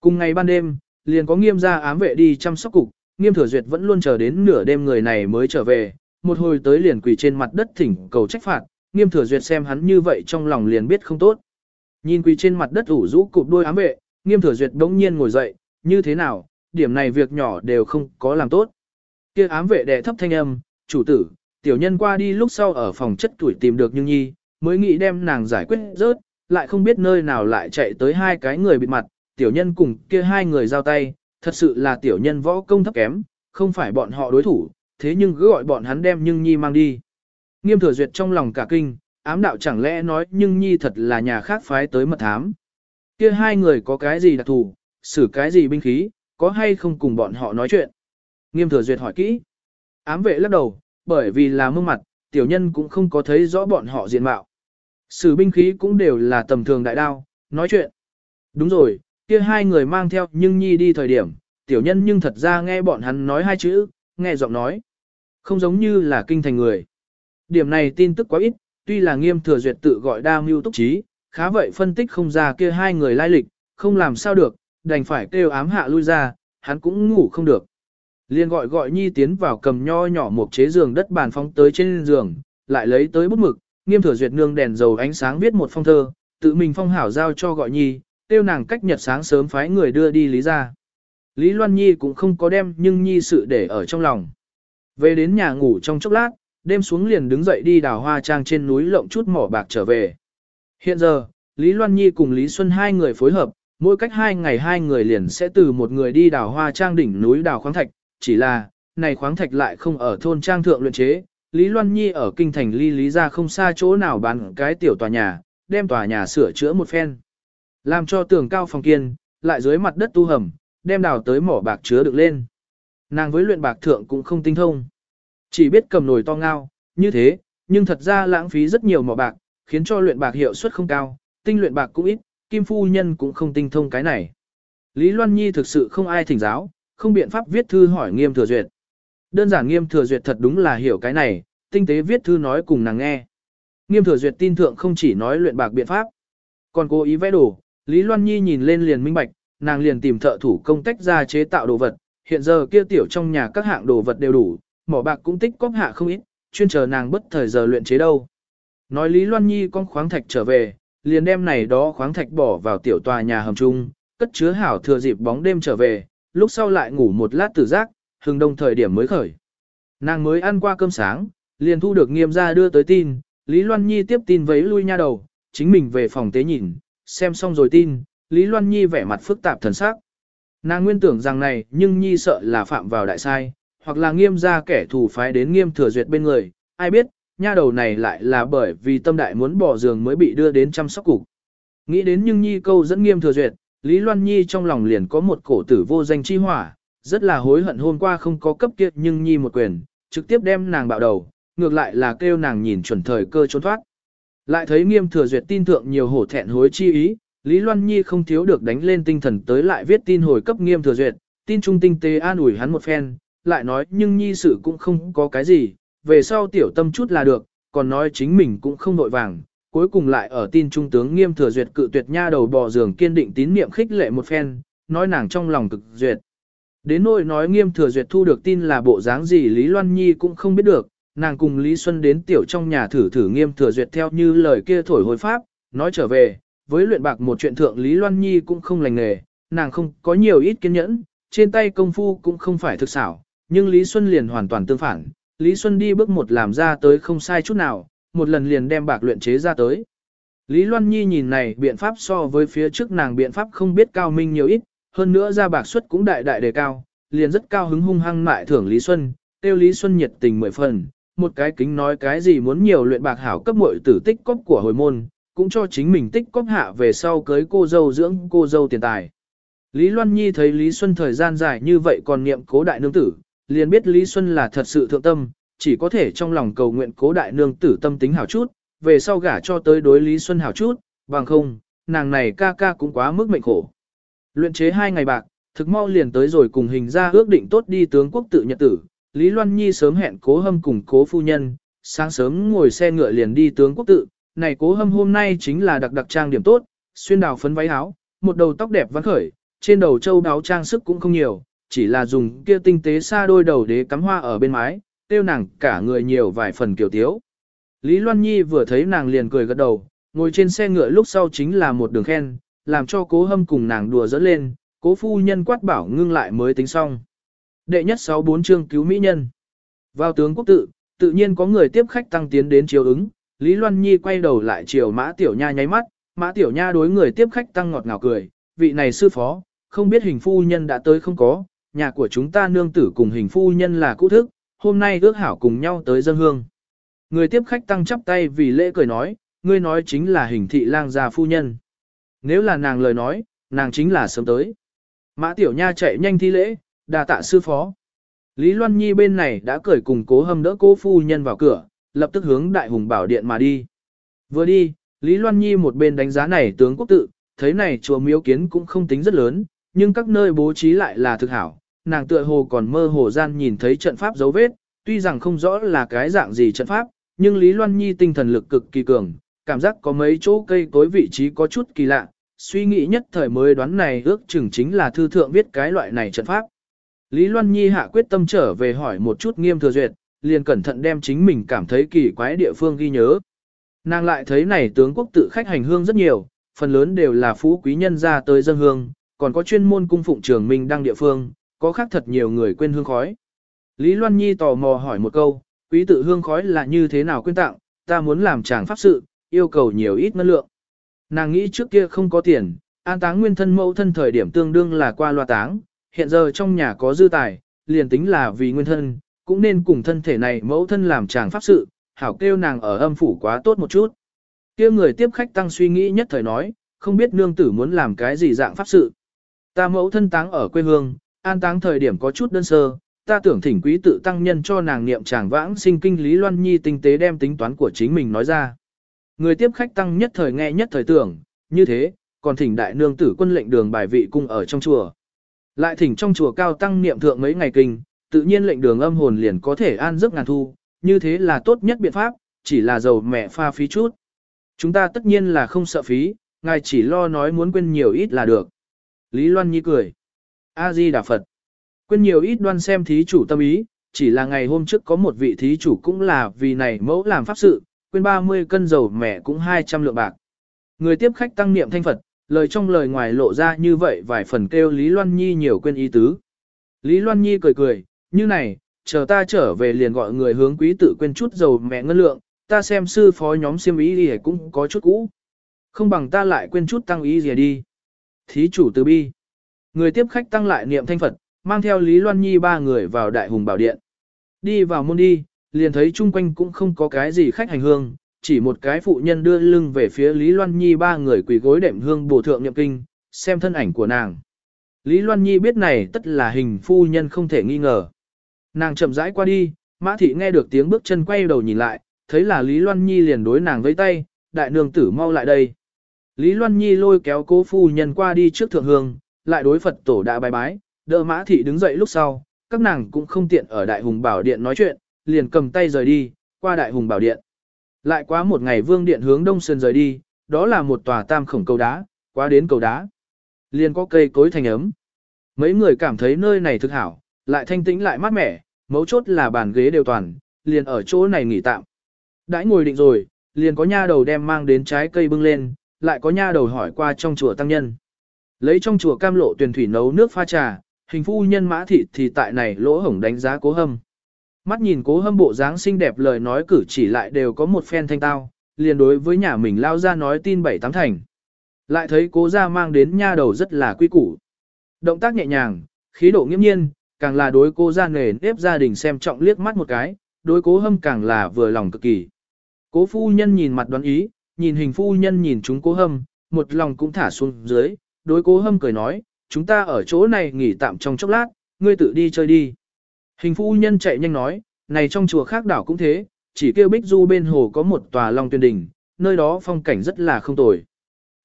Cùng ngày ban đêm, liền có nghiêm gia ám vệ đi chăm sóc cục, nghiêm thừa duyệt vẫn luôn chờ đến nửa đêm người này mới trở về, một hồi tới liền quỳ trên mặt đất thỉnh cầu trách phạt, nghiêm thừa duyệt xem hắn như vậy trong lòng liền biết không tốt. Nhìn quỳ trên mặt đất ủ rũ cụp đôi ám vệ, nghiêm thừa duyệt đống nhiên ngồi dậy, như thế nào, điểm này việc nhỏ đều không có làm tốt. Kia ám vệ đệ thấp thanh âm, chủ tử, tiểu nhân qua đi lúc sau ở phòng chất tuổi tìm được Nhưng Nhi, mới nghĩ đem nàng giải quyết rớt, lại không biết nơi nào lại chạy tới hai cái người bịt mặt, tiểu nhân cùng kia hai người giao tay, thật sự là tiểu nhân võ công thấp kém, không phải bọn họ đối thủ, thế nhưng cứ gọi bọn hắn đem Nhưng Nhi mang đi. Nghiêm thừa duyệt trong lòng cả kinh, ám đạo chẳng lẽ nói Nhưng Nhi thật là nhà khác phái tới mật thám. Kia hai người có cái gì đặc thù, xử cái gì binh khí, có hay không cùng bọn họ nói chuyện. Nghiêm thừa duyệt hỏi kỹ. Ám vệ lắc đầu, bởi vì là mương mặt, tiểu nhân cũng không có thấy rõ bọn họ diện mạo. Sử binh khí cũng đều là tầm thường đại đao, nói chuyện. Đúng rồi, kia hai người mang theo nhưng nhi đi thời điểm, tiểu nhân nhưng thật ra nghe bọn hắn nói hai chữ, nghe giọng nói. Không giống như là kinh thành người. Điểm này tin tức quá ít, tuy là nghiêm thừa duyệt tự gọi đa mưu túc trí, khá vậy phân tích không ra kia hai người lai lịch, không làm sao được, đành phải kêu ám hạ lui ra, hắn cũng ngủ không được. Liên gọi gọi nhi tiến vào cầm nho nhỏ một chế giường đất bàn phóng tới trên giường, lại lấy tới bút mực, nghiêm thừa duyệt nương đèn dầu ánh sáng viết một phong thơ, tự mình phong hảo giao cho gọi nhi, tiêu nàng cách nhật sáng sớm phái người đưa đi lý ra. Lý Loan Nhi cũng không có đem nhưng nhi sự để ở trong lòng. Về đến nhà ngủ trong chốc lát, đêm xuống liền đứng dậy đi đào hoa trang trên núi lộng chút mỏ bạc trở về. Hiện giờ, Lý Loan Nhi cùng Lý Xuân hai người phối hợp, mỗi cách hai ngày hai người liền sẽ từ một người đi đào hoa trang đỉnh núi đào khoáng thạch, chỉ là, này khoáng thạch lại không ở thôn trang thượng luyện chế, Lý Loan Nhi ở kinh thành ly lý ra không xa chỗ nào bán cái tiểu tòa nhà, đem tòa nhà sửa chữa một phen. Làm cho tường cao phòng kiên, lại dưới mặt đất tu hầm, đem đào tới mỏ bạc chứa được lên. Nàng với luyện bạc thượng cũng không tinh thông. Chỉ biết cầm nồi to ngao, như thế, nhưng thật ra lãng phí rất nhiều mỏ bạc, khiến cho luyện bạc hiệu suất không cao, tinh luyện bạc cũng ít, Kim Phu Nhân cũng không tinh thông cái này. Lý Loan Nhi thực sự không ai thỉnh giáo, không biện pháp viết thư hỏi nghiêm thừa duyệt. Đơn giản nghiêm thừa duyệt thật đúng là hiểu cái này, tinh tế viết thư nói cùng nàng nghe. Nghiêm thừa duyệt tin thượng không chỉ nói luyện bạc biện pháp, còn cố ý vẽ đồ, Lý Loan Nhi nhìn lên liền minh bạch, nàng liền tìm thợ thủ công tách ra chế tạo đồ vật, hiện giờ kia tiểu trong nhà các hạng đồ vật đều đủ, mỏ bạc cũng tích cóp hạ không ít, chuyên chờ nàng bất thời giờ luyện chế đâu. Nói Lý Loan Nhi con khoáng thạch trở về, liền đem này đó khoáng thạch bỏ vào tiểu tòa nhà hầm chung, cất chứa hảo thừa dịp bóng đêm trở về, lúc sau lại ngủ một lát tử giác, hừng đông thời điểm mới khởi. Nàng mới ăn qua cơm sáng, liền thu được nghiêm gia đưa tới tin, Lý Loan Nhi tiếp tin vấy lui nha đầu, chính mình về phòng tế nhìn, xem xong rồi tin, Lý Loan Nhi vẻ mặt phức tạp thần sắc. Nàng nguyên tưởng rằng này nhưng Nhi sợ là phạm vào đại sai, hoặc là nghiêm gia kẻ thù phái đến nghiêm thừa duyệt bên người, ai biết, nha đầu này lại là bởi vì tâm đại muốn bỏ giường mới bị đưa đến chăm sóc cục. Nghĩ đến nhưng Nhi câu dẫn nghiêm thừa duyệt, Lý Loan Nhi trong lòng liền có một cổ tử vô danh chi hỏa, rất là hối hận hôm qua không có cấp kiệt nhưng Nhi một quyền, trực tiếp đem nàng bạo đầu, ngược lại là kêu nàng nhìn chuẩn thời cơ trốn thoát. Lại thấy nghiêm thừa duyệt tin thượng nhiều hổ thẹn hối chi ý, Lý Loan Nhi không thiếu được đánh lên tinh thần tới lại viết tin hồi cấp nghiêm thừa duyệt, tin trung tinh tế an ủi hắn một phen, lại nói nhưng Nhi sự cũng không có cái gì, về sau tiểu tâm chút là được, còn nói chính mình cũng không vội vàng, cuối cùng lại ở tin trung tướng nghiêm thừa duyệt cự tuyệt nha đầu bò giường kiên định tín niệm khích lệ một phen, nói nàng trong lòng cực duyệt. Đến nỗi nói nghiêm thừa duyệt thu được tin là bộ dáng gì Lý Loan Nhi cũng không biết được, nàng cùng Lý Xuân đến tiểu trong nhà thử thử nghiêm thừa duyệt theo như lời kia thổi hồi pháp, nói trở về, với luyện bạc một chuyện thượng Lý Loan Nhi cũng không lành nghề, nàng không có nhiều ít kiên nhẫn, trên tay công phu cũng không phải thực xảo, nhưng Lý Xuân liền hoàn toàn tương phản, Lý Xuân đi bước một làm ra tới không sai chút nào, một lần liền đem bạc luyện chế ra tới. Lý Loan Nhi nhìn này biện pháp so với phía trước nàng biện pháp không biết cao minh nhiều ít, hơn nữa ra bạc suất cũng đại đại đề cao, liền rất cao hứng hung hăng mại thưởng Lý Xuân, tiêu Lý Xuân nhiệt tình mười phần, một cái kính nói cái gì muốn nhiều luyện bạc hảo cấp muội tử tích cóp của hồi môn, cũng cho chính mình tích cóp hạ về sau cưới cô dâu dưỡng cô dâu tiền tài. Lý Loan Nhi thấy Lý Xuân thời gian dài như vậy còn niệm cố đại nương tử, liền biết Lý Xuân là thật sự thượng tâm, chỉ có thể trong lòng cầu nguyện cố đại nương tử tâm tính hảo chút, về sau gả cho tới đối Lý Xuân hảo chút, bằng không, nàng này ca ca cũng quá mức mệnh khổ. Luyện chế hai ngày bạc, thực mau liền tới rồi cùng hình ra ước định tốt đi tướng quốc tự nhật tử, Lý Loan Nhi sớm hẹn cố hâm cùng cố phu nhân, sáng sớm ngồi xe ngựa liền đi tướng quốc tự, này cố hâm hôm nay chính là đặc đặc trang điểm tốt, xuyên đào phấn váy áo, một đầu tóc đẹp vắn khởi, trên đầu châu đáo trang sức cũng không nhiều, chỉ là dùng kia tinh tế xa đôi đầu đế cắm hoa ở bên mái, tiêu nàng cả người nhiều vài phần kiểu tiếu. Lý Loan Nhi vừa thấy nàng liền cười gật đầu, ngồi trên xe ngựa lúc sau chính là một đường khen, làm cho cố hâm cùng nàng đùa dẫn lên, Cố phu nhân quát bảo ngưng lại mới tính xong. Đệ nhất sáu bốn chương cứu mỹ nhân. Vào tướng quốc tự, tự nhiên có người tiếp khách tăng tiến đến chiều ứng, Lý Loan Nhi quay đầu lại chiều Mã Tiểu Nha nháy mắt, Mã Tiểu Nha đối người tiếp khách tăng ngọt ngào cười, vị này sư phó, không biết hình phu nhân đã tới không có, nhà của chúng ta nương tử cùng hình phu nhân là cũ thức, hôm nay ước hảo cùng nhau tới dân hương. Người tiếp khách tăng chắp tay vì lễ cười nói, ngươi nói chính là hình thị lang gia phu nhân. Nếu là nàng lời nói, nàng chính là sớm tới. Mã Tiểu Nha chạy nhanh thi lễ, đà tạ sư phó. Lý Loan Nhi bên này đã cởi cùng cố hâm đỡ cố phu nhân vào cửa, lập tức hướng đại hùng bảo điện mà đi. Vừa đi, Lý Loan Nhi một bên đánh giá này tướng quốc tự, thấy này chùa miếu kiến cũng không tính rất lớn, nhưng các nơi bố trí lại là thực hảo. Nàng tựa hồ còn mơ hồ gian nhìn thấy trận pháp dấu vết, tuy rằng không rõ là cái dạng gì trận pháp, nhưng Lý Loan Nhi tinh thần lực cực kỳ cường, cảm giác có mấy chỗ cây cối vị trí có chút kỳ lạ, suy nghĩ nhất thời mới đoán này ước chừng chính là thư thượng viết cái loại này trận pháp. Lý Loan Nhi hạ quyết tâm trở về hỏi một chút nghiêm thừa duyệt, liền cẩn thận đem chính mình cảm thấy kỳ quái địa phương ghi nhớ. Nàng lại thấy này tướng quốc tự khách hành hương rất nhiều, phần lớn đều là phú quý nhân ra tới dân hương, còn có chuyên môn cung phụng trường minh đăng địa phương, có khác thật nhiều người quên hương khói. Lý Loan Nhi tò mò hỏi một câu, quý tự hương khói là như thế nào quên tặng, ta muốn làm chàng pháp sự, yêu cầu nhiều ít ngân lượng. Nàng nghĩ trước kia không có tiền, an táng nguyên thân mẫu thân thời điểm tương đương là qua loa táng, hiện giờ trong nhà có dư tài, liền tính là vì nguyên thân, cũng nên cùng thân thể này mẫu thân làm chàng pháp sự, hảo kêu nàng ở âm phủ quá tốt một chút. kia người tiếp khách tăng suy nghĩ nhất thời nói, không biết nương tử muốn làm cái gì dạng pháp sự. Ta mẫu thân táng ở quê hương, an táng thời điểm có chút đơn sơ, ta tưởng thỉnh quý tự tăng nhân cho nàng niệm chàng vãng sinh kinh lý loan nhi tinh tế đem tính toán của chính mình nói ra. Người tiếp khách tăng nhất thời nghe nhất thời tưởng, như thế, còn thỉnh đại nương tử quân lệnh đường bài vị cung ở trong chùa. Lại thỉnh trong chùa cao tăng niệm thượng mấy ngày kinh, tự nhiên lệnh đường âm hồn liền có thể an giấc ngàn thu, như thế là tốt nhất biện pháp, chỉ là dầu mẹ pha phí chút. Chúng ta tất nhiên là không sợ phí, ngài chỉ lo nói muốn quên nhiều ít là được. Lý Loan Nhi cười. A-di Đà Phật. Quên nhiều ít đoan xem thí chủ tâm ý, chỉ là ngày hôm trước có một vị thí chủ cũng là vì này mẫu làm pháp sự, quên 30 cân dầu mẹ cũng 200 lượng bạc. Người tiếp khách tăng niệm thanh Phật, lời trong lời ngoài lộ ra như vậy vài phần kêu Lý Loan Nhi nhiều quên ý tứ. Lý Loan Nhi cười cười, như này, chờ ta trở về liền gọi người hướng quý tự quên chút dầu mẹ ngân lượng, ta xem sư phó nhóm siêm ý gì cũng có chút cũ. Không bằng ta lại quên chút tăng ý gì đi. Thí chủ từ bi. Người tiếp khách tăng lại niệm thanh Phật, mang theo Lý Loan Nhi ba người vào đại hùng bảo điện. Đi vào môn đi, liền thấy chung quanh cũng không có cái gì khách hành hương, chỉ một cái phụ nhân đưa lưng về phía Lý Loan Nhi ba người quỳ gối đệm hương bổ thượng niệm kinh, xem thân ảnh của nàng. Lý Loan Nhi biết này tất là hình phu nhân không thể nghi ngờ. Nàng chậm rãi qua đi, Mã Thị nghe được tiếng bước chân quay đầu nhìn lại, thấy là Lý Loan Nhi liền đối nàng với tay, đại nương tử mau lại đây. Lý Loan Nhi lôi kéo cố phu nhân qua đi trước thượng hương, lại đối Phật tổ đã bài bái, đỡ Mã Thị đứng dậy lúc sau, các nàng cũng không tiện ở đại hùng bảo điện nói chuyện, liền cầm tay rời đi, qua đại hùng bảo điện. Lại quá một ngày vương điện hướng đông sơn rời đi, đó là một tòa tam khổng cầu đá, qua đến cầu đá. Liền có cây cối thành ấm. Mấy người cảm thấy nơi này thực hảo, lại thanh tĩnh lại mát mẻ, mấu chốt là bàn ghế đều toàn, liền ở chỗ này nghỉ tạm. Đãi ngồi định rồi, liền có nha đầu đem mang đến trái cây bưng lên, lại có nha đầu hỏi qua trong chùa tăng nhân. Lấy trong chùa cam lộ tuyển thủy nấu nước pha trà, hình phu nhân mã thị thì tại này lỗ hổng đánh giá cố hâm. Mắt nhìn cố hâm bộ dáng xinh đẹp lời nói cử chỉ lại đều có một phen thanh tao, liền đối với nhà mình lao ra nói tin bảy tám thành. Lại thấy cố ra mang đến nha đầu rất là quy củ. Động tác nhẹ nhàng, khí độ nghiêm nhiên, càng là đối cố ra nghề nếp gia đình xem trọng liếc mắt một cái, đối cố hâm càng là vừa lòng cực kỳ. Cố phu nhân nhìn mặt đoán ý, nhìn hình phu nhân nhìn chúng cố hâm, một lòng cũng thả xuống dưới, đối cố hâm cười nói, chúng ta ở chỗ này nghỉ tạm trong chốc lát, ngươi tự đi chơi đi. Hình phu nhân chạy nhanh nói, này trong chùa khác đảo cũng thế, chỉ kêu Bích Du bên hồ có một tòa Long Tuyên Đình, nơi đó phong cảnh rất là không tồi.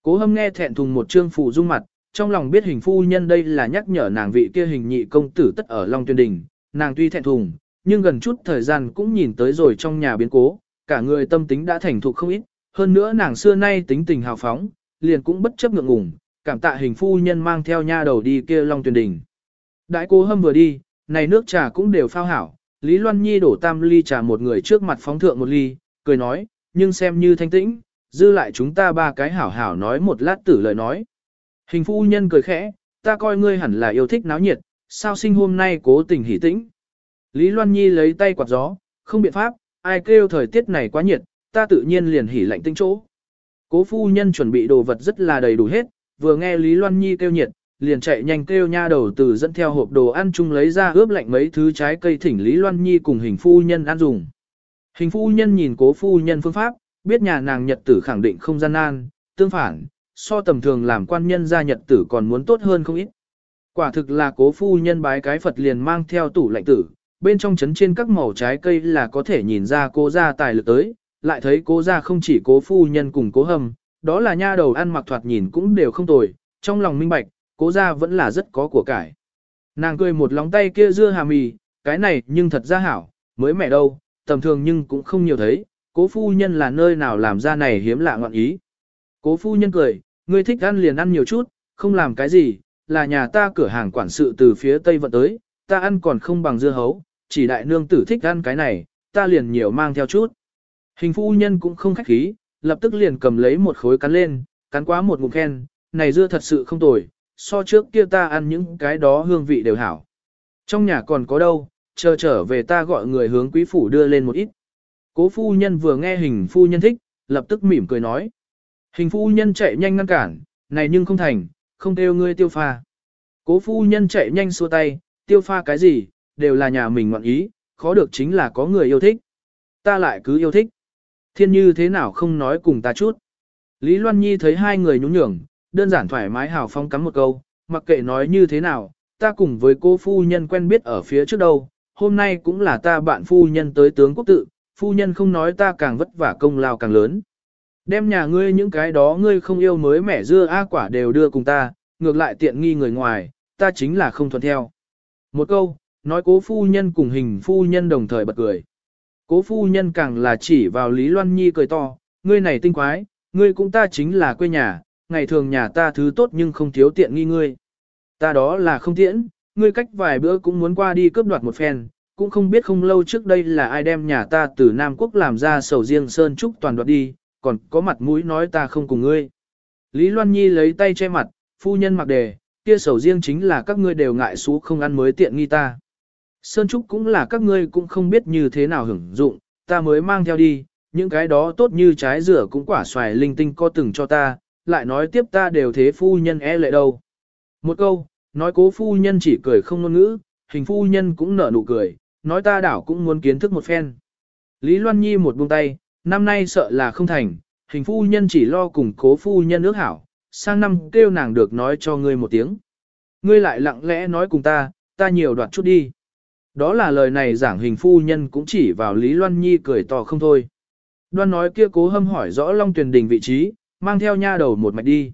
Cố hâm nghe thẹn thùng một trương phù dung mặt, trong lòng biết hình phu nhân đây là nhắc nhở nàng vị kia hình nhị công tử tất ở Long Tuyên Đình, nàng tuy thẹn thùng, nhưng gần chút thời gian cũng nhìn tới rồi trong nhà biến cố, cả người tâm tính đã thành thục không ít, hơn nữa nàng xưa nay tính tình hào phóng, liền cũng bất chấp ngượng ngùng, cảm tạ hình phu nhân mang theo nha đầu đi kia Long tuyển đỉnh Đại cô hâm vừa đi, này nước trà cũng đều phao hảo, Lý Loan Nhi đổ tam ly trà một người trước mặt phóng thượng một ly, cười nói, nhưng xem như thanh tĩnh, dư lại chúng ta ba cái hảo hảo nói một lát tử lời nói. Hình phu nhân cười khẽ, ta coi ngươi hẳn là yêu thích náo nhiệt, sao sinh hôm nay cố tình hỉ tĩnh. Lý Loan Nhi lấy tay quạt gió, không biện pháp, ai kêu thời tiết này quá nhiệt, ta tự nhiên liền hỉ lạnh tinh chỗ. Cố phu nhân chuẩn bị đồ vật rất là đầy đủ hết, vừa nghe Lý Loan Nhi kêu nhiệt, liền chạy nhanh kêu nha đầu từ dẫn theo hộp đồ ăn chung lấy ra ướp lạnh mấy thứ trái cây thỉnh Lý Loan Nhi cùng hình phu nhân ăn dùng. Hình phu nhân nhìn cố phu nhân phương pháp, biết nhà nàng nhật tử khẳng định không gian nan, tương phản, so tầm thường làm quan nhân ra nhật tử còn muốn tốt hơn không ít. Quả thực là cố phu nhân bái cái Phật liền mang theo tủ lạnh tử, bên trong chấn trên các màu trái cây là có thể nhìn ra cố gia tài lực tới, lại thấy cố gia không chỉ cố phu nhân cùng cố hầm, đó là nha đầu ăn mặc thoạt nhìn cũng đều không tồi, trong lòng minh bạch, cố gia vẫn là rất có của cải. Nàng cười một lóng tay kia dưa hà mì, cái này nhưng thật ra hảo, mới mẹ đâu, tầm thường nhưng cũng không nhiều thấy, cố phu nhân là nơi nào làm ra này hiếm lạ ngọn ý. Cố phu nhân cười, ngươi thích ăn liền ăn nhiều chút, không làm cái gì, là nhà ta cửa hàng quản sự từ phía tây vận tới, ta ăn còn không bằng dưa hấu, chỉ đại nương tử thích ăn cái này, ta liền nhiều mang theo chút. Hình phu nhân cũng không khách khí, lập tức liền cầm lấy một khối cắn lên, cắn quá một ngụm khen, này dưa thật sự không tồi, so trước kia ta ăn những cái đó hương vị đều hảo. Trong nhà còn có đâu, chờ trở về ta gọi người hướng quý phủ đưa lên một ít. Cố phu nhân vừa nghe hình phu nhân thích, lập tức mỉm cười nói. Hình phu nhân chạy nhanh ngăn cản, này nhưng không thành, không kêu ngươi tiêu pha. Cố phu nhân chạy nhanh xua tay, tiêu pha cái gì, đều là nhà mình ngoạn ý, khó được chính là có người yêu thích. Ta lại cứ yêu thích. Thiên như thế nào không nói cùng ta chút. Lý Loan Nhi thấy hai người nhún nhường, đơn giản thoải mái hào phong cắm một câu, mặc kệ nói như thế nào, ta cùng với cô phu nhân quen biết ở phía trước đâu, hôm nay cũng là ta bạn phu nhân tới tướng quốc tự, phu nhân không nói ta càng vất vả công lao càng lớn. Đem nhà ngươi những cái đó ngươi không yêu mới mẻ dưa a quả đều đưa cùng ta, ngược lại tiện nghi người ngoài, ta chính là không thuận theo. Một câu, nói cố phu nhân cùng hình phu nhân đồng thời bật cười. Cố phu nhân càng là chỉ vào Lý Loan Nhi cười to, ngươi này tinh quái, ngươi cũng ta chính là quê nhà, ngày thường nhà ta thứ tốt nhưng không thiếu tiện nghi ngươi. Ta đó là không tiễn, ngươi cách vài bữa cũng muốn qua đi cướp đoạt một phen, cũng không biết không lâu trước đây là ai đem nhà ta từ Nam Quốc làm ra sầu riêng sơn trúc toàn đoạt đi, còn có mặt mũi nói ta không cùng ngươi. Lý Loan Nhi lấy tay che mặt, phu nhân mặc đề, kia sầu riêng chính là các ngươi đều ngại xú không ăn mới tiện nghi ta. Sơn Trúc cũng là các ngươi cũng không biết như thế nào hưởng dụng, ta mới mang theo đi, những cái đó tốt như trái rửa cũng quả xoài linh tinh có từng cho ta, lại nói tiếp ta đều thế phu nhân e lệ đâu. Một câu, nói cố phu nhân chỉ cười không ngôn ngữ, hình phu nhân cũng nở nụ cười, nói ta đảo cũng muốn kiến thức một phen. Lý Loan Nhi một buông tay, năm nay sợ là không thành, hình phu nhân chỉ lo cùng cố phu nhân ước hảo, sang năm kêu nàng được nói cho ngươi một tiếng. Ngươi lại lặng lẽ nói cùng ta, ta nhiều đoạt chút đi. Đó là lời này giảng hình phu nhân cũng chỉ vào Lý Loan Nhi cười to không thôi. Đoan nói kia cố hâm hỏi rõ Long Tuyền Đình vị trí, mang theo nha đầu một mạch đi.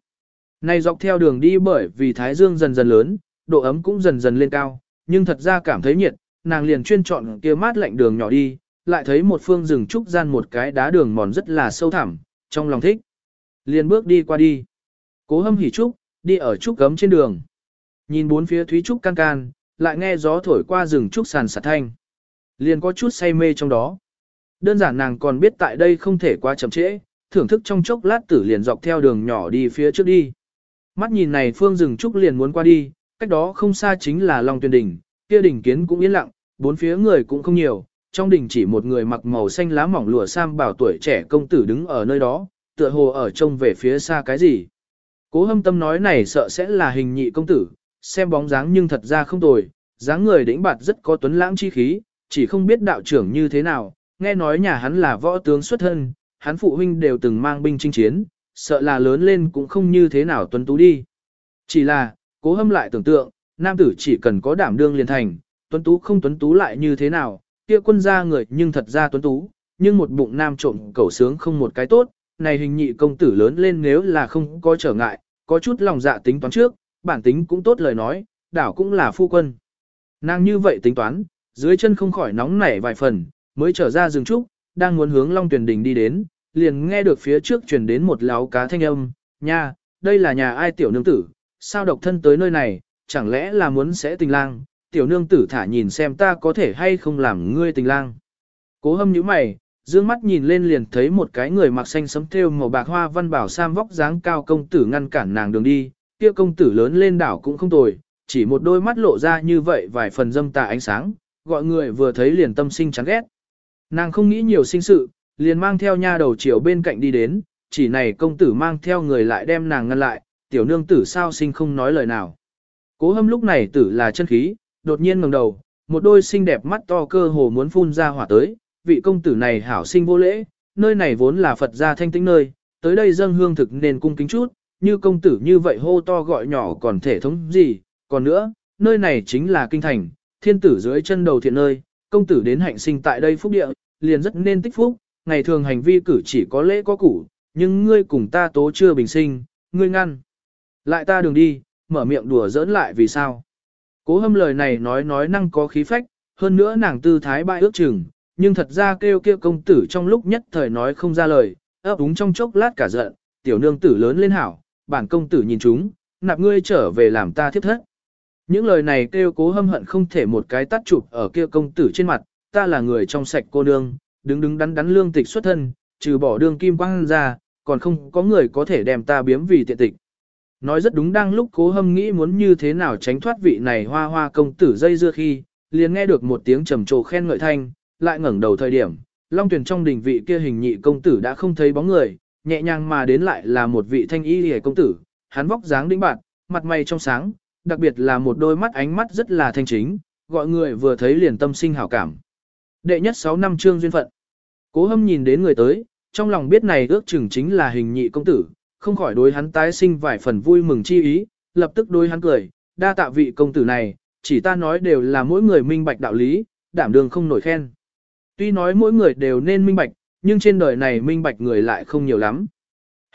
Này dọc theo đường đi bởi vì thái dương dần dần lớn, độ ấm cũng dần dần lên cao, nhưng thật ra cảm thấy nhiệt, nàng liền chuyên chọn kia mát lạnh đường nhỏ đi, lại thấy một phương rừng trúc gian một cái đá đường mòn rất là sâu thẳm, trong lòng thích. Liền bước đi qua đi. Cố hâm hỉ trúc, đi ở trúc cấm trên đường. Nhìn bốn phía thúy trúc can can, lại nghe gió thổi qua rừng trúc sàn sạt thanh. Liền có chút say mê trong đó. Đơn giản nàng còn biết tại đây không thể quá chậm trễ, thưởng thức trong chốc lát tử liền dọc theo đường nhỏ đi phía trước đi. Mắt nhìn này phương rừng trúc liền muốn qua đi, cách đó không xa chính là Long Tuyền Đỉnh, kia đỉnh kiến cũng yên lặng, bốn phía người cũng không nhiều, trong đỉnh chỉ một người mặc màu xanh lá mỏng lụa sam bảo tuổi trẻ công tử đứng ở nơi đó, tựa hồ ở trông về phía xa cái gì. Cố hâm tâm nói này sợ sẽ là hình nhị công tử, xem bóng dáng nhưng thật ra không tồi, dáng người đĩnh bạt rất có tuấn lãng chi khí, chỉ không biết đạo trưởng như thế nào, nghe nói nhà hắn là võ tướng xuất thân, hắn phụ huynh đều từng mang binh chinh chiến, sợ là lớn lên cũng không như thế nào tuấn tú đi. Chỉ là, cố hâm lại tưởng tượng, nam tử chỉ cần có đảm đương liền thành, tuấn tú không tuấn tú lại như thế nào, kia quân gia người nhưng thật ra tuấn tú, nhưng một bụng nam trộm cẩu sướng không một cái tốt, này hình nhị công tử lớn lên nếu là không có trở ngại, có chút lòng dạ tính toán trước, bản tính cũng tốt lời nói, đảo cũng là phu quân. Nàng như vậy tính toán, dưới chân không khỏi nóng nảy vài phần, mới trở ra rừng trúc, đang muốn hướng Long Tuyền Đình đi đến, liền nghe được phía trước truyền đến một láo cá thanh âm, nha, đây là nhà ai tiểu nương tử, sao độc thân tới nơi này, chẳng lẽ là muốn sẽ tình lang, tiểu nương tử thả nhìn xem ta có thể hay không làm ngươi tình lang. Cố hâm nhíu mày, dương mắt nhìn lên liền thấy một cái người mặc xanh sấm thêu màu bạc hoa văn bảo sam vóc dáng cao công tử ngăn cản nàng đường đi, kia công tử lớn lên đảo cũng không tồi, chỉ một đôi mắt lộ ra như vậy vài phần dâm tà ánh sáng, gọi người vừa thấy liền tâm sinh chán ghét. Nàng không nghĩ nhiều sinh sự, liền mang theo nha đầu chiều bên cạnh đi đến, chỉ này công tử mang theo người lại đem nàng ngăn lại, tiểu nương tử sao sinh không nói lời nào. Cố hâm lúc này tử là chân khí, đột nhiên ngẩng đầu, một đôi xinh đẹp mắt to cơ hồ muốn phun ra hỏa tới, vị công tử này hảo sinh vô lễ, nơi này vốn là Phật gia thanh tĩnh nơi, tới đây dâng hương thực nên cung kính chút, như công tử như vậy hô to gọi nhỏ còn thể thống gì, còn nữa, nơi này chính là kinh thành, thiên tử dưới chân đầu thiện nơi, công tử đến hạnh sinh tại đây phúc địa, liền rất nên tích phúc, ngày thường hành vi cử chỉ có lễ có củ, nhưng ngươi cùng ta tố chưa bình sinh, ngươi ngăn. Lại ta đường đi, mở miệng đùa giỡn lại vì sao. Cố hâm lời này nói nói năng có khí phách, hơn nữa nàng tư thái bại ước chừng, nhưng thật ra kêu kia công tử trong lúc nhất thời nói không ra lời, ấp úng trong chốc lát cả giận, tiểu nương tử lớn lên hảo, bản công tử nhìn chúng, nạp ngươi trở về làm ta thiếp thất. Những lời này kêu cố hâm hận không thể một cái tắt chụp ở kia công tử trên mặt, ta là người trong sạch cô nương, đứng đứng đắn đắn lương tịch xuất thân, trừ bỏ đương kim quang ra, còn không có người có thể đem ta biếm vì tiện tịch. Nói rất đúng đang lúc cố hâm nghĩ muốn như thế nào tránh thoát vị này hoa hoa công tử dây dưa khi, liền nghe được một tiếng trầm trồ khen ngợi thanh, lại ngẩng đầu thời điểm, long tuyển trong đình vị kia hình nhị công tử đã không thấy bóng người, nhẹ nhàng mà đến lại là một vị thanh y hề công tử, hắn vóc dáng đĩnh bạn, mặt mày trong sáng, đặc biệt là một đôi mắt ánh mắt rất là thanh chính, gọi người vừa thấy liền tâm sinh hảo cảm. Đệ nhất 6 năm trương duyên phận. Cố hâm nhìn đến người tới, trong lòng biết này ước chừng chính là hình nhị công tử, không khỏi đối hắn tái sinh vài phần vui mừng chi ý, lập tức đối hắn cười, đa tạ vị công tử này, chỉ ta nói đều là mỗi người minh bạch đạo lý, đảm đường không nổi khen. Tuy nói mỗi người đều nên minh bạch, nhưng trên đời này minh bạch người lại không nhiều lắm.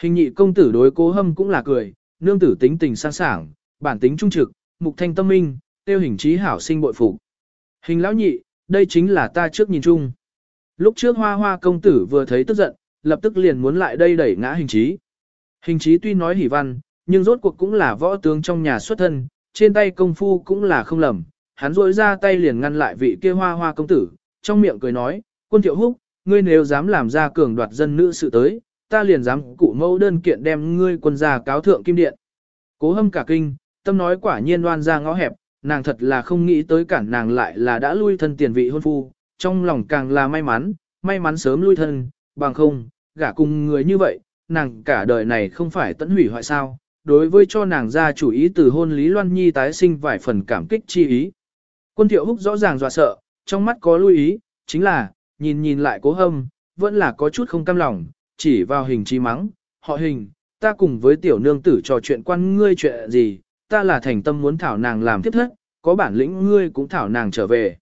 Hình nhị công tử đối cố hâm cũng là cười, nương tử tính tình sang sảng, bản tính trung trực, mục thanh tâm minh, tiêu hình trí hảo sinh bội phục. Hình lão nhị, đây chính là ta trước nhìn chung. Lúc trước hoa hoa công tử vừa thấy tức giận, lập tức liền muốn lại đây đẩy ngã hình trí. Hình trí tuy nói hỉ văn, nhưng rốt cuộc cũng là võ tướng trong nhà xuất thân, trên tay công phu cũng là không lầm. Hắn rỗi ra tay liền ngăn lại vị kia hoa hoa công tử, trong miệng cười nói, quân thiệu húc, ngươi nếu dám làm ra cường đoạt dân nữ sự tới, ta liền dám cụ mẫu đơn kiện đem ngươi quân gia cáo thượng kim điện. Cố hâm cả kinh, tâm nói quả nhiên đoan ra ngõ hẹp, nàng thật là không nghĩ tới cản nàng lại là đã lui thân tiền vị hôn phu, trong lòng càng là may mắn, may mắn sớm lui thân, bằng không, gả cùng người như vậy, nàng cả đời này không phải tận hủy hoại sao, đối với cho nàng ra chủ ý từ hôn Lý Loan Nhi tái sinh vài phần cảm kích chi ý. Quân thiệu húc rõ ràng dọa sợ, trong mắt có lưu ý, chính là, nhìn nhìn lại cố hâm, vẫn là có chút không cam lòng, chỉ vào hình trí mắng, họ hình, ta cùng với tiểu nương tử trò chuyện quan ngươi chuyện gì, ta là thành tâm muốn thảo nàng làm tiếp thất, có bản lĩnh ngươi cũng thảo nàng trở về.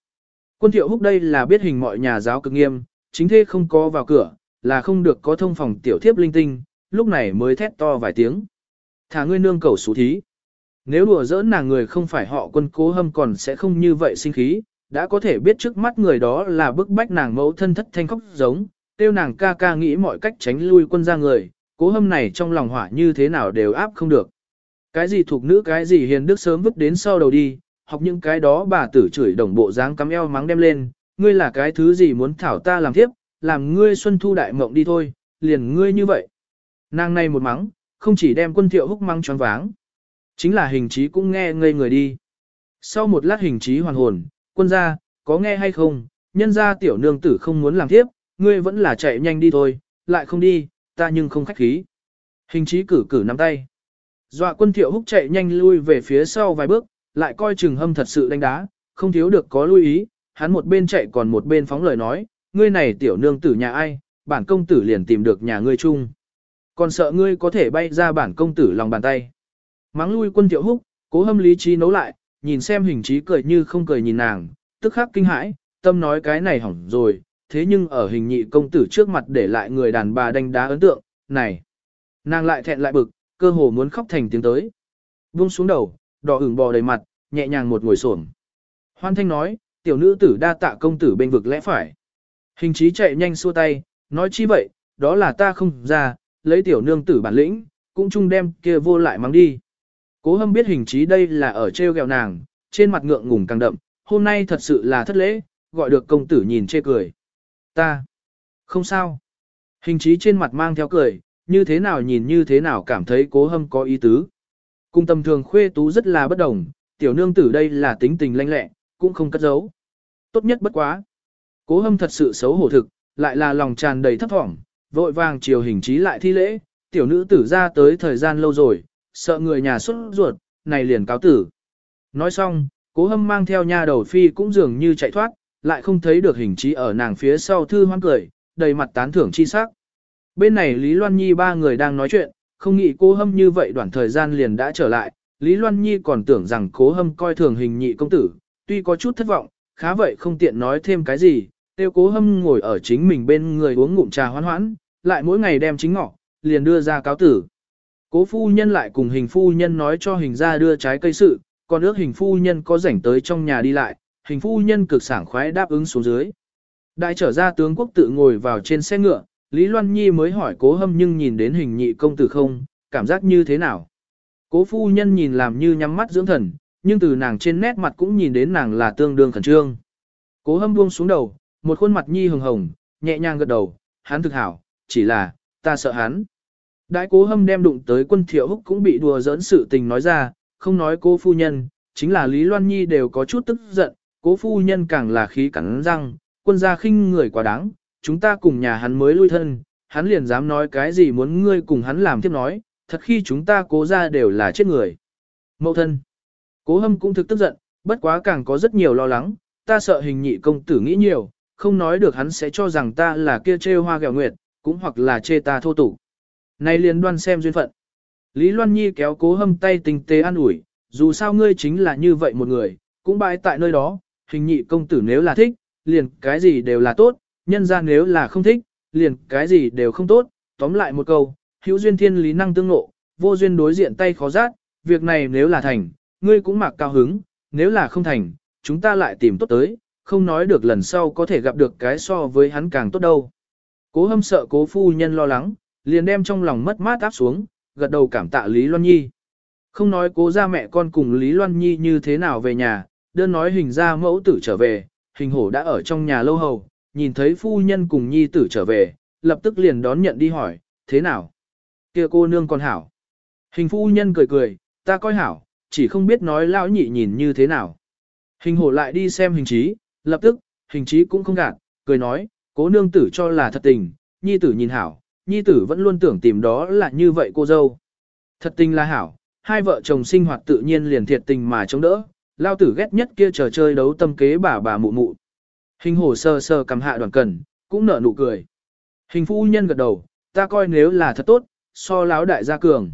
Quân thiệu húc đây là biết hình mọi nhà giáo cực nghiêm, chính thế không có vào cửa, là không được có thông phòng tiểu thiếp linh tinh, lúc này mới thét to vài tiếng. Thả ngươi nương cầu xú thí. Nếu đùa giỡn nàng người không phải họ quân cố hâm còn sẽ không như vậy sinh khí, đã có thể biết trước mắt người đó là bức bách nàng mẫu thân thất thanh khóc giống, tiêu nàng ca ca nghĩ mọi cách tránh lui quân ra người, cố hâm này trong lòng hỏa như thế nào đều áp không được. Cái gì thuộc nữ cái gì hiền đức sớm vứt đến sau đầu đi, học những cái đó bà tử chửi đồng bộ dáng cắm eo mắng đem lên, ngươi là cái thứ gì muốn thảo ta làm tiếp, làm ngươi xuân thu đại mộng đi thôi, liền ngươi như vậy. Nàng này một mắng, không chỉ đem quân thiệu húc mắng choáng váng, chính là hình trí cũng nghe ngây người đi. Sau một lát hình trí hoàn hồn, quân gia, có nghe hay không, nhân gia tiểu nương tử không muốn làm tiếp, ngươi vẫn là chạy nhanh đi thôi, lại không đi, ta nhưng không khách khí. Hình trí cử cử nắm tay. Dọa quân thiệu húc chạy nhanh lui về phía sau vài bước, lại coi chừng hâm thật sự đánh đá, không thiếu được có lưu ý, hắn một bên chạy còn một bên phóng lời nói, ngươi này tiểu nương tử nhà ai, bản công tử liền tìm được nhà ngươi chung. Còn sợ ngươi có thể bay ra bản công tử lòng bàn tay. Mắng lui quân thiệu húc, cố hâm lý trí nấu lại, nhìn xem hình trí cười như không cười nhìn nàng, tức khắc kinh hãi, tâm nói cái này hỏng rồi, thế nhưng ở hình nhị công tử trước mặt để lại người đàn bà đánh đá ấn tượng, này. Nàng lại thẹn lại bực, cơ hồ muốn khóc thành tiếng tới. Buông xuống đầu, đỏ ửng bò đầy mặt, nhẹ nhàng một ngồi xổm. Hoan thanh nói, tiểu nữ tử đa tạ công tử bên vực lẽ phải. Hình trí chạy nhanh xua tay, nói chi vậy, đó là ta không ra, lấy tiểu nương tử bản lĩnh, cũng chung đem kia vô lại mang đi. Cố hâm biết hình trí đây là ở treo gẹo nàng, trên mặt ngượng ngùng càng đậm, hôm nay thật sự là thất lễ, gọi được công tử nhìn chê cười. Ta, không sao. Hình trí trên mặt mang theo cười, như thế nào nhìn như thế nào cảm thấy cố hâm có ý tứ. Cung tầm thường khuê tú rất là bất đồng, tiểu nương tử đây là tính tình lanh lẹ, cũng không cất giấu. Tốt nhất bất quá. Cố hâm thật sự xấu hổ thực, lại là lòng tràn đầy thấp thỏm, vội vàng chiều hình trí lại thi lễ, tiểu nữ tử ra tới thời gian lâu rồi, sợ người nhà xuất ruột, này liền cáo tử. Nói xong, cố hâm mang theo nha đầu phi cũng dường như chạy thoát, lại không thấy được hình trí ở nàng phía sau thư hoang cười, đầy mặt tán thưởng chi sắc. Bên này Lý Loan Nhi ba người đang nói chuyện, không nghĩ cố hâm như vậy đoạn thời gian liền đã trở lại, Lý Loan Nhi còn tưởng rằng cố hâm coi thường hình nhị công tử, tuy có chút thất vọng, khá vậy không tiện nói thêm cái gì, tiêu cố hâm ngồi ở chính mình bên người uống ngụm trà hoan hoãn, lại mỗi ngày đem chính ngọ, liền đưa ra cáo tử. Cố phu nhân lại cùng hình phu nhân nói cho hình ra đưa trái cây sự, còn ước hình phu nhân có rảnh tới trong nhà đi lại, hình phu nhân cực sảng khoái đáp ứng xuống dưới. Đại trở ra tướng quốc tự ngồi vào trên xe ngựa, Lý Loan Nhi mới hỏi cố hâm nhưng nhìn đến hình nhị công tử không, cảm giác như thế nào. Cố phu nhân nhìn làm như nhắm mắt dưỡng thần, nhưng từ nàng trên nét mặt cũng nhìn đến nàng là tương đương khẩn trương. Cố hâm buông xuống đầu, một khuôn mặt nhi hồng hồng, nhẹ nhàng gật đầu, hắn thực hảo, chỉ là, ta sợ hắn. Đại cố hâm đem đụng tới quân thiệu húc cũng bị đùa giỡn sự tình nói ra, không nói cô phu nhân, chính là Lý Loan Nhi đều có chút tức giận, cố phu nhân càng là khí cắn răng, quân gia khinh người quá đáng, chúng ta cùng nhà hắn mới lui thân, hắn liền dám nói cái gì muốn ngươi cùng hắn làm tiếp nói, thật khi chúng ta cố ra đều là chết người. Mậu thân. Cố hâm cũng thực tức giận, bất quá càng có rất nhiều lo lắng, ta sợ hình nhị công tử nghĩ nhiều, không nói được hắn sẽ cho rằng ta là kia chê hoa gẹo nguyệt, cũng hoặc là chê ta thô tục. Này liền đoan xem duyên phận. Lý Loan Nhi kéo cố hâm tay tình tế an ủi, dù sao ngươi chính là như vậy một người, cũng bãi tại nơi đó, hình nhị công tử nếu là thích, liền cái gì đều là tốt, nhân ra nếu là không thích, liền cái gì đều không tốt, tóm lại một câu, hữu duyên thiên lý năng tương ngộ, vô duyên đối diện tay khó rát, việc này nếu là thành, ngươi cũng mặc cao hứng, nếu là không thành, chúng ta lại tìm tốt tới, không nói được lần sau có thể gặp được cái so với hắn càng tốt đâu. Cố hâm sợ cố phu nhân lo lắng, liền đem trong lòng mất mát áp xuống, gật đầu cảm tạ Lý Loan Nhi. Không nói cố ra mẹ con cùng Lý Loan Nhi như thế nào về nhà, đơn nói hình ra mẫu tử trở về, hình hổ đã ở trong nhà lâu hầu, nhìn thấy phu nhân cùng Nhi tử trở về, lập tức liền đón nhận đi hỏi, thế nào? kia cô nương còn hảo. Hình phu nhân cười cười, ta coi hảo, chỉ không biết nói lão nhị nhìn như thế nào. Hình hổ lại đi xem hình trí, lập tức, hình trí cũng không gạt, cười nói, cố nương tử cho là thật tình, nhi tử nhìn hảo, nhi tử vẫn luôn tưởng tìm đó là như vậy cô dâu. Thật tình là hảo, hai vợ chồng sinh hoạt tự nhiên liền thiệt tình mà chống đỡ, lao tử ghét nhất kia trò chơi đấu tâm kế bà bà mụ mụ. Hình hổ sơ sơ cầm hạ đoàn cần, cũng nở nụ cười. Hình phu nhân gật đầu, ta coi nếu là thật tốt, so lão đại gia cường.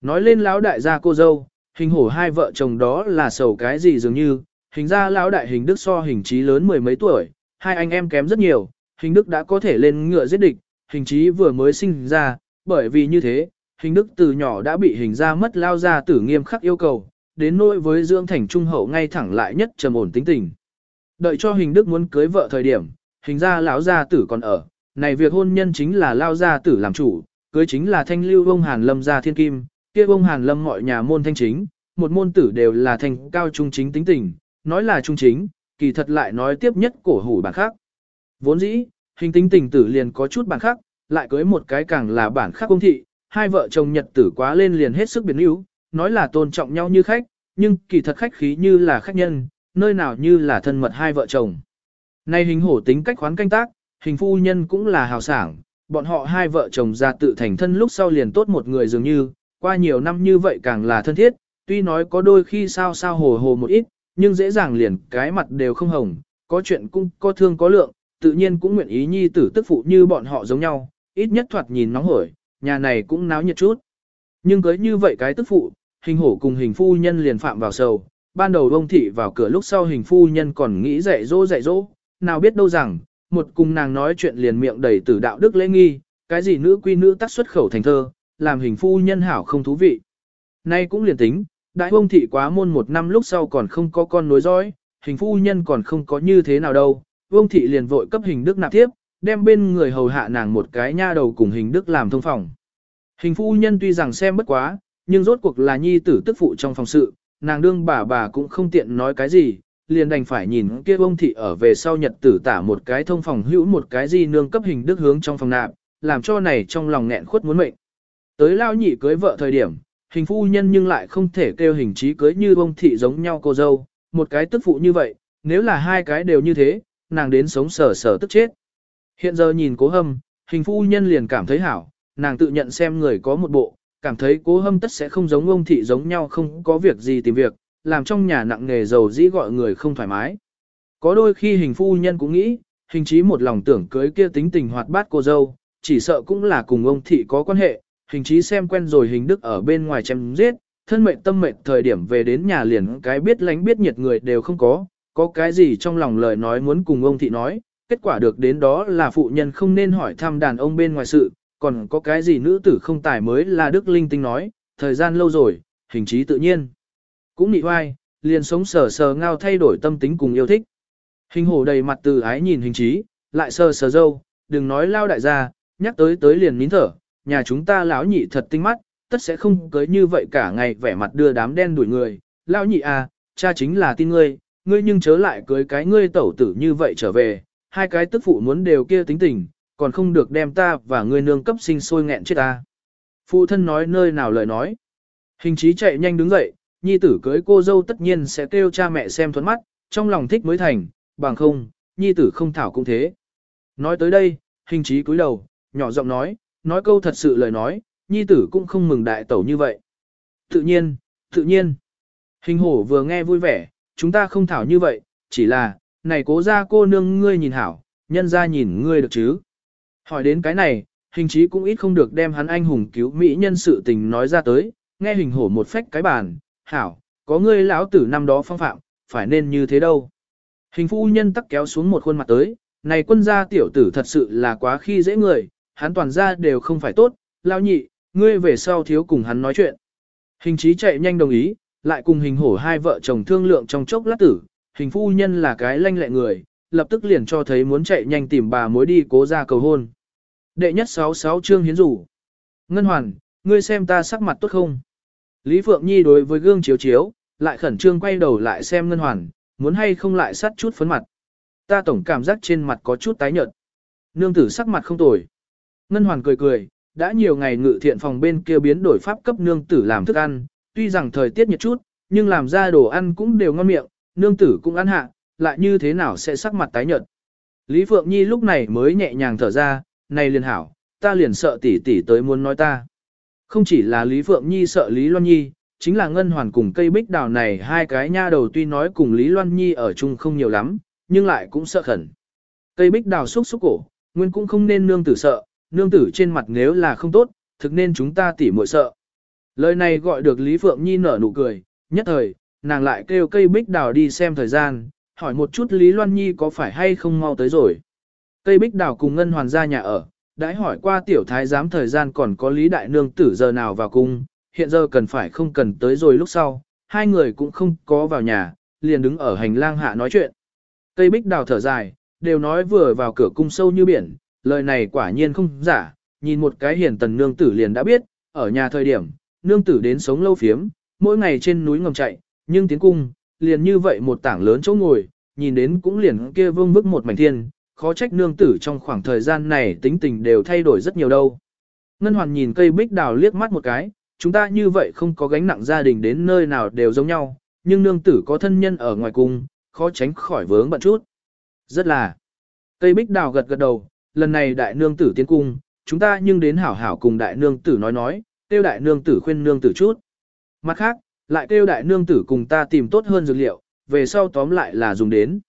Nói lên lão đại gia cô dâu, hình hổ hai vợ chồng đó là sầu cái gì dường như, hình ra lão đại hình đức so hình trí lớn mười mấy tuổi, hai anh em kém rất nhiều, hình đức đã có thể lên ngựa giết địch, hình trí vừa mới sinh ra, bởi vì như thế, hình đức từ nhỏ đã bị hình ra mất lao ra tử nghiêm khắc yêu cầu, đến nỗi với dưỡng thành trung hậu ngay thẳng lại nhất trầm ổn tính tình. Đợi cho hình đức muốn cưới vợ thời điểm, hình ra lão gia tử còn ở, này việc hôn nhân chính là lao gia tử làm chủ, cưới chính là thanh lưu bông hàn lâm gia thiên kim, kia bông hàn lâm mọi nhà môn thanh chính, một môn tử đều là thành cao trung chính tính tình, nói là trung chính, kỳ thật lại nói tiếp nhất cổ hủ bản khác. Vốn dĩ, hình tính tình tử liền có chút bản khác, lại cưới một cái càng là bản khác công thị, hai vợ chồng nhật tử quá lên liền hết sức biến yếu, nói là tôn trọng nhau như khách, nhưng kỳ thật khách khí như là khách nhân, nơi nào như là thân mật hai vợ chồng. Nay hình hổ tính cách khoán canh tác, hình phu nhân cũng là hào sảng, bọn họ hai vợ chồng ra tự thành thân lúc sau liền tốt một người dường như, qua nhiều năm như vậy càng là thân thiết, tuy nói có đôi khi sao sao hồ hồ một ít, nhưng dễ dàng liền cái mặt đều không hồng, có chuyện cũng có thương có lượng, tự nhiên cũng nguyện ý nhi tử tức phụ như bọn họ giống nhau, ít nhất thoạt nhìn nóng hổi, nhà này cũng náo nhiệt chút. Nhưng cưới như vậy cái tức phụ, hình hổ cùng hình phu nhân liền phạm vào sầu, ban đầu ông thị vào cửa lúc sau hình phu nhân còn nghĩ dạy dỗ dạy dỗ, nào biết đâu rằng, một cùng nàng nói chuyện liền miệng đầy tử đạo đức lễ nghi, cái gì nữ quy nữ tác xuất khẩu thành thơ, làm hình phu nhân hảo không thú vị. Nay cũng liền tính, đại ông thị quá môn một năm lúc sau còn không có con nối dõi, hình phu nhân còn không có như thế nào đâu, Vương thị liền vội cấp hình đức nạp tiếp, đem bên người hầu hạ nàng một cái nha đầu cùng hình đức làm thông phòng. Hình phu nhân tuy rằng xem bất quá, nhưng rốt cuộc là nhi tử tức phụ trong phòng sự, nàng đương bà bà cũng không tiện nói cái gì, liền đành phải nhìn kia ông thị ở về sau nhật tử tả một cái thông phòng hữu một cái gì nương cấp hình đức hướng trong phòng nạp, làm cho này trong lòng nghẹn khuất muốn mệnh. Tới lao nhị cưới vợ thời điểm, hình phu nhân nhưng lại không thể kêu hình trí cưới như bông thị giống nhau cô dâu, một cái tức phụ như vậy, nếu là hai cái đều như thế, nàng đến sống sở sở tức chết. Hiện giờ nhìn cố hâm, hình phu nhân liền cảm thấy hảo, nàng tự nhận xem người có một bộ, cảm thấy cố hâm tất sẽ không giống ông thị giống nhau không có việc gì tìm việc, làm trong nhà nặng nghề giàu dĩ gọi người không thoải mái. Có đôi khi hình phu nhân cũng nghĩ, hình chí một lòng tưởng cưới kia tính tình hoạt bát cô dâu, chỉ sợ cũng là cùng ông thị có quan hệ, hình chí xem quen rồi hình đức ở bên ngoài chém giết, thân mệnh tâm mệnh thời điểm về đến nhà liền cái biết lánh biết nhiệt người đều không có, có cái gì trong lòng lời nói muốn cùng ông thị nói, kết quả được đến đó là phụ nhân không nên hỏi thăm đàn ông bên ngoài sự, còn có cái gì nữ tử không tài mới là Đức Linh Tinh nói, thời gian lâu rồi, hình trí tự nhiên. Cũng nị oai liền sống sờ sờ ngao thay đổi tâm tính cùng yêu thích. Hình hổ đầy mặt từ ái nhìn hình trí, lại sờ sờ dâu, đừng nói lao đại gia, nhắc tới tới liền nín thở, nhà chúng ta lão nhị thật tinh mắt, tất sẽ không cưới như vậy cả ngày vẻ mặt đưa đám đen đuổi người. Lão nhị à, cha chính là tin ngươi, ngươi nhưng chớ lại cưới cái ngươi tẩu tử như vậy trở về, hai cái tức phụ muốn đều kia tính tình, còn không được đem ta và ngươi nương cấp sinh sôi nghẹn chết ta. Phụ thân nói nơi nào lời nói. Hình trí chạy nhanh đứng dậy, nhi tử cưới cô dâu tất nhiên sẽ kêu cha mẹ xem thuẫn mắt, trong lòng thích mới thành, bằng không, nhi tử không thảo cũng thế. Nói tới đây, hình trí cúi đầu, nhỏ giọng nói, nói câu thật sự lời nói, nhi tử cũng không mừng đại tẩu như vậy. Tự nhiên, tự nhiên. Hình hổ vừa nghe vui vẻ, chúng ta không thảo như vậy, chỉ là, này cố ra cô nương ngươi nhìn hảo, nhân ra nhìn ngươi được chứ. Hỏi đến cái này, hình chí cũng ít không được đem hắn anh hùng cứu mỹ nhân sự tình nói ra tới, nghe hình hổ một phách cái bàn, hảo, có ngươi lão tử năm đó phong phạm, phải nên như thế đâu. Hình phu nhân tắc kéo xuống một khuôn mặt tới, này quân gia tiểu tử thật sự là quá khi dễ người, hắn toàn ra đều không phải tốt, lao nhị, ngươi về sau thiếu cùng hắn nói chuyện. Hình chí chạy nhanh đồng ý, lại cùng hình hổ hai vợ chồng thương lượng trong chốc lát tử, hình phu nhân là cái lanh lẹ người, lập tức liền cho thấy muốn chạy nhanh tìm bà mối đi cố ra cầu hôn. Đệ nhất sáu sáu chương hiến rủ. Ngân hoàn, ngươi xem ta sắc mặt tốt không? Lý Phượng Nhi đối với gương chiếu chiếu, lại khẩn trương quay đầu lại xem ngân hoàn, muốn hay không lại sắt chút phấn mặt. Ta tổng cảm giác trên mặt có chút tái nhợt. Nương tử sắc mặt không tồi. Ngân hoàn cười cười, đã nhiều ngày ngự thiện phòng bên kia biến đổi pháp cấp nương tử làm thức ăn, tuy rằng thời tiết nhiệt chút, nhưng làm ra đồ ăn cũng đều ngon miệng, nương tử cũng ăn hạ, lại như thế nào sẽ sắc mặt tái nhợt. Lý Phượng Nhi lúc này mới nhẹ nhàng thở ra, này liền hảo, ta liền sợ tỷ tỷ tới muốn nói ta. Không chỉ là Lý Phượng Nhi sợ Lý Loan Nhi, chính là Ngân Hoàn cùng cây bích đào này hai cái nha đầu tuy nói cùng Lý Loan Nhi ở chung không nhiều lắm, nhưng lại cũng sợ khẩn. Cây bích đào xúc xúc cổ, nguyên cũng không nên nương tử sợ, nương tử trên mặt nếu là không tốt, thực nên chúng ta tỉ muội sợ. Lời này gọi được Lý Phượng Nhi nở nụ cười, nhất thời, nàng lại kêu cây bích đào đi xem thời gian, hỏi một chút Lý Loan Nhi có phải hay không mau tới rồi. Cây bích đào cùng Ngân Hoàn ra nhà ở, đã hỏi qua tiểu thái giám thời gian còn có Lý Đại Nương tử giờ nào vào cung, hiện giờ cần phải không cần tới rồi lúc sau, hai người cũng không có vào nhà, liền đứng ở hành lang hạ nói chuyện. Cây bích đào thở dài, đều nói vừa vào cửa cung sâu như biển, lời này quả nhiên không giả, nhìn một cái hiền tần nương tử liền đã biết, ở nhà thời điểm, nương tử đến sống lâu phiếm, mỗi ngày trên núi ngầm chạy, nhưng tiến cung, liền như vậy một tảng lớn chỗ ngồi, nhìn đến cũng liền kia vương vức một mảnh thiên, khó trách nương tử trong khoảng thời gian này tính tình đều thay đổi rất nhiều đâu. Ngân Hoàn nhìn cây bích đào liếc mắt một cái, chúng ta như vậy không có gánh nặng gia đình đến nơi nào đều giống nhau, nhưng nương tử có thân nhân ở ngoài cung, khó tránh khỏi vướng bận chút. Rất là. Cây bích đào gật gật đầu, lần này đại nương tử tiến cung, chúng ta nhưng đến hảo hảo cùng đại nương tử nói nói, tiêu đại nương tử khuyên nương tử chút. Mặt khác, lại tiêu đại nương tử cùng ta tìm tốt hơn dược liệu, về sau tóm lại là dùng đến.